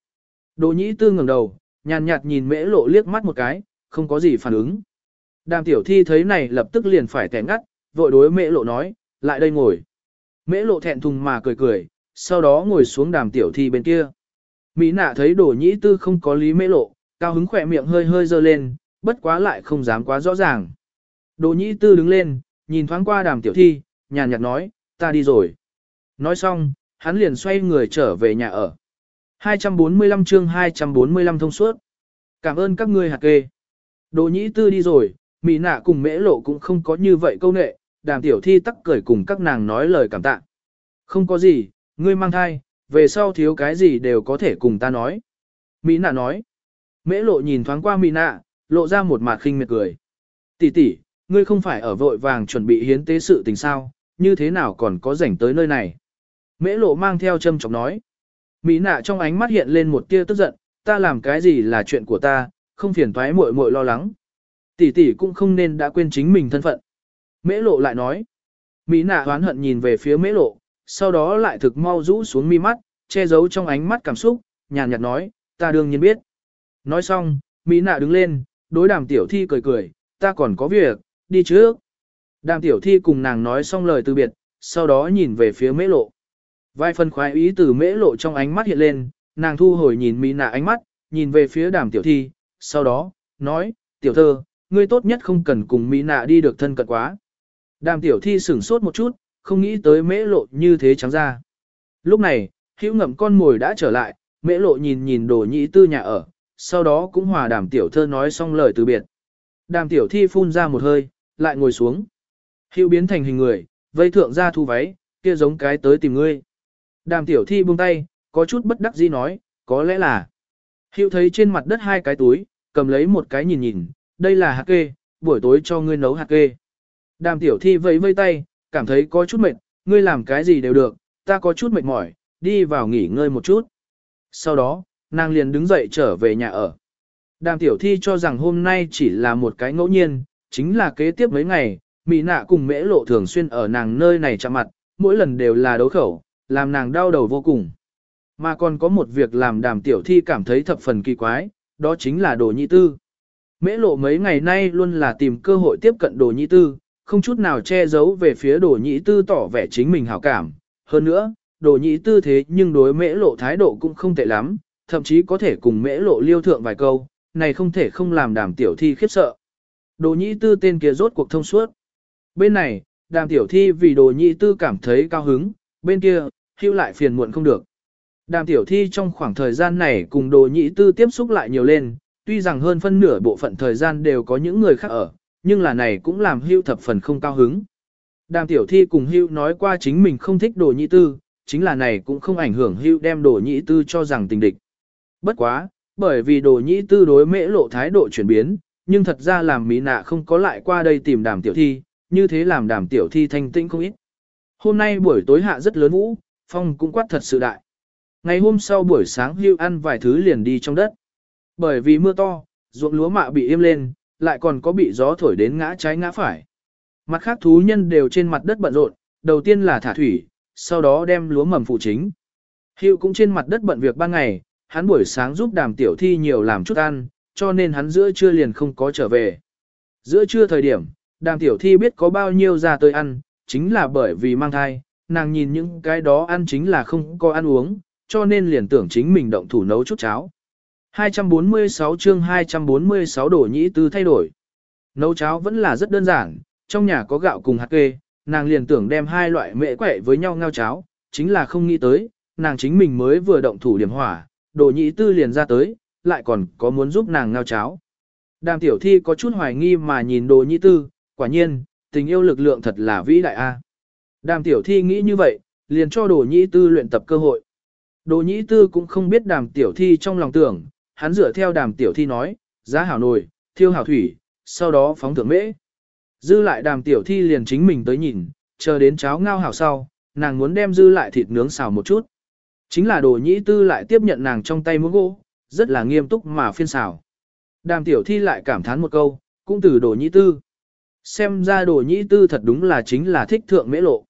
Đồ nhị tư ngẩng đầu, nhàn nhạt nhìn mễ lộ liếc mắt một cái, không có gì phản ứng. Đàm tiểu thi thấy này lập tức liền phải tẻ ngắt, vội đối mễ lộ nói, lại đây ngồi. Mễ lộ thẹn thùng mà cười cười, sau đó ngồi xuống đàm tiểu thi bên kia. Mỹ nạ thấy đổ nhĩ tư không có lý mễ lộ, cao hứng khỏe miệng hơi hơi dơ lên, bất quá lại không dám quá rõ ràng. Đồ nhĩ tư đứng lên, nhìn thoáng qua đàm tiểu thi, nhàn nhạt nói, ta đi rồi. Nói xong, hắn liền xoay người trở về nhà ở. 245 chương 245 thông suốt. Cảm ơn các ngươi hạt kê. Đồ nhĩ tư đi rồi, Mỹ nạ cùng mễ lộ cũng không có như vậy câu nệ, đàm tiểu thi tắc cười cùng các nàng nói lời cảm tạ. Không có gì, ngươi mang thai, về sau thiếu cái gì đều có thể cùng ta nói. Mỹ nạ nói. Mễ lộ nhìn thoáng qua Mỹ nạ, lộ ra một mặt khinh miệt cười. Tỷ tỷ, ngươi không phải ở vội vàng chuẩn bị hiến tế sự tình sao, như thế nào còn có rảnh tới nơi này. Mễ lộ mang theo châm chọc nói. Mỹ nạ trong ánh mắt hiện lên một tia tức giận, ta làm cái gì là chuyện của ta, không phiền toái muội muội lo lắng. tỷ tỷ cũng không nên đã quên chính mình thân phận. Mễ lộ lại nói. Mỹ nạ hoán hận nhìn về phía mễ lộ, sau đó lại thực mau rũ xuống mi mắt, che giấu trong ánh mắt cảm xúc, nhàn nhạt nói, ta đương nhiên biết. Nói xong, Mỹ nạ đứng lên, đối đàm tiểu thi cười cười, ta còn có việc, đi trước. Đàm tiểu thi cùng nàng nói xong lời từ biệt, sau đó nhìn về phía mễ lộ. Vài phần khoái ý từ mễ lộ trong ánh mắt hiện lên, nàng thu hồi nhìn Mỹ nạ ánh mắt, nhìn về phía đàm tiểu thi, sau đó, nói, tiểu thơ, ngươi tốt nhất không cần cùng Mỹ nạ đi được thân cận quá. Đàm tiểu thi sửng sốt một chút, không nghĩ tới mễ lộ như thế trắng ra. Lúc này, hữu ngậm con mồi đã trở lại, mễ lộ nhìn nhìn đồ nhĩ tư nhà ở, sau đó cũng hòa đàm tiểu thơ nói xong lời từ biệt. Đàm tiểu thi phun ra một hơi, lại ngồi xuống. Hữu biến thành hình người, vây thượng ra thu váy, kia giống cái tới tìm ngươi. Đàm tiểu thi buông tay, có chút bất đắc dĩ nói, có lẽ là. Hữu thấy trên mặt đất hai cái túi, cầm lấy một cái nhìn nhìn, đây là hạt kê, buổi tối cho ngươi nấu hạt kê. Đàm tiểu thi vẫy vây tay, cảm thấy có chút mệt, ngươi làm cái gì đều được, ta có chút mệt mỏi, đi vào nghỉ ngơi một chút. Sau đó, nàng liền đứng dậy trở về nhà ở. Đàm tiểu thi cho rằng hôm nay chỉ là một cái ngẫu nhiên, chính là kế tiếp mấy ngày, Mỹ nạ cùng mễ lộ thường xuyên ở nàng nơi này chạm mặt, mỗi lần đều là đấu khẩu, làm nàng đau đầu vô cùng. Mà còn có một việc làm đàm tiểu thi cảm thấy thập phần kỳ quái, đó chính là đồ nhị tư. Mễ lộ mấy ngày nay luôn là tìm cơ hội tiếp cận đồ nhị tư, không chút nào che giấu về phía đồ nhị tư tỏ vẻ chính mình hảo cảm. Hơn nữa, đồ nhị tư thế nhưng đối mễ lộ thái độ cũng không tệ lắm, thậm chí có thể cùng mễ lộ liêu thượng vài câu, này không thể không làm đàm tiểu thi khiếp sợ. Đồ nhị tư tên kia rốt cuộc thông suốt. Bên này, đàm tiểu thi vì đồ nhị tư cảm thấy cao hứng, bên kia, hưu lại phiền muộn không được. Đàm tiểu thi trong khoảng thời gian này cùng đồ nhị tư tiếp xúc lại nhiều lên, tuy rằng hơn phân nửa bộ phận thời gian đều có những người khác ở, nhưng là này cũng làm hưu thập phần không cao hứng. Đàm tiểu thi cùng hưu nói qua chính mình không thích đồ nhị tư, chính là này cũng không ảnh hưởng hưu đem đồ nhị tư cho rằng tình địch. Bất quá, bởi vì đồ nhị tư đối mễ lộ thái độ chuyển biến, nhưng thật ra làm mỹ nạ không có lại qua đây tìm đàm tiểu thi, như thế làm đàm tiểu thi thanh tĩnh không ít. Hôm nay buổi tối hạ rất lớn vũ, phong cũng quát thật sự đại. Ngày hôm sau buổi sáng hưu ăn vài thứ liền đi trong đất. Bởi vì mưa to, ruộng lúa mạ bị im lên, lại còn có bị gió thổi đến ngã trái ngã phải. Mặt khác thú nhân đều trên mặt đất bận rộn, đầu tiên là thả thủy, sau đó đem lúa mầm phụ chính. Hiệu cũng trên mặt đất bận việc ban ngày, hắn buổi sáng giúp đàm tiểu thi nhiều làm chút ăn, cho nên hắn giữa trưa liền không có trở về. Giữa trưa thời điểm, đàm tiểu thi biết có bao nhiêu ra tới ăn, chính là bởi vì mang thai, nàng nhìn những cái đó ăn chính là không có ăn uống, cho nên liền tưởng chính mình động thủ nấu chút cháo. 246 chương 246 đổ nhĩ tư thay đổi. Nấu cháo vẫn là rất đơn giản, trong nhà có gạo cùng hạt kê, nàng liền tưởng đem hai loại mễ quẻ với nhau ngao cháo, chính là không nghĩ tới, nàng chính mình mới vừa động thủ điểm hỏa, đồ nhĩ tư liền ra tới, lại còn có muốn giúp nàng ngao cháo. Đàm tiểu thi có chút hoài nghi mà nhìn đồ nhĩ tư, quả nhiên, tình yêu lực lượng thật là vĩ đại a. Đàm tiểu thi nghĩ như vậy, liền cho đồ nhĩ tư luyện tập cơ hội. Đồ nhĩ tư cũng không biết đàm tiểu thi trong lòng tưởng, hắn dựa theo đàm tiểu thi nói, giá hảo nồi, thiêu hảo thủy, sau đó phóng thượng mễ. Dư lại đàm tiểu thi liền chính mình tới nhìn, chờ đến cháo ngao hảo sau, nàng muốn đem dư lại thịt nướng xào một chút. Chính là đồ nhĩ tư lại tiếp nhận nàng trong tay muỗng gỗ, rất là nghiêm túc mà phiên xào. Đàm tiểu thi lại cảm thán một câu, cũng từ đồ nhĩ tư. Xem ra đồ nhĩ tư thật đúng là chính là thích thượng mễ lộ.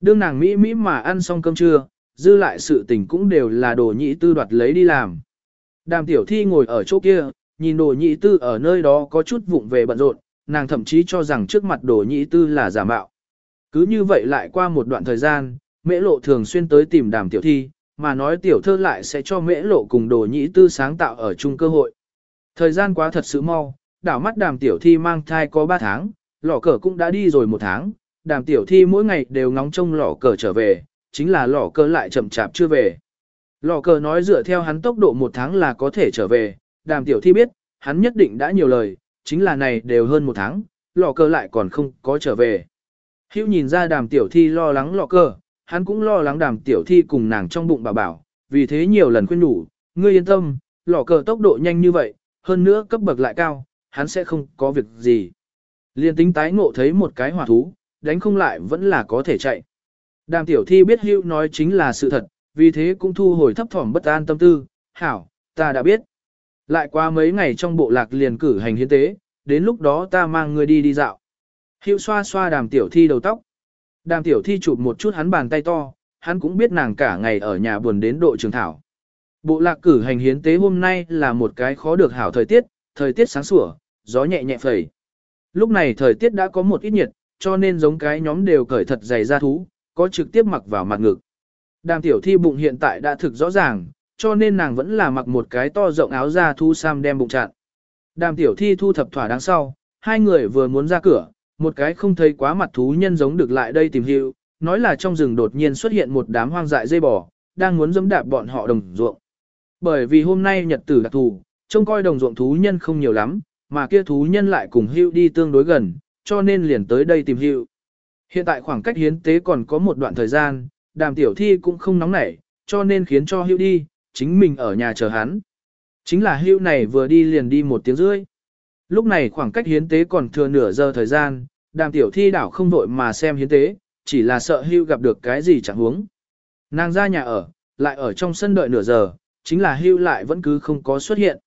Đương nàng Mỹ Mỹ mà ăn xong cơm trưa, dư lại sự tình cũng đều là đồ nhĩ tư đoạt lấy đi làm. Đàm tiểu thi ngồi ở chỗ kia, nhìn đồ nhĩ tư ở nơi đó có chút vụng về bận rộn, nàng thậm chí cho rằng trước mặt đồ nhĩ tư là giả mạo. Cứ như vậy lại qua một đoạn thời gian, mễ lộ thường xuyên tới tìm đàm tiểu thi, mà nói tiểu thơ lại sẽ cho mễ lộ cùng đồ nhĩ tư sáng tạo ở chung cơ hội. Thời gian quá thật sự mau, đảo mắt đàm tiểu thi mang thai có 3 tháng, lỏ cờ cũng đã đi rồi một tháng, đàm tiểu thi mỗi ngày đều ngóng trông lỏ cờ trở về, chính là lỏ cờ lại chậm chạp chưa về. Lò cờ nói dựa theo hắn tốc độ một tháng là có thể trở về, đàm tiểu thi biết, hắn nhất định đã nhiều lời, chính là này đều hơn một tháng, lò cờ lại còn không có trở về. Hữu nhìn ra đàm tiểu thi lo lắng lọ cờ, hắn cũng lo lắng đàm tiểu thi cùng nàng trong bụng bảo bảo, vì thế nhiều lần khuyên nhủ, ngươi yên tâm, lọ cờ tốc độ nhanh như vậy, hơn nữa cấp bậc lại cao, hắn sẽ không có việc gì. Liên tính tái ngộ thấy một cái hỏa thú, đánh không lại vẫn là có thể chạy. Đàm tiểu thi biết hữu nói chính là sự thật, vì thế cũng thu hồi thấp thỏm bất an tâm tư, hảo, ta đã biết. Lại qua mấy ngày trong bộ lạc liền cử hành hiến tế, đến lúc đó ta mang ngươi đi đi dạo. Hiệu xoa xoa đàm tiểu thi đầu tóc. Đàm tiểu thi chụp một chút hắn bàn tay to, hắn cũng biết nàng cả ngày ở nhà buồn đến độ trường thảo. Bộ lạc cử hành hiến tế hôm nay là một cái khó được hảo thời tiết, thời tiết sáng sủa, gió nhẹ nhẹ phẩy. Lúc này thời tiết đã có một ít nhiệt, cho nên giống cái nhóm đều cởi thật dày ra thú, có trực tiếp mặc vào mặt ngực. Đàm tiểu thi bụng hiện tại đã thực rõ ràng, cho nên nàng vẫn là mặc một cái to rộng áo da thu sam đem bụng chặn. Đàm tiểu thi thu thập thỏa đáng sau, hai người vừa muốn ra cửa, một cái không thấy quá mặt thú nhân giống được lại đây tìm hiểu, nói là trong rừng đột nhiên xuất hiện một đám hoang dại dây bò, đang muốn dẫm đạp bọn họ đồng ruộng. Bởi vì hôm nay nhật tử đặc thù, trông coi đồng ruộng thú nhân không nhiều lắm, mà kia thú nhân lại cùng hưu đi tương đối gần, cho nên liền tới đây tìm hưu. Hiện tại khoảng cách hiến tế còn có một đoạn thời gian, đàm tiểu thi cũng không nóng nảy, cho nên khiến cho hưu đi, chính mình ở nhà chờ hắn. Chính là hưu này vừa đi liền đi một tiếng rưỡi. Lúc này khoảng cách hiến tế còn thừa nửa giờ thời gian, đàm tiểu thi đảo không vội mà xem hiến tế, chỉ là sợ hưu gặp được cái gì chẳng huống. Nàng ra nhà ở, lại ở trong sân đợi nửa giờ, chính là hưu lại vẫn cứ không có xuất hiện.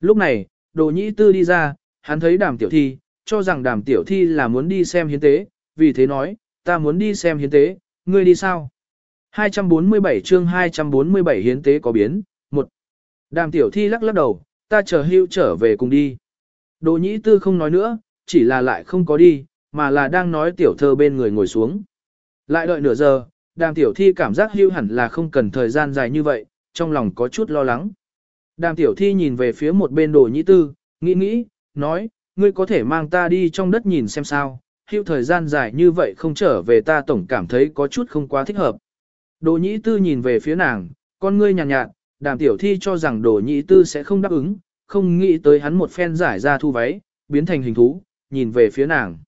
Lúc này, đồ nhĩ tư đi ra, hắn thấy đàm tiểu thi, cho rằng đàm tiểu thi là muốn đi xem hiến tế, vì thế nói, ta muốn đi xem hiến tế, ngươi đi sao? 247 chương 247 hiến tế có biến, một Đàm tiểu thi lắc lắc đầu, ta chờ hưu trở về cùng đi. Đồ nhĩ tư không nói nữa, chỉ là lại không có đi, mà là đang nói tiểu thơ bên người ngồi xuống. Lại đợi nửa giờ, đàm tiểu thi cảm giác hưu hẳn là không cần thời gian dài như vậy, trong lòng có chút lo lắng. Đàm tiểu thi nhìn về phía một bên đồ nhĩ tư, nghĩ nghĩ, nói, ngươi có thể mang ta đi trong đất nhìn xem sao, hưu thời gian dài như vậy không trở về ta tổng cảm thấy có chút không quá thích hợp. Đồ nhĩ tư nhìn về phía nàng, con ngươi nhàn nhạt, nhạt, đàm tiểu thi cho rằng đồ nhĩ tư sẽ không đáp ứng, không nghĩ tới hắn một phen giải ra thu váy, biến thành hình thú, nhìn về phía nàng.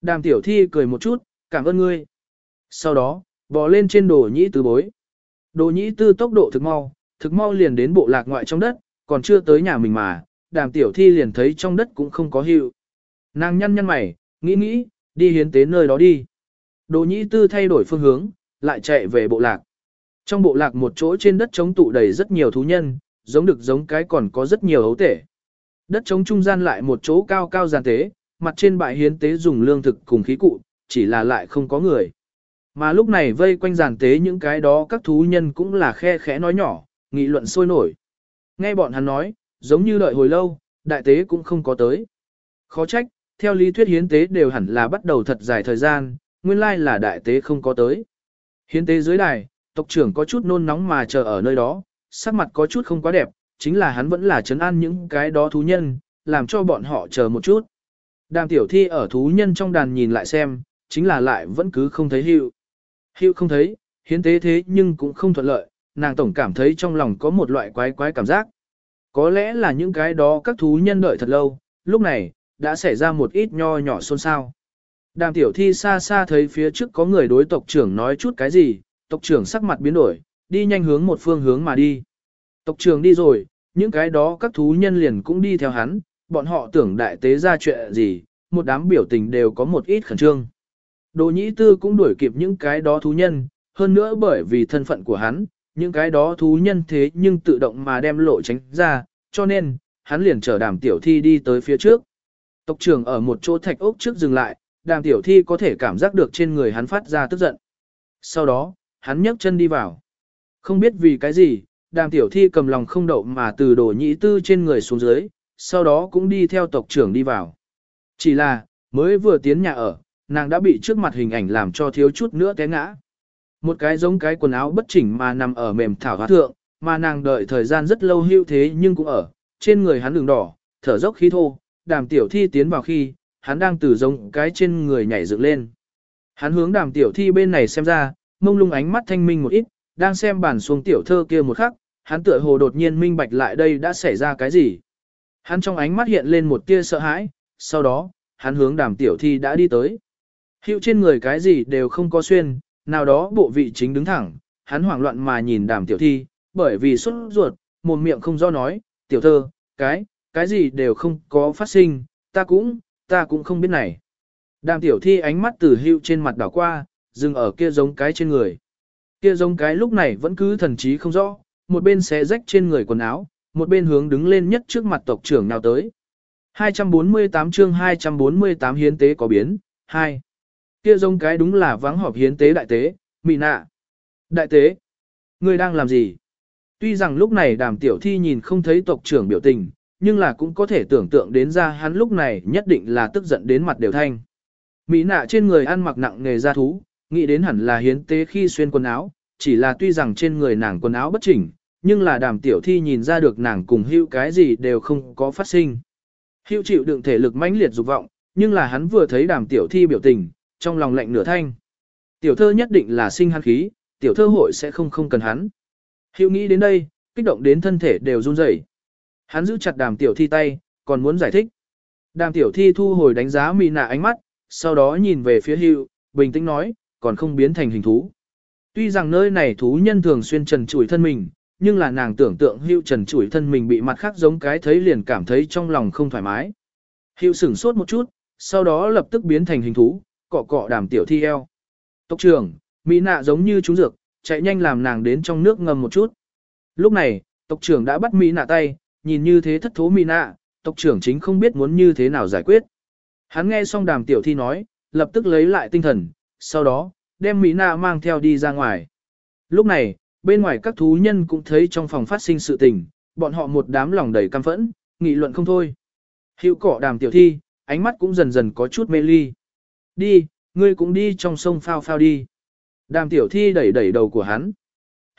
Đàm tiểu thi cười một chút, cảm ơn ngươi. Sau đó, bò lên trên đồ nhĩ tư bối. Đồ nhĩ tư tốc độ thực mau, thực mau liền đến bộ lạc ngoại trong đất, còn chưa tới nhà mình mà, đàm tiểu thi liền thấy trong đất cũng không có hiệu. Nàng nhăn nhăn mày, nghĩ nghĩ, đi hiến tế nơi đó đi. Đồ nhĩ tư thay đổi phương hướng, lại chạy về bộ lạc. Trong bộ lạc một chỗ trên đất trống tụ đầy rất nhiều thú nhân, giống được giống cái còn có rất nhiều hấu tể. Đất trống trung gian lại một chỗ cao cao giàn tế, mặt trên bãi hiến tế dùng lương thực cùng khí cụ, chỉ là lại không có người. Mà lúc này vây quanh giàn tế những cái đó các thú nhân cũng là khe khẽ nói nhỏ, nghị luận sôi nổi. Nghe bọn hắn nói, giống như đợi hồi lâu, đại tế cũng không có tới. Khó trách, theo lý thuyết hiến tế đều hẳn là bắt đầu thật dài thời gian, nguyên lai là đại tế không có tới. Hiến tế dưới đài, tộc trưởng có chút nôn nóng mà chờ ở nơi đó, sắc mặt có chút không quá đẹp, chính là hắn vẫn là chấn an những cái đó thú nhân, làm cho bọn họ chờ một chút. Đàm tiểu thi ở thú nhân trong đàn nhìn lại xem, chính là lại vẫn cứ không thấy Hiệu, Hiệu không thấy, hiến tế thế nhưng cũng không thuận lợi, nàng tổng cảm thấy trong lòng có một loại quái quái cảm giác. Có lẽ là những cái đó các thú nhân đợi thật lâu, lúc này, đã xảy ra một ít nho nhỏ xôn xao. Đàm tiểu thi xa xa thấy phía trước có người đối tộc trưởng nói chút cái gì, tộc trưởng sắc mặt biến đổi, đi nhanh hướng một phương hướng mà đi. Tộc trưởng đi rồi, những cái đó các thú nhân liền cũng đi theo hắn, bọn họ tưởng đại tế ra chuyện gì, một đám biểu tình đều có một ít khẩn trương. Đồ nhĩ tư cũng đuổi kịp những cái đó thú nhân, hơn nữa bởi vì thân phận của hắn, những cái đó thú nhân thế nhưng tự động mà đem lộ tránh ra, cho nên, hắn liền chở đàm tiểu thi đi tới phía trước. Tộc trưởng ở một chỗ thạch ốc trước dừng lại, đàm tiểu thi có thể cảm giác được trên người hắn phát ra tức giận. Sau đó, hắn nhấc chân đi vào. Không biết vì cái gì, đàm tiểu thi cầm lòng không đậu mà từ đồ nhĩ tư trên người xuống dưới, sau đó cũng đi theo tộc trưởng đi vào. Chỉ là, mới vừa tiến nhà ở, nàng đã bị trước mặt hình ảnh làm cho thiếu chút nữa té ngã. Một cái giống cái quần áo bất chỉnh mà nằm ở mềm thảo hóa thượng, mà nàng đợi thời gian rất lâu hưu thế nhưng cũng ở, trên người hắn đường đỏ, thở dốc khí thô, đàm tiểu thi tiến vào khi, hắn đang từ giống cái trên người nhảy dựng lên. Hắn hướng đàm tiểu thi bên này xem ra, mông lung ánh mắt thanh minh một ít, đang xem bản xuống tiểu thơ kia một khắc, hắn tựa hồ đột nhiên minh bạch lại đây đã xảy ra cái gì. Hắn trong ánh mắt hiện lên một tia sợ hãi, sau đó, hắn hướng đàm tiểu thi đã đi tới. Hiệu trên người cái gì đều không có xuyên, nào đó bộ vị chính đứng thẳng, hắn hoảng loạn mà nhìn đàm tiểu thi, bởi vì xuất ruột, một miệng không do nói, tiểu thơ, cái, cái gì đều không có phát sinh, ta cũng, ta cũng không biết này. Đàm tiểu thi ánh mắt từ hưu trên mặt đảo qua, dừng ở kia giống cái trên người. Kia giống cái lúc này vẫn cứ thần trí không rõ, một bên xé rách trên người quần áo, một bên hướng đứng lên nhất trước mặt tộc trưởng nào tới. 248 chương 248 hiến tế có biến, 2. Kia giống cái đúng là vắng họp hiến tế đại tế, mị nạ. Đại tế, ngươi đang làm gì? Tuy rằng lúc này đàm tiểu thi nhìn không thấy tộc trưởng biểu tình, nhưng là cũng có thể tưởng tượng đến ra hắn lúc này nhất định là tức giận đến mặt đều thanh. Mỹ nạ trên người ăn mặc nặng nghề da thú, nghĩ đến hẳn là hiến tế khi xuyên quần áo, chỉ là tuy rằng trên người nàng quần áo bất chỉnh, nhưng là đàm tiểu thi nhìn ra được nàng cùng hưu cái gì đều không có phát sinh. Hưu chịu đựng thể lực mãnh liệt dục vọng, nhưng là hắn vừa thấy đàm tiểu thi biểu tình, trong lòng lạnh nửa thanh. Tiểu thơ nhất định là sinh hắn khí, tiểu thơ hội sẽ không không cần hắn. Hưu nghĩ đến đây, kích động đến thân thể đều run rẩy. Hắn giữ chặt đàm tiểu thi tay, còn muốn giải thích. Đàm tiểu thi thu hồi đánh giá mì nạ ánh mắt, sau đó nhìn về phía hưu, bình tĩnh nói, còn không biến thành hình thú. Tuy rằng nơi này thú nhân thường xuyên trần trụi thân mình, nhưng là nàng tưởng tượng hưu trần trụi thân mình bị mặt khác giống cái thấy liền cảm thấy trong lòng không thoải mái. Hưu sửng sốt một chút, sau đó lập tức biến thành hình thú, cọ cọ đàm tiểu thi eo. Tốc trưởng, mỹ nạ giống như chúng dược, chạy nhanh làm nàng đến trong nước ngầm một chút. Lúc này, tộc trưởng đã bắt mỹ nạ tay, nhìn như thế thất thố Mina, nạ, tộc trưởng chính không biết muốn như thế nào giải quyết. Hắn nghe xong đàm tiểu thi nói, lập tức lấy lại tinh thần, sau đó, đem Mina nạ mang theo đi ra ngoài. Lúc này, bên ngoài các thú nhân cũng thấy trong phòng phát sinh sự tình, bọn họ một đám lòng đầy căm phẫn, nghị luận không thôi. Hiệu cỏ đàm tiểu thi, ánh mắt cũng dần dần có chút mê ly. Đi, ngươi cũng đi trong sông phao phao đi. Đàm tiểu thi đẩy đẩy đầu của hắn.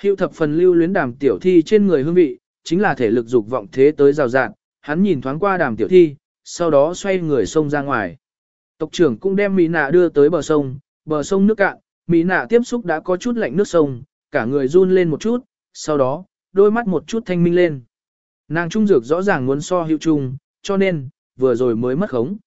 Hiệu thập phần lưu luyến đàm tiểu thi trên người hương vị, chính là thể lực dục vọng thế tới rào rạn, hắn nhìn thoáng qua đàm tiểu thi, sau đó xoay người sông ra ngoài. Tộc trưởng cũng đem Mỹ nạ đưa tới bờ sông, bờ sông nước cạn, Mỹ nạ tiếp xúc đã có chút lạnh nước sông, cả người run lên một chút, sau đó, đôi mắt một chút thanh minh lên. Nàng trung dược rõ ràng muốn so hữu trung, cho nên, vừa rồi mới mất khống.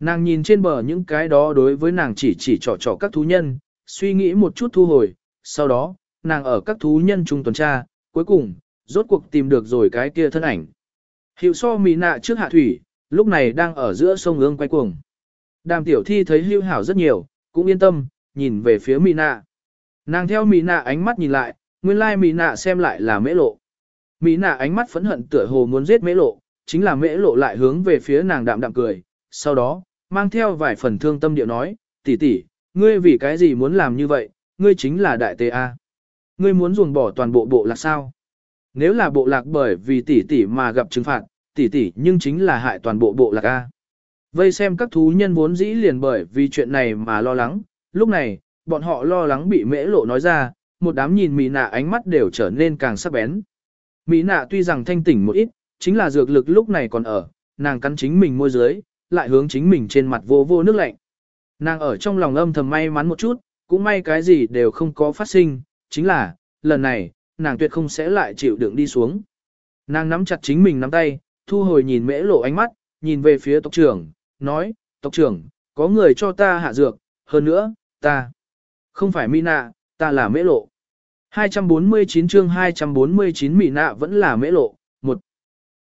Nàng nhìn trên bờ những cái đó đối với nàng chỉ chỉ trò trò các thú nhân, suy nghĩ một chút thu hồi, sau đó, nàng ở các thú nhân trung tuần tra, cuối cùng, rốt cuộc tìm được rồi cái kia thân ảnh. Hiệu so mì nạ trước hạ thủy, lúc này đang ở giữa sông ương quay cuồng. Đàm tiểu thi thấy hưu hảo rất nhiều, cũng yên tâm, nhìn về phía mì nạ. Nàng theo mì nạ ánh mắt nhìn lại, nguyên lai mì nạ xem lại là mễ lộ. Mì nạ ánh mắt phẫn hận tựa hồ muốn giết mễ lộ, chính là mễ lộ lại hướng về phía nàng đạm đạm cười, sau đó, mang theo vài phần thương tâm điệu nói, tỷ tỷ, ngươi vì cái gì muốn làm như vậy, ngươi chính là đại tê A. Ngươi muốn ruồng bỏ toàn bộ bộ là sao? Nếu là bộ lạc bởi vì tỷ tỷ mà gặp trừng phạt, tỷ tỷ nhưng chính là hại toàn bộ bộ lạc A. Vây xem các thú nhân vốn dĩ liền bởi vì chuyện này mà lo lắng, lúc này, bọn họ lo lắng bị mễ lộ nói ra, một đám nhìn mỹ nạ ánh mắt đều trở nên càng sắc bén. Mỹ nạ tuy rằng thanh tỉnh một ít, chính là dược lực lúc này còn ở, nàng cắn chính mình môi dưới, lại hướng chính mình trên mặt vô vô nước lạnh. Nàng ở trong lòng âm thầm may mắn một chút, cũng may cái gì đều không có phát sinh, chính là, lần này, nàng tuyệt không sẽ lại chịu đựng đi xuống. Nàng nắm chặt chính mình nắm tay, thu hồi nhìn mễ lộ ánh mắt, nhìn về phía tộc trưởng, nói, tộc trưởng, có người cho ta hạ dược, hơn nữa, ta, không phải Mỹ nạ, ta là mễ lộ. 249 chương 249 Mỹ nạ vẫn là mễ lộ, một.